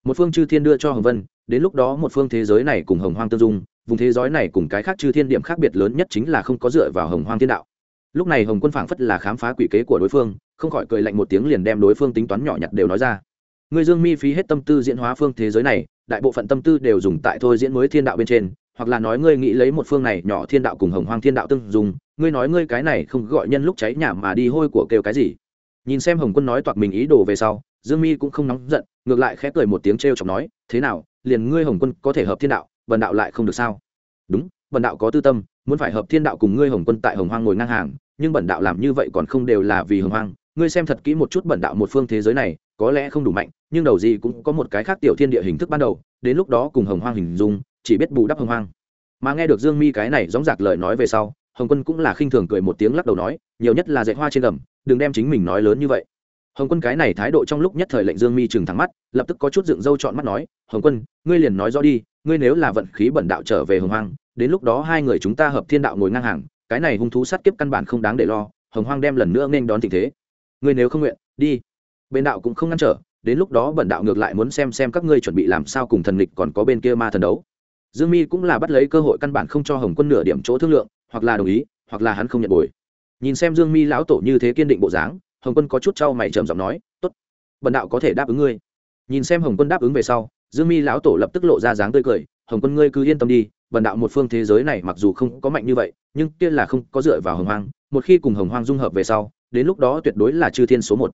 Một phương chư thiên đưa cho hồng vân, đến lúc đó một phương thế giới này cùng hồng hoang tương dung, vùng thế giới này cùng cái khác chư thiên điểm khác biệt lớn nhất chính là không có dựa vào hồng hoang thiên đạo. Lúc này hồng quân phảng phất là khám phá quỷ kế của đối phương, không khỏi cười lạnh một tiếng liền đem đối phương tính toán nhỏ nhặt đều nói ra. Người dương mi phí hết tâm tư diễn hóa phương thế giới này, đại bộ phận tâm tư đều dùng tại thôi diễn mới thiên đạo bên trên, hoặc là nói ngươi nghĩ lấy một phương này nhỏ thiên đạo cùng hồng hoang thiên đạo tương dùng ngươi nói ngươi cái này không gọi nhân lúc cháy nhà mà đi hôi của kêu cái gì? Nhìn xem hồng quân nói toạc mình ý đồ về sau, dương mi cũng không nóng giận, ngược lại khẽ cười một tiếng t r e o chọc nói, thế nào, liền ngươi hồng quân có thể hợp thiên đạo vần đạo lại không được sao? Đúng vần đạo có tư tâm, muốn phải hợp thiên đạo cùng ngươi hồng quân tại hồng hoang ngồi ngang hàng, nhưng bẩn đạo làm như vậy còn không đều là vì hồng hoang, ngươi xem thật kỹ một chút bẩn đạo một phương thế giới này, có lẽ không đủ mạnh, nhưng đầu gì cũng có một cái khác tiểu thiên địa hình thức ban đầu, đến lúc đó cùng hồng hoang hình dung, chỉ biết bù đắp hồng hoang. Mà nghe được dương mi cái này dóng dạc lời nói về sau hồng quân cũng là khinh thường cười một tiếng lắc đầu nói, nhiều nhất là dạy hoa trên gầm, đừng đem chính mình nói lớn như vậy. Hồng quân cái này thái độ trong lúc nhất thời lệnh dương mi chừng thẳng mắt, lập tức có chút dựng râu chọn mắt nói, hồng quân, ngươi liền nói rõ đi, ngươi nếu là vận khí bẩn đạo trở về hồng hoang, đến lúc đó hai người chúng ta hợp thiên đạo ngồi ngang hàng, cái này hung thú sát kiếp căn bản không đáng để lo, hồng hoang đem lần nữa nên đón tình thế. Ngươi nếu không nguyện, đi. Bên đạo cũng không ngăn trở, đến lúc đó bẩn đạo ngược lại muốn xem xem các ngươi chuẩn bị làm sao cùng thần lịch còn có bên kia ma thần đấu. Dương mi cũng là bắt lấy cơ hội căn bản không cho hồng quân nửa điểm chỗ thương lượng hoặc là đồng ý, hoặc là hắn không nhận bồi. Nhìn xem dương mi lão tổ như thế kiên định bộ dáng, hồng quân có chút trao mày trầm giọng nói t ố t bần đạo có thể đáp ứng ngươi. Nhìn xem hồng quân đáp ứng về sau, dương mi lão tổ lập tức lộ ra dáng tươi cười, hồng quân ngươi cứ yên tâm đi, bần đạo một phương thế giới này mặc dù không có mạnh như vậy, nhưng kia là không có dựa vào hồng hoang, một khi cùng hồng hoang dung hợp về sau, đến lúc đó tuyệt đối là chư thiên số một.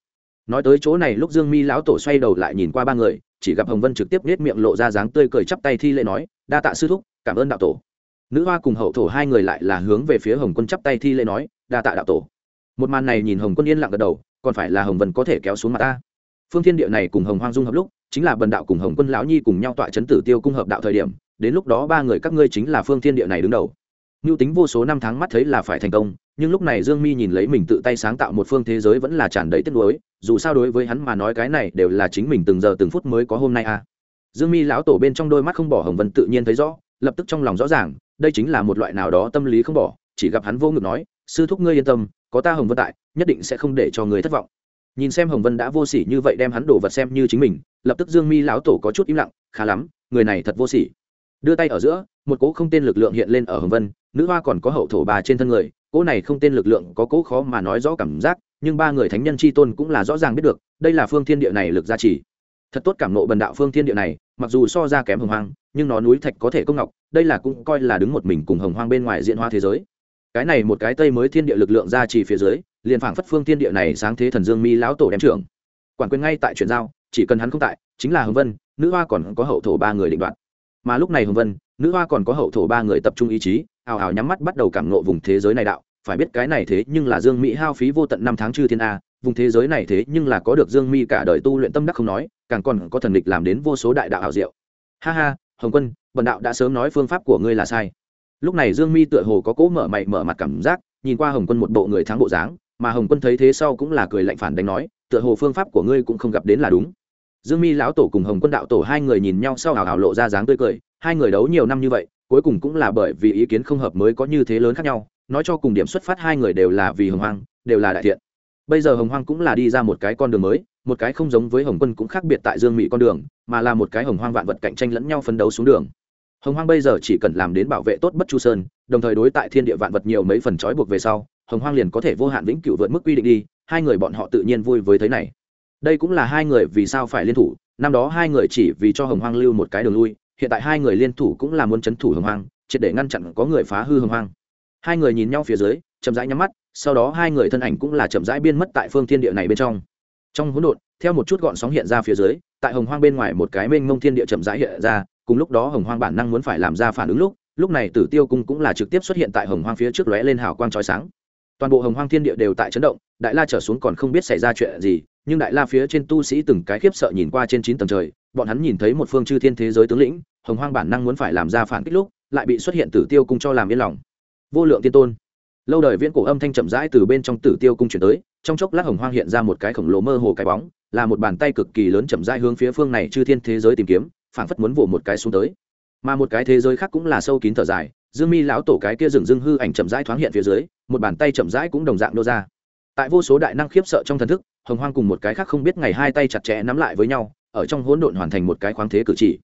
Nói tới chỗ này, lúc dương mi lão tổ xoay đầu lại nhìn qua ba người, chỉ gặp hồng vân trực tiếp nết miệng lộ ra dáng tươi cười chắp tay thi lễ nói, đa tạ sư thúc, cảm ơn đạo tổ nữ hoa cùng hậu thổ hai người lại là hướng về phía hồng quân chắp tay thi lễ nói, đa tạ đạo tổ. Một màn này nhìn hồng quân yên lặng gật đầu, còn phải là hồng vân có thể kéo xuống mặt ta. Phương thiên địa này cùng hồng hoang dung hợp lúc, chính là bần đạo cùng hồng quân lão nhi cùng nhau tọa chấn tử tiêu cung hợp đạo thời điểm, đến lúc đó ba người các ngươi chính là phương thiên địa này đứng đầu. Mưu tính vô số năm tháng mắt thấy là phải thành công, nhưng lúc này dương mi nhìn lấy mình tự tay sáng tạo một phương thế giới vẫn là tràn đầy tiếc nuối, dù sao đối với hắn mà nói cái này đều là chính mình từng giờ từng phút mới có hôm nay à. Dương mi lão tổ bên trong đôi mắt không bỏ hồng vân tự nhiên thấy rõ lập tức trong lòng rõ ràng, đây chính là một loại nào đó tâm lý không bỏ, chỉ gặp hắn vô ngực nói, sư thúc ngươi yên tâm, có ta hồng vân tại, nhất định sẽ không để cho người thất vọng. Nhìn xem hồng vân đã vô sỉ như vậy đem hắn đổ vật xem như chính mình, lập tức dương mi lão tổ có chút im lặng, khá lắm, người này thật vô sỉ. Đưa tay ở giữa, một cỗ không tên lực lượng hiện lên ở hồng vân, nữ hoa còn có hậu thổ bà trên thân người, cỗ này không tên lực lượng có cỗ khó mà nói rõ cảm giác, nhưng ba người thánh nhân c h i tôn cũng là rõ ràng biết được, đây là phương thiên địa này lực gia trì. Thật tốt cảm nộ bần đạo phương thiên địa này mặc dù so ra kém hồng hoang, nhưng nó núi thạch có thể công ngọc, đây là cũng coi là đứng một mình cùng hồng hoang bên ngoài diện hoa thế giới. Cái này một cái tây mới thiên địa lực lượng ra trì phía dưới, liền phảng phất phương thiên địa này sáng thế thần dương mi lão tổ đem trưởng. Quản quyền ngay tại chuyển giao, chỉ cần hắn không tại, chính là hồng vân, nữ hoa còn có hậu thổ ba người định đoạt. Mà lúc này hồng vân, nữ hoa còn có hậu thổ ba người tập trung ý chí, ào ào nhắm mắt bắt đầu cảm nộ vùng thế giới này đạo. Phải biết cái này thế nhưng là dương mỹ hao phí vô tận năm tháng chư thiên a vùng thế giới này thế nhưng là có được dương mi cả đời tu luyện tâm đắc không nói, càng còn có thần địch làm đến vô số đại đạo hảo diệu. Ha ha, hồng quân, bần đạo đã sớm nói phương pháp của ngươi là sai. Lúc này dương mi tựa hồ có cỗ mở mày mở mặt cảm giác, nhìn qua hồng quân một bộ người thắng bộ dáng, mà hồng quân thấy thế sau cũng là cười lạnh phản đánh nói, tựa hồ phương pháp của ngươi cũng không gặp đến là đúng. Dương mi lão tổ cùng hồng quân đạo tổ hai người nhìn nhau sau hào hào lộ ra dáng tươi cười, hai người đấu nhiều năm như vậy, cuối cùng cũng là bởi vì ý kiến không hợp mới có như thế lớn khác nhau, nói cho cùng điểm xuất phát hai người đều là vì hồng hoang, đều là đại thiện bây giờ hồng hoang cũng là đi ra một cái con đường mới, một cái không giống với hồng quân cũng khác biệt tại dương mỹ con đường, mà là một cái hồng hoang vạn vật cạnh tranh lẫn nhau phấn đấu xuống đường. Hồng hoang bây giờ chỉ cần làm đến bảo vệ tốt bất chu sơn, đồng thời đối tại thiên địa vạn vật nhiều mấy phần trói buộc về sau, hồng hoang liền có thể vô hạn vĩnh cửu vượt mức quy định đi, hai người bọn họ tự nhiên vui với thế này. Đây cũng là hai người vì sao phải liên thủ, năm đó hai người chỉ vì cho hồng hoang lưu một cái đường lui, hiện tại hai người liên thủ cũng là muốn c h ấ n thủ hồng hoang, triệt để ngăn chặn có người phá hư hồng hoang. Hai người nhìn nhau phía dưới, chậm rãi nhắm mắt sau đó hai người thân ảnh cũng là chậm rãi biên mất tại phương thiên địa này bên trong. Trong hỗn độn, theo một chút gọn sóng hiện ra phía dưới, tại hồng hoang bên ngoài một cái mênh mông thiên địa chậm rãi hiện ra, cùng lúc đó hồng hoang bản năng muốn phải làm ra phản ứng lúc lúc này tử tiêu cung cũng là trực tiếp xuất hiện tại hồng hoang phía trước lóe lên hào quang trói sáng. Toàn bộ hồng hoang thiên địa đều tại chấn động, đại la trở xuống còn không biết xảy ra chuyện gì, nhưng đại la phía trên tu sĩ từng cái khiếp sợ nhìn qua trên chín tầng trời, bọn hắn nhìn thấy một phương chư thiên thế giới tướng lĩnh, hồng hoang bản năng muốn phải làm ra phản kích lúc, lại bị xuất hiện tử tiêu cung cho làm yên lòng. Vô lượng tiên tôn lâu đời viễn cổ âm thanh chậm rãi từ bên trong tử tiêu cung chuyển tới, trong chốc lát hồng hoang hiện ra một cái khổng lồ mơ hồ cái bóng, là một bàn tay cực kỳ lớn chậm rãi hướng phía phương này chư thiên thế giới tìm kiếm, phảng phất muốn vỗ một cái xuống tới. Mà một cái thế giới khác cũng là sâu kín thở dài, dương mi lão tổ cái kia dừng dưng hư ảnh chậm rãi thoáng hiện phía dưới, một bàn tay chậm rãi cũng đồng dạng nô ra. Tại vô số đại năng khiếp sợ trong thần thức, hồng hoang cùng một cái khác không biết ngày hai tay chặt chẽ nắm lại với nhau, ở trong hỗn độn hoàn thành một cái khoáng thế cử chỉ.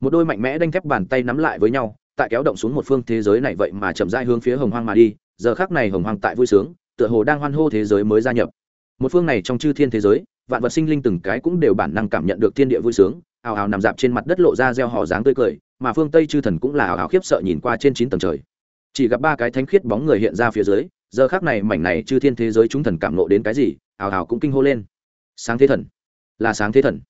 Một đôi mạnh mẽ đanh thép bàn tay nắm lại với nhau, tại kéo động xuống một phương thế giới này vậy mà chậm rãi hướng phía hồng hoang mà đi giờ khác này hồng hoang tại vui sướng, tựa hồ đang hoan hô thế giới mới gia nhập. Một phương này trong chư thiên thế giới, vạn vật sinh linh từng cái cũng đều bản năng cảm nhận được thiên địa vui sướng, ào ào nằm dạp trên mặt đất lộ ra gieo họ dáng tươi cười, mà phương tây chư thần cũng là ào ào khiếp sợ nhìn qua trên chín tầng trời. Chỉ gặp ba cái thánh khiết bóng người hiện ra phía dưới, giờ khác này mảnh này chư thiên thế giới chúng thần cảm nộ đến cái gì, ào ào cũng kinh hô lên. Sáng thế thần. Là sáng thế thần.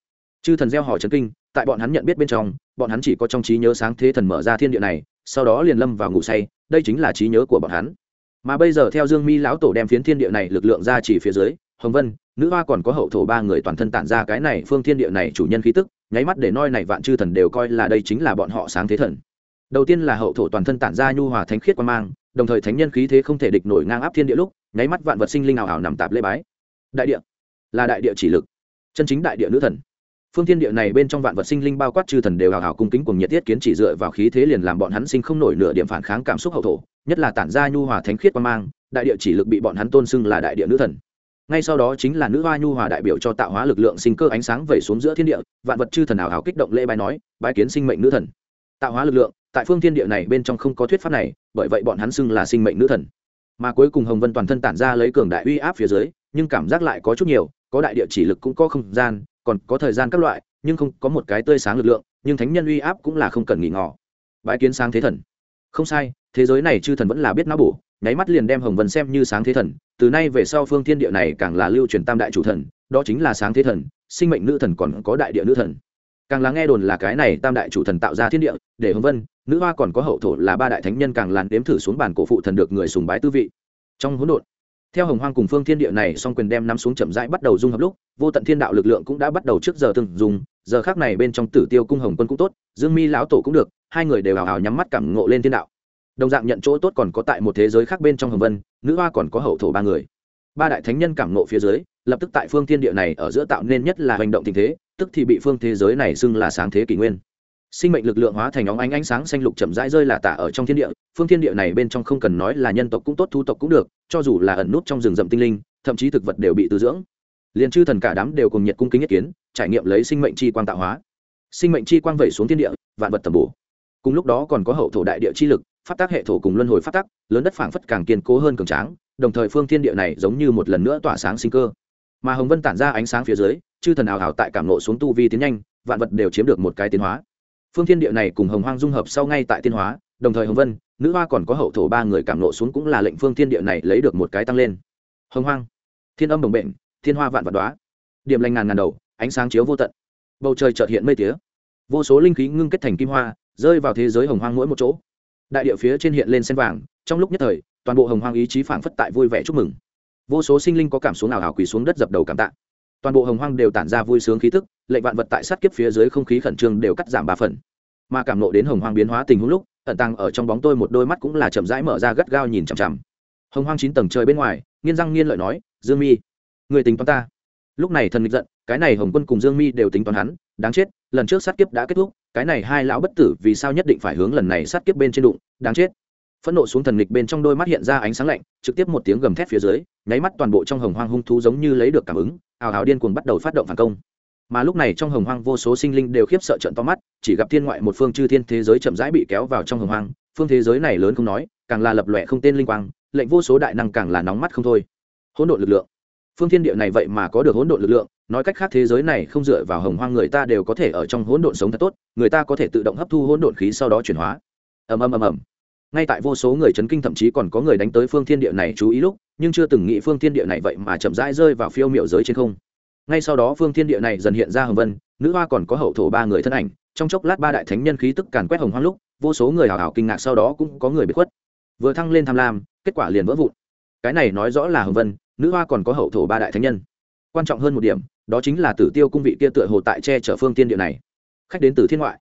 Chư thần gieo họ trấn kinh, tại bọn hắn nhận biết bên trong, bọn hắn chỉ có trong trí nhớ sáng thế thần mở ra thiên địa này, sau đó liền lâm vào ngủ say, đây chính là trí nhớ của bọn hắn mà bây giờ theo dương mi lão tổ đem phiến thiên địa này lực lượng ra chỉ phía dưới, hồng vân, nữ hoa còn có hậu thổ ba người toàn thân tản ra cái này phương thiên địa này chủ nhân khí tức, nháy mắt để noi này vạn chư thần đều coi là đây chính là bọn họ sáng thế thần. Đầu tiên là hậu thổ toàn thân tản ra nhu hòa thánh khiết quan mang, đồng thời thánh nhân khí thế không thể địch nổi ngang áp thiên địa lúc, nháy mắt vạn vật sinh linh ảo ảo nằm tạp lễ bái. Đại địa, là đại địa chỉ lực, chân chính đại địa nữ thần phương thiên địa này bên trong vạn vật sinh linh bao quát chư thần đều hào hào cung kính cùng nhiệt tiết kiến chỉ dựa vào khí thế liền làm bọn hắn sinh không nổi nửa điểm phản kháng cảm xúc hậu thổ, nhất là tản ra nhu hòa thánh khiết quan mang, đại địa chỉ lực bị bọn hắn tôn xưng là đại địa nữ thần. Ngay sau đó chính là nữ hoa nhu hòa đại biểu cho tạo hóa lực lượng sinh cơ ánh sáng vẩy xuống giữa thiên địa, vạn vật chư thần ảo hào kích động lễ bài nói, bái kiến sinh mệnh nữ thần. Tạo hóa lực lượng, tại phương thiên địa này bên trong không có thuyết pháp này, bởi vậy bọn hắn xưng là sinh mệnh nữ thần. Mà cuối cùng hồng vân toàn thân tản ra lấy cường đại uy áp phía dưới, nhưng cảm giác lại có chút nhiều, có đại địa chỉ lực cũng có không gian còn có thời gian các loại, nhưng không có một cái tươi sáng lực lượng, nhưng thánh nhân uy áp cũng là không cần nghỉ ngỏ bãi kiến sáng thế thần. Không sai, thế giới này chư thần vẫn là biết não bổ, nháy mắt liền đem hồng vân xem như sáng thế thần, từ nay về sau phương thiên địa này càng là lưu truyền tam đại chủ thần, đó chính là sáng thế thần, sinh mệnh nữ thần còn có đại địa nữ thần. Càng là nghe đồn là cái này tam đại chủ thần tạo ra thiên địa, để hồng vân, nữ hoa còn có hậu thổ là ba đại thánh nhân càng làn đếm thử xuống bàn cổ phụ thần được người sùng bái tư vị. Trong hỗn độn theo hồng hoang cùng phương thiên địa này song quyền đem nắm xuống chậm rãi bắt đầu dung hợp lúc, vô tận thiên đạo lực lượng cũng đã bắt đầu trước giờ từng dùng, giờ khác này bên trong tử tiêu cung hồng quân cũng tốt, dương mi lão tổ cũng được, hai người đều hào hào nhắm mắt cảm ngộ lên thiên đạo. Đồng dạng nhận chỗ tốt còn có tại một thế giới khác bên trong hồng vân, nữ hoa còn có hậu thổ ba người. Ba đại thánh nhân cảm ngộ phía dưới, lập tức tại phương thiên địa này ở giữa tạo nên nhất là hành động tình thế, tức thì bị phương thế giới này xưng là sáng thế kỷ nguyên sinh mệnh lực lượng hóa thành óng ánh ánh sáng xanh lục chậm rãi rơi là tả ở trong thiên địa, phương thiên địa này bên trong không cần nói là nhân tộc cũng tốt thu tộc cũng được, cho dù là ẩn nút trong rừng rậm tinh linh, thậm chí thực vật đều bị tư dưỡng. Liền chư thần cả đám đều cùng nhiệt cung kính nhất kiến, trải nghiệm lấy sinh mệnh chi quang tạo hóa. Sinh mệnh chi quang vẩy xuống thiên địa, vạn vật tầm bổ. Cùng lúc đó còn có hậu thổ đại địa chi lực, phát tác hệ thổ cùng luân hồi phát tác, lớn đất phảng phất càng kiên cố hơn cường tráng, đồng thời phương thiên địa này giống như một lần nữa tỏa sáng sinh cơ. Mà hồng vân tản ra ánh sáng phía dưới, chư thần ảo ảo tại cảm nộ xuống tu vi tiến nhanh, vạn vật đều chiếm được một cái tiến hóa phương thiên địa này cùng hồng hoang dung hợp sau ngay tại tiên hóa, đồng thời hồng vân, nữ hoa còn có hậu thổ ba người cảm nộ xuống cũng là lệnh phương thiên địa này lấy được một cái tăng lên. Hồng hoang, thiên âm đồng bệnh, thiên hoa vạn vật đoá điểm lành ngàn ngàn đầu, ánh sáng chiếu vô tận. Bầu trời chợt hiện mây tía. Vô số linh khí ngưng kết thành kim hoa, rơi vào thế giới hồng hoang mỗi một chỗ. Đại địa phía trên hiện lên sen vàng, trong lúc nhất thời, toàn bộ hồng hoang ý chí phảng phất tại vui vẻ chúc mừng. Vô số sinh linh có cảm xuống nào hào quỳ xuống đất dập đầu cảm tạ toàn bộ hồng hoang đều tản ra vui sướng khí tức, lệnh vạn vật tại sát kiếp phía dưới không khí khẩn trương đều cắt giảm ba phần. Mà cảm nộ đến hồng hoang biến hóa tình huống lúc, ẩn tàng ở trong bóng tôi một đôi mắt cũng là chậm rãi mở ra gắt gao nhìn chằm chằm. Hồng hoang chín tầng trời bên ngoài, nghiên răng nghiên lợi nói, dương mi, người tính toán ta. Lúc này thần nghịch giận, cái này hồng quân cùng dương mi đều tính toán hắn, đáng chết, lần trước sát kiếp đã kết thúc, cái này hai lão bất tử vì sao nhất định phải hướng lần này sát kiếp bên trên đụng, đáng chết phẫn nộ xuống thần nghịch bên trong đôi mắt hiện ra ánh sáng lạnh, trực tiếp một tiếng gầm thét phía dưới, nháy mắt toàn bộ trong hồng hoang hung thú giống như lấy được cảm ứng, ào ào điên cuồng bắt đầu phát động phản công. Mà lúc này trong hồng hoang vô số sinh linh đều khiếp sợ trận to mắt, chỉ gặp thiên ngoại một phương chư thiên thế giới chậm rãi bị kéo vào trong hồng hoang, phương thế giới này lớn không nói, càng là lập lòe không tên linh quang, lệnh vô số đại năng càng là nóng mắt không thôi. Hỗn độn lực lượng. Phương thiên địa này vậy mà có được hỗn độn lực lượng, nói cách khác thế giới này không dựa vào hồng hoang người ta đều có thể ở trong hỗn độn sống thật tốt, người ta có thể tự động hấp thu hỗn độn khí sau đó chuyển hóa. Ầm ầm ầm ầm ngay tại vô số người chấn kinh thậm chí còn có người đánh tới phương thiên địa này chú ý lúc, nhưng chưa từng nghĩ phương thiên địa này vậy mà chậm rãi rơi vào phiêu miệu giới trên không. Ngay sau đó phương thiên địa này dần hiện ra hồng vân, nữ hoa còn có hậu thổ ba người thân ảnh, trong chốc lát ba đại thánh nhân khí tức càn quét hồng hoang lúc, vô số người hào hào kinh ngạc sau đó cũng có người bị khuất. Vừa thăng lên tham lam, kết quả liền vỡ vụn. Cái này nói rõ là hồng vân, nữ hoa còn có hậu thổ ba đại thánh nhân. Quan trọng hơn một điểm, đó chính là tử tiêu cung vị kia tựa hồ tại che chở phương tiên địa này. Khách đến từ thiên ngoại,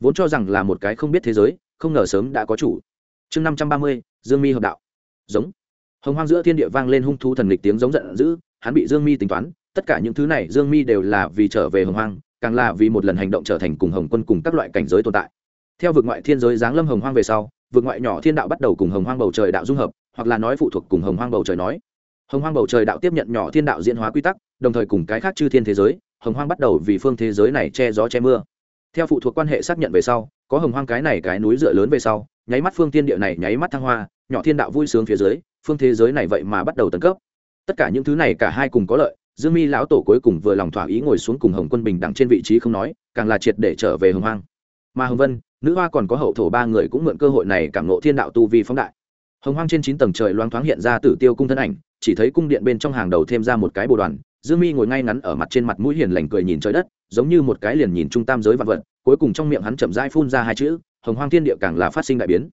vốn cho rằng là một cái không biết thế giới, không ngờ sớm đã có chủ chương năm trăm ba mươi, dương mi hợp đạo. Giống. Hồng hoang giữa thiên địa vang lên hung thú thần lịch tiếng giống giận dữ, hắn bị dương mi tính toán, tất cả những thứ này dương mi đều là vì trở về hồng hoang, càng là vì một lần hành động trở thành cùng hồng quân cùng các loại cảnh giới tồn tại. Theo vực ngoại thiên giới giáng lâm hồng hoang về sau, vực ngoại nhỏ thiên đạo bắt đầu cùng hồng hoang bầu trời đạo dung hợp, hoặc là nói phụ thuộc cùng hồng hoang bầu trời nói. Hồng hoang bầu trời đạo tiếp nhận nhỏ thiên đạo diễn hóa quy tắc, đồng thời cùng cái khác chư thiên thế giới, hồng hoang bắt đầu vì phương thế giới này che gió che mưa. Theo phụ thuộc quan hệ xác nhận về sau, có hồng hoang cái này cái núi dựa lớn về sau nháy mắt phương tiên địa này nháy mắt thăng hoa, nhỏ thiên đạo vui sướng phía dưới, phương thế giới này vậy mà bắt đầu tấn cấp. Tất cả những thứ này cả hai cùng có lợi, dương mi lão tổ cuối cùng vừa lòng thỏa ý ngồi xuống cùng hồng quân bình đẳng trên vị trí không nói, càng là triệt để trở về hồng hoang. Mà hồng vân, nữ hoa còn có hậu thổ ba người cũng mượn cơ hội này cảm nộ thiên đạo tu vi phóng đại. Hồng hoang trên chín tầng trời loáng thoáng hiện ra tử tiêu cung thân ảnh, chỉ thấy cung điện bên trong hàng đầu thêm ra một cái bồ đoàn, dương mi ngồi ngay ngắn ở mặt trên mặt mũi hiền lành cười nhìn trời đất, giống như một cái liền nhìn trung tam giới vạn vật cuối cùng trong miệng hắn chậm rãi phun ra hai chữ, hồng hoang thiên địa càng là phát sinh đại biến.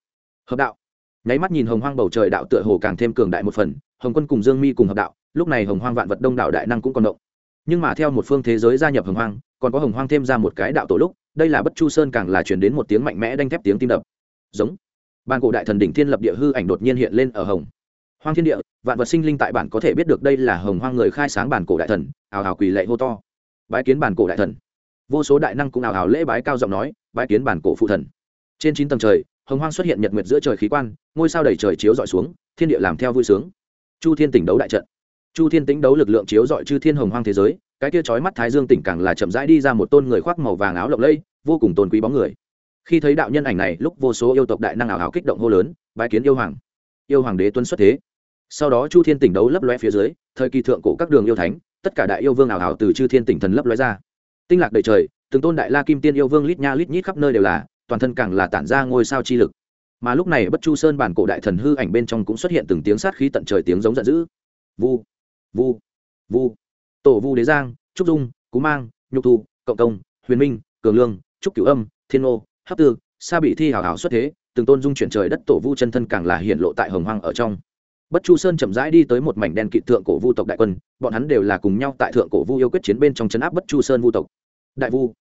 Hợp đạo. Nháy mắt nhìn hồng hoang bầu trời đạo tựa hồ càng thêm cường đại một phần, hồng quân cùng dương mi cùng hợp đạo, lúc này hồng hoang vạn vật đông đảo đại năng cũng còn động. Nhưng mà theo một phương thế giới gia nhập hồng hoang, còn có hồng hoang thêm ra một cái đạo tổ lúc, đây là bất chu sơn càng là chuyển đến một tiếng mạnh mẽ đanh thép tiếng tim đập. Giống. Bàn cổ đại thần đỉnh thiên lập địa hư ảnh đột nhiên hiện lên ở hồng hoang thiên địa, vạn vật sinh linh tại bản có thể biết được đây là hồng hoang người khai sáng bản cổ đại thần, ào ào quỳ lệ hô to. Bãi kiến bản cổ đại thần vô số đại năng cũng ào ào lễ bái cao giọng nói, bái kiến bản cổ phụ thần. Trên chín tầng trời, hồng hoang xuất hiện nhật nguyệt giữa trời khí quan, ngôi sao đầy trời chiếu dọi xuống, thiên địa làm theo vui sướng. Chu thiên tỉnh đấu đại trận. Chu thiên tính đấu lực lượng chiếu dọi chư thiên hồng hoang thế giới, cái kia chói mắt thái dương tỉnh càng là chậm rãi đi ra một tôn người khoác màu vàng áo lộng lẫy, vô cùng tôn quý bóng người. Khi thấy đạo nhân ảnh này, lúc vô số yêu tộc đại năng ảo ảo kích động hô lớn, bái kiến yêu hoàng. Yêu hoàng đế tuấn xuất thế. Sau đó chu thiên tỉnh đấu lấp loe phía dưới, thời kỳ thượng cổ các đường yêu thánh, tất cả đại yêu vương ảo ảo từ chư thiên tỉnh thần lấp loe ra tinh lạc đầy trời, từng tôn đại la kim tiên yêu vương lít nha lít nhít khắp nơi đều là, toàn thân càng là tản ra ngôi sao chi lực. Mà lúc này bất chu sơn bản cổ đại thần hư ảnh bên trong cũng xuất hiện từng tiếng sát khí tận trời tiếng giống giận dữ. Vu vu vu. Tổ vu đế giang, trúc dung, cú mang, nhục thu, cộng công, huyền minh, cường lương, trúc cửu âm, thiên ô hấp tư, sa bị thi hào hào xuất thế, từng tôn dung chuyển trời đất tổ vu chân thân càng là hiện lộ tại hồng hoang ở trong. Bất chu sơn chậm rãi đi tới một mảnh đen kịt thượng cổ vu tộc đại quân, bọn hắn đều là cùng nhau tại thượng cổ vu yêu quyết chiến bên trong chấn áp bất chu sơn vu tộc đại vu.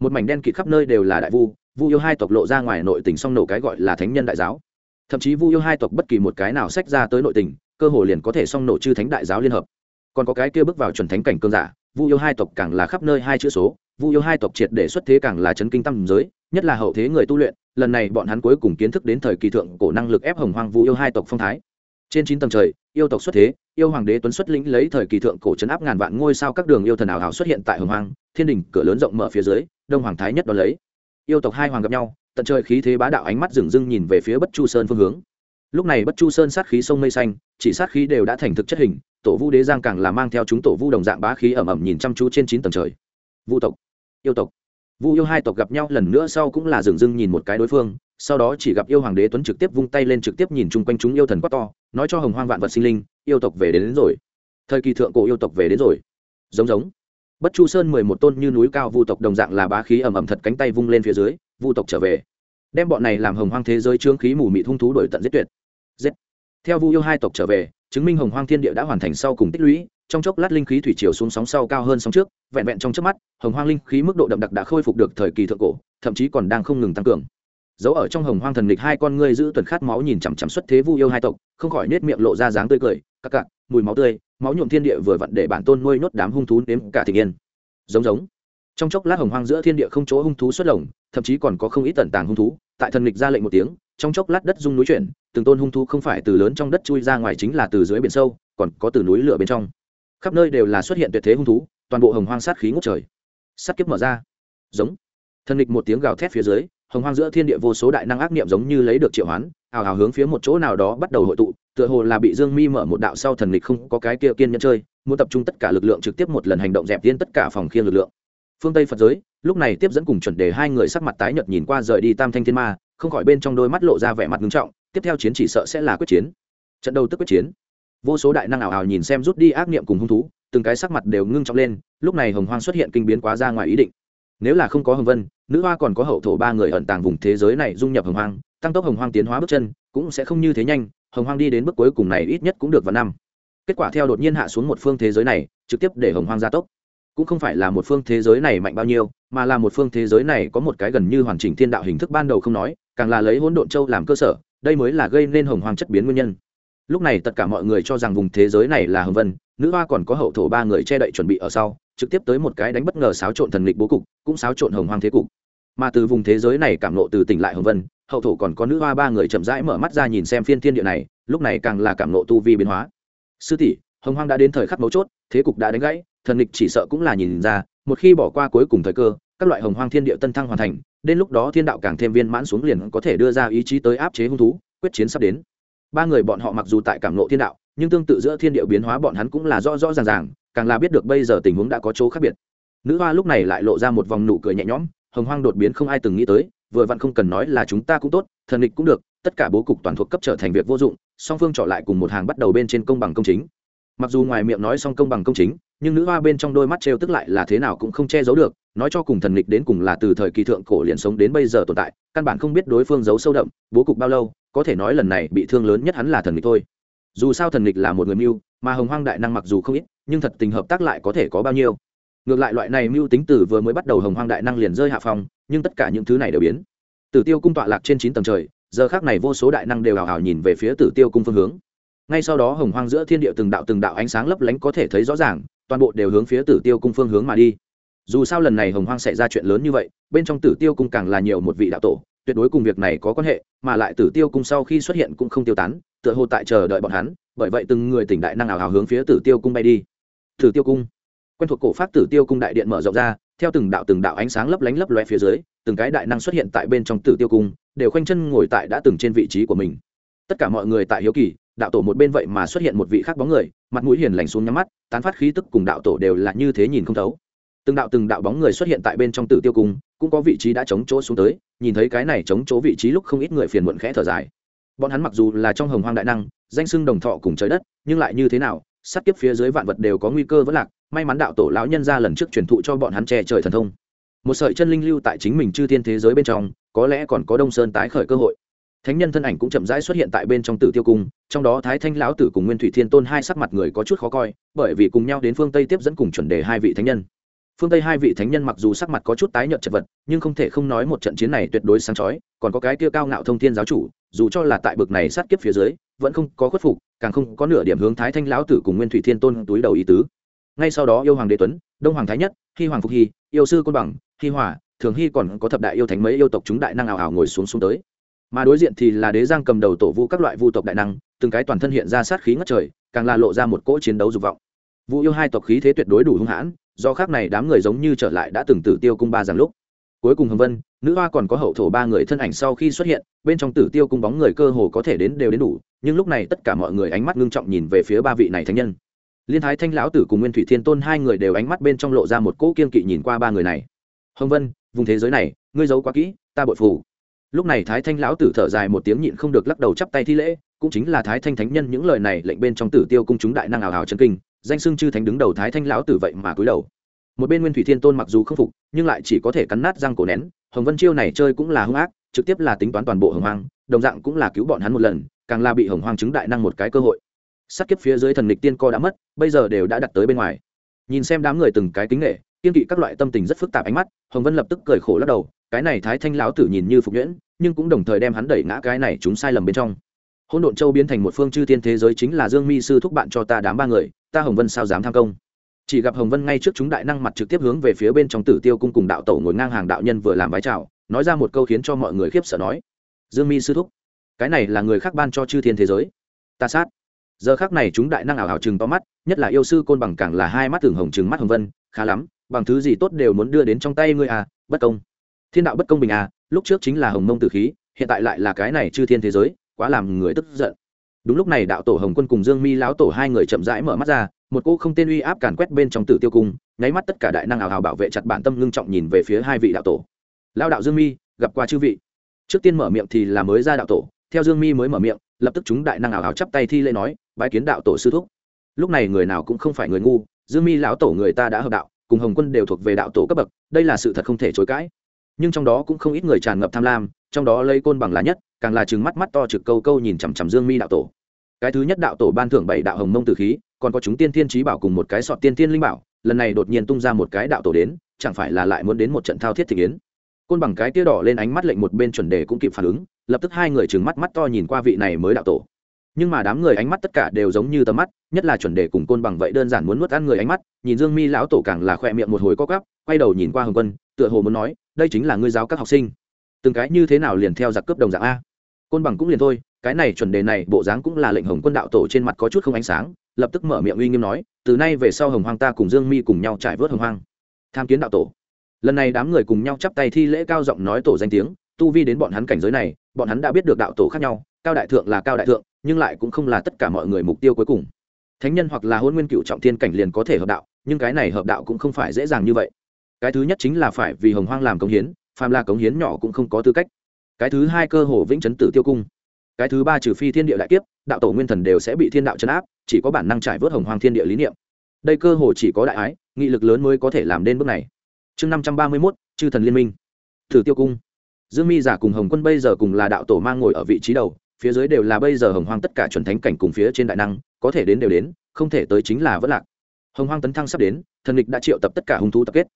Một mảnh đen kịt khắp nơi đều là đại vu vu yêu hai tộc lộ ra ngoài nội tình song nổ cái gọi là thánh nhân đại giáo. Thậm chí vu yêu hai tộc bất kỳ một cái nào sách ra tới nội tình, cơ hồ liền có thể song nổ chư thánh đại giáo liên hợp. Còn có cái kia bước vào chuẩn thánh cảnh cương giả, vu yêu hai tộc càng là khắp nơi hai chữ số, vu yêu hai tộc triệt để xuất thế càng là chấn kinh tâm giới, nhất là hậu thế người tu luyện, lần này bọn hắn cuối cùng kiến thức đến thời kỳ thượng cổ năng lực ép hồng hoang vu yêu hai tộc phong thái. Trên chín tầng trời, yêu tộc xuất thế yêu hoàng đế tuấn xuất lĩnh lấy thời kỳ thượng cổ chấn áp ngàn vạn ngôi sao các đường yêu thần ảo hảo xuất hiện tại hồng hoang, thiên đình cửa lớn rộng mở phía dưới, đông hoàng thái nhất đón lấy. Yêu tộc hai hoàng gặp nhau, tận trời khí thế bá đạo ánh mắt rừng rưng nhìn về phía bất chu sơn phương hướng. Lúc này bất chu sơn sát khí sông mây xanh, chỉ sát khí đều đã thành thực chất hình, tổ vu đế giang càng là mang theo chúng tổ vu đồng dạng bá khí ẩm ẩm nhìn chăm chú trên chín tầng trời. Vu tộc, yêu tộc. Vu yêu hai tộc gặp nhau lần nữa sau cũng là dừng dưng nhìn một cái đối phương sau đó chỉ gặp yêu hoàng đế tuấn trực tiếp vung tay lên trực tiếp nhìn chung quanh chúng yêu thần quát to nói cho hồng hoang vạn vật sinh linh yêu tộc về đến, đến rồi. Thời kỳ thượng cổ yêu tộc về đến rồi. Giống giống. Bất chu sơn mười một tôn như núi cao vu tộc đồng dạng là bá khí ẩm ẩm thật cánh tay vung lên phía dưới vu tộc trở về. Đem bọn này làm hồng hoang thế giới trương khí mù mị thung thú đổi tận giết tuyệt. Giết. Theo vu yêu hai tộc trở về chứng minh hồng hoang thiên địa đã hoàn thành sau cùng tích lũy trong chốc lát linh khí thủy chiều xuống sóng sau cao hơn sóng trước vẹn vẹn trong trước mắt hồng hoang linh khí mức độ đậm đặc đã khôi phục được thời kỳ thượng cổ thậm chí còn đang không ngừng tăng cường dấu ở trong hồng hoang thần lịch hai con ngươi giữ tuần khát máu nhìn chằm chằm xuất thế vu yêu hai tộc, không khỏi nết miệng lộ ra dáng tươi cười cặc cặc mùi máu tươi, máu nhuộm thiên địa vừa vặn để bản tôn nuôi nhốt đám hung thú nếm cả thị yên. Giống giống. Trong chốc lát hồng hoang giữa thiên địa không chỗ hung thú xuất lồng, thậm chí còn có không ít tần tàng hung thú, tại thần lịch ra lệnh một tiếng, trong chốc lát đất rung núi chuyển, từng tôn hung thú không phải từ lớn trong đất chui ra ngoài chính là từ dưới biển sâu, còn có từ núi lửa bên trong. Khắp nơi đều là xuất hiện tuyệt thế hung thú, toàn bộ hồng hoang sát khí ngút trời. Sát kiếp mở ra. Giống. Thần lịch một tiếng gào thét phía dưới hồng hoang giữa thiên địa vô số đại năng ác niệm giống như lấy được triệu hoán hào hào hướng phía một chỗ nào đó bắt đầu hội tụ, tựa hồ là bị dương mi mở một đạo sau thần lịch không có cái kia kiên nhẫn chơi, muốn tập trung tất cả lực lượng trực tiếp một lần hành động dẹp tiên tất cả phòng khiên lực lượng. Phương tây phật giới, lúc này tiếp dẫn cùng chuẩn đề hai người sắc mặt tái nhợt nhìn qua rời đi tam thanh thiên ma, không khỏi bên trong đôi mắt lộ ra vẻ mặt nghiêm trọng, tiếp theo chiến chỉ sợ sẽ là quyết chiến. Trận đầu tức quyết chiến. Vô số đại năng ảo ảo nhìn xem rút đi ác niệm cùng hung thú, từng cái sắc mặt đều ngưng trọng lên, lúc này hồng hoang xuất hiện kinh biến quá ra ngoài ý định nếu là không có hồng vân, nữ hoa còn có hậu thổ ba người ẩn tàng vùng thế giới này dung nhập hồng hoang, tăng tốc hồng hoang tiến hóa bước chân, cũng sẽ không như thế nhanh, hồng hoang đi đến bước cuối cùng này ít nhất cũng được vào năm. Kết quả theo đột nhiên hạ xuống một phương thế giới này, trực tiếp để hồng hoang gia tốc. Cũng không phải là một phương thế giới này mạnh bao nhiêu, mà là một phương thế giới này có một cái gần như hoàn chỉnh thiên đạo hình thức ban đầu không nói, càng là lấy hỗn độn châu làm cơ sở, đây mới là gây nên hồng hoang chất biến nguyên nhân. Lúc này tất cả mọi người cho rằng vùng thế giới này là hồng vân, nữ hoa còn có hậu thổ ba người che đậy chuẩn bị ở sau trực tiếp tới một cái đánh bất ngờ xáo trộn thần lịch bố cục, cũng xáo trộn hồng hoang thế cục. Mà từ vùng thế giới này cảm nộ từ tỉnh lại hồng vân, hậu thổ còn có nữ hoa ba người chậm rãi mở mắt ra nhìn xem phiên thiên địa này, lúc này càng là cảm nộ tu vi biến hóa. Sư tỷ, hồng hoang đã đến thời khắc mấu chốt, thế cục đã đánh gãy, thần lịch chỉ sợ cũng là nhìn ra, một khi bỏ qua cuối cùng thời cơ, các loại hồng hoang thiên địa tân thăng hoàn thành, đến lúc đó thiên đạo càng thêm viên mãn xuống liền có thể đưa ra ý chí tới áp chế hung thú, quyết chiến sắp đến. Ba người bọn họ mặc dù tại cảm nộ thiên đạo, nhưng tương tự giữa thiên địa biến hóa bọn hắn cũng là rõ rõ ràng ràng càng là biết được bây giờ tình huống đã có chỗ khác biệt. Nữ hoa lúc này lại lộ ra một vòng nụ cười nhẹ nhõm, hồng hoang đột biến không ai từng nghĩ tới, vừa vặn không cần nói là chúng ta cũng tốt, thần địch cũng được, tất cả bố cục toàn thuộc cấp trở thành việc vô dụng, song phương trọ lại cùng một hàng bắt đầu bên trên công bằng công chính. Mặc dù ngoài miệng nói xong công bằng công chính, nhưng nữ hoa bên trong đôi mắt trêu tức lại là thế nào cũng không che giấu được, nói cho cùng thần địch đến cùng là từ thời kỳ thượng cổ liền sống đến bây giờ tồn tại, căn bản không biết đối phương giấu sâu đậm, bố cục bao lâu, có thể nói lần này bị thương lớn nhất hắn là thần địch thôi. Dù sao thần địch là một người mưu mà hồng hoang đại năng mặc dù không ít, nhưng thật tình hợp tác lại có thể có bao nhiêu. Ngược lại loại này mưu tính từ vừa mới bắt đầu hồng hoang đại năng liền rơi hạ phòng nhưng tất cả những thứ này đều biến. Tử tiêu cung tọa lạc trên chín tầng trời, giờ khác này vô số đại năng đều hào hào nhìn về phía tử tiêu cung phương hướng. Ngay sau đó hồng hoang giữa thiên địa từng đạo từng đạo ánh sáng lấp lánh có thể thấy rõ ràng, toàn bộ đều hướng phía tử tiêu cung phương hướng mà đi. Dù sao lần này hồng hoang xảy ra chuyện lớn như vậy, bên trong tử tiêu cung càng là nhiều một vị đạo tổ, tuyệt đối cùng việc này có quan hệ, mà lại tử tiêu cung sau khi xuất hiện cũng không tiêu tán tựa hồ tại chờ đợi bọn hắn, bởi vậy từng người tỉnh đại năng ảo hào hướng phía tử tiêu cung bay đi. Tử tiêu cung. Quen thuộc cổ pháp tử tiêu cung đại điện mở rộng ra, theo từng đạo từng đạo ánh sáng lấp lánh lấp loe phía dưới, từng cái đại năng xuất hiện tại bên trong tử tiêu cung, đều khoanh chân ngồi tại đã từng trên vị trí của mình. Tất cả mọi người tại hiếu kỳ, đạo tổ một bên vậy mà xuất hiện một vị khác bóng người, mặt mũi hiền lành xuống nhắm mắt, tán phát khí tức cùng đạo tổ đều là như thế nhìn không thấu. Từng đạo từng đạo bóng người xuất hiện tại bên trong tử tiêu cung, cũng có vị trí đã chống chỗ xuống tới, nhìn thấy cái này chống chỗ vị trí lúc không ít người phiền muộn khẽ thở dài bọn hắn mặc dù là trong hồng hoang đại năng, danh sưng đồng thọ cùng trời đất, nhưng lại như thế nào, sát kiếp phía dưới vạn vật đều có nguy cơ vẫn lạc, may mắn đạo tổ lão nhân ra lần trước truyền thụ cho bọn hắn che trời thần thông. Một sợi chân linh lưu tại chính mình chư thiên thế giới bên trong, có lẽ còn có đông sơn tái khởi cơ hội. Thánh nhân thân ảnh cũng chậm rãi xuất hiện tại bên trong tử tiêu cung, trong đó thái thanh lão tử cùng nguyên thủy thiên tôn hai sắc mặt người có chút khó coi, bởi vì cùng nhau đến phương tây tiếp dẫn cùng chuẩn đề hai vị thánh nhân. Phương tây hai vị thánh nhân mặc dù sắc mặt có chút tái nhợt chật vật, nhưng không thể không nói một trận chiến này tuyệt đối sáng chói, còn có cái kia cao ngạo thông thiên giáo chủ dù cho là tại bực này sát kiếp phía dưới, vẫn không có khuất phục, càng không có nửa điểm hướng thái thanh lão tử cùng nguyên thủy thiên tôn túi đầu ý tứ. Ngay sau đó yêu hoàng đế tuấn, đông hoàng thái nhất hy hoàng phục hy yêu sư côn bằng hy hòa, thường hy còn có thập đại yêu thánh mấy yêu tộc chúng đại năng ảo ảo ngồi xuống xuống tới. Mà đối diện thì là đế giang cầm đầu tổ vu các loại vu tộc đại năng, từng cái toàn thân hiện ra sát khí ngất trời, càng là lộ ra một cỗ chiến đấu dục vọng. Vu yêu hai tộc khí thế tuyệt đối đủ hung hãn, do khác này đám người giống như trở lại đã từng tử tiêu cung ba rằng lúc cuối cùng hồng vân, nữ hoa còn có hậu thổ ba người thân ảnh sau khi xuất hiện, bên trong tử tiêu cung bóng người cơ hồ có thể đến đều đến đủ, nhưng lúc này tất cả mọi người ánh mắt ngưng trọng nhìn về phía ba vị này thánh nhân. Liên thái thanh lão tử cùng nguyên thủy thiên tôn hai người đều ánh mắt bên trong lộ ra một cỗ kiên kỵ nhìn qua ba người này. Hồng vân, vùng thế giới này, ngươi giấu quá kỹ, ta bội phủ. Lúc này thái thanh lão tử thở dài một tiếng nhịn không được lắc đầu chắp tay thi lễ, cũng chính là thái thanh thánh nhân những lời này lệnh bên trong tử tiêu cung chúng đại năng ảo hào chân kinh, danh xưng chư thánh đứng đầu thái thanh lão tử vậy mà cúi đầu một bên nguyên thủy thiên tôn mặc dù không phục, nhưng lại chỉ có thể cắn nát răng cổ nén. Hồng vân chiêu này chơi cũng là hung ác, trực tiếp là tính toán toàn bộ hồng hoang, đồng dạng cũng là cứu bọn hắn một lần, càng là bị hồng hoang chứng đại năng một cái cơ hội. Sát kiếp phía dưới thần lịch tiên co đã mất, bây giờ đều đã đặt tới bên ngoài. Nhìn xem đám người từng cái kính nghệ, kiên kỵ các loại tâm tình rất phức tạp ánh mắt, hồng vân lập tức cười khổ lắc đầu, cái này thái thanh lão tử nhìn như phục nhuyễn, nhưng cũng đồng thời đem hắn đẩy ngã cái này chúng sai lầm bên trong. Hôn độn châu biến thành một phương chư thiên thế giới chính là dương mi sư thúc bạn cho ta đám ba người, ta hồng vân sao dám tham công? Chỉ gặp hồng vân ngay trước chúng đại năng mặt trực tiếp hướng về phía bên trong tử tiêu cung cùng đạo tổ ngồi ngang hàng đạo nhân vừa làm vái chào, nói ra một câu khiến cho mọi người khiếp sợ nói, dương mi sư thúc, cái này là người khác ban cho chư thiên thế giới. Ta sát. Giờ khác này chúng đại năng ảo hào chừng to mắt, nhất là yêu sư côn bằng càng là hai mắt tưởng hồng chừng mắt hồng vân, khá lắm, bằng thứ gì tốt đều muốn đưa đến trong tay ngươi à bất công. Thiên đạo bất công bình à lúc trước chính là hồng mông tử khí, hiện tại lại là cái này chư thiên thế giới, quá làm người tức giận. Đúng lúc này đạo tổ hồng quân cùng dương mi lão tổ hai người chậm rãi mở mắt ra một cô không tên uy áp càn quét bên trong tử tiêu cung, nháy mắt tất cả đại năng ảo hào bảo vệ chặt bản tâm ngưng trọng nhìn về phía hai vị đạo tổ. Lao đạo dương mi, gặp qua chư vị. Trước tiên mở miệng thì là mới ra đạo tổ, theo dương mi mới mở miệng, lập tức chúng đại năng ảo hào chắp tay thi lễ nói, bái kiến đạo tổ sư thúc. Lúc này người nào cũng không phải người ngu, dương mi lão tổ người ta đã hợp đạo, cùng hồng quân đều thuộc về đạo tổ cấp bậc, đây là sự thật không thể chối cãi. Nhưng trong đó cũng không ít người tràn ngập tham lam, trong đó lấy côn bằng lá nhất, càng là chừng mắt mắt to trực câu câu nhìn chằm chằm dương mi đạo tổ. Cái thứ nhất đạo tổ ban thưởng bảy đạo hồng mông tử khí còn có chúng tiên thiên trí bảo cùng một cái sọt tiên thiên linh bảo, lần này đột nhiên tung ra một cái đạo tổ đến, chẳng phải là lại muốn đến một trận thao thiết thị kiến côn bằng cái tia đỏ lên ánh mắt lệnh một bên chuẩn đề cũng kịp phản ứng, lập tức hai người trừng mắt mắt to nhìn qua vị này mới đạo tổ. Nhưng mà đám người ánh mắt tất cả đều giống như tầm mắt, nhất là chuẩn đề cùng côn bằng vậy đơn giản muốn nuốt ăn người ánh mắt, nhìn dương mi lão tổ càng là khoe miệng một hồi co cắp quay đầu nhìn qua hồng quân, tựa hồ muốn nói, đây chính là ngươi giáo các học sinh. Từng cái như thế nào liền theo giặc cướp đồng dạng a? Côn bằng cũng liền thôi cái này chuẩn đề này, bộ dáng cũng là lệnh hồng quân đạo tổ trên mặt có chút không ánh sáng, lập tức mở miệng uy nghiêm nói, từ nay về sau hồng hoang ta cùng dương mi cùng nhau trải vớt hồng hoang. Tham kiến đạo tổ. Lần này đám người cùng nhau chắp tay thi lễ cao giọng nói tổ danh tiếng, tu vi đến bọn hắn cảnh giới này, bọn hắn đã biết được đạo tổ khác nhau, cao đại thượng là cao đại thượng, nhưng lại cũng không là tất cả mọi người mục tiêu cuối cùng. Thánh nhân hoặc là hôn nguyên cựu trọng thiên cảnh liền có thể hợp đạo, nhưng cái này hợp đạo cũng không phải dễ dàng như vậy. Cái thứ nhất chính là phải vì hồng hoang làm cống hiến, phàm là cống hiến nhỏ cũng không có tư cách. Cái thứ hai cơ hồ vĩnh chấn tử tiêu cung cái thứ ba trừ phi thiên địa đại kiếp, đạo tổ nguyên thần đều sẽ bị thiên đạo chấn áp, chỉ có bản năng trải vớt hồng hoang thiên địa lý niệm. Đây cơ hồ chỉ có đại ái, nghị lực lớn mới có thể làm đến bước này. Chương năm trăm ba mươi mốt, chư thần liên minh. Thử tiêu cung. Dương mi giả cùng hồng quân bây giờ cùng là đạo tổ mang ngồi ở vị trí đầu, phía dưới đều là bây giờ hồng hoang tất cả chuẩn thánh cảnh cùng phía trên đại năng, có thể đến đều đến, không thể tới chính là vất lạc. Hồng hoang tấn thăng sắp đến, thần địch đã triệu tập tất cả hung thú tập kết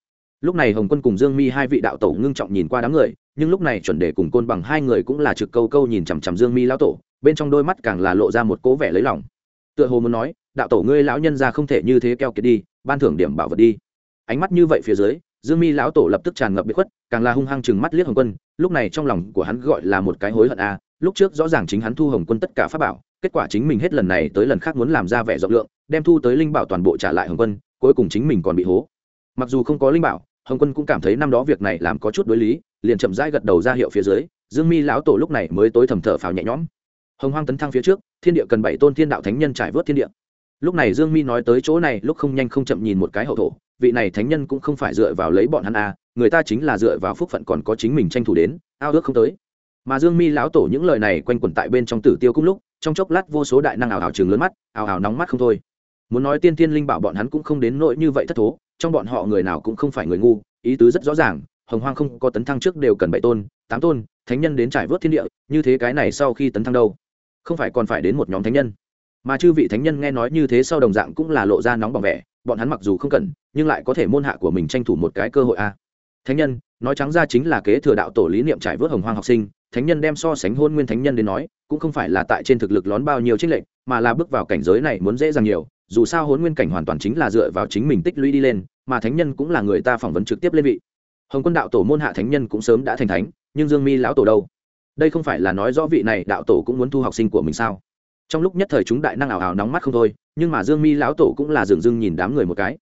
lúc này hồng quân cùng dương mi hai vị đạo tổ ngưng trọng nhìn qua đám người, nhưng lúc này chuẩn đề cùng côn bằng hai người cũng là trực câu câu nhìn chằm chằm dương mi lão tổ, bên trong đôi mắt càng là lộ ra một cố vẻ lấy lòng tựa hồ muốn nói, đạo tổ ngươi lão nhân ra không thể như thế keo kiệt đi, ban thưởng điểm bảo vật đi ánh mắt như vậy phía dưới, dương mi lão tổ lập tức tràn ngập bị khuất, càng là hung hăng chừng mắt liếc hồng quân, lúc này trong lòng của hắn gọi là một cái hối hận a à. lúc trước rõ ràng chính hắn thu hồng quân tất cả pháp bảo, kết quả chính mình hết lần này tới lần khác muốn làm ra vẻ rộng lượng, đem thu tới linh bảo toàn bộ trả lại hồng quân, cuối cùng chính mình còn bị hố mặc dù không có linh bảo, hồng quân cũng cảm thấy năm đó việc này làm có chút đối lý, liền chậm rãi gật đầu ra hiệu phía dưới, dương mi lão tổ lúc này mới tối thầm thở phào nhẹ nhõm. Hồng hoang tấn thăng phía trước, thiên địa cần bảy tôn thiên đạo thánh nhân trải vớt thiên địa. Lúc này dương mi nói tới chỗ này, lúc không nhanh không chậm nhìn một cái hậu thổ, vị này thánh nhân cũng không phải dựa vào lấy bọn hắn a người ta chính là dựa vào phúc phận còn có chính mình tranh thủ đến, ao ước không tới. Mà dương mi lão tổ những lời này quanh quẩn tại bên trong tử tiêu cung lúc, trong chốc lát vô số đại năng ảo ảo trường lớn mắt, ảo ảo nóng mắt không thôi. Muốn nói tiên tiên linh bảo bọn hắn cũng không đến nỗi như vậy thất thố trong bọn họ người nào cũng không phải người ngu, ý tứ rất rõ ràng, hồng hoang không có tấn thăng trước đều cần bảy tôn, tám tôn, thánh nhân đến trải vớt thiên địa, như thế cái này sau khi tấn thăng đâu? Không phải còn phải đến một nhóm thánh nhân. Mà chư vị thánh nhân nghe nói như thế sau đồng dạng cũng là lộ ra nóng bỏng vẻ, bọn hắn mặc dù không cần, nhưng lại có thể môn hạ của mình tranh thủ một cái cơ hội a. Thánh nhân, nói trắng ra chính là kế thừa đạo tổ lý niệm trải vớt hồng hoang học sinh, thánh nhân đem so sánh hôn nguyên thánh nhân đến nói, cũng không phải là tại trên thực lực lón bao nhiêu trích lệnh mà là bước vào cảnh giới này muốn dễ dàng nhiều dù sao hôn nguyên cảnh hoàn toàn chính là dựa vào chính mình tích lũy đi lên, mà thánh nhân cũng là người ta phỏng vấn trực tiếp lên vị. Hồng quân đạo tổ môn hạ thánh nhân cũng sớm đã thành thánh, nhưng dương mi lão tổ đâu? Đây không phải là nói rõ vị này đạo tổ cũng muốn thu học sinh của mình sao? Trong lúc nhất thời chúng đại năng ảo ảo nóng mắt không thôi, nhưng mà dương mi lão tổ cũng là dừng dưng nhìn đám người một cái.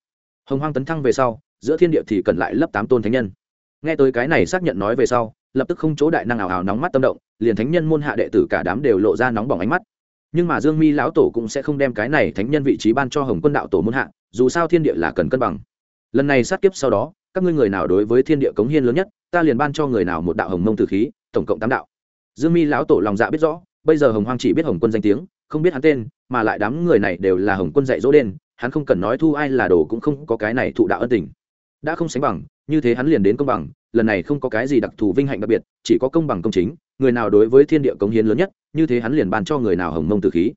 Hồng hoang tấn thăng về sau, giữa thiên địa thì cần lại lấp tám tôn thánh nhân. Nghe tới cái này xác nhận nói về sau, lập tức không chỗ đại năng ảo ảo nóng mắt tâm động, liền thánh nhân môn hạ đệ tử cả đám đều lộ ra nóng bỏng ánh mắt nhưng mà dương mi lão tổ cũng sẽ không đem cái này thánh nhân vị trí ban cho hồng quân đạo tổ môn hạ, dù sao thiên địa là cần cân bằng. Lần này sát kiếp sau đó, các ngươi người nào đối với thiên địa cống hiến lớn nhất, ta liền ban cho người nào một đạo hồng mông tử khí, tổng cộng tám đạo. Dương mi lão tổ lòng dạ biết rõ, bây giờ hồng hoang chỉ biết hồng quân danh tiếng, không biết hắn tên, mà lại đám người này đều là hồng quân dạy dỗ đen hắn không cần nói thu ai là đồ cũng không có cái này thụ đạo ân tình. Đã không sánh bằng, như thế hắn liền đến công bằng, lần này không có cái gì đặc thù vinh hạnh đặc biệt, chỉ có công bằng công chính người nào đối với thiên địa cống hiến lớn nhất, như thế hắn liền bàn cho người nào hồng mông tử khí.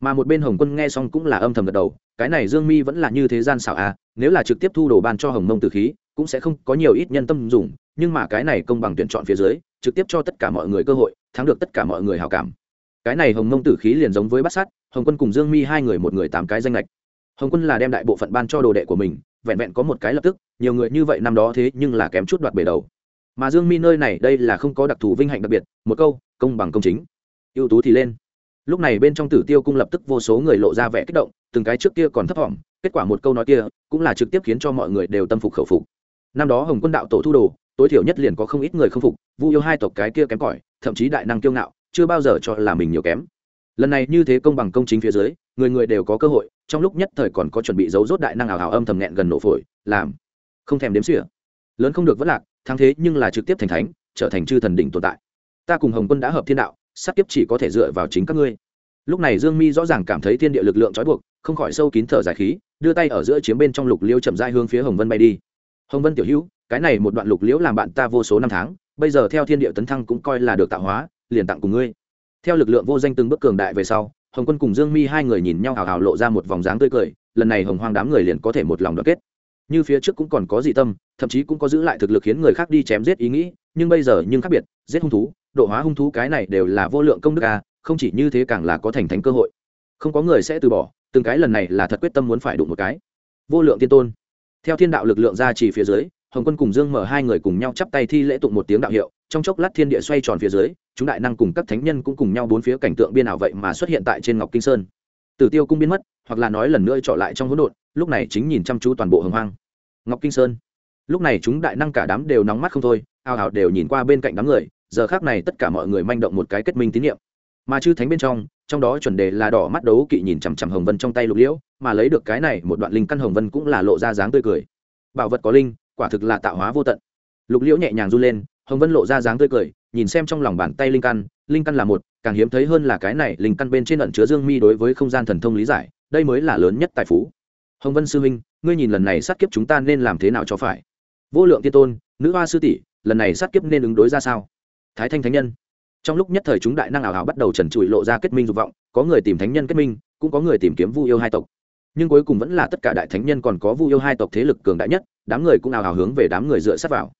Mà một bên hồng quân nghe xong cũng là âm thầm gật đầu, cái này dương mi vẫn là như thế gian xảo à nếu là trực tiếp thu đồ ban cho hồng mông tử khí, cũng sẽ không có nhiều ít nhân tâm dùng, nhưng mà cái này công bằng tuyển chọn phía dưới, trực tiếp cho tất cả mọi người cơ hội, thắng được tất cả mọi người hào cảm. Cái này hồng mông tử khí liền giống với bát sát, hồng quân cùng dương mi hai người một người tám cái danh lệch. Hồng quân là đem đại bộ phận ban cho đồ đệ của mình, vẹn vẹn có một cái lập tức, nhiều người như vậy năm đó thế nhưng là kém chút đoạt bể đầu mà dương mi nơi này đây là không có đặc thù vinh hạnh đặc biệt, một câu, công bằng công chính. Ưu tú thì lên. Lúc này bên trong tử tiêu cung lập tức vô số người lộ ra vẻ kích động, từng cái trước kia còn thấp thỏm kết quả một câu nói kia, cũng là trực tiếp khiến cho mọi người đều tâm phục khẩu phục. Năm đó hồng quân đạo tổ thu đồ, tối thiểu nhất liền có không ít người không phục, vu yêu hai tộc cái kia kém cỏi, thậm chí đại năng kiêu ngạo, chưa bao giờ cho là mình nhiều kém. Lần này như thế công bằng công chính phía dưới, người người đều có cơ hội, trong lúc nhất thời còn có chuẩn bị giấu rốt đại năng ảo hào âm thầm nghẹn gần nổ phổi, làm không thèm đếm xỉa. Lớn không được vất lạc thắng thế nhưng là trực tiếp thành thánh, trở thành chư thần đỉnh tồn tại. Ta cùng hồng quân đã hợp thiên đạo, sát kiếp chỉ có thể dựa vào chính các ngươi. Lúc này dương mi rõ ràng cảm thấy thiên địa lực lượng trói buộc, không khỏi sâu kín thở dài khí, đưa tay ở giữa chiếm bên trong lục liêu chậm dai hướng phía hồng vân bay đi. Hồng vân tiểu hữu, cái này một đoạn lục liễu làm bạn ta vô số năm tháng, bây giờ theo thiên địa tấn thăng cũng coi là được tạo hóa, liền tặng cùng ngươi. Theo lực lượng vô danh từng bước cường đại về sau, hồng quân cùng dương mi hai người nhìn nhau hào hào lộ ra một vòng dáng tươi cười, lần này hồng hoang đám người liền có thể một lòng đoàn kết. Như phía trước cũng còn có dị tâm thậm chí cũng có giữ lại thực lực khiến người khác đi chém giết ý nghĩ, nhưng bây giờ nhưng khác biệt, giết hung thú, độ hóa hung thú cái này đều là vô lượng công đức a, không chỉ như thế càng là có thành thánh cơ hội. Không có người sẽ từ bỏ, từng cái lần này là thật quyết tâm muốn phải đụng một cái. Vô lượng tiên tôn. Theo thiên đạo lực lượng ra chỉ phía dưới, hồng quân cùng dương mở hai người cùng nhau chắp tay thi lễ tụng một tiếng đạo hiệu, trong chốc lát thiên địa xoay tròn phía dưới, chúng đại năng cùng các thánh nhân cũng cùng nhau bốn phía cảnh tượng biên ảo vậy mà xuất hiện tại trên ngọc kinh sơn. Tử tiêu cung biến mất, hoặc là nói lần nữa trọ lại trong hỗn độn, lúc này chính nhìn chăm chú toàn bộ hồng hoang. Ngọc kinh sơn lúc này chúng đại năng cả đám đều nóng mắt không thôi ào ào đều nhìn qua bên cạnh đám người, giờ khác này tất cả mọi người manh động một cái kết minh tín nhiệm mà chư thánh bên trong trong đó chuẩn đề là đỏ mắt đấu kỵ nhìn chằm chằm hồng vân trong tay lục liễu, mà lấy được cái này một đoạn linh căn hồng vân cũng là lộ ra dáng tươi cười. Bảo vật có linh, quả thực là tạo hóa vô tận. Lục liễu nhẹ nhàng run lên, hồng vân lộ ra dáng tươi cười, nhìn xem trong lòng bàn tay linh căn linh căn là một, càng hiếm thấy hơn là cái này linh căn bên trên ẩn chứa dương mi đối với không gian thần thông lý giải, đây mới là lớn nhất tài phú. Hồng vân sư huynh, ngươi nhìn lần này sát kiếp chúng ta nên làm thế nào cho phải? Vô lượng tiên tôn, nữ hoa sư tỷ, lần này sát kiếp nên ứng đối ra sao? Thái thanh thánh nhân. Trong lúc nhất thời chúng đại năng ảo hảo bắt đầu trần trụi lộ ra kết minh dục vọng, có người tìm thánh nhân kết minh, cũng có người tìm kiếm vu yêu hai tộc. Nhưng cuối cùng vẫn là tất cả đại thánh nhân còn có vu yêu hai tộc thế lực cường đại nhất, đám người cũng ảo hảo hướng về đám người dựa sát vào.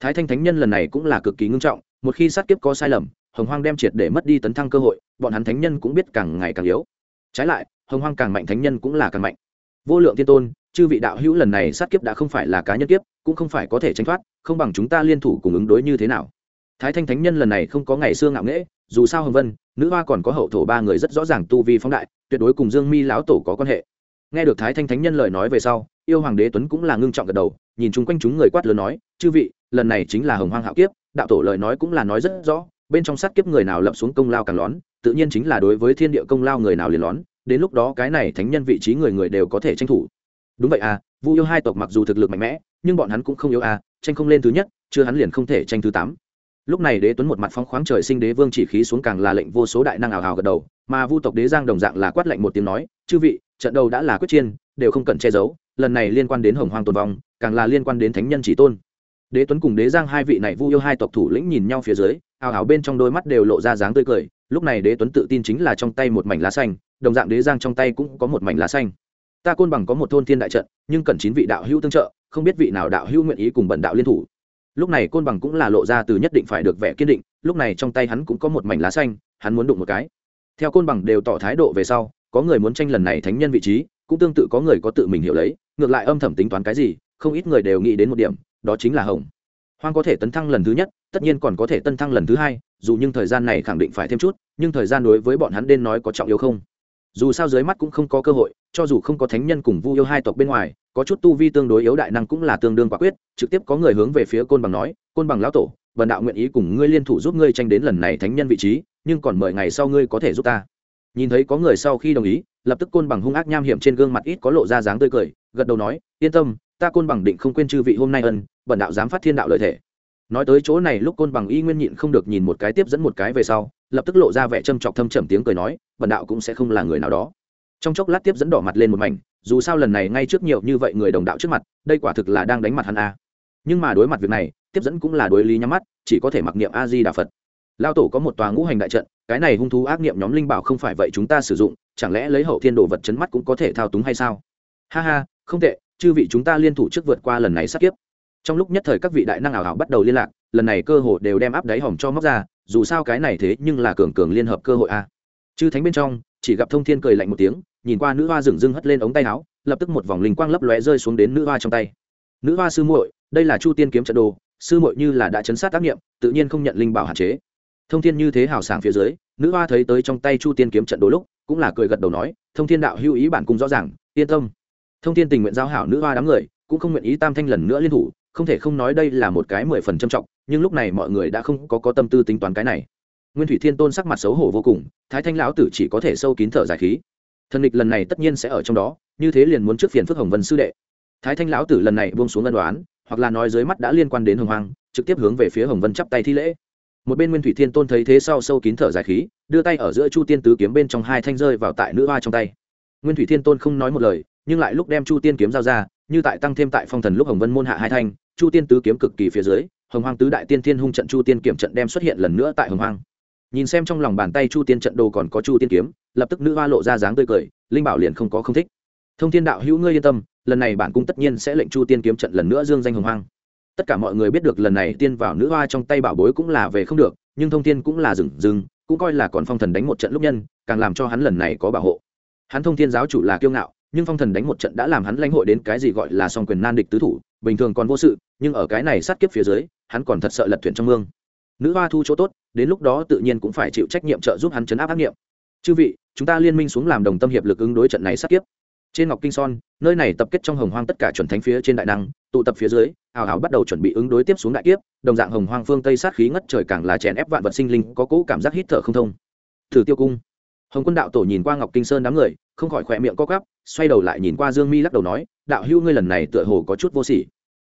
Thái thanh thánh nhân lần này cũng là cực kỳ ngưng trọng, một khi sát kiếp có sai lầm, hồng hoang đem triệt để mất đi tấn thăng cơ hội, bọn hắn thánh nhân cũng biết càng ngày càng yếu. Trái lại, hồng hoang càng mạnh thánh nhân cũng là càng mạnh. Vô lượng tiên tôn, chư vị đạo hữu lần này sát kiếp đã không phải là cá nhân kiếp cũng không phải có thể tránh thoát, không bằng chúng ta liên thủ cùng ứng đối như thế nào. Thái thanh thánh nhân lần này không có ngày xưa ngạo nghễ, dù sao hồng vân, nữ hoa còn có hậu thổ ba người rất rõ ràng tu vi phóng đại, tuyệt đối cùng dương mi lão tổ có quan hệ. Nghe được thái thanh thánh nhân lời nói về sau, yêu hoàng đế tuấn cũng là ngưng trọng gật đầu, nhìn chung quanh chúng người quát lớn nói, chư vị, lần này chính là hồng hoang hạo kiếp, đạo tổ lời nói cũng là nói rất rõ, bên trong sát kiếp người nào lập xuống công lao càng lón, tự nhiên chính là đối với thiên địa công lao người nào liền lón, đến lúc đó cái này thánh nhân vị trí người người đều có thể tranh thủ. Đúng vậy à vu yêu hai tộc mặc dù thực lực mạnh mẽ, nhưng bọn hắn cũng không yếu à tranh không lên thứ nhất, chưa hắn liền không thể tranh thứ tám. Lúc này đế tuấn một mặt phóng khoáng trời sinh đế vương chỉ khí xuống càng là lệnh vô số đại năng ảo hào gật đầu, mà vu tộc đế giang đồng dạng là quát lệnh một tiếng nói, chư vị, trận đầu đã là quyết chiên đều không cần che giấu, lần này liên quan đến hồng hoàng tồn vong, càng là liên quan đến thánh nhân chỉ tôn. Đế tuấn cùng đế giang hai vị này vu yêu hai tộc thủ lĩnh nhìn nhau phía dưới ảo ảo bên trong đôi mắt đều lộ ra dáng tươi cười, lúc này đế tuấn tự tin chính là trong tay một mảnh lá xanh, đồng dạng đế giang trong tay cũng có một mảnh lá xanh ta côn bằng có một thôn thiên đại trận, nhưng cần chín vị đạo hữu tương trợ, không biết vị nào đạo hữu nguyện ý cùng bần đạo liên thủ. Lúc này côn bằng cũng là lộ ra từ nhất định phải được vẻ kiên định, lúc này trong tay hắn cũng có một mảnh lá xanh, hắn muốn đụng một cái. Theo côn bằng đều tỏ thái độ về sau, có người muốn tranh lần này thánh nhân vị trí, cũng tương tự có người có tự mình hiểu lấy, ngược lại âm thầm tính toán cái gì, không ít người đều nghĩ đến một điểm, đó chính là hồng. Hoang có thể tấn thăng lần thứ nhất, tất nhiên còn có thể tân thăng lần thứ hai, dù nhưng thời gian này khẳng định phải thêm chút, nhưng thời gian đối với bọn hắn nên nói có trọng yếu không? Dù sao dưới mắt cũng không có cơ hội, cho dù không có thánh nhân cùng vu yêu hai tộc bên ngoài, có chút tu vi tương đối yếu đại năng cũng là tương đương quả quyết. Trực tiếp có người hướng về phía côn bằng nói, côn bằng lão tổ vần đạo nguyện ý cùng ngươi liên thủ giúp ngươi tranh đến lần này thánh nhân vị trí, nhưng còn mười ngày sau ngươi có thể giúp ta. Nhìn thấy có người sau khi đồng ý, lập tức côn bằng hung ác nham hiểm trên gương mặt ít có lộ ra dáng tươi cười, gật đầu nói, yên tâm, ta côn bằng định không quên chư vị hôm nay ân bần đạo dám phát thiên đạo lợi thể. Nói tới chỗ này lúc côn bằng y nguyên nhịn không được nhìn một cái tiếp dẫn một cái về sau lập tức lộ ra vẻ châm chọc thâm trầm tiếng cười nói, bần đạo cũng sẽ không là người nào đó. Trong chốc lát tiếp dẫn đỏ mặt lên một mảnh, dù sao lần này ngay trước nhiều như vậy người đồng đạo trước mặt, đây quả thực là đang đánh mặt hắn a. Nhưng mà đối mặt việc này, tiếp dẫn cũng là đối lý nhắm mắt, chỉ có thể mặc niệm a di đà phật. Lao tổ có một tòa ngũ hành đại trận, cái này hung thú ác niệm nhóm linh bảo không phải vậy chúng ta sử dụng, chẳng lẽ lấy hậu thiên đồ vật chấn mắt cũng có thể thao túng hay sao? Ha ha, không tệ, chư vị chúng ta liên thủ trước vượt qua lần này sát kiếp. Trong lúc nhất thời các vị đại năng ảo ảo bắt đầu liên lạc, lần này cơ hội đều đem áp đáy hòm cho móc ra dù sao cái này thế nhưng là cường cường liên hợp cơ hội a chư thánh bên trong, chỉ gặp thông thiên cười lạnh một tiếng, nhìn qua nữ hoa dừng dưng hất lên ống tay áo, lập tức một vòng linh quang lấp lóe rơi xuống đến nữ hoa trong tay. Nữ hoa sư muội, đây là chu tiên kiếm trận đồ, sư muội như là đã chấn sát tác nghiệm, tự nhiên không nhận linh bảo hạn chế. Thông thiên như thế hào sảng phía dưới, nữ hoa thấy tới trong tay chu tiên kiếm trận đồ lúc, cũng là cười gật đầu nói, thông thiên đạo hưu ý bản cung rõ ràng, yên tâm. Thông thiên tình nguyện giao hảo nữ hoa đám người, cũng không nguyện ý tam thanh lần nữa liên thủ không thể không nói đây là một cái mười phần trầm trọng nhưng lúc này mọi người đã không có, có tâm tư tính toán cái này. Nguyên thủy thiên tôn sắc mặt xấu hổ vô cùng thái thanh lão tử chỉ có thể sâu kín thở dài khí. Thần địch lần này tất nhiên sẽ ở trong đó như thế liền muốn trước phiền phức hồng vân sư đệ. Thái thanh lão tử lần này buông xuống ân đoán hoặc là nói dưới mắt đã liên quan đến hồng hoang trực tiếp hướng về phía hồng vân chắp tay thi lễ. Một bên nguyên thủy thiên tôn thấy thế sau sâu kín thở dài khí đưa tay ở giữa chu tiên tứ kiếm bên trong hai thanh rơi vào tại nữ hoa trong tay. Nguyên thủy thiên tôn không nói một lời nhưng lại lúc đem chu tiên kiếm giao ra như tại tăng thêm tại phong thần lúc hồng vân môn hạ hai thanh, chu tiên tứ kiếm cực kỳ phía dưới, hồng hoang tứ đại tiên thiên hung trận chu tiên kiểm trận đem xuất hiện lần nữa tại hồng hoang. Nhìn xem trong lòng bàn tay chu tiên trận đồ còn có chu tiên kiếm, lập tức nữ hoa lộ ra dáng tươi cười, linh bảo liền không có không thích. Thông thiên đạo hữu ngươi yên tâm, lần này bản cung tất nhiên sẽ lệnh chu tiên kiếm trận lần nữa dương danh hồng hoang. Tất cả mọi người biết được lần này tiên vào nữ hoa trong tay bảo bối cũng là về không được, nhưng thông thiên cũng là dừng dừng, cũng coi là còn phong thần đánh một trận lúc nhân, càng làm cho hắn lần này có bảo hộ. Hắn thông thiên giáo chủ là kiêu ngạo nhưng phong thần đánh một trận đã làm hắn lãnh hội đến cái gì gọi là song quyền nan địch tứ thủ, bình thường còn vô sự, nhưng ở cái này sát kiếp phía dưới, hắn còn thật sợ lật thuyền trong mương. Nữ hoa thu chỗ tốt, đến lúc đó tự nhiên cũng phải chịu trách nhiệm trợ giúp hắn chấn áp ác nghiệm. Chư vị, chúng ta liên minh xuống làm đồng tâm hiệp lực ứng đối trận này sát kiếp. Trên ngọc kinh son, nơi này tập kết trong hồng hoang tất cả chuẩn thánh phía trên đại năng, tụ tập phía dưới, hào hào bắt đầu chuẩn bị ứng đối tiếp xuống đại kiếp, đồng dạng hồng hoang phương tây sát khí ngất trời càng là chèn ép vạn vật sinh linh, có cỗ cảm giác hít thở không thông. Thử tiêu cung hồng quân đạo tổ nhìn qua ngọc kinh sơn đám người, không khỏi khỏe miệng co cắp xoay đầu lại nhìn qua dương mi lắc đầu nói, đạo hữu ngươi lần này tựa hồ có chút vô sỉ.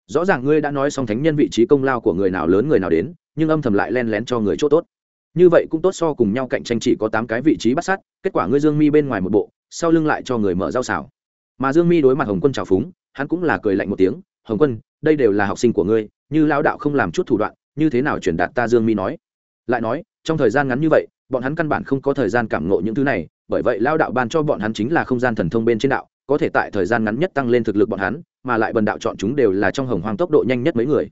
Rõ ràng ngươi đã nói xong thánh nhân vị trí công lao của người nào lớn người nào đến, nhưng âm thầm lại len lén cho người chỗ tốt. Như vậy cũng tốt so cùng nhau cạnh tranh chỉ có tám cái vị trí bắt sát, kết quả ngươi dương mi bên ngoài một bộ, sau lưng lại cho người mở rau xào. mà dương mi đối mặt hồng quân trào phúng, hắn cũng là cười lạnh một tiếng, hồng quân, đây đều là học sinh của ngươi, như lao đạo không làm chút thủ đoạn, như thế nào truyền đạt ta dương mi nói? Lại nói, trong thời gian ngắn như vậy bọn hắn căn bản không có thời gian cảm ngộ những thứ này, bởi vậy lao đạo ban cho bọn hắn chính là không gian thần thông bên trên đạo, có thể tại thời gian ngắn nhất tăng lên thực lực bọn hắn, mà lại bần đạo chọn chúng đều là trong hồng hoang tốc độ nhanh nhất mấy người.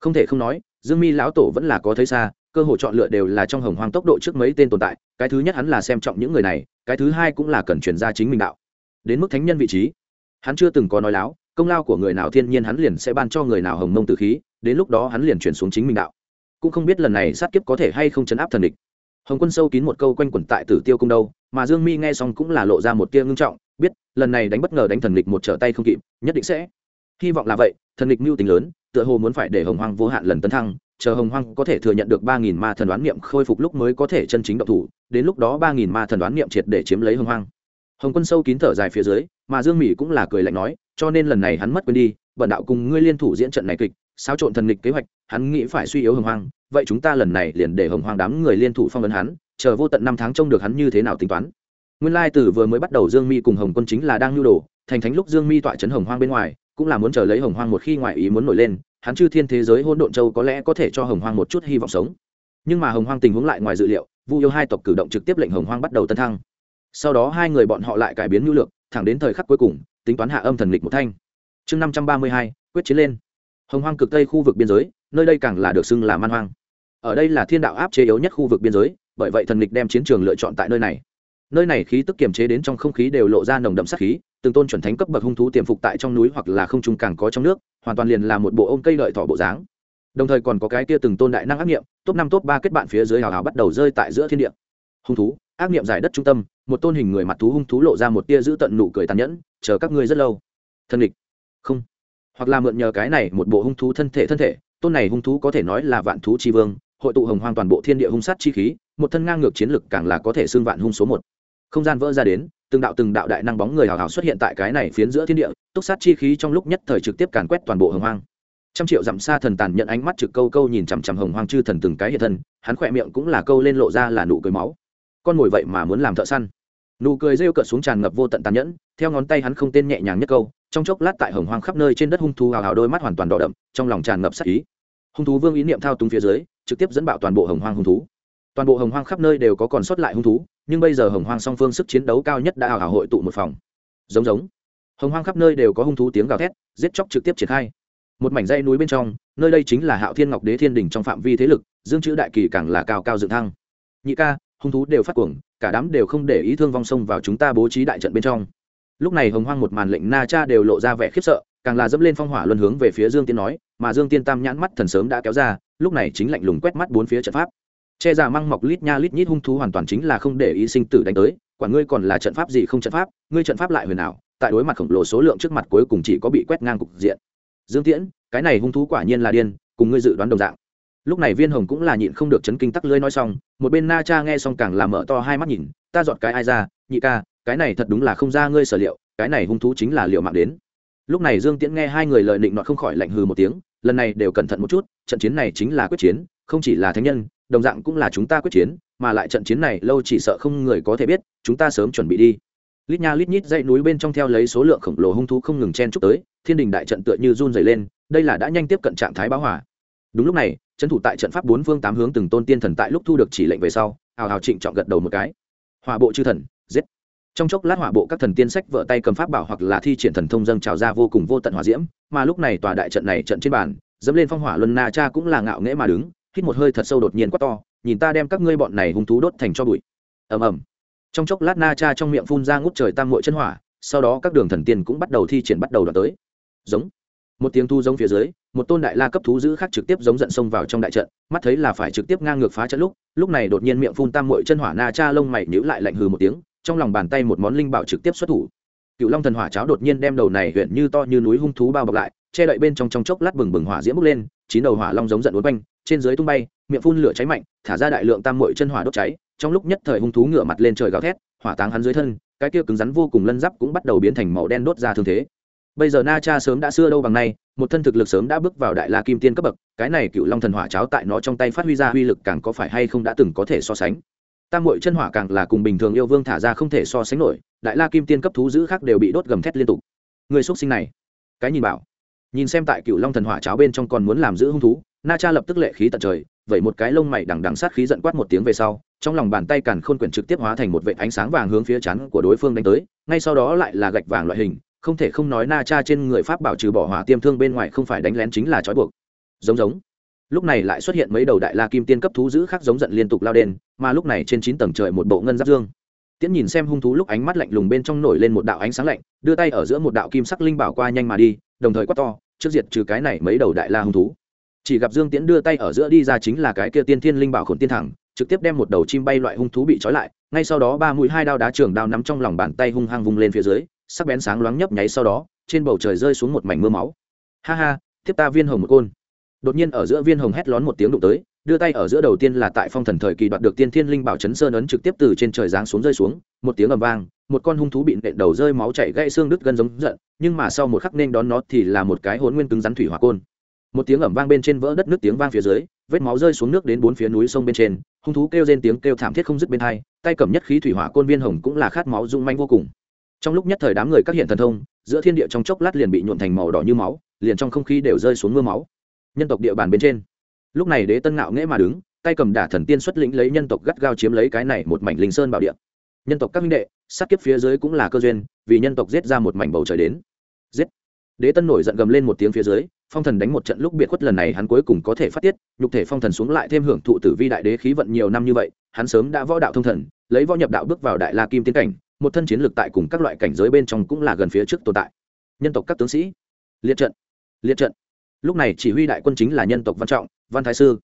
Không thể không nói, dương mi lão tổ vẫn là có thấy xa, cơ hội chọn lựa đều là trong hồng hoang tốc độ trước mấy tên tồn tại, cái thứ nhất hắn là xem trọng những người này, cái thứ hai cũng là cần chuyển ra chính mình đạo. Đến mức thánh nhân vị trí, hắn chưa từng có nói láo, công lao của người nào thiên nhiên hắn liền sẽ ban cho người nào hồng mông tử khí, đến lúc đó hắn liền chuyển xuống chính mình đạo. Cũng không biết lần này sát kiếp có thể hay không chấn áp thần địch hồng quân sâu kín một câu quanh quẩn tại tử tiêu cung đâu, mà dương mi nghe xong cũng là lộ ra một tia ngưng trọng, biết, lần này đánh bất ngờ đánh thần Lịch một trở tay không kịp, nhất định sẽ. Hy vọng là vậy, thần Lịch mưu tính lớn, tựa hồ muốn phải để hồng hoang vô hạn lần tấn thăng, chờ hồng hoang có thể thừa nhận được ba nghìn ma thần đoán niệm khôi phục lúc mới có thể chân chính độc thủ, đến lúc đó ba nghìn ma thần đoán niệm triệt để chiếm lấy hồng hoang. Hồng quân sâu kín thở dài phía dưới, mà dương mỹ cũng là cười lạnh nói, cho nên lần này hắn mất quên đi bẩn đạo cùng ngươi liên thủ diễn trận này kịch, xáo trộn thần lịch kế hoạch, hắn nghĩ phải suy yếu hồng hoang vậy chúng ta lần này liền để hồng hoang đám người liên thủ phong ấn hắn, chờ vô tận năm tháng trông được hắn như thế nào tính toán. Nguyên lai từ vừa mới bắt đầu dương mi cùng hồng quân chính là đang nhu đồ, thành thánh lúc dương mi tọa trấn hồng hoang bên ngoài, cũng là muốn chờ lấy hồng hoang một khi ngoại ý muốn nổi lên, hắn chư thiên thế giới hôn độn châu có lẽ có thể cho hồng hoang một chút hy vọng sống. Nhưng mà hồng hoang tình huống lại ngoài dự liệu, vu yêu hai tộc cử động trực tiếp lệnh hồng hoang bắt đầu tân thăng. Sau đó hai người bọn họ lại cải biến nhu lượng thẳng đến thời khắc cuối cùng, tính toán hạ âm thần lịch một thanh. Chương năm trăm ba mươi hai, quyết chiến lên. Hồng hoang cực tây khu vực biên giới, nơi đây càng là được xưng là man hoang ở đây là thiên đạo áp chế yếu nhất khu vực biên giới, bởi vậy thần lịch đem chiến trường lựa chọn tại nơi này. Nơi này khí tức kiềm chế đến trong không khí đều lộ ra nồng đậm sát khí, từng tôn chuẩn thánh cấp bậc hung thú tiềm phục tại trong núi hoặc là không trung càng có trong nước, hoàn toàn liền là một bộ ôm cây lợi thỏ bộ dáng. Đồng thời còn có cái kia từng tôn đại năng ác nghiệm, top năm, top ba kết bạn phía dưới hào hào bắt đầu rơi tại giữa thiên địa. Hung thú, ác nghiệm giải đất trung tâm, một tôn hình người mặt thú hung thú lộ ra một tia giữ tận nụ cười tàn nhẫn, chờ các ngươi rất lâu. Thân địch không. Hoặc là mượn nhờ cái này một bộ hung thú thân thể thân thể, tôn này hung thú có thể nói là vạn thú tri vương hội tụ hồng hoang toàn bộ thiên địa hung sát chi khí, một thân ngang ngược chiến lực càng là có thể xưng vạn hung số một. Không gian vỡ ra đến, từng đạo từng đạo đại năng bóng người hào hào xuất hiện tại cái này phiến giữa thiên địa, túc sát chi khí trong lúc nhất thời trực tiếp càn quét toàn bộ hồng hoang. Trăm triệu dặm xa thần tàn nhận ánh mắt trực câu câu nhìn chằm chằm hồng hoang chư thần từng cái hiện thân, hắn khỏe miệng cũng là câu lên lộ ra là nụ cười máu. Con ngồi vậy mà muốn làm thợ săn. Nụ cười rêu cợt xuống tràn ngập vô tận tàn nhẫn, theo ngón tay hắn không tên nhẹ nhàng nhất câu, trong chốc lát tại hồng hoang khắp nơi trên đất hung thú hào hào đôi mắt hoàn toàn đỏ đậm, trong lòng tràn ngập sắc ý. Hung thú vương ý niệm thao túng phía dưới trực tiếp dẫn bạo toàn bộ hồng hoang hung thú. Toàn bộ hồng hoang khắp nơi đều có còn sót lại hung thú, nhưng bây giờ hồng hoang song phương sức chiến đấu cao nhất đã hào hào hội tụ một phòng. Giống giống. Hồng hoang khắp nơi đều có hung thú tiếng gào thét, giết chóc trực tiếp triển khai. Một mảnh dây núi bên trong, nơi đây chính là hạo thiên ngọc đế thiên đình trong phạm vi thế lực, dương chữ đại kỳ càng là cao cao dựng thăng nhị ca, hung thú đều phát cuồng, cả đám đều không để ý thương vong sông vào chúng ta bố trí đại trận bên trong. Lúc này hồng hoang một màn lệnh na cha đều lộ ra vẻ khiếp sợ, càng là dẫm lên phong hỏa luân hướng về phía dương tiên nói, mà dương tiên tam nhãn mắt thần sớm đã kéo ra lúc này chính lạnh lùng quét mắt bốn phía trận pháp. Che giả măng mọc lít nha lít nhít hung thú hoàn toàn chính là không để ý sinh tử đánh tới, quả ngươi còn là trận pháp gì không trận pháp, ngươi trận pháp lại huyền ảo, tại đối mặt khổng lồ số lượng trước mặt cuối cùng chỉ có bị quét ngang cục diện. Dương tiễn, cái này hung thú quả nhiên là điên, cùng ngươi dự đoán đồng dạng. Lúc này viên hồng cũng là nhịn không được chấn kinh tắc lưới nói xong, một bên na cha nghe xong càng làm mở to hai mắt nhìn, ta dọn cái ai ra, nhị ca, cái này thật đúng là không ra ngươi sở liệu, cái này hung thú chính là liệu mạng đến. Lúc này dương tiễn nghe hai người lời định nọ không khỏi lạnh hừ một tiếng lần này đều cẩn thận một chút, trận chiến này chính là quyết chiến, không chỉ là thánh nhân, đồng dạng cũng là chúng ta quyết chiến, mà lại trận chiến này lâu chỉ sợ không người có thể biết, chúng ta sớm chuẩn bị đi. Lít nha lít nhít dãy núi bên trong theo lấy số lượng khổng lồ hung thú không ngừng chen chúc tới, thiên đình đại trận tựa như run dày lên, đây là đã nhanh tiếp cận trạng thái báo hỏa đúng lúc này, trấn thủ tại trận pháp bốn phương tám hướng từng tôn tiên thần tại lúc thu được chỉ lệnh về sau, hào hào trịnh chọn gật đầu một cái. Hòa bộ chư thần, giết. Trong chốc lát hỏa bộ các thần tiên sách vợ tay cầm pháp bảo hoặc là thi triển thần thông dâng trào ra vô cùng vô tận hỏa diễm mà lúc này tòa đại trận này trận trên bàn, dẫm lên phong hỏa luân na cha cũng là ngạo nghễ mà đứng, hít một hơi thật sâu đột nhiên quá to, nhìn ta đem các ngươi bọn này hung thú đốt thành cho bụi. Ầm ầm. Trong chốc lát na cha trong miệng phun ra ngút trời tam muội chân hỏa, sau đó các đường thần tiên cũng bắt đầu thi triển bắt đầu đoạt tới. Giống. Một tiếng thu giống phía dưới, một tôn đại la cấp thú dữ khác trực tiếp giống giận xông vào trong đại trận, mắt thấy là phải trực tiếp ngang ngược phá trận lúc lúc này đột nhiên miệng phun tam muội chân hỏa na cha lông mày nhíu lại lạnh hừ một tiếng, trong lòng bàn tay một món linh bảo trực tiếp xuất thủ cựu long thần hỏa cháo đột nhiên đem đầu này huyện như to như núi hung thú bao bọc lại, che đậy bên trong trong chốc lát bừng bừng hỏa diễm bốc lên, chín đầu hỏa long giống giận uốn quanh, trên dưới tung bay, miệng phun lửa cháy mạnh, thả ra đại lượng tam mội chân hỏa đốt cháy. Trong lúc nhất thời hung thú ngửa mặt lên trời gào thét, hỏa táng hắn dưới thân, cái kia cứng rắn vô cùng lân giáp cũng bắt đầu biến thành màu đen đốt ra thương thế. Bây giờ na cha sớm đã xưa đâu bằng nay, một thân thực lực sớm đã bước vào đại la kim tiên cấp bậc, cái này cựu long thần hỏa cháo tại nó trong tay phát huy ra uy lực càng có phải hay không đã từng có thể so sánh tam mội chân hỏa càng là cùng bình thường yêu vương thả ra không thể so sánh nổi, đại la kim tiên cấp thú giữ khác đều bị đốt gầm thét liên tục. Người xuất sinh này, cái nhìn bảo. Nhìn xem tại cựu long thần hỏa cháo bên trong còn muốn làm giữ hung thú, na cha lập tức lệ khí tận trời vậy một cái lông mày đằng đằng sát khí giận quát một tiếng về sau, trong lòng bàn tay càn khôn quyển trực tiếp hóa thành một vệ ánh sáng vàng hướng phía chắn của đối phương đánh tới, ngay sau đó lại là gạch vàng loại hình, không thể không nói na cha trên người pháp bảo trừ bỏ hỏa tiêm thương bên ngoài không phải đánh lén chính là trói buộc. Giống giống lúc này lại xuất hiện mấy đầu đại la kim tiên cấp thú giữ khác giống giận liên tục lao đen, mà lúc này trên chín tầng trời một bộ ngân giáp dương. Tiễn nhìn xem hung thú lúc ánh mắt lạnh lùng bên trong nổi lên một đạo ánh sáng lạnh, đưa tay ở giữa một đạo kim sắc linh bảo qua nhanh mà đi, đồng thời quát to, trước diệt trừ cái này mấy đầu đại la hung thú. Chỉ gặp dương tiễn đưa tay ở giữa đi ra chính là cái kia tiên thiên linh bảo khổn tiên thẳng, trực tiếp đem một đầu chim bay loại hung thú bị trói lại, ngay sau đó ba mũi hai đao đá trường đao nắm trong lòng bàn tay hung hăng vung lên phía dưới, sắc bén sáng loáng nhấp nháy sau đó, trên bầu trời rơi xuống một mảnh mưa máu. Ha ha, tiếp ta viên hồng một côn đột nhiên ở giữa viên hồng hét lón một tiếng đụng tới, đưa tay ở giữa đầu tiên là tại phong thần thời kỳ đoạt được tiên thiên linh bảo chấn sơn ấn trực tiếp từ trên trời giáng xuống rơi xuống, một tiếng ầm vang, một con hung thú bị nện đầu rơi máu chảy gãy xương đứt gân giống giận, nhưng mà sau một khắc nên đón nó thì là một cái hồn nguyên cứng rắn thủy hỏa côn. Một tiếng ầm vang bên trên vỡ đất nước tiếng vang phía dưới, vết máu rơi xuống nước đến bốn phía núi sông bên trên, hung thú kêu trên tiếng kêu thảm thiết không dứt bên hai, tay cầm nhất khí thủy hỏa côn viên hồng cũng là khát máu rung manh vô cùng. Trong lúc nhất thời đám người các hiện thần thông, giữa thiên địa trong chốc lát liền bị nhuộn thành màu đỏ như máu, liền trong không khí đều rơi xuống mưa máu nhân tộc địa bàn bên trên. Lúc này đế tân ngạo nghễ mà đứng, tay cầm đả thần tiên xuất lĩnh lấy nhân tộc gắt gao chiếm lấy cái này một mảnh linh sơn bảo địa. Nhân tộc các minh đệ, sát kiếp phía dưới cũng là cơ duyên, vì nhân tộc giết ra một mảnh bầu trời đến. Giết. Đế tân nổi giận gầm lên một tiếng phía dưới, phong thần đánh một trận lúc biệt khuất lần này hắn cuối cùng có thể phát tiết, nhục thể phong thần xuống lại thêm hưởng thụ tử vi đại đế khí vận nhiều năm như vậy, hắn sớm đã võ đạo thông thần, lấy võ nhập đạo bước vào đại la kim tiến cảnh, một thân chiến lược tại cùng các loại cảnh giới bên trong cũng là gần phía trước tồn tại. Nhân tộc các tướng sĩ. Liệt trận. Liệt trận lúc này chỉ huy đại quân chính là nhân tộc văn trọng, văn thái sư.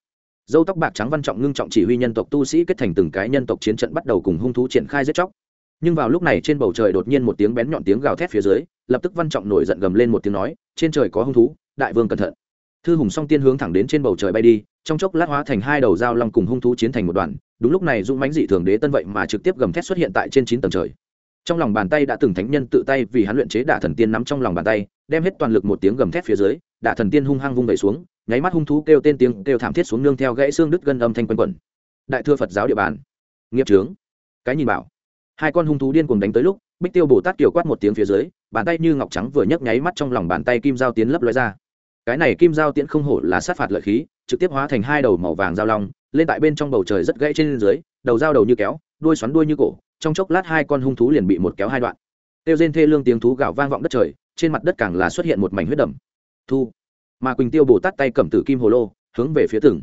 Dâu tóc bạc trắng văn trọng ngưng trọng chỉ huy nhân tộc tu sĩ kết thành từng cái nhân tộc chiến trận bắt đầu cùng hung thú triển khai giết chóc. Nhưng vào lúc này trên bầu trời đột nhiên một tiếng bén nhọn tiếng gào thét phía dưới, lập tức văn trọng nổi giận gầm lên một tiếng nói, trên trời có hung thú, đại vương cẩn thận. Thư hùng song tiên hướng thẳng đến trên bầu trời bay đi, trong chốc lát hóa thành hai đầu dao long cùng hung thú chiến thành một đoàn, đúng lúc này dũng mãnh dị thường đế tân vậy mà trực tiếp gầm thét xuất hiện tại trên chín tầng trời. Trong lòng bàn tay đã từng thánh nhân tự tay vì hắn luyện chế đả thần tiên nắm trong lòng bàn tay, đem hết toàn lực một tiếng gầm thét phía dưới đả thần tiên hung hăng vung vẩy xuống, nháy mắt hung thú kêu tên tiếng kêu thảm thiết xuống nương theo gãy xương đứt gân âm thanh quanh quẩn. Đại thừa phật giáo địa bàn. Nghiệp trướng cái nhìn bảo. Hai con hung thú điên cùng đánh tới lúc, bích tiêu bồ tát kiều quát một tiếng phía dưới, bàn tay như ngọc trắng vừa nhấc nháy mắt trong lòng bàn tay kim giao tiến lấp lóe ra. Cái này kim giao tiễn không hổ là sát phạt lợi khí, trực tiếp hóa thành hai đầu màu vàng giao long, lên tại bên trong bầu trời rất gãy trên dưới, đầu dao đầu như kéo, đuôi xoắn đuôi như cổ, trong chốc lát hai con hung thú liền bị một kéo hai đoạn. Tiêu rên thê lương tiếng thú gào vang vọng đất trời, trên mặt đất càng là xuất hiện một mảnh huyết đầm thu. Mà quỳnh tiêu bồ tát tay cầm tử kim hồ lô, hướng về phía từng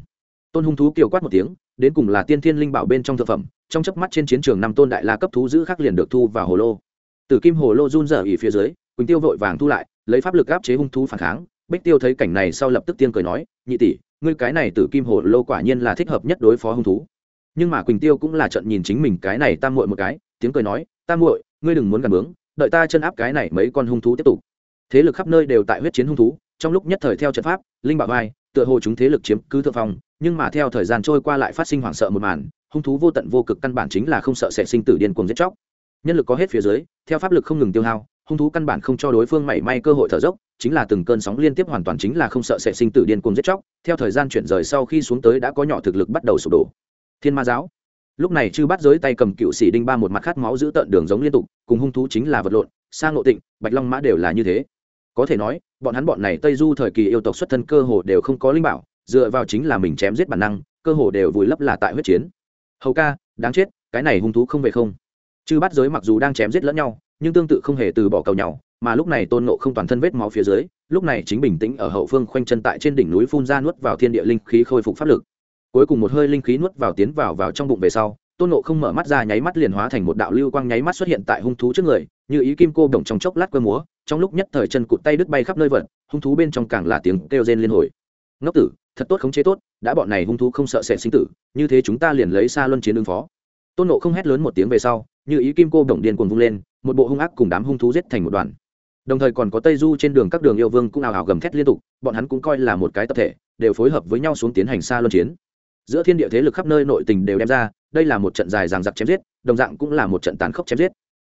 tôn hung thú kiều quát một tiếng, đến cùng là tiên thiên linh bảo bên trong thực phẩm, trong chớp mắt trên chiến trường năm tôn đại la cấp thú giữ khác liền được thu vào hồ lô. Tử kim hồ lô run rở ỉ phía dưới, quỳnh tiêu vội vàng thu lại, lấy pháp lực áp chế hung thú phản kháng. Bích tiêu thấy cảnh này sau lập tức tiên cười nói, nhị tỷ, ngươi cái này tử kim hồ lô quả nhiên là thích hợp nhất đối phó hung thú. Nhưng mà quỳnh tiêu cũng là trận nhìn chính mình cái này tam muội một cái, tiếng cười nói, tam muội, ngươi đừng muốn gần bướng, đợi ta chân áp cái này mấy con hung thú tiếp tục. Thế lực khắp nơi đều tại huyết chiến hung thú trong lúc nhất thời theo trận pháp, linh bảo vai, tựa hồ chúng thế lực chiếm cứ thượng phong, nhưng mà theo thời gian trôi qua lại phát sinh hoảng sợ một màn, hung thú vô tận vô cực căn bản chính là không sợ sẽ sinh tử điên cuồng giết chóc. Nhân lực có hết phía dưới, theo pháp lực không ngừng tiêu hao, hung thú căn bản không cho đối phương mảy may cơ hội thở dốc, chính là từng cơn sóng liên tiếp hoàn toàn chính là không sợ sẽ sinh tử điên cuồng giết chóc, theo thời gian chuyển rời sau khi xuống tới đã có nhỏ thực lực bắt đầu sụp đổ. Thiên ma giáo. Lúc này chư bắt giới tay cầm cựu sĩ đinh ba một mặt khát máu giữ tận đường giống liên tục, cùng hung thú chính là vật lộn, sang ngộ tịnh, bạch long mã đều là như thế có thể nói, bọn hắn bọn này tây du thời kỳ yêu tộc xuất thân cơ hồ đều không có linh bảo, dựa vào chính là mình chém giết bản năng, cơ hồ đều vùi lấp là tại huyết chiến. Hầu ca, đáng chết, cái này hung thú không về không. Chư bắt giới mặc dù đang chém giết lẫn nhau, nhưng tương tự không hề từ bỏ cầu nhau, mà lúc này tôn nộ không toàn thân vết máu phía dưới, lúc này chính bình tĩnh ở hậu phương khoanh chân tại trên đỉnh núi phun ra nuốt vào thiên địa linh khí khôi phục pháp lực. Cuối cùng một hơi linh khí nuốt vào tiến vào vào trong bụng về sau, tôn nộ không mở mắt ra nháy mắt liền hóa thành một đạo lưu quang nháy mắt xuất hiện tại hung thú trước người, như ý kim cô đồng trong chốc lát cơ múa trong lúc nhất thời chân cụt tay đứt bay khắp nơi vật, hung thú bên trong càng là tiếng kêu rên liên hồi. Ngốc tử, thật tốt khống chế tốt, đã bọn này hung thú không sợ sẽ sinh tử, như thế chúng ta liền lấy xa luân chiến ứng phó. Tôn nộ không hét lớn một tiếng về sau, như ý kim cô đồng điên cuồng vung lên, một bộ hung ác cùng đám hung thú giết thành một đoàn. Đồng thời còn có tây du trên đường các đường yêu vương cũng ào ào gầm thét liên tục, bọn hắn cũng coi là một cái tập thể, đều phối hợp với nhau xuống tiến hành xa luân chiến. Giữa thiên địa thế lực khắp nơi nội tình đều đem ra, đây là một trận dài ràng giặc chém giết, đồng dạng cũng là một trận tàn khốc chém giết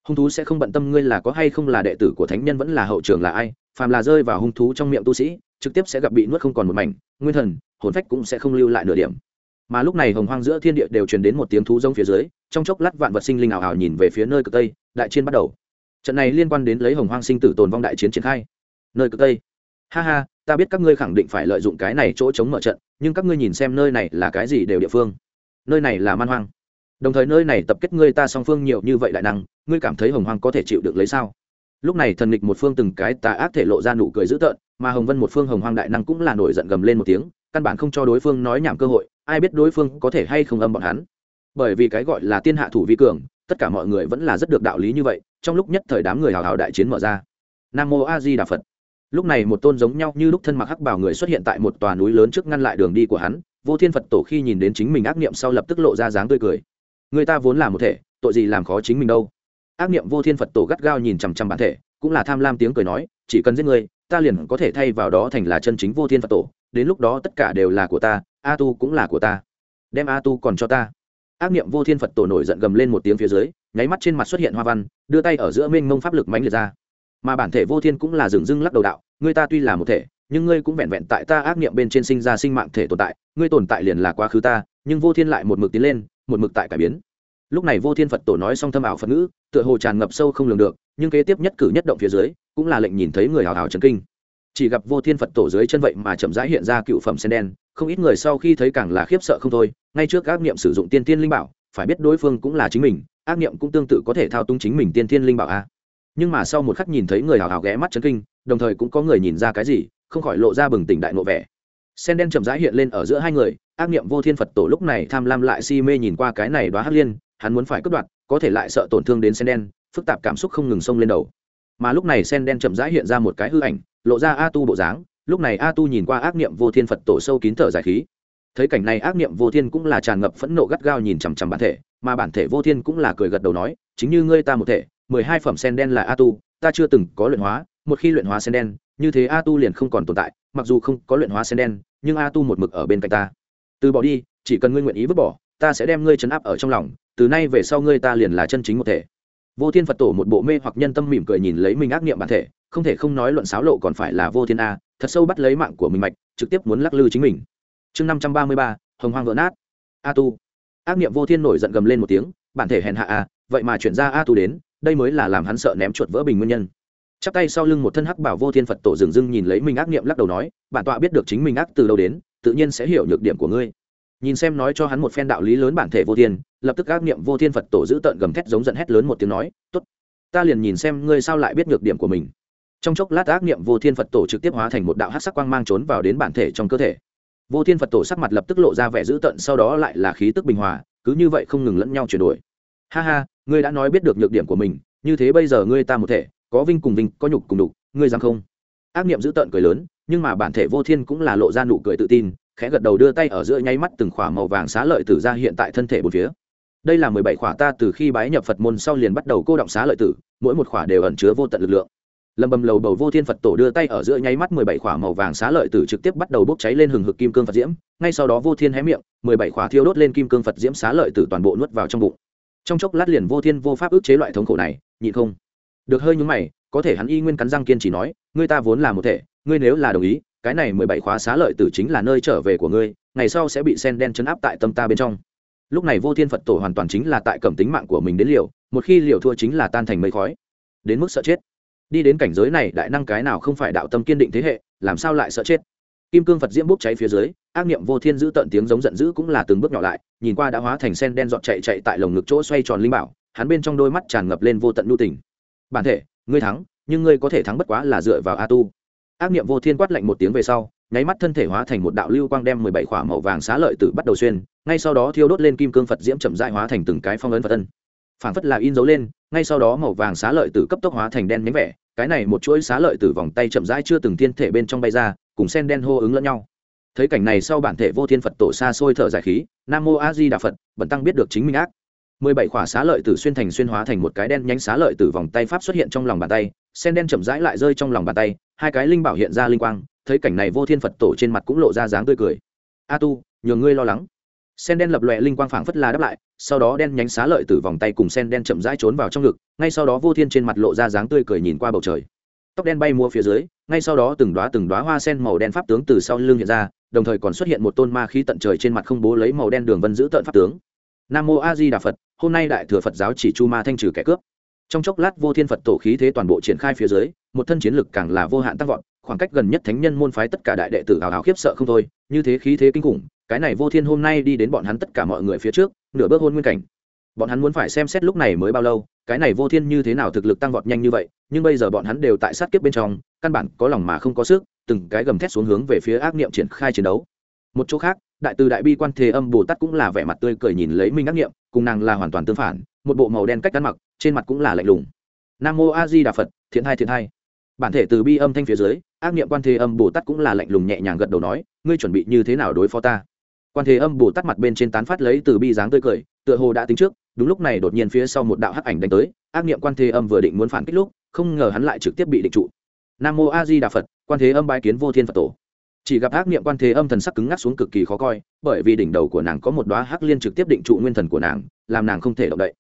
hung thú sẽ không bận tâm ngươi là có hay không là đệ tử của thánh nhân vẫn là hậu trường là ai, phàm là rơi vào hung thú trong miệng tu sĩ, trực tiếp sẽ gặp bị nuốt không còn một mảnh, nguyên thần, hồn phách cũng sẽ không lưu lại nửa điểm. Mà lúc này hồng hoang giữa thiên địa đều truyền đến một tiếng thú rông phía dưới, trong chốc lát vạn vật sinh linh ảo ảo nhìn về phía nơi cực tây, đại chiến bắt đầu. Trận này liên quan đến lấy hồng hoang sinh tử tồn vong đại chiến triển khai. Nơi cực tây. Ha ha, ta biết các ngươi khẳng định phải lợi dụng cái này chỗ chống mở trận, nhưng các ngươi nhìn xem nơi này là cái gì đều địa phương. Nơi này là man hoang. Đồng thời nơi này tập kết ngươi ta song phương nhiều như vậy đại năng ngươi cảm thấy hồng hoang có thể chịu được lấy sao? Lúc này thần nghịch một phương từng cái tà ác thể lộ ra nụ cười dữ tợn, mà hồng vân một phương hồng hoang đại năng cũng là nổi giận gầm lên một tiếng, căn bản không cho đối phương nói nhảm cơ hội, ai biết đối phương có thể hay không âm bọn hắn. Bởi vì cái gọi là tiên hạ thủ vi cường, tất cả mọi người vẫn là rất được đạo lý như vậy, trong lúc nhất thời đám người hào hào đại chiến mở ra. Nam mô a di đà phật. Lúc này một tôn giống nhau như lúc thân mặc hắc bảo người xuất hiện tại một tòa núi lớn trước ngăn lại đường đi của hắn, vô thiên phật tổ khi nhìn đến chính mình ác niệm sau lập tức lộ ra dáng tươi cười. Người ta vốn là một thể, tội gì làm khó chính mình đâu? Ác niệm vô thiên phật tổ gắt gao nhìn chằm chằm bản thể, cũng là tham lam tiếng cười nói, chỉ cần giết người, ta liền có thể thay vào đó thành là chân chính vô thiên phật tổ, đến lúc đó tất cả đều là của ta, a tu cũng là của ta. Đem a tu còn cho ta. Ác niệm vô thiên phật tổ nổi giận gầm lên một tiếng phía dưới, nháy mắt trên mặt xuất hiện hoa văn, đưa tay ở giữa mênh mông pháp lực mánh liệt ra. Mà bản thể vô thiên cũng là dừng dưng lắc đầu đạo ngươi ta tuy là một thể, nhưng ngươi cũng vẹn vẹn tại ta ác niệm bên trên sinh ra sinh mạng thể tồn tại, ngươi tồn tại liền là quá khứ ta, nhưng vô thiên lại một mực tiến lên, một mực tại cải biến lúc này vô thiên phật tổ nói xong thâm ảo phật ngữ, tựa hồ tràn ngập sâu không lường được, nhưng kế tiếp nhất cử nhất động phía dưới, cũng là lệnh nhìn thấy người hào hào trấn kinh. Chỉ gặp vô thiên phật tổ dưới chân vậy mà chậm rãi hiện ra cựu phẩm sen đen, không ít người sau khi thấy càng là khiếp sợ không thôi, ngay trước ác niệm sử dụng tiên tiên linh bảo, phải biết đối phương cũng là chính mình, ác niệm cũng tương tự có thể thao túng chính mình tiên tiên linh bảo a. Nhưng mà sau một khắc nhìn thấy người hào hào ghé mắt chấn kinh, đồng thời cũng có người nhìn ra cái gì, không khỏi lộ ra bừng tỉnh đại nộ vẻ sen đen chậm rãi hiện lên ở giữa hai người, ác niệm vô thiên phật tổ lúc này tham lam lại si mê nhìn qua cái này đoá hắc liên, hắn muốn phải cướp đoạt, có thể lại sợ tổn thương đến sen đen, phức tạp cảm xúc không ngừng xông lên đầu. Mà lúc này sen đen chậm rãi hiện ra một cái hư ảnh, lộ ra a tu bộ dáng, lúc này a tu nhìn qua ác niệm vô thiên phật tổ sâu kín thở dài khí. Thấy cảnh này ác niệm vô thiên cũng là tràn ngập phẫn nộ gắt gao nhìn chằm chằm bản thể, mà bản thể vô thiên cũng là cười gật đầu nói, chính như ngươi ta một thể, mười hai phẩm sen đen là a tu, ta chưa từng có luyện hóa, một khi luyện hóa sen đen, như thế a tu liền không còn tồn tại, mặc dù không có luyện hóa sen đen nhưng a tu một mực ở bên cạnh ta. Từ bỏ đi, chỉ cần ngươi nguyện ý vứt bỏ, ta sẽ đem ngươi chấn áp ở trong lòng, từ nay về sau ngươi ta liền là chân chính một thể. Vô thiên phật tổ một bộ mê hoặc nhân tâm mỉm cười nhìn lấy mình ác niệm bản thể, không thể không nói luận sáo lộ còn phải là vô thiên a, thật sâu bắt lấy mạng của mình mạch, trực tiếp muốn lắc lư chính mình. Chương năm trăm ba mươi ba, hồng hoang vỡ nát. A tu. Ác niệm vô thiên nổi giận gầm lên một tiếng, bản thể hèn hạ a, vậy mà chuyển ra a tu đến, đây mới là làm hắn sợ ném chuột vỡ bình nguyên nhân chắp tay sau lưng một thân hắc bảo vô thiên phật tổ dừng dưng nhìn lấy mình ác niệm lắc đầu nói, bản tọa biết được chính mình ác từ đâu đến, tự nhiên sẽ hiểu nhược điểm của ngươi. Nhìn xem nói cho hắn một phen đạo lý lớn bản thể vô thiên, lập tức ác niệm vô thiên phật tổ giữ tợn gầm thét giống giận hét lớn một tiếng nói, tốt, ta liền nhìn xem ngươi sao lại biết nhược điểm của mình. Trong chốc lát ác niệm vô thiên phật tổ trực tiếp hóa thành một đạo hát sắc quang mang trốn vào đến bản thể trong cơ thể. Vô thiên phật tổ sắc mặt lập tức lộ ra vẻ dữ tợn, sau đó lại là khí tức bình hòa, cứ như vậy không ngừng lẫn nhau chuyển đổi. Ha ha, ngươi đã nói biết được nhược điểm của mình, như thế bây giờ ngươi ta một thể có vinh cùng vinh, có nhục cùng đục ngươi dám không? Ác niệm giữ tợn cười lớn, nhưng mà bản thể vô thiên cũng là lộ ra nụ cười tự tin, khẽ gật đầu đưa tay ở giữa nháy mắt từng khỏa màu vàng xá lợi tử ra hiện tại thân thể bốn phía. Đây là mười bảy khỏa ta từ khi bái nhập phật môn sau liền bắt đầu cô động xá lợi tử, mỗi một khỏa đều ẩn chứa vô tận lực lượng. Lầm bầm lầu bầu vô thiên phật tổ đưa tay ở giữa nháy mắt mười bảy khỏa màu vàng xá lợi tử trực tiếp bắt đầu bốc cháy lên hừng hực kim cương phật diễm, ngay sau đó vô thiên hé miệng, mười bảy khỏa thiêu đốt lên kim cương phật diễm xá lợi tử toàn bộ nuốt vào trong bụng. Trong chốc lát liền vô thiên vô pháp ức chế loại thống khổ này, nhịn không? Được hơi nhúng mày, có thể hắn y nguyên cắn răng kiên chỉ nói, ngươi ta vốn là một thể, ngươi nếu là đồng ý, cái này mười bảy khóa xá lợi tử chính là nơi trở về của ngươi, ngày sau sẽ bị sen đen chấn áp tại tâm ta bên trong. Lúc này vô thiên phật tổ hoàn toàn chính là tại cẩm tính mạng của mình đến liều, một khi liều thua chính là tan thành mây khói. Đến mức sợ chết. Đi đến cảnh giới này, đại năng cái nào không phải đạo tâm kiên định thế hệ, làm sao lại sợ chết? Kim cương phật diễm bốc cháy phía dưới, ác niệm vô thiên giữ tận tiếng giống giận dữ cũng là từng bước nhỏ lại, nhìn qua đã hóa thành sen đen dọn chạy chạy tại lồng ngực chỗ xoay tròn linh bảo, hắn bên trong đôi mắt tràn ngập lên vô tận nhu tình bản thể, ngươi thắng, nhưng ngươi có thể thắng bất quá là dựa vào a tu. Ác niệm vô thiên quát lạnh một tiếng về sau, nháy mắt thân thể hóa thành một đạo lưu quang đem mười bảy khỏa màu vàng xá lợi tử bắt đầu xuyên, ngay sau đó thiêu đốt lên kim cương phật diễm chậm dại hóa thành từng cái phong ấn phật tân phản phất là in dấu lên, ngay sau đó màu vàng xá lợi tử cấp tốc hóa thành đen nhánh vẻ, cái này một chuỗi xá lợi tử vòng tay chậm rãi chưa từng thiên thể bên trong bay ra, cùng sen đen hô ứng lẫn nhau. Thấy cảnh này sau bản thể vô thiên phật tổ xa xôi thở dài khí, nam mô a di đà phật bẩn tăng biết được chính mình ác mười bảy khỏa xá lợi tử xuyên thành xuyên hóa thành một cái đen nhánh xá lợi tử vòng tay pháp xuất hiện trong lòng bàn tay, sen đen chậm rãi lại rơi trong lòng bàn tay, hai cái linh bảo hiện ra linh quang, thấy cảnh này vô thiên phật tổ trên mặt cũng lộ ra dáng tươi cười. A tu, nhường ngươi lo lắng. Sen đen lập lòe linh quang phảng phất là đáp lại, sau đó đen nhánh xá lợi tử vòng tay cùng sen đen chậm rãi trốn vào trong ngực, ngay sau đó vô thiên trên mặt lộ ra dáng tươi cười nhìn qua bầu trời. Tóc đen bay mua phía dưới, ngay sau đó từng đoá từng đoá hoa sen màu đen pháp tướng từ sau lưng hiện ra, đồng thời còn xuất hiện một tôn ma khí tận trời trên mặt không bố lấy màu đen đường vân giữ tận pháp tướng. Nam mô a di đà phật hôm nay đại thừa phật giáo chỉ chu ma thanh trừ kẻ cướp trong chốc lát vô thiên phật tổ khí thế toàn bộ triển khai phía dưới một thân chiến lực càng là vô hạn tăng vọt khoảng cách gần nhất thánh nhân môn phái tất cả đại đệ tử hào hào khiếp sợ không thôi như thế khí thế kinh khủng cái này vô thiên hôm nay đi đến bọn hắn tất cả mọi người phía trước nửa bước hôn nguyên cảnh bọn hắn muốn phải xem xét lúc này mới bao lâu cái này vô thiên như thế nào thực lực tăng vọt nhanh như vậy nhưng bây giờ bọn hắn đều tại sát kiếp bên trong căn bản có lòng mà không có sức từng cái gầm thét xuống hướng về phía ác niệm triển khai chiến đấu một chỗ khác, đại từ đại bi quan thế âm bồ tát cũng là vẻ mặt tươi cười nhìn lấy minh ác niệm cùng nàng là hoàn toàn tương phản, một bộ màu đen cách ăn mặc, trên mặt cũng là lạnh lùng. Nam mô a di đà phật, thiện hai thiện hai. Bản thể từ bi âm thanh phía dưới, ác nghiệm quan thế âm bồ tát cũng là lạnh lùng nhẹ nhàng gật đầu nói, ngươi chuẩn bị như thế nào đối phó ta? Quan thế âm bồ tát mặt bên trên tán phát lấy từ bi dáng tươi cười, tựa hồ đã tính trước, đúng lúc này đột nhiên phía sau một đạo hắc ảnh đánh tới, ác nghiệm quan thế âm vừa định muốn phản kích lúc, không ngờ hắn lại trực tiếp bị định trụ. Nam mô a di đà phật, quan thế âm bái kiến vô thiên phật tổ chỉ gặp ác niệm quan thế âm thần sắc cứng ngắc xuống cực kỳ khó coi, bởi vì đỉnh đầu của nàng có một đoá hắc liên trực tiếp định trụ nguyên thần của nàng, làm nàng không thể động đậy.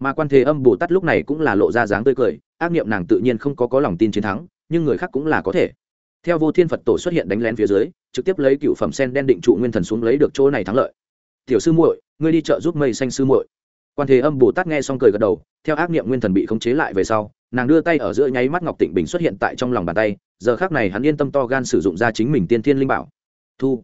Mà quan thế âm bồ tát lúc này cũng là lộ ra dáng tươi cười, ác niệm nàng tự nhiên không có có lòng tin chiến thắng, nhưng người khác cũng là có thể. Theo vô thiên phật tổ xuất hiện đánh lén phía dưới, trực tiếp lấy cựu phẩm sen đen định trụ nguyên thần xuống lấy được chỗ này thắng lợi. Tiểu sư muội, ngươi đi chợ giúp mây xanh sư muội quan thế âm bồ tát nghe xong cười gật đầu, theo ác niệm nguyên thần bị khống chế lại về sau, nàng đưa tay ở giữa nháy mắt ngọc tịnh bình xuất hiện tại trong lòng bàn tay, giờ khác này hắn yên tâm to gan sử dụng ra chính mình tiên thiên linh bảo. Thu.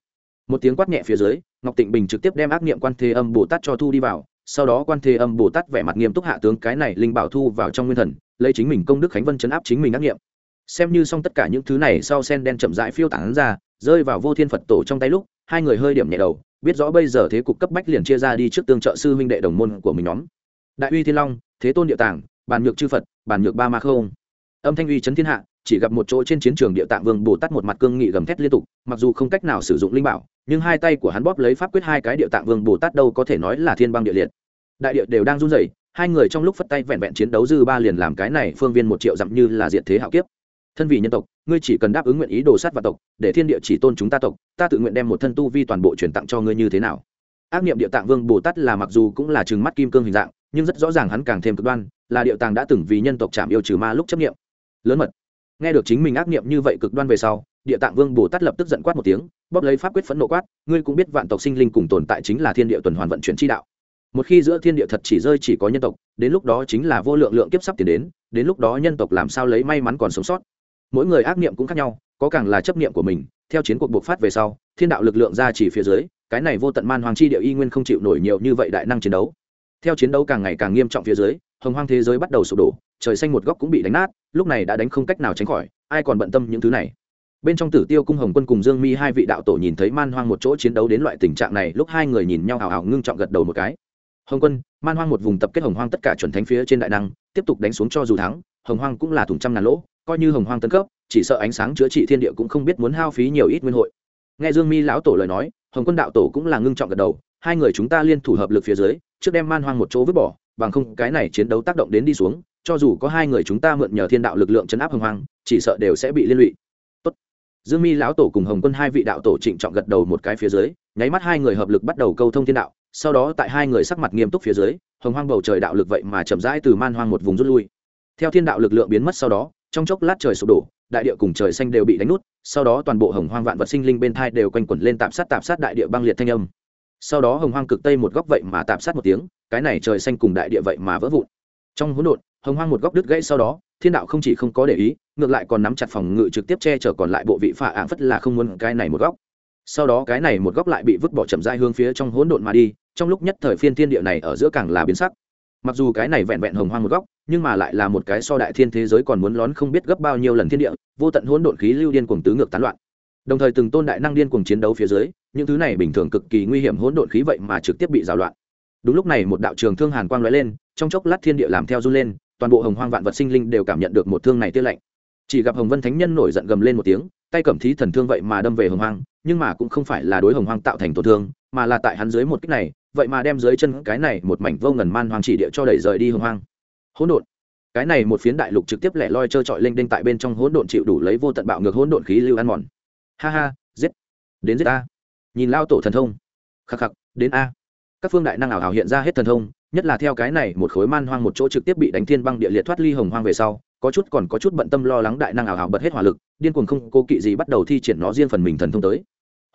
Một tiếng quát nhẹ phía dưới, ngọc tịnh bình trực tiếp đem ác niệm quan thế âm bồ tát cho thu đi vào, sau đó quan thế âm bồ tát vẻ mặt nghiêm túc hạ tướng cái này linh bảo thu vào trong nguyên thần, lấy chính mình công đức khánh vân chấn áp chính mình ác niệm. Xem như xong tất cả những thứ này sau sen đen chậm rãi phiêu tán ra, rơi vào vô thiên phật tổ trong tay lúc, hai người hơi điểm nhẹ đầu biết rõ bây giờ thế cục cấp bách liền chia ra đi trước tương trợ sư huynh đệ đồng môn của mình nhóm. Đại uy thiên long, thế tôn địa tạng, bàn nhược chư phật, bàn nhược ba ma không. Âm thanh uy chấn thiên hạ, chỉ gặp một chỗ trên chiến trường địa tạng vương bồ tát một mặt cương nghị gầm thét liên tục, mặc dù không cách nào sử dụng linh bảo, nhưng hai tay của hắn bóp lấy pháp quyết hai cái địa tạng vương bồ tát đâu có thể nói là thiên băng địa liệt. Đại địa đều đang run rẩy, hai người trong lúc phất tay vẹn vẹn chiến đấu dư ba liền làm cái này, phương viên một triệu dặm như là diện thế hạo kiếp thân vị nhân tộc, ngươi chỉ cần đáp ứng nguyện ý đồ sát và tộc, để thiên địa chỉ tôn chúng ta tộc, ta tự nguyện đem một thân tu vi toàn bộ truyền tặng cho ngươi như thế nào. Ác niệm địa tạng vương bồ tát là mặc dù cũng là trừng mắt kim cương hình dạng, nhưng rất rõ ràng hắn càng thêm cực đoan, là địa tàng đã từng vì nhân tộc chạm yêu trừ ma lúc chấp niệm. Lớn mật. Nghe được chính mình ác niệm như vậy cực đoan về sau, địa tạng vương bồ tát lập tức giận quát một tiếng, bóp lấy pháp quyết phẫn nộ quát, ngươi cũng biết vạn tộc sinh linh cùng tồn tại chính là thiên địa tuần hoàn vận chuyển chi đạo. Một khi giữa thiên địa thật chỉ rơi chỉ có nhân tộc, đến lúc đó chính là vô lượng lượng kiếp sắp tiến đến đến lúc đó nhân tộc làm sao lấy may mắn còn sống sót mỗi người ác niệm cũng khác nhau, có càng là chấp niệm của mình, theo chiến cuộc bộc phát về sau, thiên đạo lực lượng ra chỉ phía dưới, cái này vô tận man hoàng chi địa y nguyên không chịu nổi nhiều như vậy đại năng chiến đấu. Theo chiến đấu càng ngày càng nghiêm trọng phía dưới, hồng hoang thế giới bắt đầu sụp đổ, trời xanh một góc cũng bị đánh nát, lúc này đã đánh không cách nào tránh khỏi, ai còn bận tâm những thứ này? Bên trong tử tiêu cung hồng quân cùng dương mi hai vị đạo tổ nhìn thấy man hoang một chỗ chiến đấu đến loại tình trạng này, lúc hai người nhìn nhau hào hào ngưng trọng gật đầu một cái. Hồng quân, man hoang một vùng tập kết hồng hoang tất cả chuẩn thánh phía trên đại năng, tiếp tục đánh xuống cho dù thắng, hồng hoang cũng là thùng trăm ngàn lỗ coi như hồng hoang tân cấp, chỉ sợ ánh sáng chữa trị thiên địa cũng không biết muốn hao phí nhiều ít nguyên hội. Nghe dương mi lão tổ lời nói, hồng quân đạo tổ cũng là ngưng trọng gật đầu, hai người chúng ta liên thủ hợp lực phía dưới, trước đem man hoang một chỗ vứt bỏ, bằng không cái này chiến đấu tác động đến đi xuống, cho dù có hai người chúng ta mượn nhờ thiên đạo lực lượng chấn áp hồng hoang, chỉ sợ đều sẽ bị liên lụy. Tốt. dương mi lão tổ cùng hồng quân hai vị đạo tổ trịnh trọng gật đầu một cái phía dưới, nháy mắt hai người hợp lực bắt đầu câu thông thiên đạo, sau đó tại hai người sắc mặt nghiêm túc phía dưới, hồng hoang bầu trời đạo lực vậy mà chậm rãi từ man hoang một vùng rút lui. Theo thiên đạo lực lượng biến mất sau đó trong chốc lát trời sụp đổ, đại địa cùng trời xanh đều bị đánh nút, sau đó toàn bộ hồng hoang vạn vật sinh linh bên thai đều quanh quẩn lên tạm sát tạm sát đại địa băng liệt thanh âm. Sau đó hồng hoang cực tây một góc vậy mà tạm sát một tiếng, cái này trời xanh cùng đại địa vậy mà vỡ vụn. Trong hỗn độn, hồng hoang một góc đứt gãy sau đó, thiên đạo không chỉ không có để ý, ngược lại còn nắm chặt phòng ngự trực tiếp che chở còn lại bộ vị phả ạng phất là không muốn cái này một góc. Sau đó cái này một góc lại bị vứt bỏ chậm dai hướng phía trong hỗn độn mà đi, trong lúc nhất thời phiên thiên địa này ở giữa càng là biến sắc. Mặc dù cái này vẹn vẹn hồng hoang một góc nhưng mà lại là một cái so đại thiên thế giới còn muốn lón không biết gấp bao nhiêu lần thiên địa, vô tận hỗn độn khí lưu điên cuồng tứ ngược tán loạn. Đồng thời từng tôn đại năng điên cuồng chiến đấu phía dưới, những thứ này bình thường cực kỳ nguy hiểm hỗn độn khí vậy mà trực tiếp bị rào loạn. Đúng lúc này một đạo trường thương hàn quang lóe lên, trong chốc lát thiên địa làm theo run lên, toàn bộ hồng hoang vạn vật sinh linh đều cảm nhận được một thương này tiết lạnh. Chỉ gặp hồng vân thánh nhân nổi giận gầm lên một tiếng, tay cầm thí thần thương vậy mà đâm về hồng hoang, nhưng mà cũng không phải là đối hồng hoang tạo thành tổn thương, mà là tại hắn dưới một kích này, vậy mà đem dưới chân cái này một mảnh vô ngần man hoang chỉ địa cho đẩy rời đi hồng hoang hỗn độn. Cái này một phiến đại lục trực tiếp lẻ loi trơ trọi lênh đênh tại bên trong hỗn độn chịu đủ lấy vô tận bạo ngược hỗn độn khí lưu ăn mòn. Ha ha, giết. Đến giết a. Nhìn lao tổ thần thông. Khắc khắc, đến a. Các phương đại năng ảo hảo hiện ra hết thần thông, nhất là theo cái này một khối man hoang một chỗ trực tiếp bị đánh thiên băng địa liệt thoát ly hồng hoang về sau, có chút còn có chút bận tâm lo lắng đại năng ảo hảo bật hết hỏa lực, điên cuồng không cố kỵ gì bắt đầu thi triển nó riêng phần mình thần thông tới.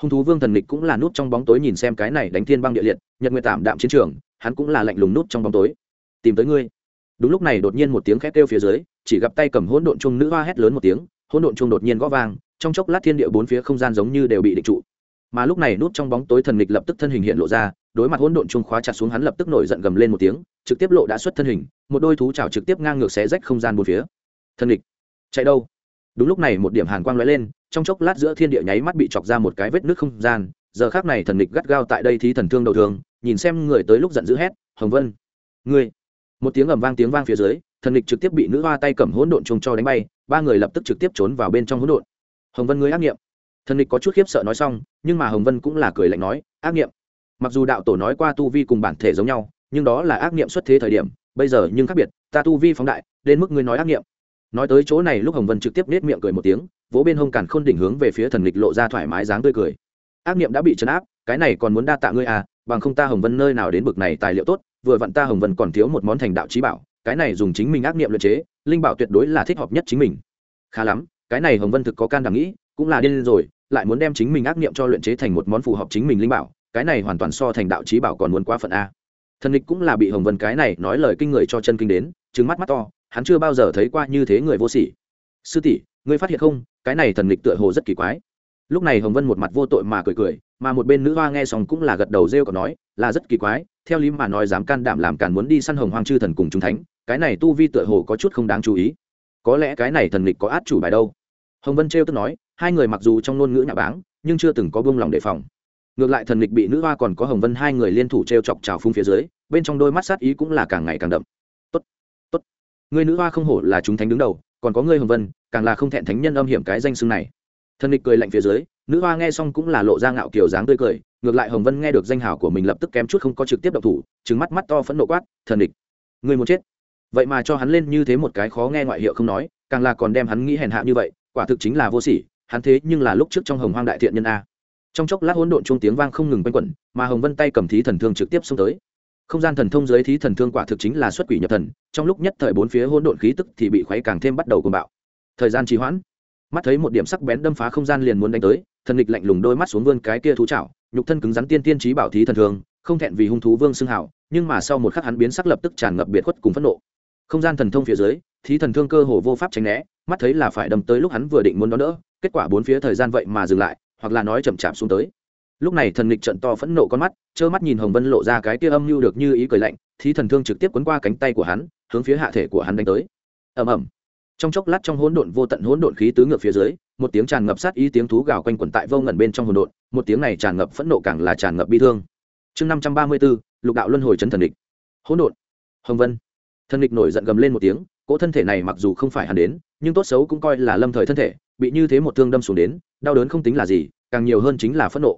Hung thú vương thần địch cũng là nút trong bóng tối nhìn xem cái này đánh thiên băng địa liệt, nhật nguyệt tạm đạm chiến trường, hắn cũng là lạnh lùng nút trong bóng tối. Tìm tới ngươi đúng lúc này đột nhiên một tiếng khét kêu phía dưới, chỉ gặp tay cầm hỗn độn chung nữ hoa hét lớn một tiếng, hỗn độn chung đột nhiên gõ vang, trong chốc lát thiên địa bốn phía không gian giống như đều bị định trụ. Mà lúc này nút trong bóng tối thần nghịch lập tức thân hình hiện lộ ra, đối mặt hỗn độn chung khóa chặt xuống hắn lập tức nổi giận gầm lên một tiếng, trực tiếp lộ đã xuất thân hình, một đôi thú chảo trực tiếp ngang ngược xé rách không gian bốn phía. Thần nghịch, chạy đâu? Đúng lúc này một điểm hàn quang lóe lên, trong chốc lát giữa thiên địa nháy mắt bị chọc ra một cái vết nước không gian, giờ khác này thần nghịch gắt gao tại đây thì thần thương đầu thường nhìn xem người tới lúc giận dữ hét, hồng vân, ngươi một tiếng ầm vang tiếng vang phía dưới, thần địch trực tiếp bị nữ hoa tay cầm hỗn độn chung cho đánh bay, ba người lập tức trực tiếp trốn vào bên trong hỗn độn. Hồng vân ngươi ác nghiệm. Thần địch có chút khiếp sợ nói xong, nhưng mà hồng vân cũng là cười lạnh nói, ác nghiệm. Mặc dù đạo tổ nói qua tu vi cùng bản thể giống nhau, nhưng đó là ác nghiệm xuất thế thời điểm, bây giờ nhưng khác biệt, ta tu vi phóng đại, đến mức ngươi nói ác nghiệm. Nói tới chỗ này lúc hồng vân trực tiếp nết miệng cười một tiếng, vỗ bên hông cản khôn đỉnh hướng về phía thần lịch lộ ra thoải mái dáng tươi cười. Ác nghiệm đã bị chấn áp, cái này còn muốn đa tạ ngươi à bằng không ta hồng vân nơi nào đến bực này tài liệu tốt vừa vặn ta hồng vân còn thiếu một món thành đạo trí bảo, cái này dùng chính mình ác nghiệm luyện chế, linh bảo tuyệt đối là thích hợp nhất chính mình. Khá lắm, cái này hồng vân thực có can đảm nghĩ, cũng là điên rồi, lại muốn đem chính mình ác nghiệm cho luyện chế thành một món phù hợp chính mình linh bảo, cái này hoàn toàn so thành đạo trí bảo còn muốn quá phận a. Thần địch cũng là bị hồng vân cái này nói lời kinh người cho chân kinh đến trứng mắt mắt to, hắn chưa bao giờ thấy qua như thế người vô sỉ. Sư tỷ, ngươi phát hiện không, cái này thần địch tựa hồ rất kỳ quái. Lúc này hồng vân một mặt vô tội mà cười cười, mà một bên nữ hoa nghe xong cũng là gật đầu rêu còn nói, là rất kỳ quái theo lý mà nói dám can đảm làm càn muốn đi săn hồng hoang chư thần cùng chúng thánh, cái này tu vi tựa hồ có chút không đáng chú ý. Có lẽ cái này thần lịch có át chủ bài đâu. Hồng vân trêu tức nói, hai người mặc dù trong ngôn ngữ nhà báng, nhưng chưa từng có buông lòng đề phòng. Ngược lại thần lịch bị nữ hoa còn có hồng vân hai người liên thủ t r e o chọc trào phung phía dưới, bên trong đôi mắt sát ý cũng là càng ngày càng đậm. Tốt tốt. Người nữ hoa không hổ là chúng thánh đứng đầu, còn có ngươi hồng vân, càng là không thẹn thánh nhân âm hiểm cái danh xưng này. Thần lịch cười lạnh phía dưới, nữ hoa nghe xong cũng là lộ ra ngạo kiểu dáng tươi cười ngược lại hồng vân nghe được danh hào của mình lập tức kém chút không có trực tiếp độc thủ trứng mắt mắt to phẫn nộ quát, thần địch người muốn chết? Vậy mà cho hắn lên như thế một cái khó nghe ngoại hiệu không nói, càng là còn đem hắn nghĩ hèn hạ như vậy, quả thực chính là vô sỉ, hắn thế nhưng là lúc trước trong hồng hoang đại thiện nhân a. Trong chốc lát hỗn độn chung tiếng vang không ngừng quanh quẩn, mà hồng vân tay cầm thí thần thương trực tiếp xông tới. Không gian thần thông dưới thí thần thương quả thực chính là xuất quỷ nhập thần, trong lúc nhất thời bốn phía hỗn độn khí tức thì bị khuấy càng thêm bắt đầu cuồng bạo. Thời gian trì hoãn. Mắt thấy một điểm sắc bén đâm phá không gian liền muốn đánh tới, thần địch lạnh lùng đôi mắt xuống vươn cái kia thú chảo nhục thân cứng rắn tiên tiên trí bảo thí thần thường, không thẹn vì hung thú vương xưng hảo, nhưng mà sau một khắc hắn biến sắc lập tức tràn ngập biệt khuất cùng phẫn nộ. Không gian thần thông phía dưới, thí thần thương cơ hồ vô pháp tránh né, mắt thấy là phải đâm tới lúc hắn vừa định muốn đón đỡ, kết quả bốn phía thời gian vậy mà dừng lại, hoặc là nói chậm chạp xuống tới. Lúc này thần nghịch trận to phẫn nộ con mắt, trơ mắt nhìn hồng vân lộ ra cái tia âm mưu được như ý cười lạnh, thí thần thương trực tiếp quấn qua cánh tay của hắn, hướng phía hạ thể của hắn đánh tới. Ầm ầm trong chốc lát trong hỗn độn vô tận hỗn độn khí tứ ngược phía dưới, một tiếng tràn ngập sát ý tiếng thú gào quanh quẩn tại vô ngẩn bên trong hỗn độn, một tiếng này tràn ngập phẫn nộ càng là tràn ngập bi thương. Chương năm trăm ba mươi bốn lục đạo luân hồi chấn thần địch. Hỗn độn. Hồng vân. Thần địch nổi giận gầm lên một tiếng, cỗ thân thể này mặc dù không phải hẳn đến, nhưng tốt xấu cũng coi là lâm thời thân thể, bị như thế một thương đâm xuống đến, đau đớn không tính là gì, càng nhiều hơn chính là phẫn nộ.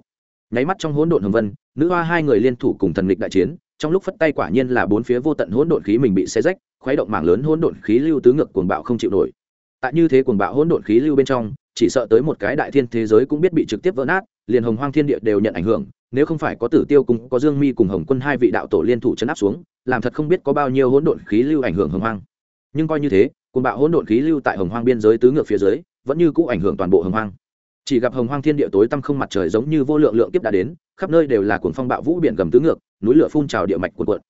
Nháy mắt trong hỗn độn hồng vân, nữ hoa hai người liên thủ cùng thần địch đại chiến, trong lúc phất tay quả nhiên là bốn phía vô tận hỗn độn khí mình bị xé rách khuấy động mảng lớn hỗn độn khí lưu tứ ngược cuồng bạo không chịu nổi. Tại như thế cuồng bạo hỗn độn khí lưu bên trong, chỉ sợ tới một cái đại thiên thế giới cũng biết bị trực tiếp vỡ nát, liền hồng hoang thiên địa đều nhận ảnh hưởng, nếu không phải có tử tiêu cùng có dương mi cùng hồng quân hai vị đạo tổ liên thủ chấn áp xuống, làm thật không biết có bao nhiêu hỗn độn khí lưu ảnh hưởng hồng hoang. Nhưng coi như thế, cuồng bạo hỗn độn khí lưu tại hồng hoang biên giới tứ ngược phía dưới, vẫn như cũ ảnh hưởng toàn bộ hồng hoang. Chỉ gặp hồng hoang thiên địa tối tăm không mặt trời giống như vô lượng lượng kiếp đã đến, khắp nơi đều là cuồng phong bạo vũ biển gầm tứ ngược, núi lửa phun trào địa mạch cuộn cuộn.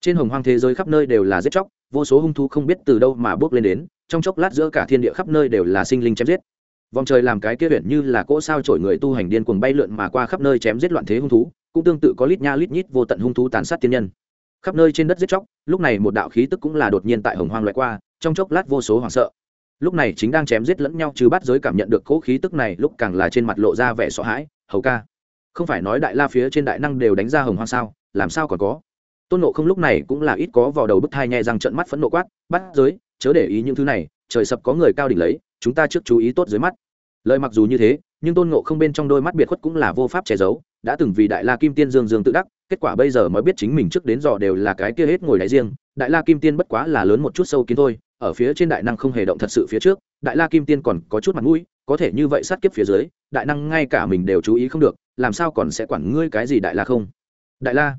Trên hồng hoang thế giới khắp nơi đều là giết chóc vô số hung thú không biết từ đâu mà bước lên đến, trong chốc lát giữa cả thiên địa khắp nơi đều là sinh linh chém giết. Vòng trời làm cái kia huyện như là cỗ sao chổi người tu hành điên cuồng bay lượn mà qua khắp nơi chém giết loạn thế hung thú, cũng tương tự có lít nha lít nhít vô tận hung thú tàn sát tiên nhân. Khắp nơi trên đất giết chóc, lúc này một đạo khí tức cũng là đột nhiên tại hồng hoang loại qua, trong chốc lát vô số hoảng sợ. Lúc này chính đang chém giết lẫn nhau chứ bắt giới cảm nhận được cỗ khí tức này, lúc càng là trên mặt lộ ra vẻ sợ hãi, hầu ca, không phải nói đại la phía trên đại năng đều đánh ra hồng hoang sao, làm sao còn có? Tôn nộ không lúc này cũng là ít có vào đầu bức thai nhẹ rằng trận mắt phẫn nộ quát, bắt giới, chớ để ý những thứ này, trời sập có người cao đỉnh lấy, chúng ta trước chú ý tốt dưới mắt. Lời mặc dù như thế, nhưng tôn nộ không bên trong đôi mắt biệt khuất cũng là vô pháp che giấu, đã từng vì đại la kim tiên dương dương tự đắc, kết quả bây giờ mới biết chính mình trước đến dò đều là cái kia hết ngồi đáy riêng, đại la kim tiên bất quá là lớn một chút sâu kiến thôi, ở phía trên đại năng không hề động thật sự phía trước, đại la kim tiên còn có chút mặt mũi, có thể như vậy sát kiếp phía dưới, đại năng ngay cả mình đều chú ý không được, làm sao còn sẽ quản ngươi cái gì đại la không? Đại la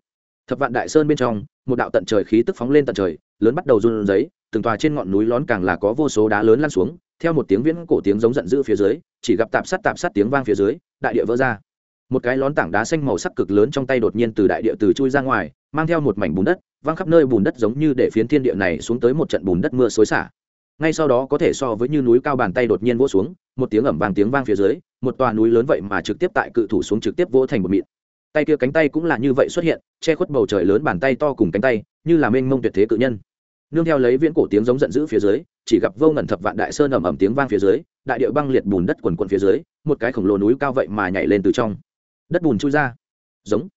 thập vạn đại sơn bên trong, một đạo tận trời khí tức phóng lên tận trời, lớn bắt đầu run giấy từng tòa trên ngọn núi lón càng là có vô số đá lớn lăn xuống, theo một tiếng viễn cổ tiếng giống giận dữ phía dưới, chỉ gặp tạp sát tạp sát tiếng vang phía dưới, đại địa vỡ ra. Một cái lón tảng đá xanh màu sắc cực lớn trong tay đột nhiên từ đại địa từ chui ra ngoài, mang theo một mảnh bùn đất, văng khắp nơi bùn đất giống như để phiến thiên địa này xuống tới một trận bùn đất mưa xối xả. Ngay sau đó có thể so với như núi cao bàn tay đột nhiên vỗ xuống, một tiếng ẩm vàng tiếng vang phía dưới, một tòa núi lớn vậy mà trực tiếp tại cự thủ xuống trực tiếp vỗ thành một mịn tay kia cánh tay cũng là như vậy xuất hiện, che khuất bầu trời lớn bàn tay to cùng cánh tay, như là mênh mông tuyệt thế cự nhân. Nương theo lấy viễn cổ tiếng giống giận dữ phía dưới, chỉ gặp vô ngẩn thập vạn đại sơn ầm ầm tiếng vang phía dưới, đại địa băng liệt bùn đất quần quần phía dưới, một cái khổng lồ núi cao vậy mà nhảy lên từ trong. Đất bùn chui ra. Giống.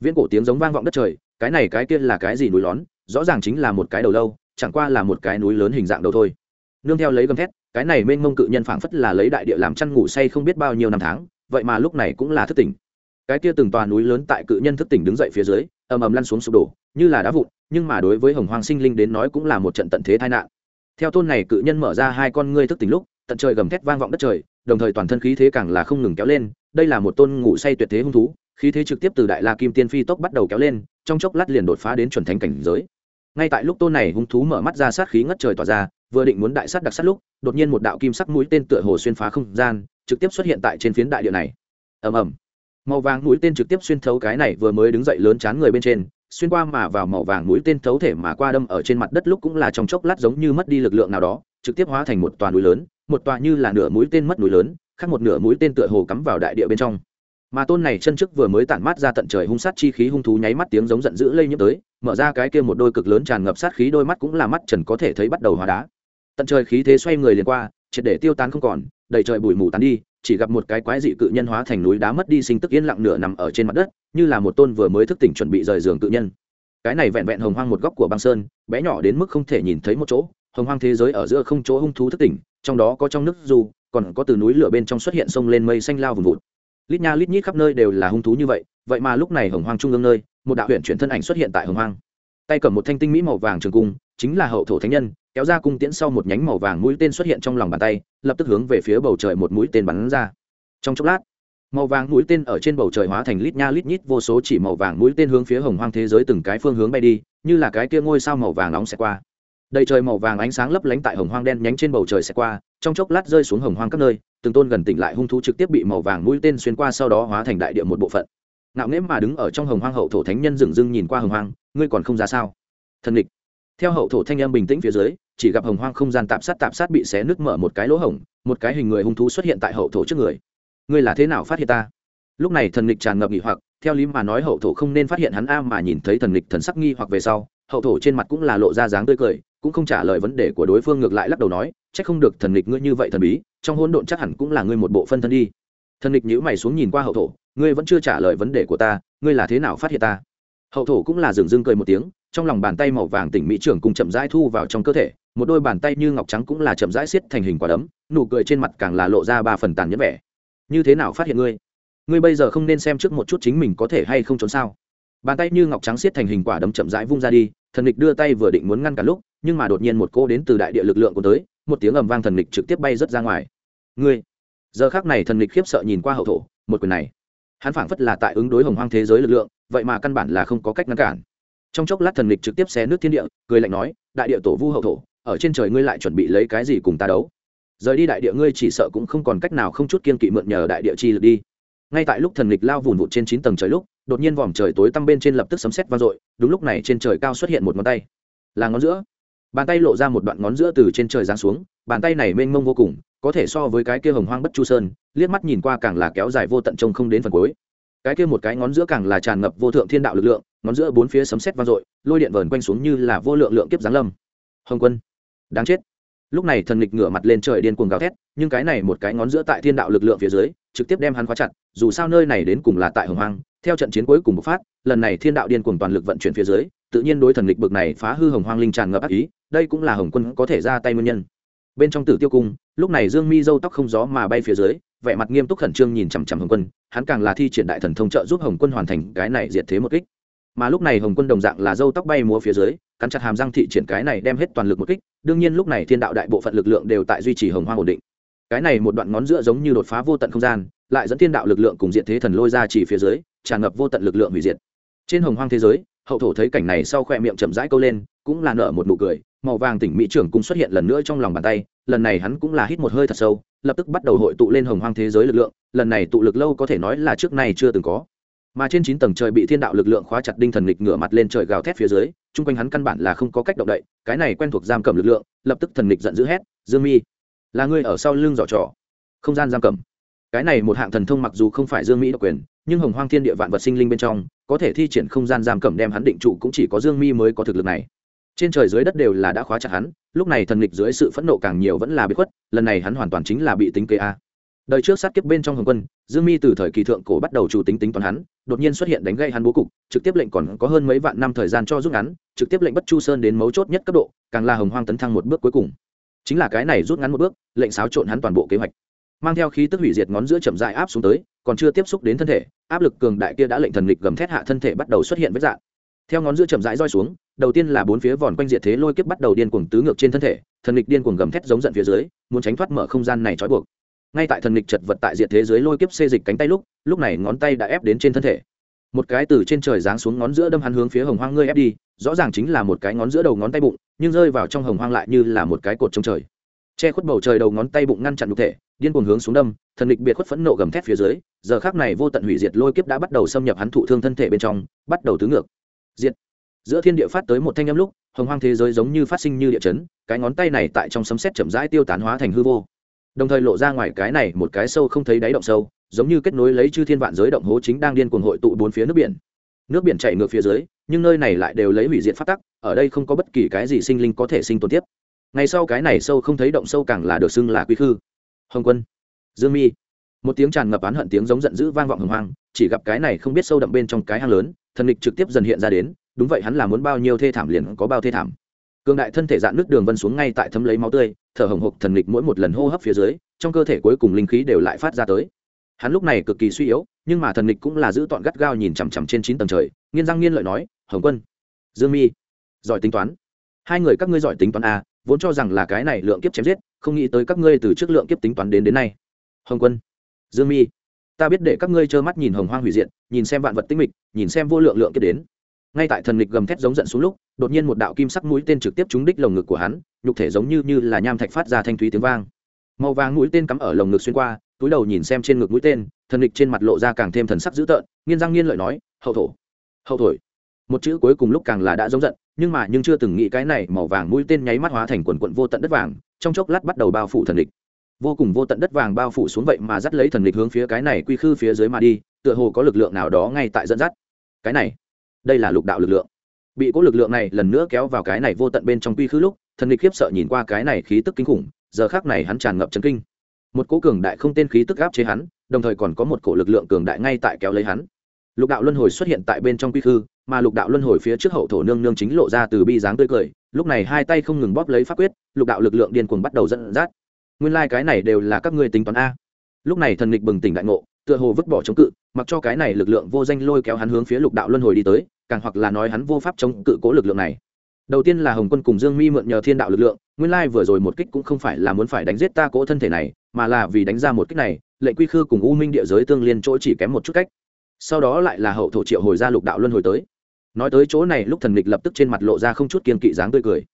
Viễn cổ tiếng giống vang vọng đất trời, cái này cái kia là cái gì núi lón? Rõ ràng chính là một cái đầu lâu, chẳng qua là một cái núi lớn hình dạng đầu thôi. Nương theo lấy gầm thét, cái này mênh mông cự nhân phảng phất là lấy đại địa làm chăn ngủ say không biết bao nhiêu năm tháng, vậy mà lúc này cũng là thức tỉnh cái kia từng tòa núi lớn tại cự nhân thức tỉnh đứng dậy phía dưới, ầm ầm lăn xuống sụp đổ, như là đá vụn, nhưng mà đối với hồng hoàng sinh linh đến nói cũng là một trận tận thế tai nạn. Theo tôn này cự nhân mở ra hai con ngươi thức tỉnh lúc, tận trời gầm thét vang vọng đất trời, đồng thời toàn thân khí thế càng là không ngừng kéo lên, đây là một tôn ngủ say tuyệt thế hung thú, khí thế trực tiếp từ đại la kim tiên phi tốc bắt đầu kéo lên, trong chốc lát liền đột phá đến chuẩn thánh cảnh giới. Ngay tại lúc tôn này hung thú mở mắt ra sát khí ngất trời tỏa ra, vừa định muốn đại sát đặc sát lúc, đột nhiên một đạo kim sắc mũi tên tựa hồ xuyên phá không gian, trực tiếp xuất hiện tại trên phiến đại địa này. Ầm ầm màu vàng mũi tên trực tiếp xuyên thấu cái này vừa mới đứng dậy lớn chán người bên trên, xuyên qua mà vào màu vàng mũi tên thấu thể mà qua đâm ở trên mặt đất lúc cũng là trong chốc lát giống như mất đi lực lượng nào đó, trực tiếp hóa thành một tòa núi lớn, một tòa như là nửa mũi tên mất núi lớn, khác một nửa mũi tên tựa hồ cắm vào đại địa bên trong. Mà tôn này chân trước vừa mới tản mát ra tận trời hung sát chi khí hung thú nháy mắt tiếng giống giận dữ lây nhiễm tới, mở ra cái kia một đôi cực lớn tràn ngập sát khí đôi mắt cũng là mắt trần có thể thấy bắt đầu hóa đá. Tận trời khí thế xoay người liền qua, triệt để tiêu tán không còn, đầy trời bụi mù tán đi chỉ gặp một cái quái dị cự nhân hóa thành núi đá mất đi sinh tức yên lặng nửa nằm ở trên mặt đất, như là một tôn vừa mới thức tỉnh chuẩn bị rời giường cự nhân. Cái này vẹn vẹn hồng hoang một góc của băng sơn, bé nhỏ đến mức không thể nhìn thấy một chỗ. Hồng hoang thế giới ở giữa không chỗ hung thú thức tỉnh, trong đó có trong nước dù, còn có từ núi lửa bên trong xuất hiện sông lên mây xanh lao vùng vụt. Lít nha lít nhít khắp nơi đều là hung thú như vậy vậy mà lúc này hồng hoang trung ương nơi, một đạo huyện chuyển thân ảnh xuất hiện tại hồng hoang. Tay cầm một thanh tinh mỹ màu vàng trường cung, chính là hậu thổ thánh nhân kéo ra cung tiễn sau một nhánh màu vàng mũi tên xuất hiện trong lòng bàn tay, lập tức hướng về phía bầu trời một mũi tên bắn ra. Trong chốc lát, màu vàng mũi tên ở trên bầu trời hóa thành lít nha lít nhít, vô số chỉ màu vàng mũi tên hướng phía hồng hoang thế giới từng cái phương hướng bay đi, như là cái kia ngôi sao màu vàng nóng sẽ qua. Đầy trời màu vàng ánh sáng lấp lánh tại hồng hoang đen nhánh trên bầu trời sẽ qua, trong chốc lát rơi xuống hồng hoang các nơi, từng tôn gần tỉnh lại hung thú trực tiếp bị màu vàng mũi tên xuyên qua, sau đó hóa thành đại địa một bộ phận. Ngạo nghễ mà đứng ở trong hồng hoang hậu thổ thánh nhân dừng dưng nhìn qua hồng hoang, ngươi còn không ra sao? Thần địch theo hậu thổ thanh em bình tĩnh phía dưới, chỉ gặp hồng hoang không gian tạp sát tạp sát bị xé nứt mở một cái lỗ hổng, một cái hình người hung thú xuất hiện tại hậu thổ trước người. Ngươi là thế nào phát hiện ta? Lúc này thần lịch tràn ngập nghỉ hoặc, theo lý mà nói hậu thổ không nên phát hiện hắn a mà nhìn thấy thần lịch thần sắc nghi hoặc về sau, hậu thổ trên mặt cũng là lộ ra dáng tươi cười, cũng không trả lời vấn đề của đối phương ngược lại lắc đầu nói c không được thần lịch ngươi như vậy thần bí, trong hỗn độn chắc hẳn cũng là ngươi một bộ phân thân đi. Thần lịch nhữ mày xuống nhìn qua hậu thổ, ngươi vẫn chưa trả lời vấn đề của ta, ngươi là thế nào phát hiện ta? Hậu thổ cũng là dừng dưng cười một tiếng trong lòng bàn tay màu vàng tỉnh mỹ trưởng cùng chậm rãi thu vào trong cơ thể, một đôi bàn tay như ngọc trắng cũng là chậm rãi xiết thành hình quả đấm, nụ cười trên mặt càng là lộ ra ba phần tàn nhẫn vẻ. Như thế nào phát hiện ngươi? Ngươi bây giờ không nên xem trước một chút chính mình có thể hay không trốn sao? Bàn tay như ngọc trắng xiết thành hình quả đấm chậm rãi vung ra đi, thần địch đưa tay vừa định muốn ngăn cả lúc, nhưng mà đột nhiên một cô đến từ đại địa lực lượng của tới, một tiếng ầm vang thần địch trực tiếp bay rớt ra ngoài. Ngươi! Giờ khác này thần địch khiếp sợ nhìn qua hậu thổ, một quyền này. Hắn phảng phất là tại ứng đối hồng hoang thế giới lực lượng, vậy mà căn bản là không có cách ngăn cản trong chốc lát thần lịch trực tiếp xé nước thiên địa, cười lạnh nói, đại địa tổ vu hậu thổ, ở trên trời ngươi lại chuẩn bị lấy cái gì cùng ta đấu? Rời đi đại địa ngươi chỉ sợ cũng không còn cách nào không chút kiên kỵ mượn nhờ đại địa chi lực đi. Ngay tại lúc thần lịch lao vùn vụt trên chín tầng trời lúc, đột nhiên vòm trời tối tăm bên trên lập tức sấm sét vang dội, đúng lúc này trên trời cao xuất hiện một ngón tay. Là ngón giữa. Bàn tay lộ ra một đoạn ngón giữa từ trên trời giáng xuống, bàn tay này mênh mông vô cùng, có thể so với cái kia hồng hoang bất chu sơn, liếc mắt nhìn qua càng là kéo dài vô tận trông không đến phần cuối cái kia một cái ngón giữa càng là tràn ngập vô thượng thiên đạo lực lượng, ngón giữa bốn phía sấm sét vang dội, lôi điện vờn quanh xuống như là vô lượng lượng kiếp giáng lâm. Hồng quân, đáng chết. Lúc này thần nghịch ngửa mặt lên trời điên cuồng gào thét, nhưng cái này một cái ngón giữa tại thiên đạo lực lượng phía dưới, trực tiếp đem hắn khóa chặt, dù sao nơi này đến cùng là tại hồng hoang, theo trận chiến cuối cùng bộc phát, lần này thiên đạo điên cuồng toàn lực vận chuyển phía dưới, tự nhiên đối thần nghịch bực này phá hư hồng hoang linh tràn ngập ác ý, đây cũng là hồng quân có thể ra tay nguyên nhân bên trong tử tiêu cung, lúc này dương mi dâu tóc không gió mà bay phía dưới, vẻ mặt nghiêm túc khẩn trương nhìn chằm chằm hồng quân, hắn càng là thi triển đại thần thông trợ giúp hồng quân hoàn thành cái này diệt thế một kích. Mà lúc này hồng quân đồng dạng là dâu tóc bay múa phía dưới, cắn chặt hàm răng thị triển cái này đem hết toàn lực một kích, đương nhiên lúc này thiên đạo đại bộ phận lực lượng đều tại duy trì hồng hoang ổn định. Cái này một đoạn ngón giữa giống như đột phá vô tận không gian, lại dẫn thiên đạo lực lượng cùng diện thế thần lôi ra chỉ phía dưới, tràn ngập vô tận lực lượng hủy diệt. Trên hồng hoang thế giới, hậu thổ thấy cảnh này sau khoe miệng chậm rãi câu lên, cũng là nở một nụ cười màu vàng tỉnh mỹ trưởng cũng xuất hiện lần nữa trong lòng bàn tay, lần này hắn cũng là hít một hơi thật sâu, lập tức bắt đầu hội tụ lên hồng hoang thế giới lực lượng, lần này tụ lực lâu có thể nói là trước nay chưa từng có. Mà trên chín tầng trời bị thiên đạo lực lượng khóa chặt đinh thần nghịch ngửa mặt lên trời gào thét phía dưới, chung quanh hắn căn bản là không có cách động đậy, cái này quen thuộc giam cầm lực lượng, lập tức thần nghịch giận dữ hét, dương mi, là ngươi ở sau lưng giỏ trò. không gian giam cầm. Cái này một hạng thần thông mặc dù không phải dương mỹ độc quyền, nhưng hồng hoang thiên địa vạn vật sinh linh bên trong, có thể thi triển không gian giam cầm đem hắn định trụ cũng chỉ có dương mi mới có thực lực này trên trời dưới đất đều là đã khóa chặt hắn, lúc này thần nghịch dưới sự phẫn nộ càng nhiều vẫn là bị khuất, lần này hắn hoàn toàn chính là bị tính kế a. Đời trước sát kiếp bên trong hồng quân, dương mi từ thời kỳ thượng cổ bắt đầu chủ tính tính toán hắn, đột nhiên xuất hiện đánh gây hắn bố cục, trực tiếp lệnh còn có hơn mấy vạn năm thời gian cho rút ngắn, trực tiếp lệnh bất chu sơn đến mấu chốt nhất cấp độ, càng là hồng hoang tấn thăng một bước cuối cùng. Chính là cái này rút ngắn một bước, lệnh xáo trộn hắn toàn bộ kế hoạch. Mang theo khí tức hủy diệt ngón giữa chậm dại áp xuống tới, còn chưa tiếp xúc đến thân thể, áp lực cường đại kia đã lệnh thần lịch gầm thét hạ thân thể bắt đầu xuất hiện với dạng theo ngón giữa chậm rãi roi xuống đầu tiên là bốn phía vòn quanh diệt thế lôi kiếp bắt đầu điên cuồng tứ ngược trên thân thể, thần lịch điên cuồng gầm thét giống giận phía dưới, muốn tránh thoát mở không gian này trói buộc. Ngay tại thần lịch chật vật tại diệt thế dưới lôi kiếp xê dịch cánh tay lúc lúc này ngón tay đã ép đến trên thân thể. Một cái từ trên trời giáng xuống ngón giữa đâm hắn hướng phía hồng hoang ngươi ép đi, rõ ràng chính là một cái ngón giữa đầu ngón tay bụng, nhưng rơi vào trong hồng hoang lại như là một cái cột trong trời. Che khuất bầu trời đầu ngón tay bụng ngăn chặn nhục thể, điên cuồng hướng xuống đâm, thần lịch biệt khuất phẫn nộ gầm thét phía dưới, giờ khác này vô tận hủy diệt lôi kiếp đã bắt đầu xâm nhập hắn thụ thương thân thể bên trong, bắt đầu tứ ngược. Diệt giữa thiên địa phát tới một thanh âm lúc, hồng hoang thế giới giống như phát sinh như địa chấn, cái ngón tay này tại trong sấm sét chậm rãi tiêu tán hóa thành hư vô. Đồng thời lộ ra ngoài cái này một cái sâu không thấy đáy động sâu, giống như kết nối lấy chư thiên vạn giới động hố chính đang điên cuồng hội tụ bốn phía nước biển. Nước biển chảy ngược phía dưới, nhưng nơi này lại đều lấy hủy diệt phát tắc, ở đây không có bất kỳ cái gì sinh linh có thể sinh tồn tiếp. Ngày sau cái này sâu không thấy động sâu càng là được xưng là quy khư. Hồng quân, dương mi. Một tiếng tràn ngập oán hận tiếng giống giận dữ vang vọng hồng hoang, chỉ gặp cái này không biết sâu đậm bên trong cái hang lớn, thần địch trực tiếp dần hiện ra đến đúng vậy hắn là muốn bao nhiêu thê thảm liền có bao thê thảm. Cường đại thân thể dạn nước đường vân xuống ngay tại thấm lấy máu tươi, thở hồng hộc thần lịch mỗi một lần hô hấp phía dưới, trong cơ thể cuối cùng linh khí đều lại phát ra tới. Hắn lúc này cực kỳ suy yếu, nhưng mà thần lịch cũng là giữ tọn gắt gao nhìn chằm chằm trên chín tầng trời, nghiên răng nghiên lợi nói, hồng quân, dương mi, giỏi tính toán. Hai người các ngươi giỏi tính toán à vốn cho rằng là cái này lượng kiếp chém giết, không nghĩ tới các ngươi từ trước lượng kiếp tính toán đến đến nay. Hồng quân, dương mi, ta biết để các ngươi trơ mắt nhìn hồng hoang hủy diện nhìn xem vạn vật tinh mịch, nhìn xem vô lượng lượng kiếp đến ngay tại thần lịch gầm thét giống giận xuống lúc, đột nhiên một đạo kim sắc mũi tên trực tiếp trúng đích lồng ngực của hắn, nhục thể giống như như là nham thạch phát ra thanh thúy tiếng vang. Màu vàng mũi tên cắm ở lồng ngực xuyên qua, túi đầu nhìn xem trên ngực mũi tên, thần lịch trên mặt lộ ra càng thêm thần sắc dữ tợn, nghiên răng nghiên lợi nói, hậu thổ, hậu thổi. Một chữ cuối cùng lúc càng là đã giống giận, nhưng mà nhưng chưa từng nghĩ cái này màu vàng mũi tên nháy mắt hóa thành quần quận vô tận đất vàng, trong chốc lát bắt đầu bao phủ thần địch vô cùng vô tận đất vàng bao phủ xuống vậy mà dắt lấy thần địch hướng phía cái này quy khư phía dưới mà đi, tựa hồ có lực lượng nào đó ngay tại dẫn dắt. Cái này đây là lục đạo lực lượng. Bị cỗ lực lượng này lần nữa kéo vào cái này vô tận bên trong quy khứ lúc, thần địch khiếp sợ nhìn qua cái này khí tức kinh khủng, giờ khác này hắn tràn ngập chấn kinh. Một cỗ cường đại không tên khí tức áp chế hắn, đồng thời còn có một cổ lực lượng cường đại ngay tại kéo lấy hắn. Lục đạo luân hồi xuất hiện tại bên trong quy khư, mà lục đạo luân hồi phía trước hậu thổ nương nương chính lộ ra từ bi dáng tươi cười, lúc này hai tay không ngừng bóp lấy pháp quyết, lục đạo lực lượng điên cuồng bắt đầu dẫn dắt. Nguyên lai、like、cái này đều là các ngươi tính toán a. Lúc này thần nghịch bừng tỉnh đại ngộ tựa hồ vứt bỏ chống cự, mặc cho cái này lực lượng vô danh lôi kéo hắn hướng phía lục đạo luân hồi đi tới, càng hoặc là nói hắn vô pháp chống cự cố lực lượng này. Đầu tiên là hồng quân cùng dương mi mượn nhờ thiên đạo lực lượng, nguyên lai vừa rồi một kích cũng không phải là muốn phải đánh giết ta cỗ thân thể này, mà là vì đánh ra một kích này, lệnh quy khư cùng u minh địa giới tương liên chỗ chỉ kém một chút cách. Sau đó lại là hậu thổ triệu hồi ra lục đạo luân hồi tới. Nói tới chỗ này, lúc thần lịch lập tức trên mặt lộ ra không chút kiên kỵ dáng tươi cười.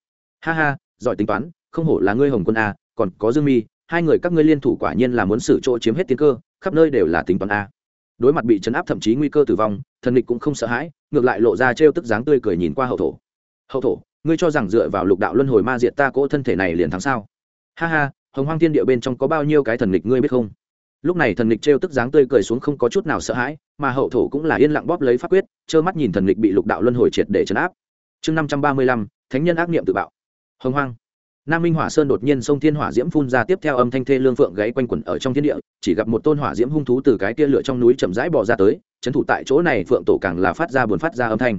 Ha ha, giỏi tính toán, không hổ là ngươi hồng quân a còn có dương mi, hai người các ngươi liên thủ quả nhiên là muốn xử chỗ chiếm hết tiên cơ khắp nơi đều là tính toán a. Đối mặt bị chấn áp thậm chí nguy cơ tử vong, thần nghịch cũng không sợ hãi, ngược lại lộ ra trêu tức dáng tươi cười nhìn qua hậu thổ. Hậu thổ, ngươi cho rằng dựa vào lục đạo luân hồi ma diệt ta cỗ thân thể này liền thắng sao? Ha ha, hồng hoang thiên địa bên trong có bao nhiêu cái thần nghịch ngươi biết không? Lúc này thần lịch trêu tức dáng tươi cười xuống không có chút nào sợ hãi, mà hậu thổ cũng là yên lặng bóp lấy pháp quyết, trơ mắt nhìn thần lịch bị lục đạo luân hồi triệt để chấn áp. Chương năm trăm ba mươi lăm, thánh nhân ác niệm tự bạo. Hồng hoang nam minh hỏa sơn đột nhiên sông thiên hỏa diễm phun ra tiếp theo âm thanh thê lương phượng gáy quanh quẩn ở trong thiên địa, chỉ gặp một tôn hỏa diễm hung thú từ cái kia lửa trong núi chậm rãi bỏ ra tới trấn thủ tại chỗ này, phượng tổ càng là phát ra buồn phát ra âm thanh.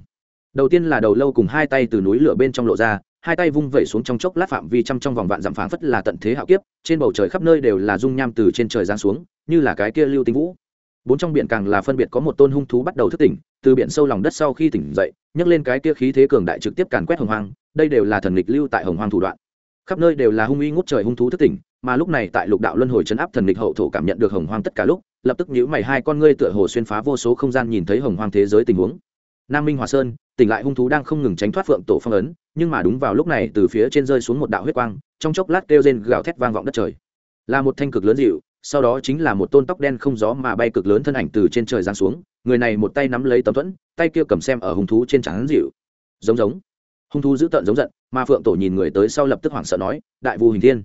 Đầu tiên là đầu lâu cùng hai tay từ núi lửa bên trong lộ ra, hai tay vung vẩy xuống trong chốc lát phạm vi trăm trong vòng vạn dặm phảng phất là tận thế hạo kiếp, trên bầu trời khắp nơi đều là dung nham từ trên trời giáng xuống, như là cái kia lưu tinh vũ. Bốn trong biển càng là phân biệt có một tôn hung thú bắt đầu thức tỉnh, từ biển sâu lòng đất sau khi tỉnh dậy, nhấc lên cái kia khí thế cường đại trực tiếp càn quét hồng hoang, đây đều là thần nghịch lưu tại hồng hoang thủ đoạn khắp nơi đều là hung uy ngút trời hung thú thức tỉnh, mà lúc này tại lục đạo luân hồi chấn áp thần địch hậu thổ cảm nhận được hồng hoang tất cả lúc, lập tức nhíu mày hai con ngươi tựa hồ xuyên phá vô số không gian nhìn thấy hồng hoang thế giới tình huống. Nam minh hòa sơn, tỉnh lại hung thú đang không ngừng tránh thoát phượng tổ phong ấn, nhưng mà đúng vào lúc này từ phía trên rơi xuống một đạo huyết quang, trong chốc lát kêu rên gào thét vang vọng đất trời. Là một thanh cực lớn dịu, sau đó chính là một tôn tóc đen không gió mà bay cực lớn thân ảnh từ trên trời giáng xuống, người này một tay nắm lấy tấm thuẫn, tay kia cầm xem ở hung thú trên trán dịu. Giống giống hung thú giữ tợn giống giận, mà phượng tổ nhìn người tới sau lập tức hoảng sợ nói, đại vu hình thiên,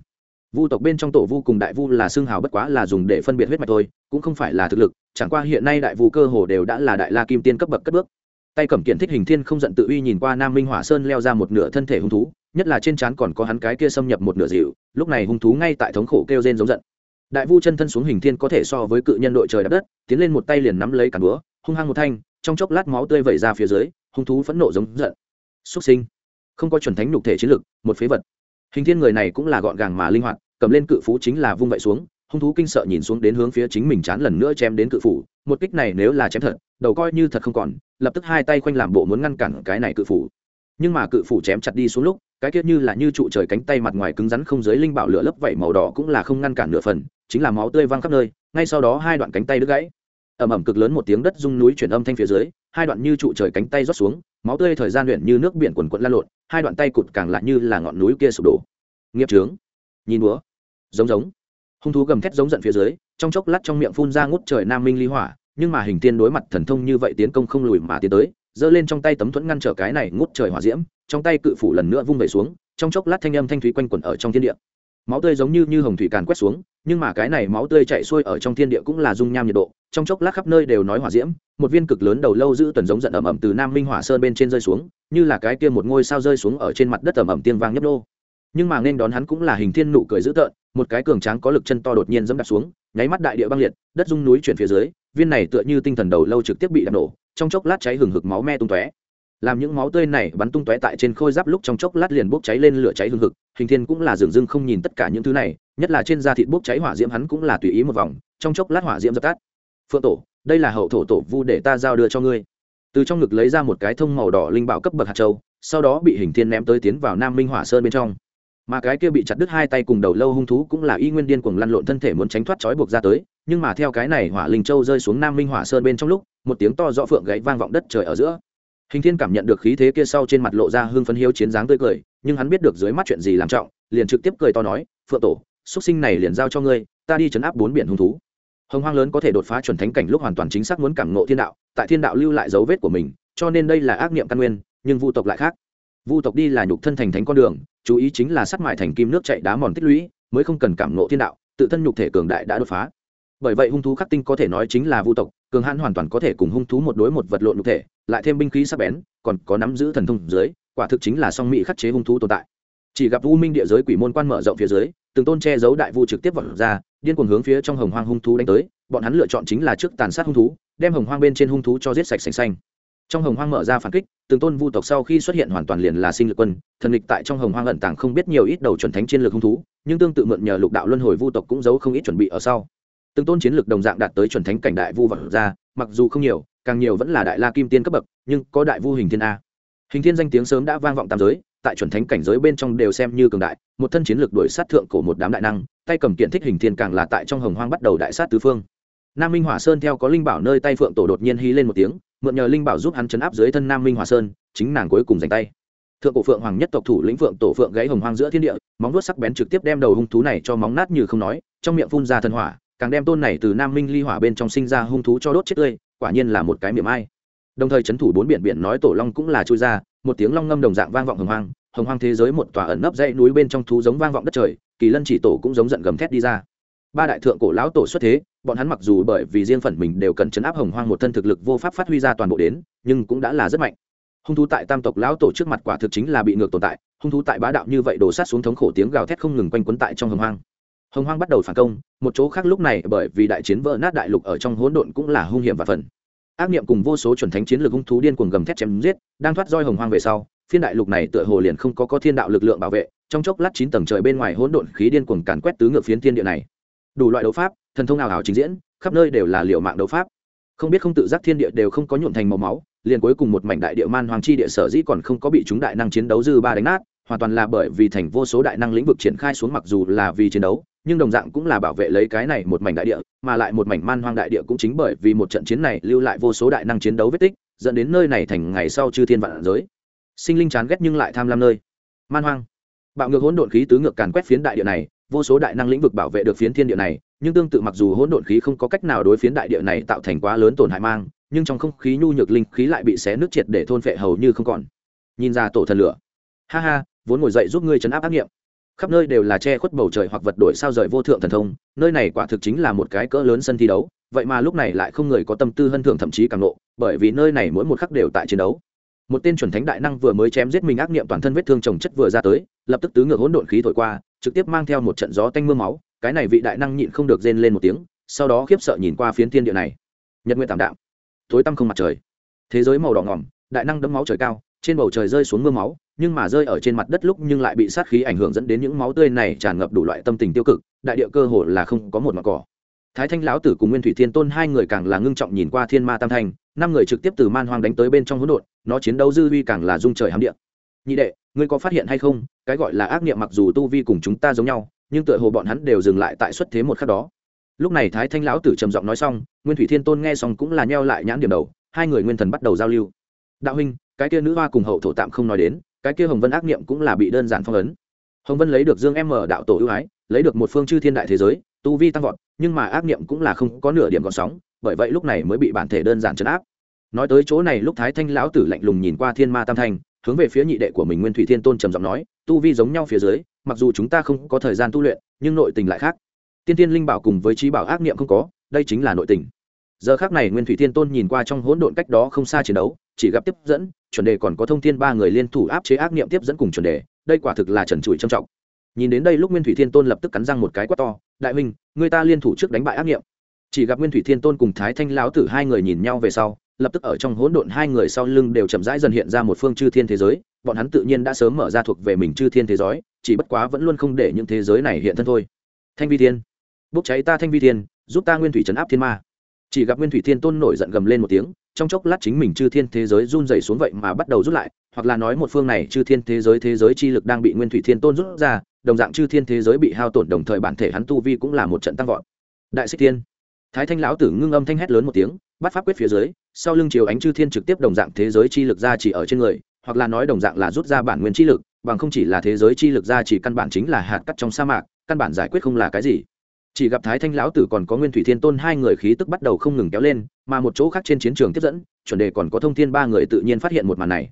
vu tộc bên trong tổ vu cùng đại vu là xương hào bất quá là dùng để phân biệt huyết mạch thôi, cũng không phải là thực lực, chẳng qua hiện nay đại vu cơ hồ đều đã là đại la kim tiên cấp bậc cất bước. Tay cầm kiện thích hình thiên không giận tự uy nhìn qua nam minh hỏa sơn leo ra một nửa thân thể hung thú, nhất là trên trán còn có hắn cái kia xâm nhập một nửa dịu, lúc này hung thú ngay tại thống khổ kêu rên giống giận. Đại vu chân thân xuống hình thiên có thể so với cự nhân đội trời đạp đất, tiến lên một tay liền nắm lấy cản búa, hung hăng một thanh, trong chốc lát máu tươi vẩy ra phía dưới, hung thú phẫn nộ giống giận. Xuất sinh! Không có chuẩn thánh nhục thể chiến lực một phế vật. Hình thiên người này cũng là gọn gàng mà linh hoạt, cầm lên cự phú chính là vung vậy xuống, hung thú kinh sợ nhìn xuống đến hướng phía chính mình chán lần nữa chém đến cự phủ, một kích này nếu là chém thật, đầu coi như thật không còn, lập tức hai tay khoanh làm bộ muốn ngăn cản cái này cự phủ. Nhưng mà cự phủ chém chặt đi xuống lúc, cái kia như là như trụ trời cánh tay mặt ngoài cứng rắn không dưới linh bảo lửa lấp vảy màu đỏ cũng là không ngăn cản nửa phần, chính là máu tươi văng khắp nơi, ngay sau đó hai đoạn cánh tay đứt gãy. Ầm ầm cực lớn một tiếng đất rung núi chuyển âm thanh phía dưới hai đoạn như trụ trời cánh tay rót xuống, máu tươi thời gian luyện như nước biển quần quận lan lộn, hai đoạn tay cụt càng lại như là ngọn núi kia sụp đổ. Nghiệp trướng nhìn búa. Giống giống. Hung thú gầm thét giống giận phía dưới, trong chốc lát trong miệng phun ra ngút trời nam minh ly hỏa, nhưng mà hình tiên đối mặt thần thông như vậy tiến công không lùi mà tiến tới, giơ lên trong tay tấm thuẫn ngăn trở cái này ngút trời hỏa diễm, trong tay cự phủ lần nữa vung về xuống, trong chốc lát thanh âm thanh thúy quanh quẩn ở trong thiên địa. Máu tươi giống như như hồng thủy càn quét xuống, nhưng mà cái này máu tươi chạy xuôi ở trong thiên địa cũng là dung nham nhiệt độ trong chốc lát khắp nơi đều nói hỏa diễm, một viên cực lớn đầu lâu giữ tuần giống giận ẩm ẩm từ nam minh hỏa sơn bên trên rơi xuống, như là cái kia một ngôi sao rơi xuống ở trên mặt đất ẩm ẩm tiên vang nhấp nô. Nhưng mà nên đón hắn cũng là hình thiên nụ cười dữ tợn, một cái cường tráng có lực chân to đột nhiên dẫm đạp xuống, nháy mắt đại địa băng liệt, đất rung núi chuyển phía dưới, viên này tựa như tinh thần đầu lâu trực tiếp bị đập nổ, trong chốc lát cháy hừng hực máu me tung tóe. Làm những máu tươi này bắn tung tóe tại trên khôi giáp lúc trong chốc lát liền bốc cháy lên lửa cháy hừng hực, hình thiên cũng là dường dưng không nhìn tất cả những thứ này, nhất là trên da thịt bốc cháy hỏa diễm hắn cũng là tùy ý một vòng, trong chốc lát hỏa diễm dập tắt phượng tổ, đây là hậu thổ tổ vu để ta giao đưa cho ngươi. Từ trong ngực lấy ra một cái thông màu đỏ linh bảo cấp bậc hạt châu, sau đó bị hình thiên ném tới tiến vào nam minh hỏa sơn bên trong. Mà cái kia bị chặt đứt hai tay cùng đầu lâu hung thú cũng là y nguyên điên cuồng lăn lộn thân thể muốn tránh thoát trói buộc ra tới, nhưng mà theo cái này hỏa linh châu rơi xuống nam minh hỏa sơn bên trong lúc, một tiếng to rõ phượng gáy vang vọng đất trời ở giữa. Hình thiên cảm nhận được khí thế kia sau trên mặt lộ ra hương phấn hiếu chiến dáng tươi cười, nhưng hắn biết được dưới mắt chuyện gì làm trọng, liền trực tiếp cười to nói, phượng tổ xuất sinh này liền giao cho ngươi, ta đi chấn áp bốn biển hung thú hồng hoang lớn có thể đột phá chuẩn thánh cảnh lúc hoàn toàn chính xác muốn cảm ngộ thiên đạo, tại thiên đạo lưu lại dấu vết của mình, cho nên đây là ác niệm căn nguyên, nhưng vu tộc lại khác. Vu tộc đi là nhục thân thành thánh con đường, chú ý chính là sắt mại thành kim nước chạy đá mòn tích lũy, mới không cần cảm ngộ thiên đạo, tự thân nhục thể cường đại đã đột phá. Bởi vậy hung thú khắc tinh có thể nói chính là vu tộc, cường hãn hoàn toàn có thể cùng hung thú một đối một vật lộn nhục thể, lại thêm binh khí sắc bén, còn có nắm giữ thần thông dưới, quả thực chính là song mỹ khắc chế hung thú tồn tại. Chỉ gặp u minh địa giới quỷ môn quan mở rộng phía dưới, từng tôn che giấu đại vu trực tiếp vọt ra điên cuồng hướng phía trong hồng hoang hung thú đánh tới, bọn hắn lựa chọn chính là trước tàn sát hung thú, đem hồng hoang bên trên hung thú cho giết sạch sành xanh. Trong hồng hoang mở ra phản kích, từng tôn vu tộc sau khi xuất hiện hoàn toàn liền là sinh lực quân, thần địch tại trong hồng hoang ẩn tàng không biết nhiều ít đầu chuẩn thánh chiến lược hung thú, nhưng tương tự mượn nhờ lục đạo luân hồi vu tộc cũng giấu không ít chuẩn bị ở sau. Từng tôn chiến lược đồng dạng đạt tới chuẩn thánh cảnh đại vu vật ra, mặc dù không nhiều, càng nhiều vẫn là đại la kim tiên cấp bậc, nhưng có đại vu hình thiên a. Hình thiên danh tiếng sớm đã vang vọng tam giới tại chuẩn thánh cảnh giới bên trong đều xem như cường đại, một thân chiến lược đuổi sát thượng của một đám đại năng, tay cầm kiện thích hình thiên càng là tại trong hồng hoang bắt đầu đại sát tứ phương. Nam minh hỏa sơn theo có linh bảo nơi tay phượng tổ đột nhiên hí lên một tiếng, mượn nhờ linh bảo giúp hắn chấn áp dưới thân nam minh hỏa sơn, chính nàng cuối cùng giành tay. Thượng cổ phượng hoàng nhất tộc thủ lĩnh phượng tổ phượng gãy hồng hoang giữa thiên địa, móng vuốt sắc bén trực tiếp đem đầu hung thú này cho móng nát như không nói, trong miệng phun ra thần hỏa, càng đem tôn này từ nam minh ly hỏa bên trong sinh ra hung thú cho đốt chết tươi, quả nhiên là một cái miệng ai. Đồng thời chấn thủ bốn biển biển nói tổ long cũng là chui ra một tiếng long ngâm đồng dạng vang vọng hồng hoang hồng hoang thế giới một tòa ẩn nấp dãy núi bên trong thú giống vang vọng đất trời, kỳ lân chỉ tổ cũng giống giận gầm thét đi ra. Ba đại thượng cổ lão tổ xuất thế, bọn hắn mặc dù bởi vì riêng phần mình đều cần chấn áp hồng hoang một thân thực lực vô pháp phát huy ra toàn bộ đến, nhưng cũng đã là rất mạnh. Hung thú tại tam tộc lão tổ trước mặt quả thực chính là bị ngược tồn tại, hung thú tại bá đạo như vậy đổ sát xuống thống khổ tiếng gào thét không ngừng quanh quấn tại trong hồng hoang. Hồng hoang bắt đầu phản công, một chỗ khác lúc này bởi vì đại chiến vỡ nát đại lục ở trong hỗn độn cũng là hung hiểm và phần ác niệm cùng vô số chuẩn thánh chiến lược hung thú điên cuồng gầm thét chém giết, đang thoát roi hồng hoang về sau, phiên đại lục này tựa hồ liền không có có thiên đạo lực lượng bảo vệ, trong chốc lát chín tầng trời bên ngoài hỗn độn khí điên cuồng càn quét tứ ngược phiến thiên địa này. Đủ loại đấu pháp, thần thông ảo ảo trình diễn, khắp nơi đều là liệu mạng đấu pháp. Không biết không tự giác thiên địa đều không có nhuộn thành màu máu, liền cuối cùng một mảnh đại địa man hoàng chi địa sở dĩ còn không có bị chúng đại năng chiến đấu dư ba đánh nát hoàn toàn là bởi vì thành vô số đại năng lĩnh vực triển khai xuống mặc dù là vì chiến đấu, nhưng đồng dạng cũng là bảo vệ lấy cái này một mảnh đại địa, mà lại một mảnh man hoang đại địa cũng chính bởi vì một trận chiến này lưu lại vô số đại năng chiến đấu vết tích, dẫn đến nơi này thành ngày sau chư thiên vạn giới. Sinh linh chán ghét nhưng lại tham lam nơi. Man hoang. Bạo ngược hỗn độn khí tứ ngược càn quét phiến đại địa này, vô số đại năng lĩnh vực bảo vệ được phiến thiên địa này, nhưng tương tự mặc dù hỗn độn khí không có cách nào đối phiến đại địa này tạo thành quá lớn tổn hại mang, nhưng trong không khí nhu nhược linh khí lại bị xé nước triệt để thôn phệ hầu như không còn. Nhìn ra tổ thần lửa. Ha ha vốn ngồi dậy giúp ngươi chấn áp ác nghiệm. Khắp nơi đều là che khuất bầu trời hoặc vật đổi sao rời vô thượng thần thông, nơi này quả thực chính là một cái cỡ lớn sân thi đấu, vậy mà lúc này lại không người có tâm tư hân thưởng thậm chí càng nộ bởi vì nơi này mỗi một khắc đều tại chiến đấu. Một tên chuẩn thánh đại năng vừa mới chém giết mình ác nghiệm toàn thân vết thương trồng chất vừa ra tới, lập tức tứ ngược hỗn độn khí thổi qua, trực tiếp mang theo một trận gió tanh mưa máu, cái này vị đại năng nhịn không được rên lên một tiếng, sau đó khiếp sợ nhìn qua phiến thiên địa này. Nhật nguyện tạm đạm, tối tăm không mặt trời. Thế giới màu đỏ ngỏm, đại năng đấm máu trời cao trên bầu trời rơi xuống mưa máu, nhưng mà rơi ở trên mặt đất lúc nhưng lại bị sát khí ảnh hưởng dẫn đến những máu tươi này tràn ngập đủ loại tâm tình tiêu cực, đại địa cơ hồ là không có một mặt cỏ. Thái thanh lão tử cùng nguyên thủy thiên tôn hai người càng là ngưng trọng nhìn qua thiên ma tam thanh năm người trực tiếp từ man hoang đánh tới bên trong hỗn độn, nó chiến đấu dư vi càng là dung trời hám địa. Nhị đệ, ngươi có phát hiện hay không, cái gọi là ác niệm mặc dù tu vi cùng chúng ta giống nhau, nhưng tựa hồ bọn hắn đều dừng lại tại xuất thế một khắc đó. Lúc này thái thanh lão tử trầm giọng nói xong, nguyên thủy thiên tôn nghe xong cũng là nheo lại nhãn điểm đầu, hai người nguyên thần bắt đầu giao lưu. Đạo huynh cái kia nữ hoa cùng hậu thổ tạm không nói đến, cái kia hồng vân ác niệm cũng là bị đơn giản phong ấn. Hồng vân lấy được dương em mở đạo tổ ưu ái, lấy được một phương chư thiên đại thế giới, tu vi tăng vọt, nhưng mà ác niệm cũng là không có nửa điểm còn sóng, bởi vậy lúc này mới bị bản thể đơn giản chấn áp. Nói tới chỗ này lúc thái thanh lão tử lạnh lùng nhìn qua thiên ma tam thanh hướng về phía nhị đệ của mình nguyên thủy thiên tôn trầm giọng nói, tu vi giống nhau phía dưới, mặc dù chúng ta không có thời gian tu luyện, nhưng nội tình lại khác. Tiên tiên linh bảo cùng với trí bảo ác niệm không có, đây chính là nội tình giờ khác này nguyên thủy thiên tôn nhìn qua trong hỗn độn cách đó không xa chiến đấu, chỉ gặp tiếp dẫn, chuẩn đề còn có thông thiên ba người liên thủ áp chế ác niệm tiếp dẫn cùng chuẩn đề, đây quả thực là trần trụi trầm trọng. Nhìn đến đây lúc nguyên thủy thiên tôn lập tức cắn răng một cái quát to, đại huynh, người ta liên thủ trước đánh bại ác niệm. Chỉ gặp nguyên thủy thiên tôn cùng thái thanh lão tử hai người nhìn nhau về sau, lập tức ở trong hỗn độn hai người sau lưng đều chậm rãi dần hiện ra một phương chư thiên thế giới, bọn hắn tự nhiên đã sớm mở ra thuộc về mình chư thiên thế giới, chỉ bất quá vẫn luôn không để những thế giới này hiện thân thôi. Thanh vi thiên, bốc cháy ta thanh vi thiên, giúp ta nguyên thủy trấn áp thiên ma chỉ gặp nguyên thủy thiên tôn nổi giận gầm lên một tiếng, trong chốc lát chính mình chư thiên thế giới run dày xuống vậy mà bắt đầu rút lại, hoặc là nói một phương này chư thiên thế giới thế giới chi lực đang bị nguyên thủy thiên tôn rút ra, đồng dạng chư thiên thế giới bị hao tổn, đồng thời bản thể hắn tu vi cũng là một trận tăng vọt. Đại xích thiên, thái thanh lão tử ngưng âm thanh hét lớn một tiếng, bắt pháp quyết phía dưới, sau lưng chiều ánh chư thiên trực tiếp đồng dạng thế giới chi lực ra chỉ ở trên người, hoặc là nói đồng dạng là rút ra bản nguyên chi lực, bằng không chỉ là thế giới chi lực ra chỉ căn bản chính là hạt cắt trong sa mạc, căn bản giải quyết không là cái gì chỉ gặp thái thanh lão tử còn có nguyên thủy thiên tôn hai người khí tức bắt đầu không ngừng kéo lên, mà một chỗ khác trên chiến trường tiếp dẫn, chuẩn đề còn có thông thiên ba người tự nhiên phát hiện một màn này.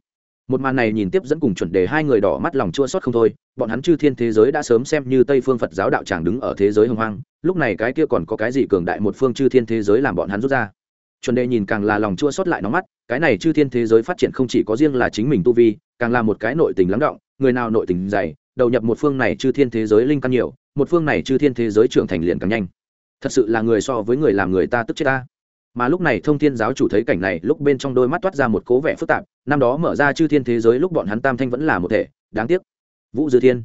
Một màn này nhìn tiếp dẫn cùng chuẩn đề hai người đỏ mắt lòng chua xót không thôi, bọn hắn chư thiên thế giới đã sớm xem như tây phương phật giáo đạo tràng đứng ở thế giới hồng hoang, lúc này cái kia còn có cái gì cường đại một phương chư thiên thế giới làm bọn hắn rút ra. Chuẩn đề nhìn càng là lòng chua xót lại nóng mắt, cái này chư thiên thế giới phát triển không chỉ có riêng là chính mình tu vi, càng là một cái nội tình lắng động, người nào nội tình dày, đầu nhập một phương này chư thiên thế giới linh căn nhiều một phương này chư thiên thế giới trưởng thành liền càng nhanh. Thật sự là người so với người làm người ta tức chết ta. Mà lúc này thông thiên giáo chủ thấy cảnh này, lúc bên trong đôi mắt toát ra một cố vẻ phức tạp, năm đó mở ra chư thiên thế giới lúc bọn hắn tam thanh vẫn là một thể, đáng tiếc. Vũ dư thiên.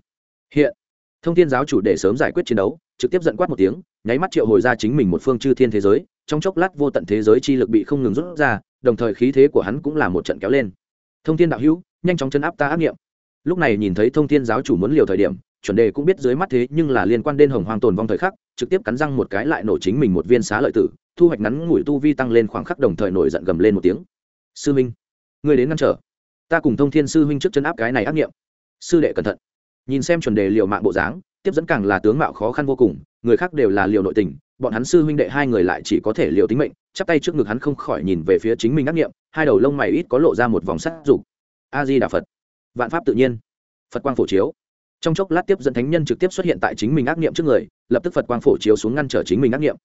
Hiện, thông thiên giáo chủ để sớm giải quyết chiến đấu, trực tiếp dẫn quát một tiếng, nháy mắt triệu hồi ra chính mình một phương chư thiên thế giới, trong chốc lát vô tận thế giới chi lực bị không ngừng rút ra, đồng thời khí thế của hắn cũng là một trận kéo lên. Thông thiên đạo hữu, nhanh chóng chấn áp ta áp nghiệm. Lúc này nhìn thấy thông thiên giáo chủ muốn liều thời điểm chuẩn đề cũng biết dưới mắt thế nhưng là liên quan đến hồng hoàng tồn vong thời khắc, trực tiếp cắn răng một cái lại nổ chính mình một viên xá lợi tử, thu hoạch ngắn ngủi tu vi tăng lên khoảng khắc đồng thời nổi giận gầm lên một tiếng. Sư minh người đến ngăn trở. Ta cùng thông thiên sư huynh trước chân áp cái này ác nghiệm. Sư đệ cẩn thận. Nhìn xem chuẩn đề liều mạng bộ dáng, tiếp dẫn càng là tướng mạo khó khăn vô cùng, người khác đều là liều nội tình, bọn hắn sư huynh đệ hai người lại chỉ có thể liều tính mệnh, chắp tay trước ngực hắn không khỏi nhìn về phía chính mình ác nghiệm, hai đầu lông mày ít có lộ ra một vòng sắt dục. A di đà phật. Vạn pháp tự nhiên. Phật quang phổ chiếu trong chốc lát tiếp dẫn thánh nhân trực tiếp xuất hiện tại chính mình ác nghiệm trước người, lập tức phật quang phổ chiếu xuống ngăn trở chính mình ác nghiệm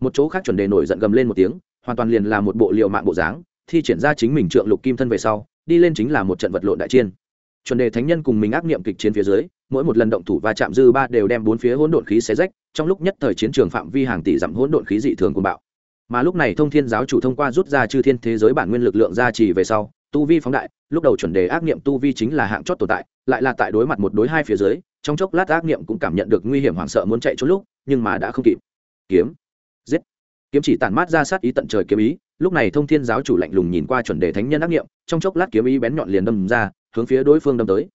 một chỗ khác chuẩn đề nổi giận gầm lên một tiếng, hoàn toàn liền là một bộ liệu mạng bộ dáng, thi triển ra chính mình trượng lục kim thân về sau, đi lên chính là một trận vật lộn đại chiên chuẩn đề thánh nhân cùng mình ác nghiệm kịch chiến phía dưới, mỗi một lần động thủ và chạm dư ba đều đem bốn phía hỗn độn khí xé rách, trong lúc nhất thời chiến trường phạm vi hàng tỷ dặm hỗn độn khí dị thường của bạo. Mà lúc này thông thiên giáo chủ thông qua rút ra chư thiên thế giới bản nguyên lực lượng gia trì về sau tu vi phóng đại, lúc đầu chuẩn đề ác nghiệm tu vi chính là hạng chót tồn tại, lại là tại đối mặt một đối hai phía dưới, trong chốc lát ác nghiệm cũng cảm nhận được nguy hiểm hoảng sợ muốn chạy trốn lúc, nhưng mà đã không kịp. Kiếm. Giết. Kiếm chỉ tản mát ra sát ý tận trời kiếm ý, lúc này thông thiên giáo chủ lạnh lùng nhìn qua chuẩn đề thánh nhân ác nghiệm trong chốc lát kiếm ý bén nhọn liền đâm ra, hướng phía đối phương đâm tới.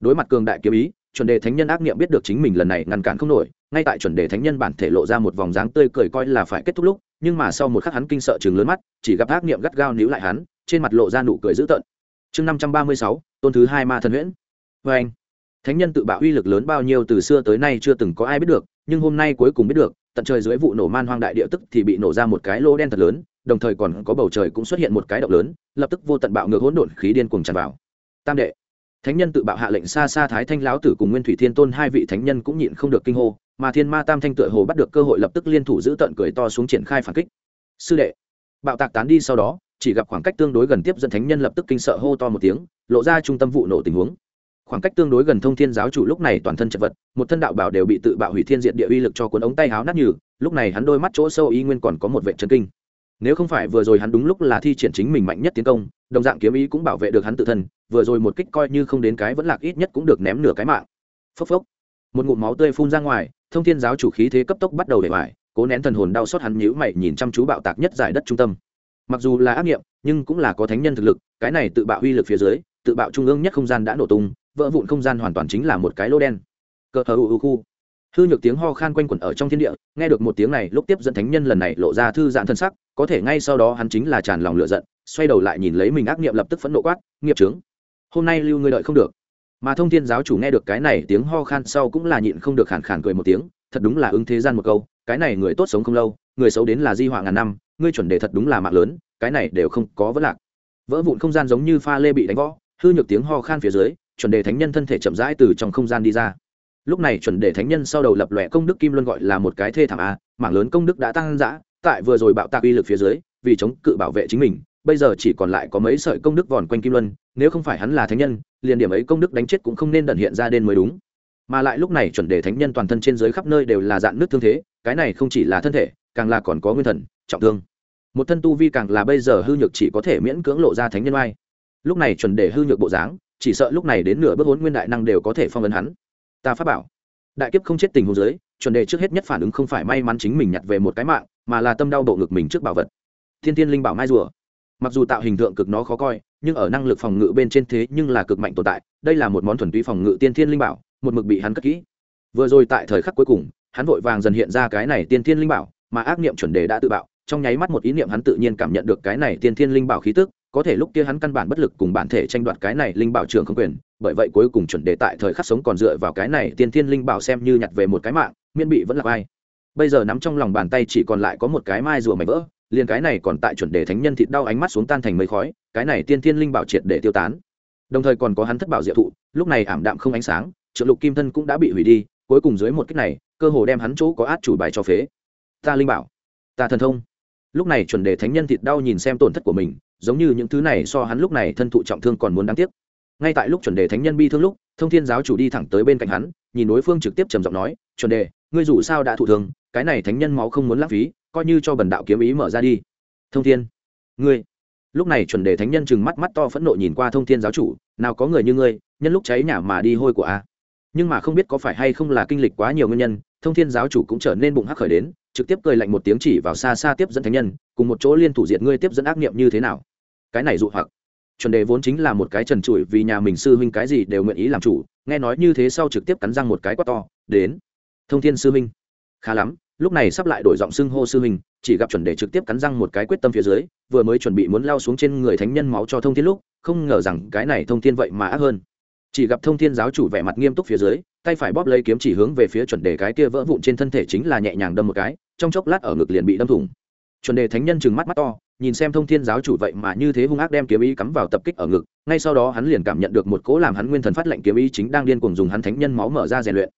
Đối mặt cường đại kiếm ý, chuẩn đề thánh nhân ác nghiệm biết được chính mình lần này ngăn cản không nổi, ngay tại chuẩn đề thánh nhân bản thể lộ ra một vòng dáng tươi cười coi là phải kết thúc lúc, nhưng mà sau một khắc hắn kinh sợ chừng lớn mắt, chỉ gặp ác nghiệm gắt gao níu lại hắn trên mặt lộ ra nụ cười dữ tợn. Chương năm trăm ba mươi sáu, tôn thứ hai ma thần huyễn. Vê anh, thánh nhân tự bạo uy lực lớn bao nhiêu từ xưa tới nay chưa từng có ai biết được, nhưng hôm nay cuối cùng biết được, tận trời dưới vụ nổ man hoang đại địa tức thì bị nổ ra một cái lô đen thật lớn, đồng thời còn có bầu trời cũng xuất hiện một cái động lớn, lập tức vô tận bạo ngược hỗn độn khí điên cuồng tràn vào. Tam đệ, thánh nhân tự bạo hạ lệnh xa xa thái thanh lão tử cùng nguyên thủy thiên tôn hai vị thánh nhân cũng nhịn không được kinh hô, mà thiên ma tam thanh tựa hồ bắt được cơ hội lập tức liên thủ giữ tận cười to xuống triển khai phản kích. Sư đệ, bạo tạc tán đi sau đó chỉ gặp khoảng cách tương đối gần tiếp dẫn thánh nhân lập tức kinh sợ hô to một tiếng, lộ ra trung tâm vụ nổ tình huống. Khoảng cách tương đối gần thông thiên giáo chủ lúc này toàn thân chật vật, một thân đạo bảo đều bị tự bạo hủy thiên diện địa uy lực cho cuốn ống tay háo nát nhừ, lúc này hắn đôi mắt chỗ sâu y nguyên còn có một vệ chân kinh. Nếu không phải vừa rồi hắn đúng lúc là thi triển chính mình mạnh nhất tiến công, đồng dạng kiếm ý cũng bảo vệ được hắn tự thân, vừa rồi một kích coi như không đến cái vẫn lạc ít nhất cũng được ném nửa cái mạng. Phốc phốc, một ngụm máu tươi phun ra ngoài, thông thiên giáo chủ khí thế cấp tốc bắt đầu để hoài cố nén thần hồn đau xót hắn nhíu mày nhìn chăm chú bạo tạc nhất giải đất trung tâm mặc dù là ác nghiệm, nhưng cũng là có thánh nhân thực lực, cái này tự bạo uy lực phía dưới, tự bạo trung ương nhất không gian đã nổ tung, vỡ vụn không gian hoàn toàn chính là một cái lô đen. Cờ hờ ưu khu. Hư nhược tiếng ho khan quanh quẩn ở trong thiên địa, nghe được một tiếng này, lúc tiếp dẫn thánh nhân lần này lộ ra thư giãn thân sắc, có thể ngay sau đó hắn chính là tràn lòng lửa giận, xoay đầu lại nhìn lấy mình ác nghiệm lập tức phẫn nộ quát, nghiệp trướng hôm nay lưu ngươi đợi không được. Mà thông thiên giáo chủ nghe được cái này tiếng ho khan sau cũng là nhịn không được khàn khàn cười một tiếng, thật đúng là ứng thế gian một câu cái này người tốt sống không lâu, người xấu đến là di họa ngàn năm, ngươi chuẩn đề thật đúng là mạng lớn, cái này đều không có vỡ lạc. Vỡ vụn không gian giống như pha lê bị đánh võ hư nhược tiếng ho khan phía dưới, chuẩn đề thánh nhân thân thể chậm rãi từ trong không gian đi ra. Lúc này chuẩn đề thánh nhân sau đầu lập lòe công đức kim luân gọi là một cái thê thảm a mảng lớn công đức đã tăng dã, tại vừa rồi bạo tạc uy lực phía dưới, vì chống cự bảo vệ chính mình, bây giờ chỉ còn lại có mấy sợi công đức vòn quanh kim luân, nếu không phải hắn là thánh nhân, liền điểm ấy công đức đánh chết cũng không nên đần hiện ra đến mới đúng. Mà lại lúc này chuẩn đề thánh nhân toàn thân trên dưới khắp nơi đều là dạng nước thương thế cái này không chỉ là thân thể, càng là còn có nguyên thần, trọng thương. Một thân tu vi càng là bây giờ hư nhược chỉ có thể miễn cưỡng lộ ra thánh nhân oai. Lúc này chuẩn đề hư nhược bộ dáng, chỉ sợ lúc này đến nửa bước hốn nguyên đại năng đều có thể phong ấn hắn. Ta phát bảo. Đại kiếp không chết tình hồ dưới, chuẩn đề trước hết nhất phản ứng không phải may mắn chính mình nhặt về một cái mạng, mà là tâm đau bộ ngực mình trước bảo vật. Thiên tiên linh bảo mai rùa. Mặc dù tạo hình tượng cực nó khó coi, nhưng ở năng lực phòng ngự bên trên thế nhưng là cực mạnh tồn tại, đây là một món thuần túy phòng ngự tiên thiên linh bảo, một mực bị hắn cất kỹ. Vừa rồi tại thời khắc cuối cùng hắn vội vàng dần hiện ra cái này tiên thiên linh bảo, mà ác niệm chuẩn đề đã tự bạo, trong nháy mắt một ý niệm hắn tự nhiên cảm nhận được cái này tiên thiên linh bảo khí tức, có thể lúc kia hắn căn bản bất lực cùng bản thể tranh đoạt cái này linh bảo trường không quyền, bởi vậy cuối cùng chuẩn đề tại thời khắc sống còn dựa vào cái này tiên thiên linh bảo xem như nhặt về một cái mạng, miễn bị vẫn là ai. Bây giờ nắm trong lòng bàn tay chỉ còn lại có một cái mai rùa mày vỡ, liền cái này còn tại chuẩn đề thánh nhân thịt đau ánh mắt xuống tan thành mây khói, cái này tiên thiên linh bảo triệt để tiêu tán. Đồng thời còn có hắn thất bảo diệu thụ, lúc này ảm đạm không ánh sáng trợ lục kim thân cũng đã bị hủy đi, cuối cùng dưới một cách này cơ hồ đem hắn chỗ có át chủ bài cho phế. Ta linh bảo, ta thần thông. Lúc này chuẩn đề thánh nhân thịt đau nhìn xem tổn thất của mình, giống như những thứ này so hắn lúc này thân thụ trọng thương còn muốn đáng tiếc. Ngay tại lúc chuẩn đề thánh nhân bi thương lúc, thông thiên giáo chủ đi thẳng tới bên cạnh hắn, nhìn đối phương trực tiếp trầm giọng nói, chuẩn đề, ngươi dù sao đã thụ thương, cái này thánh nhân máu không muốn lãng phí, coi như cho bần đạo kiếm ý mở ra đi. Thông thiên, ngươi? Lúc này chuẩn đề thánh nhân chừng mắt mắt to phẫn nộ nhìn qua thông thiên giáo chủ, nào có người như ngươi, nhân lúc cháy nhà mà đi hôi của a. Nhưng mà không biết có phải hay không là kinh lịch quá nhiều nguyên nhân thông thiên giáo chủ cũng trở nên bụng hắc khởi đến, trực tiếp cười lạnh một tiếng chỉ vào xa xa tiếp dẫn thánh nhân, cùng một chỗ liên thủ diệt ngươi tiếp dẫn ác niệm như thế nào. Cái này dụ hoặc. Chuẩn đề vốn chính là một cái trần trụi vì nhà mình sư huynh cái gì đều nguyện ý làm chủ, nghe nói như thế sau trực tiếp cắn răng một cái quát to, đến. Thông thiên sư huynh. Khá lắm, lúc này sắp lại đổi giọng xưng hô sư huynh, chỉ gặp chuẩn đề trực tiếp cắn răng một cái quyết tâm phía dưới, vừa mới chuẩn bị muốn lao xuống trên người thánh nhân máu cho thông thiên lúc, không ngờ rằng cái này thông thiên vậy mà ác hơn chỉ gặp thông thiên giáo chủ vẻ mặt nghiêm túc phía dưới, tay phải bóp lấy kiếm chỉ hướng về phía chuẩn đề cái kia vỡ vụn trên thân thể chính là nhẹ nhàng đâm một cái, trong chốc lát ở ngực liền bị đâm thủng. Chuẩn đề thánh nhân chừng mắt mắt to, nhìn xem thông thiên giáo chủ vậy mà như thế hung ác đem kiếm ý cắm vào tập kích ở ngực, ngay sau đó hắn liền cảm nhận được một cỗ làm hắn nguyên thần phát lệnh kiếm ý chính đang điên cuồng dùng hắn thánh nhân máu mở ra rèn luyện.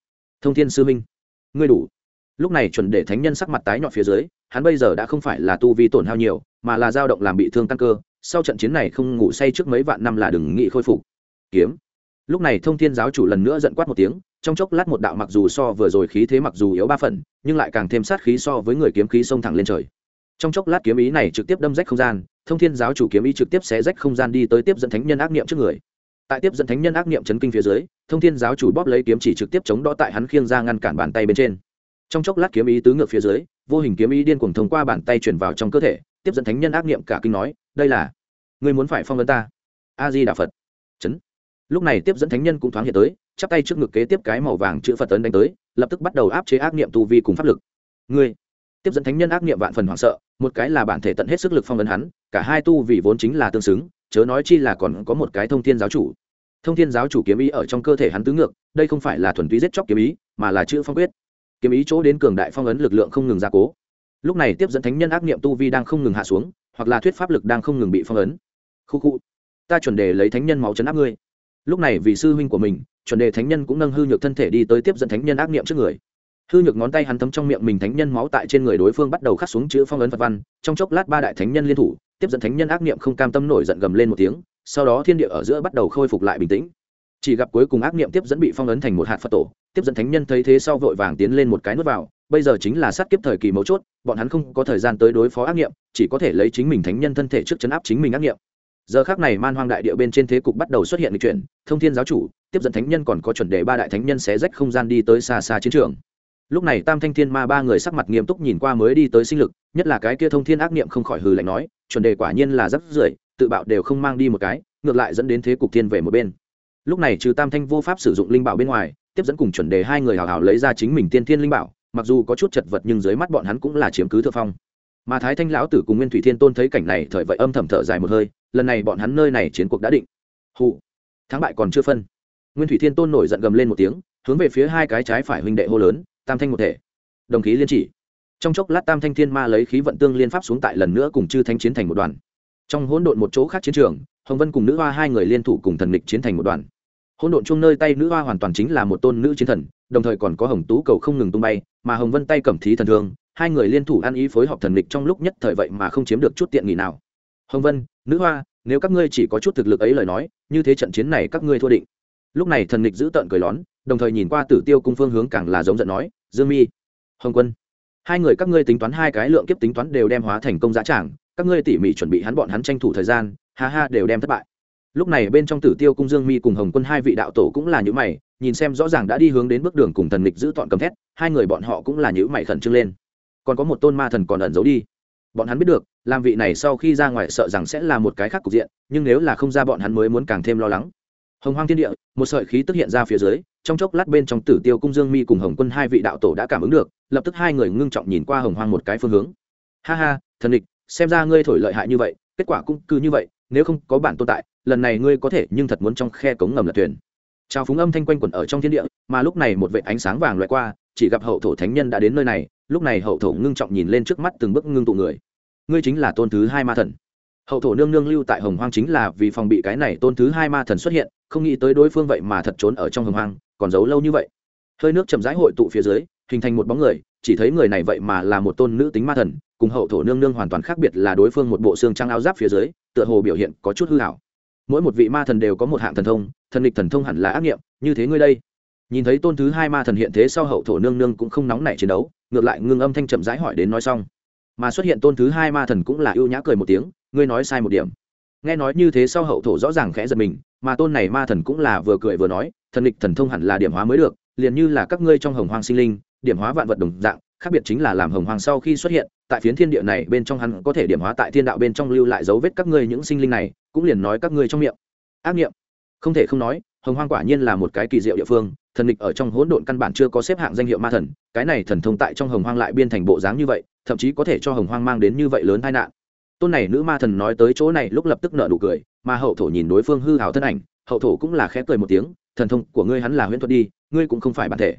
Thông thiên sư minh ngươi đủ. Lúc này chuẩn đề thánh nhân sắc mặt tái nhọn phía dưới, hắn bây giờ đã không phải là tu vi tổn hao nhiều, mà là dao động làm bị thương tăng cơ, sau trận chiến này không ngủ say trước mấy vạn năm là đừng nghị khôi phục. Kiếm lúc này thông thiên giáo chủ lần nữa giận quát một tiếng, trong chốc lát một đạo mặc dù so vừa rồi khí thế mặc dù yếu ba phần, nhưng lại càng thêm sát khí so với người kiếm khí xông thẳng lên trời. Trong chốc lát kiếm ý này trực tiếp đâm rách không gian, thông thiên giáo chủ kiếm ý trực tiếp xé rách không gian đi tới tiếp dẫn thánh nhân ác niệm trước người. Tại tiếp dẫn thánh nhân ác niệm chấn kinh phía dưới, thông thiên giáo chủ bóp lấy kiếm chỉ trực tiếp chống đỡ tại hắn khiêng ra ngăn cản bàn tay bên trên. Trong chốc lát kiếm ý tứ ngược phía dưới, vô hình kiếm ý điên cuồng thông qua bàn tay chuyển vào trong cơ thể, tiếp dẫn thánh nhân ác niệm cả kinh nói, đây là, ngươi muốn phải phong vấn ta? A di đà phật lúc này tiếp dẫn thánh nhân cũng thoáng hiện tới, chắp tay trước ngực kế tiếp cái màu vàng chữ phật tấn đánh tới, lập tức bắt đầu áp chế ác niệm tu vi cùng pháp lực. Ngươi! Tiếp dẫn thánh nhân ác niệm vạn phần hoảng sợ, một cái là bản thể tận hết sức lực phong ấn hắn, cả hai tu vì vốn chính là tương xứng, chớ nói chi là còn có một cái thông thiên giáo chủ. Thông thiên giáo chủ kiếm ý ở trong cơ thể hắn tứ ngược, đây không phải là thuần túy giết chóc kiếm ý, mà là chữ phong quyết. Kiếm ý chỗ đến cường đại phong ấn lực lượng không ngừng gia cố. Lúc này tiếp dẫn thánh nhân ác niệm tu vi đang không ngừng hạ xuống, hoặc là thuyết pháp lực đang không ngừng bị phong ấn. Khu khu, ta chuẩn đề lấy thánh nhân máu chấn áp ngươi lúc này vì sư huynh của mình, chuẩn đề thánh nhân cũng nâng hư nhược thân thể đi tới tiếp dẫn thánh nhân ác niệm trước người. Hư nhược ngón tay hắn thấm trong miệng mình thánh nhân máu tại trên người đối phương bắt đầu khắc xuống chữ phong ấn phật văn. Trong chốc lát ba đại thánh nhân liên thủ, tiếp dẫn thánh nhân ác niệm không cam tâm nổi giận gầm lên một tiếng, sau đó thiên địa ở giữa bắt đầu khôi phục lại bình tĩnh. Chỉ gặp cuối cùng ác niệm tiếp dẫn bị phong ấn thành một hạt phật tổ, tiếp dẫn thánh nhân thấy thế sau vội vàng tiến lên một cái nuốt vào. Bây giờ chính là sát kiếp thời kỳ mấu chốt, bọn hắn không có thời gian tới đối phó ác niệm, chỉ có thể lấy chính mình thánh nhân thân thể trước chấn áp chính mình ác niệm giờ khác này man hoang đại địa bên trên thế cục bắt đầu xuất hiện lịch chuyển, thông thiên giáo chủ, tiếp dẫn thánh nhân còn có chuẩn đề ba đại thánh nhân sẽ rách không gian đi tới xa xa chiến trường. Lúc này tam thanh thiên ma ba người sắc mặt nghiêm túc nhìn qua mới đi tới sinh lực, nhất là cái kia thông thiên ác niệm không khỏi hừ lạnh nói, chuẩn đề quả nhiên là rất rưởi, tự bạo đều không mang đi một cái, ngược lại dẫn đến thế cục thiên về một bên. Lúc này trừ tam thanh vô pháp sử dụng linh bảo bên ngoài, tiếp dẫn cùng chuẩn đề hai người hào hào lấy ra chính mình tiên thiên linh bảo, mặc dù có chút chật vật nhưng dưới mắt bọn hắn cũng là chiếm cứ thượng phong mà thái thanh lão tử cùng nguyên thủy thiên tôn thấy cảnh này, thời vậy âm thầm thở dài một hơi, lần này bọn hắn nơi này chiến cuộc đã định. Hụ thắng bại còn chưa phân. Nguyên thủy thiên tôn nổi giận gầm lên một tiếng, hướng về phía hai cái trái phải huynh đệ hô lớn, tam thanh một thể. Đồng khí liên chỉ. Trong chốc lát tam thanh thiên ma lấy khí vận tương liên pháp xuống tại lần nữa cùng chư thanh chiến thành một đoàn. Trong hỗn độn một chỗ khác chiến trường, hồng vân cùng nữ hoa hai người liên thủ cùng thần địch chiến thành một đoàn. Hỗn độn chung nơi tay nữ hoa hoàn toàn chính là một tôn nữ chiến thần, đồng thời còn có hồng tú cầu không ngừng tung bay, mà hồng vân tay cầm thí thần thương hai người liên thủ ăn ý phối hợp thần địch trong lúc nhất thời vậy mà không chiếm được chút tiện nghỉ nào. Hồng vân, nữ hoa, nếu các ngươi chỉ có chút thực lực ấy lời nói, như thế trận chiến này các ngươi thua định. Lúc này thần địch giữ tợn cười lón, đồng thời nhìn qua tử tiêu cung phương hướng càng là giống giận nói, dương mi, hồng quân. Hai người các ngươi tính toán hai cái lượng kiếp tính toán đều đem hóa thành công giá trảng các ngươi tỉ mỉ chuẩn bị hắn bọn hắn tranh thủ thời gian, ha ha, đều đem thất bại. Lúc này bên trong tử tiêu cung dương mi cùng hồng quân hai vị đạo tổ cũng là những mày, nhìn xem rõ ràng đã đi hướng đến bước đường cùng thần lịch giữ tọn cầm thét, hai người bọn họ cũng là những mày khẩn trương lên còn có một tôn ma thần còn ẩn giấu đi. Bọn hắn biết được, làm vị này sau khi ra ngoài sợ rằng sẽ là một cái khác cục diện, nhưng nếu là không ra bọn hắn mới muốn càng thêm lo lắng. Hồng hoang thiên địa, một sợi khí tức hiện ra phía dưới, trong chốc lát bên trong tử tiêu cung dương mi cùng hồng quân hai vị đạo tổ đã cảm ứng được, lập tức hai người ngưng trọng nhìn qua hồng hoang một cái phương hướng. Ha ha, thần địch, xem ra ngươi thổi lợi hại như vậy, kết quả cũng cứ như vậy, nếu không có bản tồn tại, lần này ngươi có thể nhưng thật muốn trong khe cống ngầm lật thuyền. Trào phúng âm thanh quanh quẩn ở trong thiên địa, mà lúc này một vệ ánh sáng vàng loại qua, chỉ gặp hậu thổ thánh nhân đã đến nơi này lúc này hậu thổ ngưng trọng nhìn lên trước mắt từng bước ngưng tụ người. Ngươi chính là tôn thứ hai ma thần. Hậu thổ nương nương lưu tại hồng hoang chính là vì phòng bị cái này tôn thứ hai ma thần xuất hiện, không nghĩ tới đối phương vậy mà thật trốn ở trong hồng hoang, còn giấu lâu như vậy. Hơi nước chậm rãi hội tụ phía dưới, hình thành một bóng người, chỉ thấy người này vậy mà là một tôn nữ tính ma thần, cùng hậu thổ nương nương hoàn toàn khác biệt là đối phương một bộ xương trăng áo giáp phía dưới, tựa hồ biểu hiện có chút hư hảo mỗi một vị ma thần đều có một hạng thần thông, thần địch thần thông hẳn là ác nghiệm, như thế ngươi đây nhìn thấy tôn thứ hai ma thần hiện thế sau hậu thổ nương nương cũng không nóng nảy chiến đấu, ngược lại ngưng âm thanh chậm rãi hỏi đến nói xong. Mà xuất hiện tôn thứ hai ma thần cũng là ưu nhã cười một tiếng, ngươi nói sai một điểm. Nghe nói như thế sau hậu thổ rõ ràng khẽ giật mình, mà tôn này ma thần cũng là vừa cười vừa nói, thần địch thần thông hẳn là điểm hóa mới được, liền như là các ngươi trong hồng hoang sinh linh, điểm hóa vạn vật đồng dạng, khác biệt chính là làm hồng hoàng sau khi xuất hiện, tại phiến thiên địa này bên trong hắn có thể điểm hóa tại thiên đạo bên trong lưu lại dấu vết các ngươi những sinh linh này, cũng liền nói các ngươi trong miệng. Ác nghiệm. Không thể không nói, hồng hoàng quả nhiên là một cái kỳ diệu địa phương thần địch ở trong hỗn độn căn bản chưa có xếp hạng danh hiệu ma thần, cái này thần thông tại trong hồng hoang lại biên thành bộ dáng như vậy, thậm chí có thể cho hồng hoang mang đến như vậy lớn tai nạn. Tôn này nữ ma thần nói tới chỗ này lúc lập tức nợ nụ cười, mà hậu thổ nhìn đối phương hư hào thân ảnh, hậu thổ cũng là khẽ cười một tiếng, thần thông của ngươi hắn là huyễn thuật đi, ngươi cũng không phải bản thể.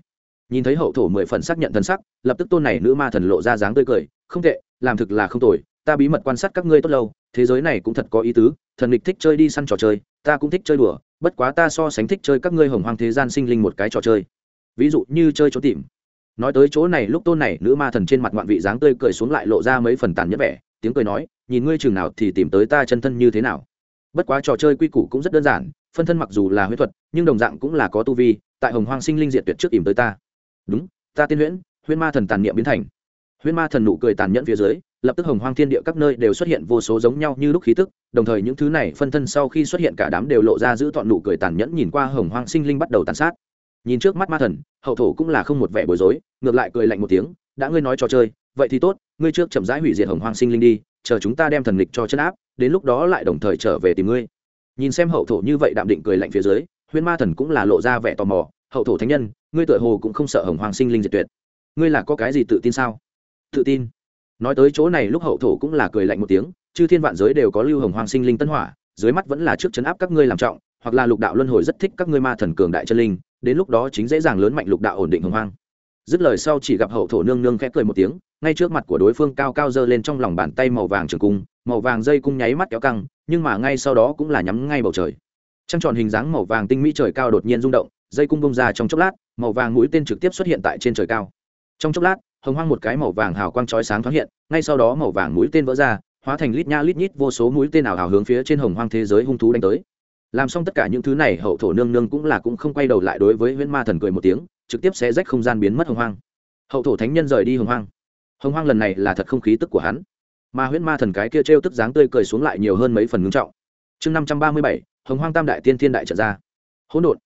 Nhìn thấy hậu thổ mười phần xác nhận thần sắc, lập tức tôn này nữ ma thần lộ ra dáng tươi cười, không tệ, làm thực là không tồi, ta bí mật quan sát các ngươi tốt lâu, thế giới này cũng thật có ý tứ, thần lịch thích chơi đi săn trò chơi ta cũng thích chơi đùa, bất quá ta so sánh thích chơi các ngươi hồng hoang thế gian sinh linh một cái trò chơi. Ví dụ như chơi trốn tìm. Nói tới chỗ này, lúc tôn này, nữ ma thần trên mặt ngoạn vị dáng tươi cười xuống lại lộ ra mấy phần tàn nhất vẻ, tiếng cười nói, nhìn ngươi chừng nào thì tìm tới ta chân thân như thế nào. Bất quá trò chơi quy củ cũng rất đơn giản, phân thân mặc dù là huyết thuật, nhưng đồng dạng cũng là có tu vi, tại hồng hoang sinh linh diện tuyệt trước ìm tới ta. Đúng, ta tiên huyễn huyễn ma thần tàn niệm biến thành huyễn ma thần nụ cười tàn nhẫn phía dưới, lập tức hồng hoang thiên địa các nơi đều xuất hiện vô số giống nhau như lúc khí tức, đồng thời những thứ này phân thân sau khi xuất hiện cả đám đều lộ ra giữ tọn nụ cười tàn nhẫn nhìn qua hồng hoang sinh linh bắt đầu tàn sát. Nhìn trước mắt ma thần, hậu thổ cũng là không một vẻ bối rối, ngược lại cười lạnh một tiếng, đã ngươi nói trò chơi, vậy thì tốt, ngươi trước chậm rãi hủy diệt hồng hoang sinh linh đi, chờ chúng ta đem thần lịch cho chân áp, đến lúc đó lại đồng thời trở về tìm ngươi. Nhìn xem hậu thổ như vậy đạm định cười lạnh phía dưới, huyễn ma thần cũng là lộ ra vẻ tò mò, hậu thổ thánh nhân, ngươi tựa hồ cũng không sợ hồng hoàng sinh linh diệt tuyệt. Ngươi là có cái gì tự tin sao? Tự tin. Nói tới chỗ này lúc hậu thổ cũng là cười lạnh một tiếng, chư thiên vạn giới đều có lưu hồng hoàng sinh linh tân hỏa, dưới mắt vẫn là trước chấn áp các ngươi làm trọng, hoặc là lục đạo luân hồi rất thích các ngươi ma thần cường đại chân linh, đến lúc đó chính dễ dàng lớn mạnh lục đạo ổn định hồng hoang. Dứt lời sau chỉ gặp hậu thổ nương nương khẽ cười một tiếng, ngay trước mặt của đối phương cao cao giơ lên trong lòng bàn tay màu vàng trường cung, màu vàng dây cung nháy mắt kéo căng, nhưng mà ngay sau đó cũng là nhắm ngay bầu trời. Trăng tròn hình dáng màu vàng tinh mỹ trời cao đột nhiên rung động, dây cung bông ra trong chốc lát, màu vàng mũi tên trực tiếp xuất hiện tại trên trời cao. Trong chốc lát hồng hoang một cái màu vàng hào quang chói sáng thoáng hiện, ngay sau đó màu vàng mũi tên vỡ ra, hóa thành lít nha lít nhít vô số mũi tên ảo hào hướng phía trên hồng hoang thế giới hung thú đánh tới. Làm xong tất cả những thứ này, hậu thổ nương nương cũng là cũng không quay đầu lại đối với huyễn ma thần cười một tiếng, trực tiếp sẽ rách không gian biến mất hồng hoang. Hậu thổ thánh nhân rời đi hồng hoang. Hồng hoang lần này là thật không khí tức của hắn. Mà huyễn ma thần cái kia trêu tức dáng tươi cười xuống lại nhiều hơn mấy phần ngưng trọng. Chương năm trăm ba mươi bảy, hồng hoang tam đại tiên thiên đại trận ra. Hỗn độn.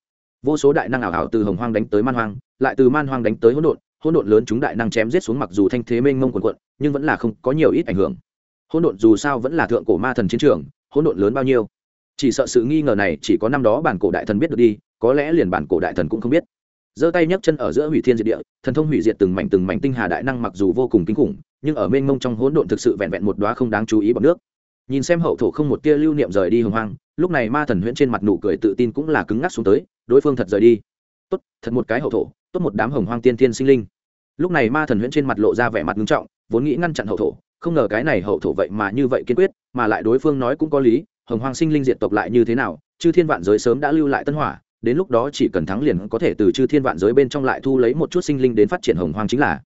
Vô số đại năng ảo ảo từ hồng hoang đánh tới man hoang, lại từ man hoang đánh tới hỗn độn hỗn độn lớn chúng đại năng chém giết xuống mặc dù thanh thế mênh mông quần quận nhưng vẫn là không có nhiều ít ảnh hưởng. Hỗn độn dù sao vẫn là thượng cổ ma thần chiến trường, hỗn độn lớn bao nhiêu? Chỉ sợ sự nghi ngờ này chỉ có năm đó bản cổ đại thần biết được đi, có lẽ liền bản cổ đại thần cũng không biết. Giơ tay nhấc chân ở giữa hủy thiên diệt địa, thần thông hủy diệt từng mảnh từng mảnh tinh hà đại năng mặc dù vô cùng kinh khủng, nhưng ở mênh mông trong hỗn độn thực sự vẹn vẹn một đóa không đáng chú ý bằng nước. Nhìn xem hậu thổ không một tia lưu niệm rời đi hồng hoang, lúc này ma thần huyễn trên mặt nụ cười tự tin cũng là cứng ngắc xuống tới, đối phương thật rời đi. Tốt, thật một cái hậu thổ tốt một đám hồng hoang tiên thiên sinh linh. Lúc này ma thần huyễn trên mặt lộ ra vẻ mặt nghiêm trọng, vốn nghĩ ngăn chặn hậu thổ, không ngờ cái này hậu thổ vậy mà như vậy kiên quyết, mà lại đối phương nói cũng có lý, hồng hoang sinh linh diệt tộc lại như thế nào, chư thiên vạn giới sớm đã lưu lại tân hỏa, đến lúc đó chỉ cần thắng liền có thể từ chư thiên vạn giới bên trong lại thu lấy một chút sinh linh đến phát triển hồng hoang chính là.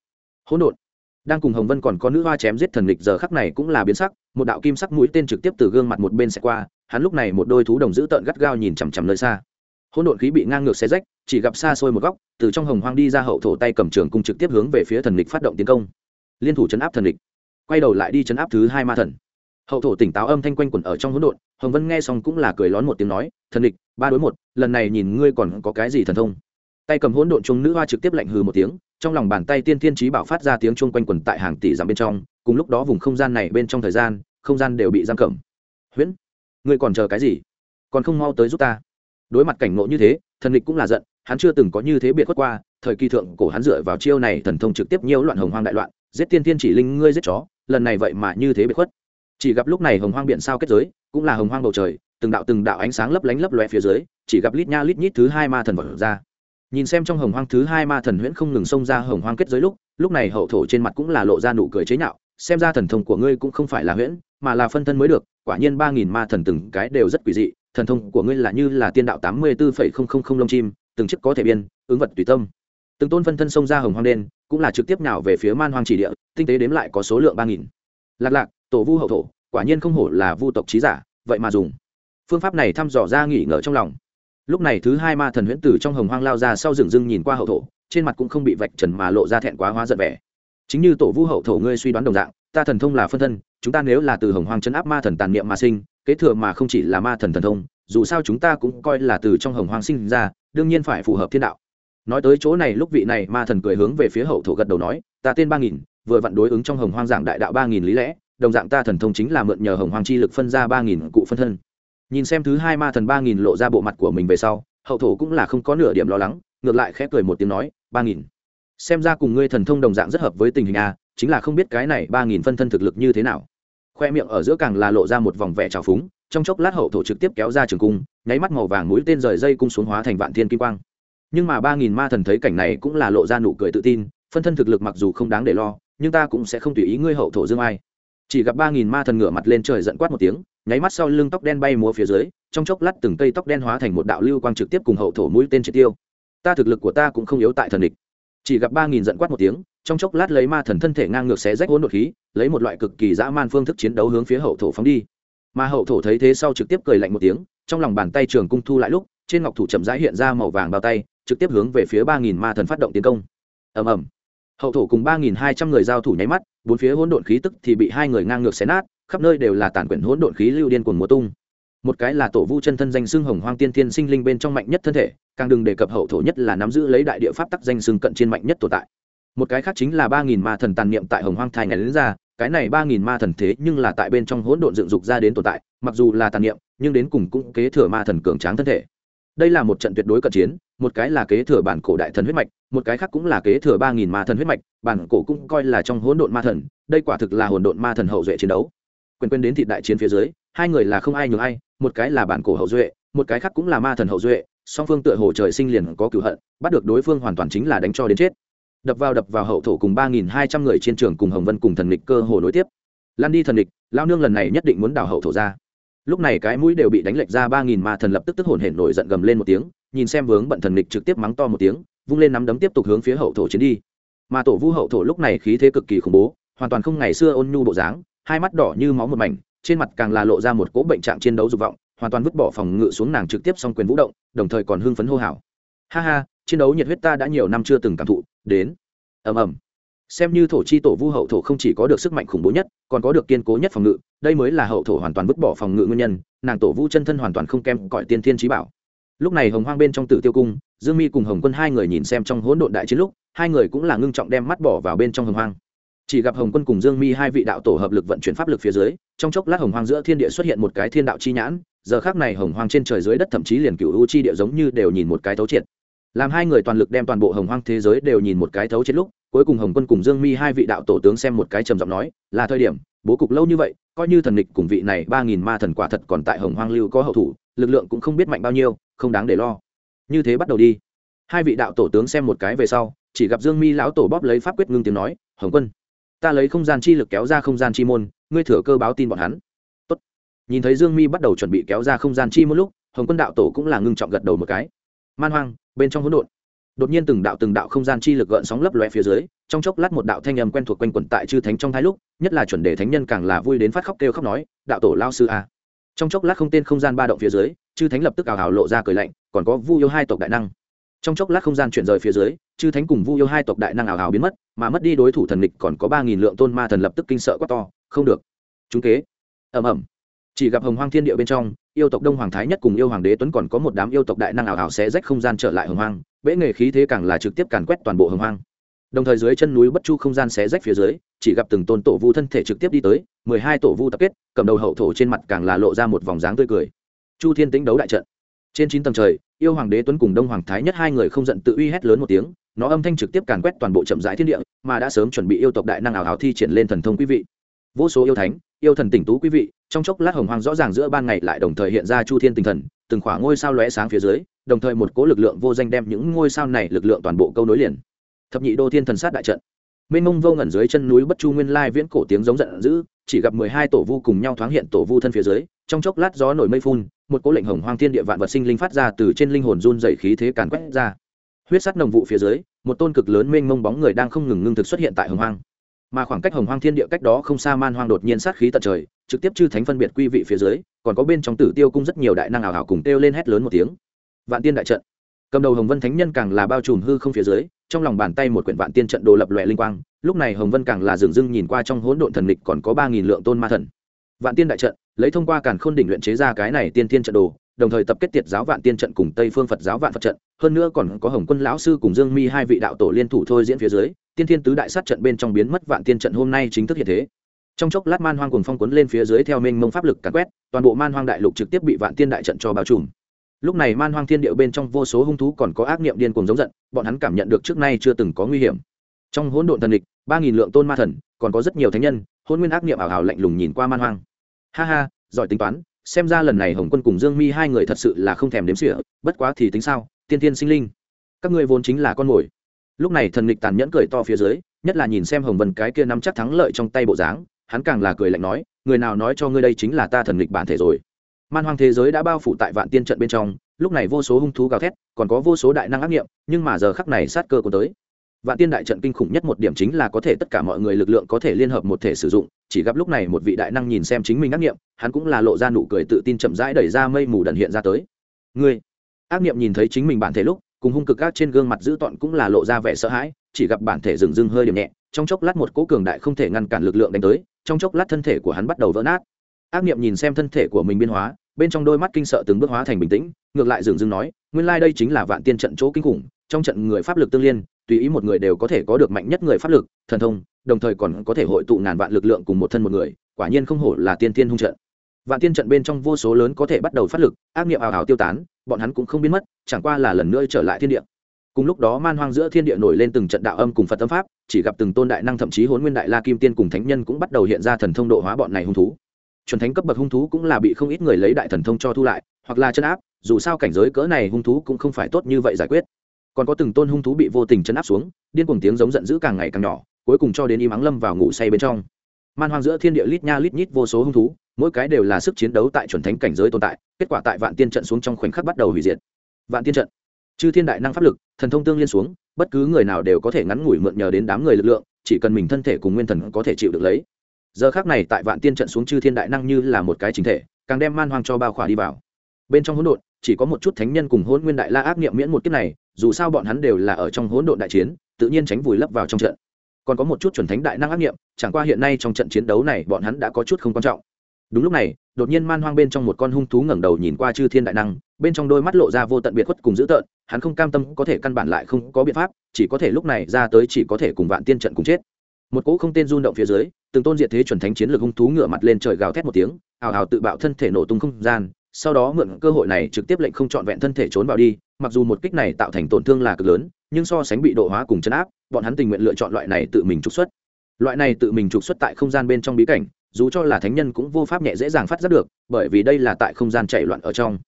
Hỗn độn. Đang cùng hồng vân còn có nữ hoa chém giết thần lịch giờ khắc này cũng là biến sắc, một đạo kim sắc mũi tên trực tiếp từ gương mặt một bên sẽ qua, hắn lúc này một đôi thú đồng dữ tợn gắt gao nhìn chằm chằm nơi xa hỗn độn khí bị ngang ngược xé rách, chỉ gặp xa xôi một góc, từ trong hồng hoang đi ra hậu thổ tay cầm trường cung trực tiếp hướng về phía thần lịch phát động tiến công. Liên thủ chấn áp thần lịch quay đầu lại đi chấn áp thứ hai ma thần. Hậu thổ tỉnh táo âm thanh quanh quẩn ở trong hỗn độn, hồng vân nghe xong cũng là cười lón một tiếng nói, thần địch ba đối một, lần này nhìn ngươi còn có cái gì thần thông? Tay cầm hỗn độn chung nữ hoa trực tiếp lạnh hừ một tiếng, trong lòng bàn tay tiên thiên trí bảo phát ra tiếng chung quanh quẩn tại hàng tỷ dặm bên trong, cùng lúc đó vùng không gian này bên trong thời gian, không gian đều bị giam cầm. Huyễn, ngươi còn chờ cái gì? Còn không mau tới giúp ta đối mặt cảnh ngộ như thế, thần địch cũng là giận, hắn chưa từng có như thế biệt khuất qua, thời kỳ thượng cổ hắn dựa vào chiêu này thần thông trực tiếp nhiễu loạn hồng hoang đại loạn, giết tiên thiên chỉ linh ngươi giết chó, lần này vậy mà như thế biệt khuất. Chỉ gặp lúc này hồng hoang biển sao kết giới, cũng là hồng hoang bầu trời, từng đạo từng đạo ánh sáng lấp lánh lấp loe phía dưới, chỉ gặp lít nha lít nhít thứ hai ma thần vật ra. Nhìn xem trong hồng hoang thứ hai ma thần huyễn không ngừng xông ra hồng hoang kết giới lúc lúc này hậu thổ trên mặt cũng là lộ ra nụ cười chế nhạo, xem ra thần thông của ngươi cũng không phải là huyễn, mà là phân thân mới được, quả nhiên ba nghìn ma thần từng cái đều rất quỷ dị thần thông của ngươi là như là tiên đạo tám mươi bốn phẩy không không không lông chim, từng chiếc có thể biên, ứng vật tùy tâm. Từng tôn phân thân xông ra hồng hoang đen, cũng là trực tiếp nào về phía man hoang chỉ địa, tinh tế đếm lại có số lượng ba nghìn. Lạc lạc, tổ vu hậu thổ, quả nhiên không hổ là vu tộc trí giả, vậy mà dùng. Phương pháp này thăm dò ra nghỉ ngờ trong lòng. Lúc này thứ hai ma thần huyễn tử trong hồng hoang lao ra sau rừng rưng nhìn qua hậu thổ, trên mặt cũng không bị vạch trần mà lộ ra thẹn quá hóa giận vẻ. Chính như tổ vu hậu thổ ngươi suy đoán đồng dạng, ta thần thông là phân thân, chúng ta nếu là từ hồng hoang chấn áp ma thần tàn niệm mà sinh kế thừa mà không chỉ là ma thần thần thông, dù sao chúng ta cũng coi là từ trong hồng hoang sinh ra, đương nhiên phải phù hợp thiên đạo. Nói tới chỗ này, lúc vị này ma thần cười hướng về phía hậu thổ gật đầu nói, ta tên ba nghìn, vừa vặn đối ứng trong hồng hoang giảng đại đạo ba nghìn lý lẽ, đồng dạng ta thần thông chính là mượn nhờ hồng hoang chi lực phân ra ba nghìn cụ phân thân. Nhìn xem thứ hai ma thần ba nghìn lộ ra bộ mặt của mình về sau, hậu thổ cũng là không có nửa điểm lo lắng, ngược lại khẽ cười một tiếng nói, ba nghìn, xem ra cùng ngươi thần thông đồng dạng rất hợp với tình hình a, chính là không biết cái này ba nghìn phân thân thực lực như thế nào khoe miệng ở giữa càng là lộ ra một vòng vẻ trào phúng, trong chốc lát hậu thổ trực tiếp kéo ra trường cung, nháy mắt màu vàng mũi tên rời dây cung xuống hóa thành vạn thiên kim quang. Nhưng mà ba nghìn ma thần thấy cảnh này cũng là lộ ra nụ cười tự tin, phân thân thực lực mặc dù không đáng để lo, nhưng ta cũng sẽ không tùy ý ngươi hậu thổ dương ai. Chỉ gặp ba nghìn ma thần ngửa mặt lên trời giận quát một tiếng, nháy mắt sau lưng tóc đen bay múa phía dưới, trong chốc lát từng cây tóc đen hóa thành một đạo lưu quang trực tiếp cùng hậu thổ mũi tên triệt tiêu. Ta thực lực của ta cũng không yếu tại thần địch. Chỉ gặp ba nghìn giận quát một tiếng, trong chốc lát lấy ma thần thân thể ngang ngược xé rách hỗn độn khí lấy một loại cực kỳ dã man phương thức chiến đấu hướng phía hậu thổ phóng đi. Mà hậu thổ thấy thế sau trực tiếp cười lạnh một tiếng, trong lòng bàn tay trường cung thu lại lúc, trên ngọc thủ chậm rãi hiện ra màu vàng bao tay, trực tiếp hướng về phía ba nghìn ma thần phát động tiến công. Ầm ầm. Hậu thổ cùng ba nghìn hai trăm người giao thủ nháy mắt, bốn phía hỗn độn khí tức thì bị hai người ngang ngược xé nát, khắp nơi đều là tàn quyển hỗn độn khí lưu điên cuồng mùa tung. Một cái là tổ vu chân thân danh xưng hồng hoang tiên thiên sinh linh bên trong mạnh nhất thân thể, càng đừng đề cập hậu thổ nhất là nắm giữ lấy đại địa pháp tắc danh xưng cận trên mạnh nhất tồn tại. Một cái khác chính là ba nghìn ma thần tàn niệm tại hồng hoang thai ngày đến ra cái này ba nghìn ma thần thế nhưng là tại bên trong hỗn độn dựng dục ra đến tồn tại, mặc dù là tàn niệm, nhưng đến cùng cũng kế thừa ma thần cường tráng thân thể. Đây là một trận tuyệt đối cận chiến, một cái là kế thừa bản cổ đại thần huyết mạch, một cái khác cũng là kế thừa ba nghìn ma thần huyết mạch, bản cổ cũng coi là trong hỗn độn ma thần, đây quả thực là hỗn độn ma thần hậu duệ chiến đấu. Quyền quên đến thị đại chiến phía dưới, hai người là không ai nhường ai, một cái là bản cổ hậu duệ, một cái khác cũng là ma thần hậu duệ, song phương tựa hồ trời sinh liền có cửu hận, bắt được đối phương hoàn toàn chính là đánh cho đến chết đập vào đập vào hậu thổ cùng ba nghìn hai trăm người trên trường cùng hồng vân cùng thần địch cơ hồ nối tiếp. Lan đi thần địch lao nương lần này nhất định muốn đào hậu thổ ra. Lúc này cái mũi đều bị đánh lệch ra ba nghìn ma thần lập tức tức hồn hển nổi giận gầm lên một tiếng, nhìn xem vướng bận thần địch trực tiếp mắng to một tiếng, vung lên nắm đấm tiếp tục hướng phía hậu thổ chiến đi. Mà tổ vu hậu thổ lúc này khí thế cực kỳ khủng bố, hoàn toàn không ngày xưa ôn nhu bộ dáng, hai mắt đỏ như máu một mảnh, trên mặt càng là lộ ra một cỗ bệnh trạng chiến đấu dục vọng, hoàn toàn vứt bỏ phòng ngự xuống nàng trực tiếp xong quyền vũ động, đồng thời còn hưng phấn hô hào. Ha ha, chiến đấu nhiệt huyết ta đã nhiều năm chưa từng cảm thụ đến. Ầm ầm. Xem như thổ chi tổ vu hậu thổ không chỉ có được sức mạnh khủng bố nhất, còn có được kiên cố nhất phòng ngự, đây mới là hậu thổ hoàn toàn vứt bỏ phòng ngự nguyên nhân, nàng tổ vu chân thân hoàn toàn không kém cõi tiên thiên trí bảo. Lúc này hồng hoang bên trong tử tiêu cung, dương mi cùng hồng quân hai người nhìn xem trong hỗn độn đại chiến lúc, hai người cũng là ngưng trọng đem mắt bỏ vào bên trong hồng hoang. Chỉ gặp hồng quân cùng dương mi hai vị đạo tổ hợp lực vận chuyển pháp lực phía dưới, trong chốc lát hồng hoang giữa thiên địa xuất hiện một cái thiên đạo chi nhãn, giờ khác này hồng hoang trên trời dưới đất thậm chí liền cựu u chi địa giống như đều nhìn một cái thấu triệt làm hai người toàn lực đem toàn bộ hồng hoang thế giới đều nhìn một cái thấu triệt lúc, cuối cùng hồng quân cùng dương mi hai vị đạo tổ tướng xem một cái trầm giọng nói, là thời điểm, bố cục lâu như vậy, coi như thần địch cùng vị này ba nghìn ma thần quả thật còn tại hồng hoang lưu có hậu thủ, lực lượng cũng không biết mạnh bao nhiêu, không đáng để lo. Như thế bắt đầu đi. Hai vị đạo tổ tướng xem một cái về sau, chỉ gặp dương mi lão tổ bóp lấy pháp quyết ngưng tiếng nói, hồng quân, ta lấy không gian chi lực kéo ra không gian chi môn, ngươi thừa cơ báo tin bọn hắn. Tốt. nhìn thấy dương mi bắt đầu chuẩn bị kéo ra không gian chi một lúc, hồng quân đạo tổ cũng là ngưng trọng gật đầu một cái. Man hoang bên trong hỗn độn. Đột nhiên từng đạo từng đạo không gian chi lực gợn sóng lấp loe phía dưới, trong chốc lát một đạo thanh âm quen thuộc quanh quẩn tại chư thánh trong thái lúc, nhất là chuẩn đề thánh nhân càng là vui đến phát khóc kêu khóc nói, đạo tổ lao sư a. Trong chốc lát không tên không gian ba động phía dưới, chư thánh lập tức ảo hào lộ ra cười lạnh, còn có vu yêu hai tộc đại năng. Trong chốc lát không gian chuyển rời phía dưới, chư thánh cùng vu yêu hai tộc đại năng ảo hào biến mất, mà mất đi đối thủ thần địch còn có ba nghìn lượng tôn ma thần lập tức kinh sợ quá to, không được. Chúng kế. Ầm ầm chỉ gặp hồng hoang thiên địa bên trong, yêu tộc đông hoàng thái nhất cùng yêu hoàng đế tuấn còn có một đám yêu tộc đại năng ảo ảo sẽ rách không gian trở lại hồng hoang bễ nghề khí thế càng là trực tiếp càn quét toàn bộ hồng hoang. Đồng thời dưới chân núi bất chu không gian xé rách phía dưới, chỉ gặp từng tôn tổ vu thân thể trực tiếp đi tới, mười hai tổ vu tập kết, cầm đầu hậu thổ trên mặt càng là lộ ra một vòng dáng tươi cười. Chu thiên tính đấu đại trận. Trên chín tầng trời, yêu hoàng đế tuấn cùng đông hoàng thái nhất hai người không giận tự uy hét lớn một tiếng, nó âm thanh trực tiếp càn quét toàn bộ chậm rãi thiên địa, mà đã sớm chuẩn bị yêu tộc đại năng ảo hào thi triển lên thần thông quý vị. Vô số yêu thánh yêu thần tỉnh tú quý vị, trong chốc lát hồng hoang rõ ràng giữa ban ngày lại đồng thời hiện ra chu thiên tinh thần, từng khoảng ngôi sao lóe sáng phía dưới, đồng thời một cố lực lượng vô danh đem những ngôi sao này lực lượng toàn bộ câu nối liền. Thập nhị đô thiên thần sát đại trận. Mênh mông vô ngẩn dưới chân núi bất chu nguyên lai viễn cổ tiếng giống giận dữ, chỉ gặp mười hai tổ vu cùng nhau thoáng hiện tổ vu thân phía dưới, trong chốc lát gió nổi mây phun, một cố lệnh hồng hoang thiên địa vạn vật sinh linh phát ra từ trên linh hồn run dày khí thế càn quét ra. Huyết sắt nồng vụ phía dưới, một tôn cực lớn mênh mông bóng người đang không ngừng ngưng thực xuất hiện tại hồng hoang mà khoảng cách hồng hoang thiên địa cách đó không xa man hoang đột nhiên sát khí tận trời, trực tiếp chư thánh phân biệt quy vị phía dưới, còn có bên trong tử tiêu cung rất nhiều đại năng ảo hảo cùng kêu lên hét lớn một tiếng. Vạn tiên đại trận. Cầm đầu hồng vân thánh nhân càng là bao trùm hư không phía dưới, trong lòng bàn tay một quyển vạn tiên trận đồ lập lòe linh quang, lúc này hồng vân càng là dường dưng nhìn qua trong hỗn độn thần lịch còn có ba nghìn lượng tôn ma thần. Vạn tiên đại trận, lấy thông qua càn khôn đỉnh luyện chế ra cái này tiên tiên trận đồ đồng thời tập kết tiệt giáo vạn tiên trận cùng tây phương phật giáo vạn phật trận. Hơn nữa còn có hồng quân lão sư cùng dương mi hai vị đạo tổ liên thủ thôi diễn phía dưới, tiên thiên tứ đại sát trận bên trong biến mất vạn tiên trận hôm nay chính thức hiện thế. Trong chốc lát man hoang cùng phong cuốn lên phía dưới theo minh mông pháp lực càn quét, toàn bộ man hoang đại lục trực tiếp bị vạn tiên đại trận cho bao trùm. Lúc này man hoang thiên điệu bên trong vô số hung thú còn có ác niệm điên cuồng giống giận, bọn hắn cảm nhận được trước nay chưa từng có nguy hiểm. Trong hỗn độn thần địch, ba nghìn lượng tôn ma thần, còn có rất nhiều thánh nhân, hôn nguyên ác niệm ảo hào lạnh lùng nhìn qua man hoang. Ha ha, giỏi tính toán xem ra lần này hồng quân cùng dương mi hai người thật sự là không thèm đếm sỉa bất quá thì tính sao, tiên tiên sinh linh. Các ngươi vốn chính là con mồi. Lúc này thần nghịch tàn nhẫn cười to phía dưới, nhất là nhìn xem hồng vân cái kia nắm chắc thắng lợi trong tay bộ dáng, hắn càng là cười lạnh nói, người nào nói cho ngươi đây chính là ta thần nghịch bản thể rồi. Man hoang thế giới đã bao phủ tại vạn tiên trận bên trong, lúc này vô số hung thú gào thét, còn có vô số đại năng ác nghiệm, nhưng mà giờ khắc này sát cơ của tới. Vạn tiên đại trận kinh khủng nhất một điểm chính là có thể tất cả mọi người lực lượng có thể liên hợp một thể sử dụng chỉ gặp lúc này một vị đại năng nhìn xem chính mình ác nghiệm, hắn cũng là lộ ra nụ cười tự tin chậm rãi đẩy ra mây mù đần hiện ra tới. Ngươi? Ác nghiệm nhìn thấy chính mình bản thể lúc, cùng hung cực ác trên gương mặt dữ tọn cũng là lộ ra vẻ sợ hãi, chỉ gặp bản thể dừng dưng hơi điểm nhẹ, trong chốc lát một cỗ cường đại không thể ngăn cản lực lượng đánh tới, trong chốc lát thân thể của hắn bắt đầu vỡ nát. Ác nghiệm nhìn xem thân thể của mình biên hóa, bên trong đôi mắt kinh sợ từng bước hóa thành bình tĩnh, ngược lại dừng dưng nói, nguyên lai、like、đây chính là vạn tiên trận chỗ kinh khủng, trong trận người pháp lực tương liên tùy ý một người đều có thể có được mạnh nhất người pháp lực, thần thông, đồng thời còn có thể hội tụ ngàn vạn lực lượng cùng một thân một người, quả nhiên không hổ là tiên tiên hung trận. Vạn tiên trận bên trong vô số lớn có thể bắt đầu phát lực, ác nghiệm ảo ảo tiêu tán, bọn hắn cũng không biến mất, chẳng qua là lần nữa trở lại thiên địa. Cùng lúc đó man hoang giữa thiên địa nổi lên từng trận đạo âm cùng phật tâm pháp, chỉ gặp từng tôn đại năng thậm chí hôn nguyên đại la kim tiên cùng thánh nhân cũng bắt đầu hiện ra thần thông độ hóa bọn này hung thú. Chuẩn thánh cấp bậc hung thú cũng là bị không ít người lấy đại thần thông cho thu lại, hoặc là chân áp, dù sao cảnh giới cỡ này hung thú cũng không phải tốt như vậy giải quyết còn có từng tôn hung thú bị vô tình chấn áp xuống, điên cuồng tiếng giống giận dữ càng ngày càng nhỏ, cuối cùng cho đến im ắng lâm vào ngủ say bên trong. Man hoang giữa thiên địa lít nha lít nhít vô số hung thú, mỗi cái đều là sức chiến đấu tại chuẩn thánh cảnh giới tồn tại, kết quả tại vạn tiên trận xuống trong khoảnh khắc bắt đầu hủy diệt. Vạn tiên trận. Chư thiên đại năng pháp lực, thần thông tương liên xuống, bất cứ người nào đều có thể ngắn ngủi mượn nhờ đến đám người lực lượng, chỉ cần mình thân thể cùng nguyên thần có thể chịu được lấy. Giờ khác này tại vạn tiên trận xuống chư thiên đại năng như là một cái chính thể, càng đem man hoang cho bao khỏa đi vào. Bên trong hỗn độn, chỉ có một chút thánh nhân cùng hỗn nguyên đại la ác nghiệm miễn một kiếp này dù sao bọn hắn đều là ở trong hỗn độn đại chiến, tự nhiên tránh vùi lấp vào trong trận. Còn có một chút chuẩn thánh đại năng ác nghiệm, chẳng qua hiện nay trong trận chiến đấu này bọn hắn đã có chút không quan trọng. Đúng lúc này, đột nhiên man hoang bên trong một con hung thú ngẩng đầu nhìn qua chư thiên đại năng, bên trong đôi mắt lộ ra vô tận biệt khuất cùng dữ tợn, hắn không cam tâm, có thể căn bản lại không có biện pháp, chỉ có thể lúc này ra tới chỉ có thể cùng vạn tiên trận cùng chết. Một cỗ không tên run động phía dưới, từng tôn diệt thế chuẩn thánh chiến lược hung thú ngửa mặt lên trời gào thét một tiếng, ào ào tự bạo thân thể nổ tung không gian, sau đó mượn cơ hội này trực tiếp lệnh không trọn vẹn thân thể trốn vào đi mặc dù một kích này tạo thành tổn thương là cực lớn, nhưng so sánh bị độ hóa cùng chấn áp, bọn hắn tình nguyện lựa chọn loại này tự mình trục xuất. Loại này tự mình trục xuất tại không gian bên trong bí cảnh, dù cho là thánh nhân cũng vô pháp nhẹ dễ dàng phát giác được, bởi vì đây là tại không gian chạy loạn ở trong.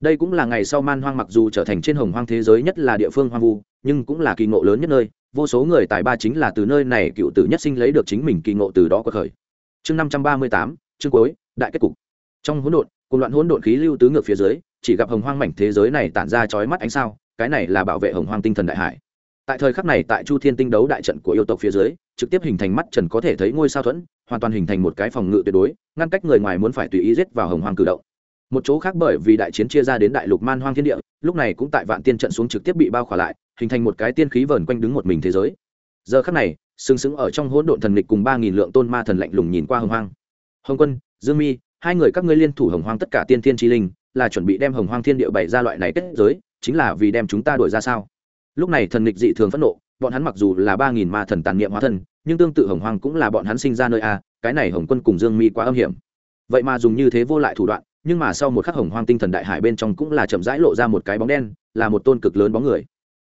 Đây cũng là ngày sau man hoang mặc dù trở thành trên hồng hoang thế giới nhất là địa phương hoang vu, nhưng cũng là kỳ ngộ lớn nhất nơi, vô số người tài ba chính là từ nơi này cựu tử nhất sinh lấy được chính mình kỳ ngộ từ đó có khởi. Chương năm trăm ba mươi tám, chương cuối, đại kết cục. Trong hỗn độn, cùng loạn hỗn độn khí lưu tứ ngược phía dưới chỉ gặp hồng hoang mảnh thế giới này tản ra chói mắt ánh sao, cái này là bảo vệ hồng hoang tinh thần đại hải. Tại thời khắc này tại chu thiên tinh đấu đại trận của yêu tộc phía dưới, trực tiếp hình thành mắt trần có thể thấy ngôi sao thuẫn, hoàn toàn hình thành một cái phòng ngự tuyệt đối, ngăn cách người ngoài muốn phải tùy ý giết vào hồng hoang cử động. Một chỗ khác bởi vì đại chiến chia ra đến đại lục man hoang thiên địa, lúc này cũng tại vạn tiên trận xuống trực tiếp bị bao khỏa lại, hình thành một cái tiên khí vờn quanh đứng một mình thế giới. Giờ khắc này, sừng sững ở trong hỗn độn thần lịch cùng ba nghìn lượng tôn ma thần lạnh lùng nhìn qua hồng hoang. Hồng quân, dương mi, hai người các ngươi liên thủ hồng hoang tất cả tiên thiên tri linh là chuẩn bị đem hồng hoang thiên địa bày ra loại này kết giới, chính là vì đem chúng ta đuổi ra sao? Lúc này thần lịch dị thường phẫn nộ, bọn hắn mặc dù là ba nghìn ma thần tàn niệm hóa thân, nhưng tương tự hồng hoang cũng là bọn hắn sinh ra nơi a, cái này hồng quân cùng dương mi quá âm hiểm. Vậy mà dùng như thế vô lại thủ đoạn, nhưng mà sau một khắc hồng hoang tinh thần đại hải bên trong cũng là chậm rãi lộ ra một cái bóng đen, là một tôn cực lớn bóng người.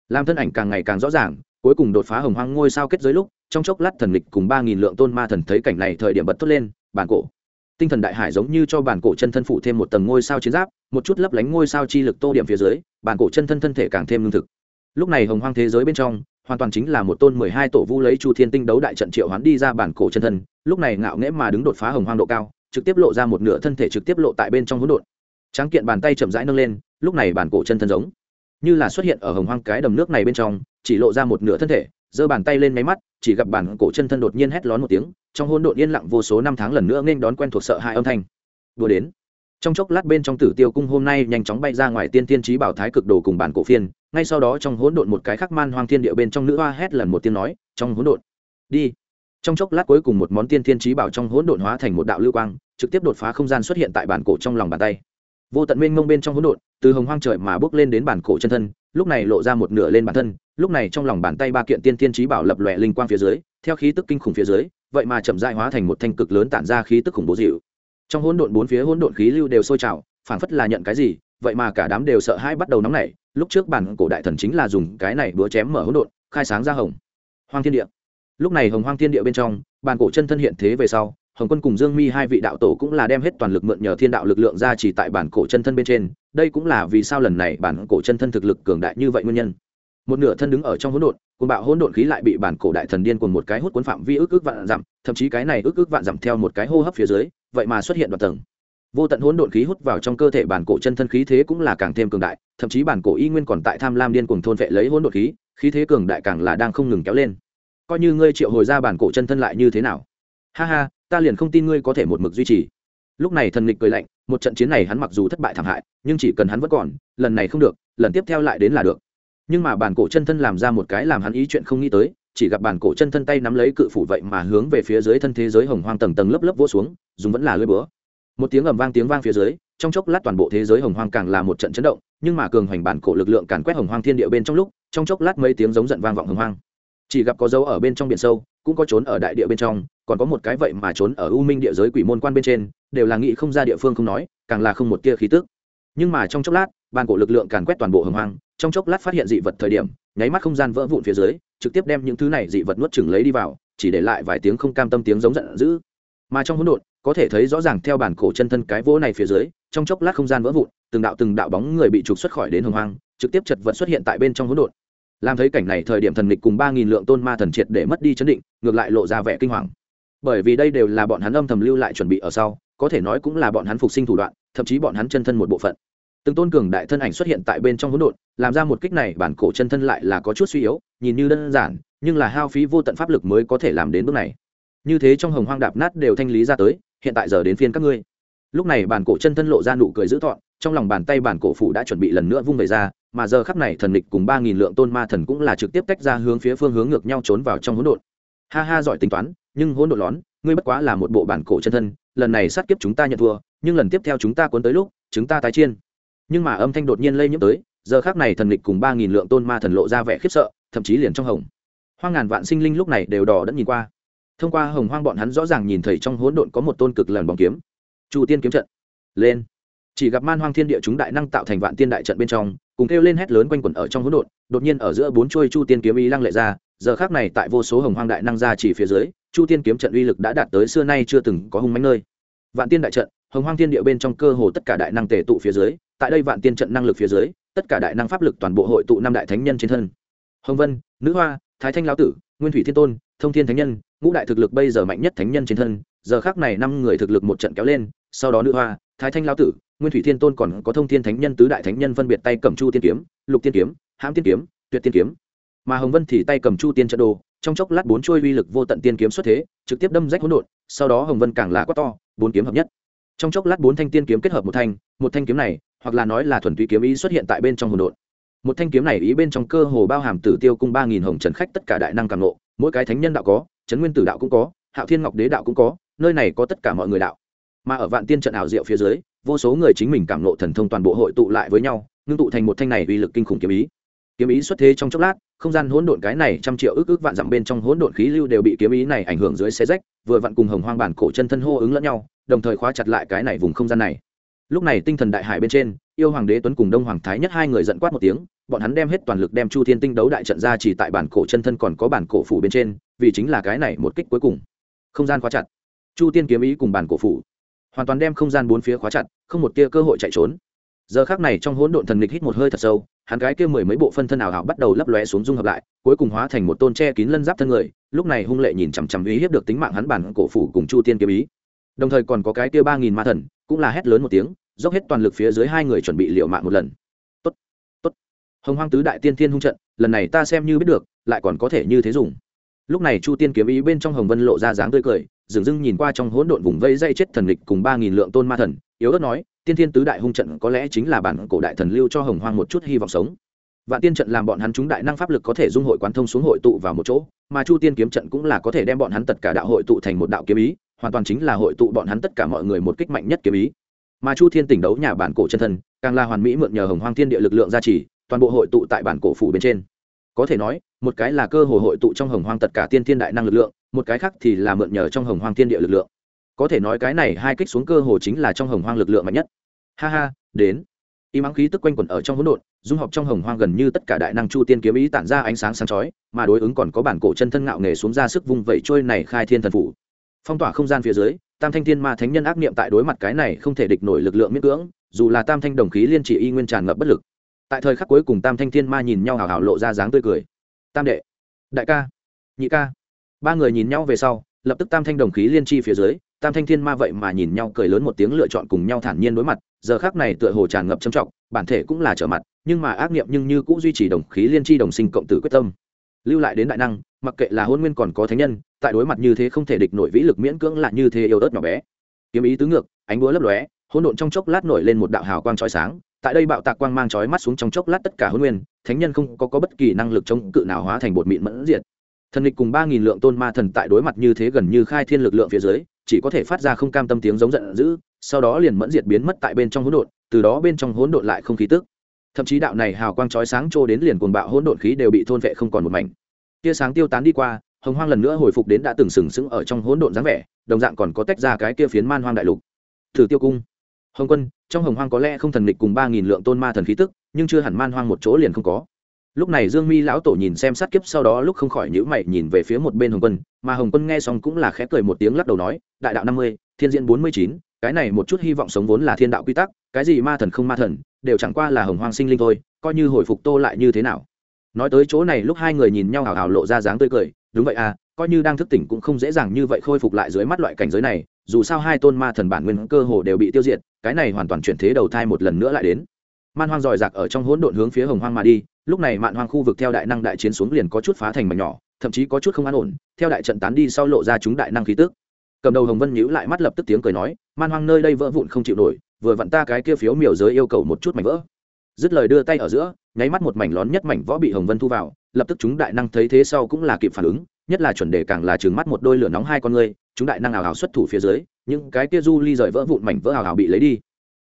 Làm thân ảnh càng ngày càng rõ ràng, cuối cùng đột phá hồng hoang ngôi sao kết giới lúc, trong chốc lát thần lịch cùng ba nghìn lượng tôn ma thần thấy cảnh này thời điểm bật thốt lên, bản cổ tinh thần đại hải giống như cho bản cổ chân thân phụ thêm một tầng ngôi sao chiến giáp, một chút lấp lánh ngôi sao chi lực tô điểm phía dưới, bản cổ chân thân thân thể càng thêm lương thực. Lúc này hồng hoang thế giới bên trong, hoàn toàn chính là một tôn mười hai tổ vu lấy chu thiên tinh đấu đại trận triệu hoán đi ra bản cổ chân thân, lúc này ngạo nghễ mà đứng đột phá hồng hoang độ cao, trực tiếp lộ ra một nửa thân thể trực tiếp lộ tại bên trong hỗn độn. Tráng kiện bàn tay chậm rãi nâng lên, lúc này bản cổ chân thân giống như là xuất hiện ở hồng hoang cái đầm nước này bên trong, chỉ lộ ra một nửa thân thể, giơ bàn tay lên máy mắt, chỉ gặp bản cổ chân thân đột nhiên hét lón một tiếng trong hỗn độn yên lặng vô số năm tháng lần nữa nên đón quen thuộc sợ hãi âm thanh. Vừa đến. Trong chốc lát bên trong tử tiêu cung hôm nay nhanh chóng bay ra ngoài tiên tiên trí bảo thái cực đồ cùng bản cổ phiên, ngay sau đó trong hỗn độn một cái khắc man hoang thiên địa bên trong nữ hoa hét lần một tiếng nói, trong hỗn độn, đi. Trong chốc lát cuối cùng một món tiên tiên trí bảo trong hỗn độn hóa thành một đạo lưu quang, trực tiếp đột phá không gian xuất hiện tại bản cổ trong lòng bàn tay. Vô tận mênh mông bên trong hỗn độn, từ hồng hoang trời mà bước lên đến bản cổ chân thân, lúc này lộ ra một nửa lên bản thân, lúc này trong lòng bàn tay ba kiện tiên tiên trí bảo lập lòe linh quang phía dưới, theo khí tức kinh khủng phía dưới vậy mà chậm dại hóa thành một thanh cực lớn tản ra khí tức khủng bố dịu. Trong hỗn độn bốn phía hỗn độn khí lưu đều sôi trào, phảng phất là nhận cái gì, vậy mà cả đám đều sợ hãi bắt đầu nóng nảy. Lúc trước bản cổ đại thần chính là dùng cái này búa chém mở hỗn độn, khai sáng ra hồng. Hoang thiên địa. Lúc này hồng hoang thiên địa bên trong, bản cổ chân thân hiện thế về sau, hồng quân cùng dương mi hai vị đạo tổ cũng là đem hết toàn lực mượn nhờ thiên đạo lực lượng ra chỉ tại bản cổ chân thân bên trên. Đây cũng là vì sao lần này bản cổ chân thân thực lực cường đại như vậy nguyên nhân một nửa thân đứng ở trong hỗn độn cùng bạo hỗn độn khí lại bị bản cổ đại thần điên cùng một cái hút cuốn phạm vi ước ước vạn dặm, thậm chí cái này ước ước vạn dặm theo một cái hô hấp phía dưới, vậy mà xuất hiện đoạn tầng. Vô tận hỗn độn khí hút vào trong cơ thể bản cổ chân thân khí thế cũng là càng thêm cường đại, thậm chí bản cổ y nguyên còn tại tham lam điên cùng thôn vệ lấy hỗn độn khí khí thế cường đại càng là đang không ngừng kéo lên. Coi như ngươi triệu hồi ra bản cổ chân thân lại như thế nào? Ha ha, ta liền không tin ngươi có thể một mực duy trì. Lúc này thần nghịch cười lạnh, một trận chiến này hắn mặc dù thất bại thảm hại, nhưng chỉ cần hắn vẫn còn, lần này không được, lần tiếp theo lại đến là được nhưng mà bản cổ chân thân làm ra một cái làm hắn ý chuyện không nghĩ tới, chỉ gặp bản cổ chân thân tay nắm lấy cự phủ vậy mà hướng về phía dưới thân thế giới hồng hoang tầng tầng lớp lớp vỗ xuống, dùng vẫn là lưỡi búa. Một tiếng ầm vang tiếng vang phía dưới, trong chốc lát toàn bộ thế giới hồng hoang càng là một trận chấn động, nhưng mà cường hoành bản cổ lực lượng càn quét hồng hoang thiên địa bên trong lúc, trong chốc lát mấy tiếng giống giận vang vọng hồng hoang. Chỉ gặp có dấu ở bên trong biển sâu, cũng có trốn ở đại địa bên trong, còn có một cái vậy mà trốn ở u minh địa giới quỷ môn quan bên trên, đều là nghĩ không ra địa phương không nói, càng là không một tia khí tức. Nhưng mà trong chốc lát, bản cổ lực lượng càn quét toàn bộ hồng hoang trong chốc lát phát hiện dị vật thời điểm, nháy mắt không gian vỡ vụn phía dưới, trực tiếp đem những thứ này dị vật nuốt chừng lấy đi vào, chỉ để lại vài tiếng không cam tâm tiếng giống giận dữ. Mà trong hỗn độn, có thể thấy rõ ràng theo bản cổ chân thân cái vỗ này phía dưới, trong chốc lát không gian vỡ vụn, từng đạo từng đạo bóng người bị trục xuất khỏi đến hồng hoang, trực tiếp chật vật xuất hiện tại bên trong hỗn độn. Làm thấy cảnh này thời điểm thần lịch cùng ba nghìn lượng tôn ma thần triệt để mất đi chấn định, ngược lại lộ ra vẻ kinh hoàng. Bởi vì đây đều là bọn hắn âm thầm lưu lại chuẩn bị ở sau, có thể nói cũng là bọn hắn phục sinh thủ đoạn, thậm chí bọn hắn chân thân một bộ phận từng tôn cường đại thân ảnh xuất hiện tại bên trong hỗn độn, làm ra một kích này, bản cổ chân thân lại là có chút suy yếu, nhìn như đơn giản, nhưng là hao phí vô tận pháp lực mới có thể làm đến bước này. Như thế trong hồng hoang đạp nát đều thanh lý ra tới, hiện tại giờ đến phiên các ngươi. Lúc này bản cổ chân thân lộ ra nụ cười dữ thọn trong lòng bàn tay bản cổ phủ đã chuẩn bị lần nữa vung về ra, mà giờ khắp này thần địch cùng ba nghìn lượng tôn ma thần cũng là trực tiếp tách ra hướng phía phương hướng ngược nhau trốn vào trong hỗn độn. Ha ha giỏi tính toán, nhưng hỗn độn lón, ngươi bất quá là một bộ bản cổ chân thân, lần này sát kiếp chúng ta nhận thua, nhưng lần tiếp theo chúng ta cuốn tới lúc, chúng ta tái chiên nhưng mà âm thanh đột nhiên lây nhiễm tới, giờ khác này thần lịch cùng ba nghìn lượng tôn ma thần lộ ra vẻ khiếp sợ, thậm chí liền trong hồng. Hoang ngàn vạn sinh linh lúc này đều đỏ đẫn nhìn qua. Thông qua hồng hoang bọn hắn rõ ràng nhìn thấy trong hỗn độn có một tôn cực lần bóng kiếm. Chu tiên kiếm trận. Lên. Chỉ gặp man hoang thiên địa chúng đại năng tạo thành vạn tiên đại trận bên trong, cùng kêu lên hét lớn quanh quẩn ở trong hỗn độn, đột nhiên ở giữa bốn chuôi chu tiên kiếm ý lăng lệ ra, giờ khác này tại vô số hồng hoang đại năng ra chỉ phía dưới, chu tiên kiếm trận uy lực đã đạt tới xưa nay chưa từng có hung mánh nơi. Vạn tiên đại trận, hồng hoang thiên địa bên trong cơ hồ tất cả đại năng tề tụ phía dưới tại đây vạn tiên trận năng lực phía dưới, tất cả đại năng pháp lực toàn bộ hội tụ năm đại thánh nhân trên thân. Hồng vân, nữ hoa, thái thanh lão tử, nguyên thủy thiên tôn, thông thiên thánh nhân, ngũ đại thực lực bây giờ mạnh nhất thánh nhân trên thân, giờ khác này năm người thực lực một trận kéo lên, sau đó nữ hoa, thái thanh lão tử, nguyên thủy thiên tôn còn có thông thiên thánh nhân, tứ đại thánh nhân phân biệt tay cầm chu tiên kiếm, lục tiên kiếm, hãm tiên kiếm, tuyệt tiên kiếm. Mà hồng vân thì tay cầm chu tiên trận đồ, trong chốc lát bốn chuôi uy lực vô tận tiên kiếm xuất thế, trực tiếp đâm rách hỗn độn, sau đó hồng vân càng là quá to, bốn kiếm hợp nhất. Trong chốc lát bốn thanh tiên kiếm kết hợp một thanh một thanh kiếm này hoặc là nói là thuần túy kiếm ý xuất hiện tại bên trong hỗn độn. Một thanh kiếm này ý bên trong cơ hồ bao hàm tử tiêu cung ba nghìn hồng trần khách tất cả đại năng càng lộ mỗi cái thánh nhân đạo có trấn nguyên tử đạo cũng có, hạo thiên ngọc đế đạo cũng có, nơi này có tất cả mọi người đạo. Mà ở vạn tiên trận ảo diệu phía dưới, vô số người chính mình cảm lộ thần thông toàn bộ hội tụ lại với nhau, ngưng tụ thành một thanh này uy lực kinh khủng kiếm ý. Kiếm ý xuất thế trong chốc lát, không gian hỗn độn cái này trăm triệu ước ước vạn dặm bên trong hỗn độn khí lưu đều bị kiếm ý này ảnh hưởng dưới xe rách, vừa vặn cùng hồng hoang bản cổ chân thân hô ứng lẫn nhau, đồng thời khóa chặt lại cái này vùng không gian này lúc này tinh thần đại hải bên trên, yêu hoàng đế tuấn cùng đông hoàng thái nhất hai người giận quát một tiếng, bọn hắn đem hết toàn lực đem chu thiên tinh đấu đại trận ra chỉ tại bản cổ chân thân còn có bản cổ phủ bên trên, vì chính là cái này một kích cuối cùng. Không gian khóa chặt. Chu tiên kiếm ý cùng bản cổ phủ. Hoàn toàn đem không gian bốn phía khóa chặt, không một tia cơ hội chạy trốn. Giờ khác này trong hỗn độn thần lịch hít một hơi thật sâu, hắn cái kia mười mấy bộ phân thân ảo hảo bắt đầu lấp lóe xuống dung hợp lại, cuối cùng hóa thành một tôn che kín lân giáp thân người, lúc này hung lệ nhìn chằm chằm uy hiếp được tính mạng hắn bản cổ phủ cùng chu tiên kiếm ý đồng thời còn có cái kia ba nghìn ma thần, cũng là hét lớn một tiếng, dốc hết toàn lực phía dưới hai người chuẩn bị liệu mạng một lần. Tốt tốt. Hồng hoang tứ đại tiên thiên hung trận, lần này ta xem như biết được, lại còn có thể như thế dùng. Lúc này chu tiên kiếm ý bên trong hồng vân lộ ra dáng tươi cười dường dưng nhìn qua trong hỗn độn vùng vây dây chết thần lịch cùng ba nghìn lượng tôn ma thần, yếu ớt nói, tiên thiên tứ đại hung trận có lẽ chính là bản cổ đại thần lưu cho hồng hoang một chút hy vọng sống. Vạn tiên trận làm bọn hắn chúng đại năng pháp lực có thể dung hội quán thông xuống hội tụ vào một chỗ, mà chu tiên kiếm trận cũng là có thể đem bọn hắn tất cả đạo hội tụ thành một đạo kiếm ý hoàn toàn chính là hội tụ bọn hắn tất cả mọi người một kích mạnh nhất kiếm ý. Mà chu thiên tỉnh đấu nhà bản cổ chân thân, càng là hoàn mỹ mượn nhờ hồng hoang thiên địa lực lượng gia trì, toàn bộ hội tụ tại bản cổ phủ bên trên. Có thể nói, một cái là cơ hội hội tụ trong hồng hoang tất cả tiên thiên đại năng lực lượng, một cái khác thì là mượn nhờ trong hồng hoang thiên địa lực lượng. Có thể nói cái này hai kích xuống cơ hồ chính là trong hồng hoang lực lượng mạnh nhất. Ha ha, đến. Y mắng khí tức quanh quẩn ở trong hỗn độn, dung hợp trong hồng hoang gần như tất cả đại năng chu tiên kiếm ý tản ra ánh sáng sáng chói, mà đối ứng còn có bản cổ chân thân ngạo nghề xuống ra sức vung vẩy trôi này khai thiên thần phủ phong tỏa không gian phía dưới, tam thanh thiên ma thánh nhân ác niệm tại đối mặt cái này không thể địch nổi lực lượng miễn cưỡng, dù là tam thanh đồng khí liên chỉ y nguyên tràn ngập bất lực. Tại thời khắc cuối cùng tam thanh thiên ma nhìn nhau hào hào lộ ra dáng tươi cười. Tam đệ, đại ca, nhị ca. Ba người nhìn nhau về sau, lập tức tam thanh đồng khí liên chi phía dưới, tam thanh thiên ma vậy mà nhìn nhau cười lớn một tiếng lựa chọn cùng nhau thản nhiên đối mặt, giờ khác này tựa hồ tràn ngập trầm trọng, bản thể cũng là trở mặt, nhưng mà ác niệm nhưng như cũng duy trì đồng khí liên chi đồng sinh cộng tử quyết tâm. Lưu lại đến đại năng, mặc kệ là hôn nguyên còn có thánh nhân tại đối mặt như thế không thể địch nổi vĩ lực miễn cưỡng lại như thế yêu ớt nhỏ bé. Kiếm ý tứ ngược ánh búa lấp lóe hỗn độn trong chốc lát nổi lên một đạo hào quang chói sáng tại đây bạo tạc quang mang chói mắt xuống trong chốc lát tất cả hôn nguyên thánh nhân không có, có bất kỳ năng lực chống cự nào hóa thành bột mịn mẫn diệt. Thần địch cùng ba nghìn lượng tôn ma thần tại đối mặt như thế gần như khai thiên lực lượng phía dưới chỉ có thể phát ra không cam tâm tiếng giống giận dữ sau đó liền mẫn diệt biến mất tại bên trong hỗn độn từ đó bên trong hỗn độn lại không khí tức. Thậm chí đạo này hào quang chói sáng trô đến liền cuồng bạo hỗn độn khí đều bị thôn vệ không còn một mảnh. Tia sáng tiêu tán đi qua hồng hoang lần nữa hồi phục đến đã từng sừng sững ở trong hỗn độn dáng vẻ, đồng dạng còn có tách ra cái kia phiến man hoang đại lục. Thử tiêu cung. Hồng quân, trong hồng hoang có lẽ không thần lịch cùng ba nghìn lượng tôn ma thần khí tức, nhưng chưa hẳn man hoang một chỗ liền không có. Lúc này dương mi lão tổ nhìn xem sát kiếp sau đó lúc không khỏi nhữ mày nhìn về phía một bên hồng quân, mà hồng quân nghe xong cũng là khẽ cười một tiếng lắc đầu nói, đại đạo năm mươi, thiên diễn bốn mươi chín, cái này một chút hy vọng sống vốn là thiên đạo quy tắc, cái gì ma thần không ma thần, đều chẳng qua là hồng hoang sinh linh thôi, coi như hồi phục tô lại như thế nào. Nói tới chỗ này lúc hai người nhìn nhau hào hào lộ ra dáng tươi cười đúng vậy à coi như đang thức tỉnh cũng không dễ dàng như vậy khôi phục lại dưới mắt loại cảnh giới này, dù sao hai tôn ma thần bản nguyên cơ hồ đều bị tiêu diệt, cái này hoàn toàn chuyển thế đầu thai một lần nữa lại đến. Man hoang dòi giặc ở trong hỗn độn hướng phía hồng hoang mà đi, lúc này mạn hoang khu vực theo đại năng đại chiến xuống liền có chút phá thành mảnh nhỏ, thậm chí có chút không an ổn, theo đại trận tán đi sau lộ ra chúng đại năng khí tức. Cầm đầu hồng vân nhíu lại mắt lập tức tiếng cười nói, man hoang nơi đây vỡ vụn không chịu nổi, vừa vặn ta cái kia phiếu miểu giới yêu cầu một chút mảnh vỡ. Dứt lời đưa tay ở giữa nháy mắt một mảnh lón nhất mảnh võ bị hồng vân thu vào, lập tức chúng đại năng thấy thế sau cũng là kịp phản ứng, nhất là chuẩn đề càng là trừng mắt một đôi lửa nóng hai con ngươi chúng đại năng ảo ảo xuất thủ phía dưới, những cái kia du ly rời vỡ vụn mảnh vỡ ảo ảo bị lấy đi.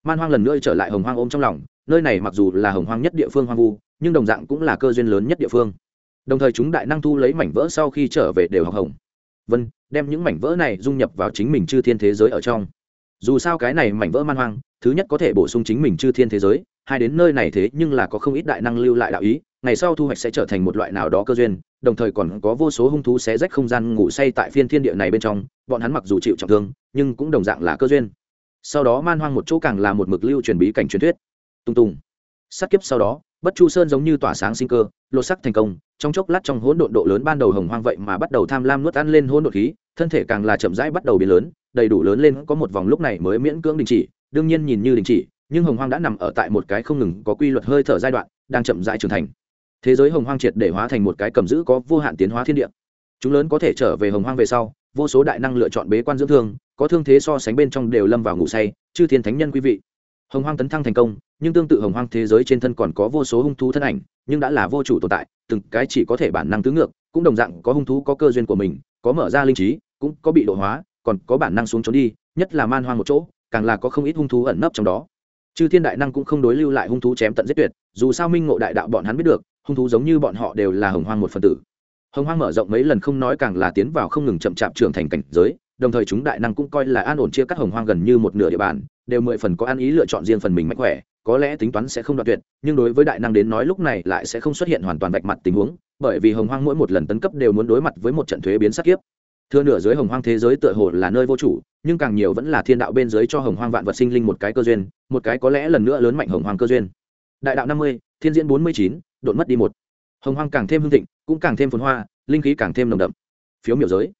Man hoang lần nữa trở lại hồng hoang ôm trong lòng, nơi này mặc dù là hồng hoang nhất địa phương hoang vu, nhưng đồng dạng cũng là cơ duyên lớn nhất địa phương. Đồng thời chúng đại năng thu lấy mảnh vỡ sau khi trở về đều học hồng. Vân, đem những mảnh vỡ này dung nhập vào chính mình chư thiên thế giới ở trong. Dù sao cái này mảnh vỡ man hoang, thứ nhất có thể bổ sung chính mình chư thiên thế giới hai đến nơi này thế nhưng là có không ít đại năng lưu lại đạo ý, ngày sau thu hoạch sẽ trở thành một loại nào đó cơ duyên, đồng thời còn có vô số hung thú xé rách không gian ngủ say tại phiên thiên địa này bên trong, bọn hắn mặc dù chịu trọng thương, nhưng cũng đồng dạng là cơ duyên. Sau đó man hoang một chỗ càng là một mực lưu truyền bí cảnh truyền thuyết. Tung tùng. Sát kiếp sau đó, bất chu sơn giống như tỏa sáng sinh cơ, lột sắc thành công, trong chốc lát trong hỗn độn độ lớn ban đầu hồng hoang vậy mà bắt đầu tham lam nuốt ăn lên hỗn độn khí, thân thể càng là chậm rãi bắt đầu biến lớn, đầy đủ lớn lên, có một vòng lúc này mới miễn cưỡng đình chỉ, đương nhiên nhìn như đình chỉ nhưng hồng hoang đã nằm ở tại một cái không ngừng có quy luật hơi thở giai đoạn, đang chậm rãi trưởng thành. Thế giới hồng hoang triệt để hóa thành một cái cầm giữ có vô hạn tiến hóa thiên địa. Chúng lớn có thể trở về hồng hoang về sau, vô số đại năng lựa chọn bế quan dưỡng thương, có thương thế so sánh bên trong đều lâm vào ngủ say, chư thiên thánh nhân quý vị. Hồng hoang tấn thăng thành công, nhưng tương tự hồng hoang thế giới trên thân còn có vô số hung thú thân ảnh, nhưng đã là vô chủ tồn tại, từng cái chỉ có thể bản năng tứ ngược, cũng đồng dạng có hung thú có cơ duyên của mình, có mở ra linh trí, cũng có bị độ hóa, còn có bản năng xuống trốn đi, nhất là man hoang một chỗ, càng là có không ít hung thú ẩn nấp trong đó chư thiên đại năng cũng không đối lưu lại hung thú chém tận giết tuyệt, dù sao minh ngộ đại đạo bọn hắn biết được, hung thú giống như bọn họ đều là hồng hoang một phần tử. Hồng hoang mở rộng mấy lần không nói càng là tiến vào không ngừng chậm chạp trưởng thành cảnh giới, đồng thời chúng đại năng cũng coi là an ổn chia cắt hồng hoang gần như một nửa địa bàn, đều mười phần có ăn ý lựa chọn riêng phần mình mạnh khỏe, có lẽ tính toán sẽ không đoạt tuyệt, nhưng đối với đại năng đến nói lúc này lại sẽ không xuất hiện hoàn toàn vạch mặt tình huống, bởi vì hồng hoang mỗi một lần tấn cấp đều muốn đối mặt với một trận thuế biến sát kiếp thưa nửa dưới hồng hoang thế giới tựa hồ là nơi vô chủ, nhưng càng nhiều vẫn là thiên đạo bên dưới cho hồng hoang vạn vật sinh linh một cái cơ duyên, một cái có lẽ lần nữa lớn mạnh hồng hoang cơ duyên. Đại đạo năm mươi, thiên diễn bốn mươi chín, đột mất đi một. Hồng hoang càng thêm hương thịnh, cũng càng thêm phồn hoa, linh khí càng thêm nồng đậm. Phiếu miểu giới.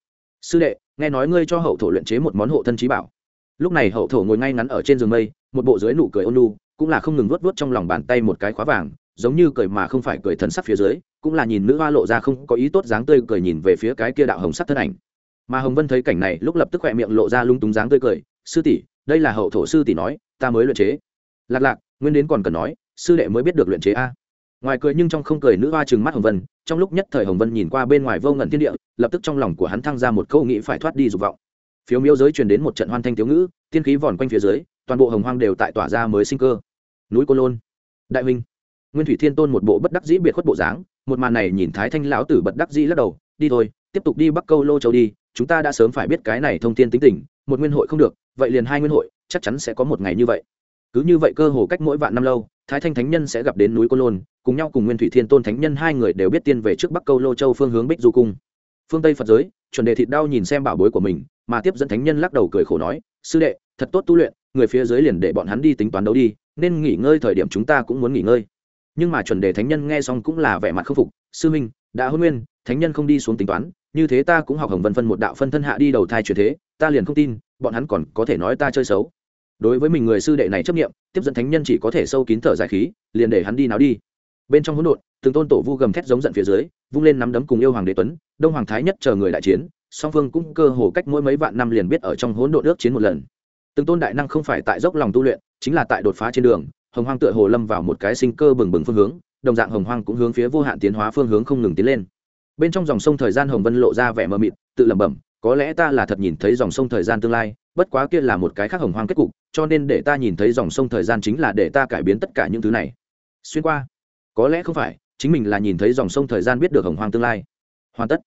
Sư đệ, nghe nói ngươi cho hậu thổ luyện chế một món hộ thân trí bảo. Lúc này hậu thổ ngồi ngay ngắn ở trên giường mây, một bộ dưới nụ cười ôn lu cũng là không ngừng vớt vớt trong lòng bàn tay một cái khóa vàng, giống như cười mà không phải cười thần sắc phía dưới, cũng là nhìn nữ hoa lộ ra không có ý tốt dáng tươi cười nhìn về phía cái kia đạo hồng sắc thân ảnh mà hồng vân thấy cảnh này lúc lập tức khỏe miệng lộ ra lung túng dáng tươi cười sư tỷ đây là hậu thổ sư tỷ nói ta mới luyện chế lạc lạc nguyên đến còn cần nói sư đệ mới biết được luyện chế a ngoài cười nhưng trong không cười nữ hoa trừng mắt hồng vân trong lúc nhất thời hồng vân nhìn qua bên ngoài vô ngẩn thiên địa lập tức trong lòng của hắn thăng ra một câu nghĩ phải thoát đi dục vọng phiếu miêu giới truyền đến một trận hoan thanh thiếu ngữ tiên khí vòn quanh phía dưới toàn bộ hồng hoang đều tại tỏa ra mới sinh cơ núi cô lôn đại minh nguyên thủy thiên tôn một bộ bất đắc dĩ biệt khuất bộ dáng một màn này nhìn thái thanh lão tử bất đắc dĩ lắc đầu đi thôi tiếp tục đi bắc câu lô châu đi, chúng ta đã sớm phải biết cái này thông tin tính tình, một nguyên hội không được, vậy liền hai nguyên hội, chắc chắn sẽ có một ngày như vậy. Cứ như vậy cơ hồ cách mỗi vạn năm lâu, thái thanh thánh nhân sẽ gặp đến núi cô lôn, cùng nhau cùng nguyên thủy thiên tôn thánh nhân hai người đều biết tiên về trước bắc câu lô châu phương hướng bích du cung. Phương tây phật giới, chuẩn đề thịt đau nhìn xem bảo bối của mình, mà tiếp dẫn thánh nhân lắc đầu cười khổ nói, sư đệ, thật tốt tu luyện, người phía dưới liền để bọn hắn đi tính toán đấu đi, nên nghỉ ngơi thời điểm chúng ta cũng muốn nghỉ ngơi. Nhưng mà chuẩn đề thánh nhân nghe xong cũng là vẻ mặt khâm phục, sư minh, đã hôn nguyên, thánh nhân không đi xuống tính toán như thế ta cũng học hồng vân phân một đạo phân thân hạ đi đầu thai chuyển thế, ta liền không tin, bọn hắn còn có thể nói ta chơi xấu. Đối với mình người sư đệ này chấp nghiệm tiếp dẫn thánh nhân chỉ có thể sâu kín thở dài khí, liền để hắn đi nào đi. Bên trong hỗn độn, từng tôn tổ vu gầm thét giống giận phía dưới, vung lên nắm đấm cùng yêu hoàng đế tuấn, đông hoàng thái nhất chờ người đại chiến, song phương cũng cơ hồ cách mỗi mấy vạn năm liền biết ở trong hỗn độn ước chiến một lần. Từng tôn đại năng không phải tại dốc lòng tu luyện, chính là tại đột phá trên đường, hồng hoang tựa hồ lâm vào một cái sinh cơ bừng bừng phương hướng, đồng dạng hồng hoang cũng hướng phía vô hạn tiến hóa phương hướng không ngừng tiến lên bên trong dòng sông thời gian hồng vân lộ ra vẻ mờ mịt, tự lẩm bẩm, có lẽ ta là thật nhìn thấy dòng sông thời gian tương lai, bất quá kia là một cái khác hồng hoang kết cục, cho nên để ta nhìn thấy dòng sông thời gian chính là để ta cải biến tất cả những thứ này. Xuyên qua. Có lẽ không phải, chính mình là nhìn thấy dòng sông thời gian biết được hồng hoang tương lai. Hoàn tất.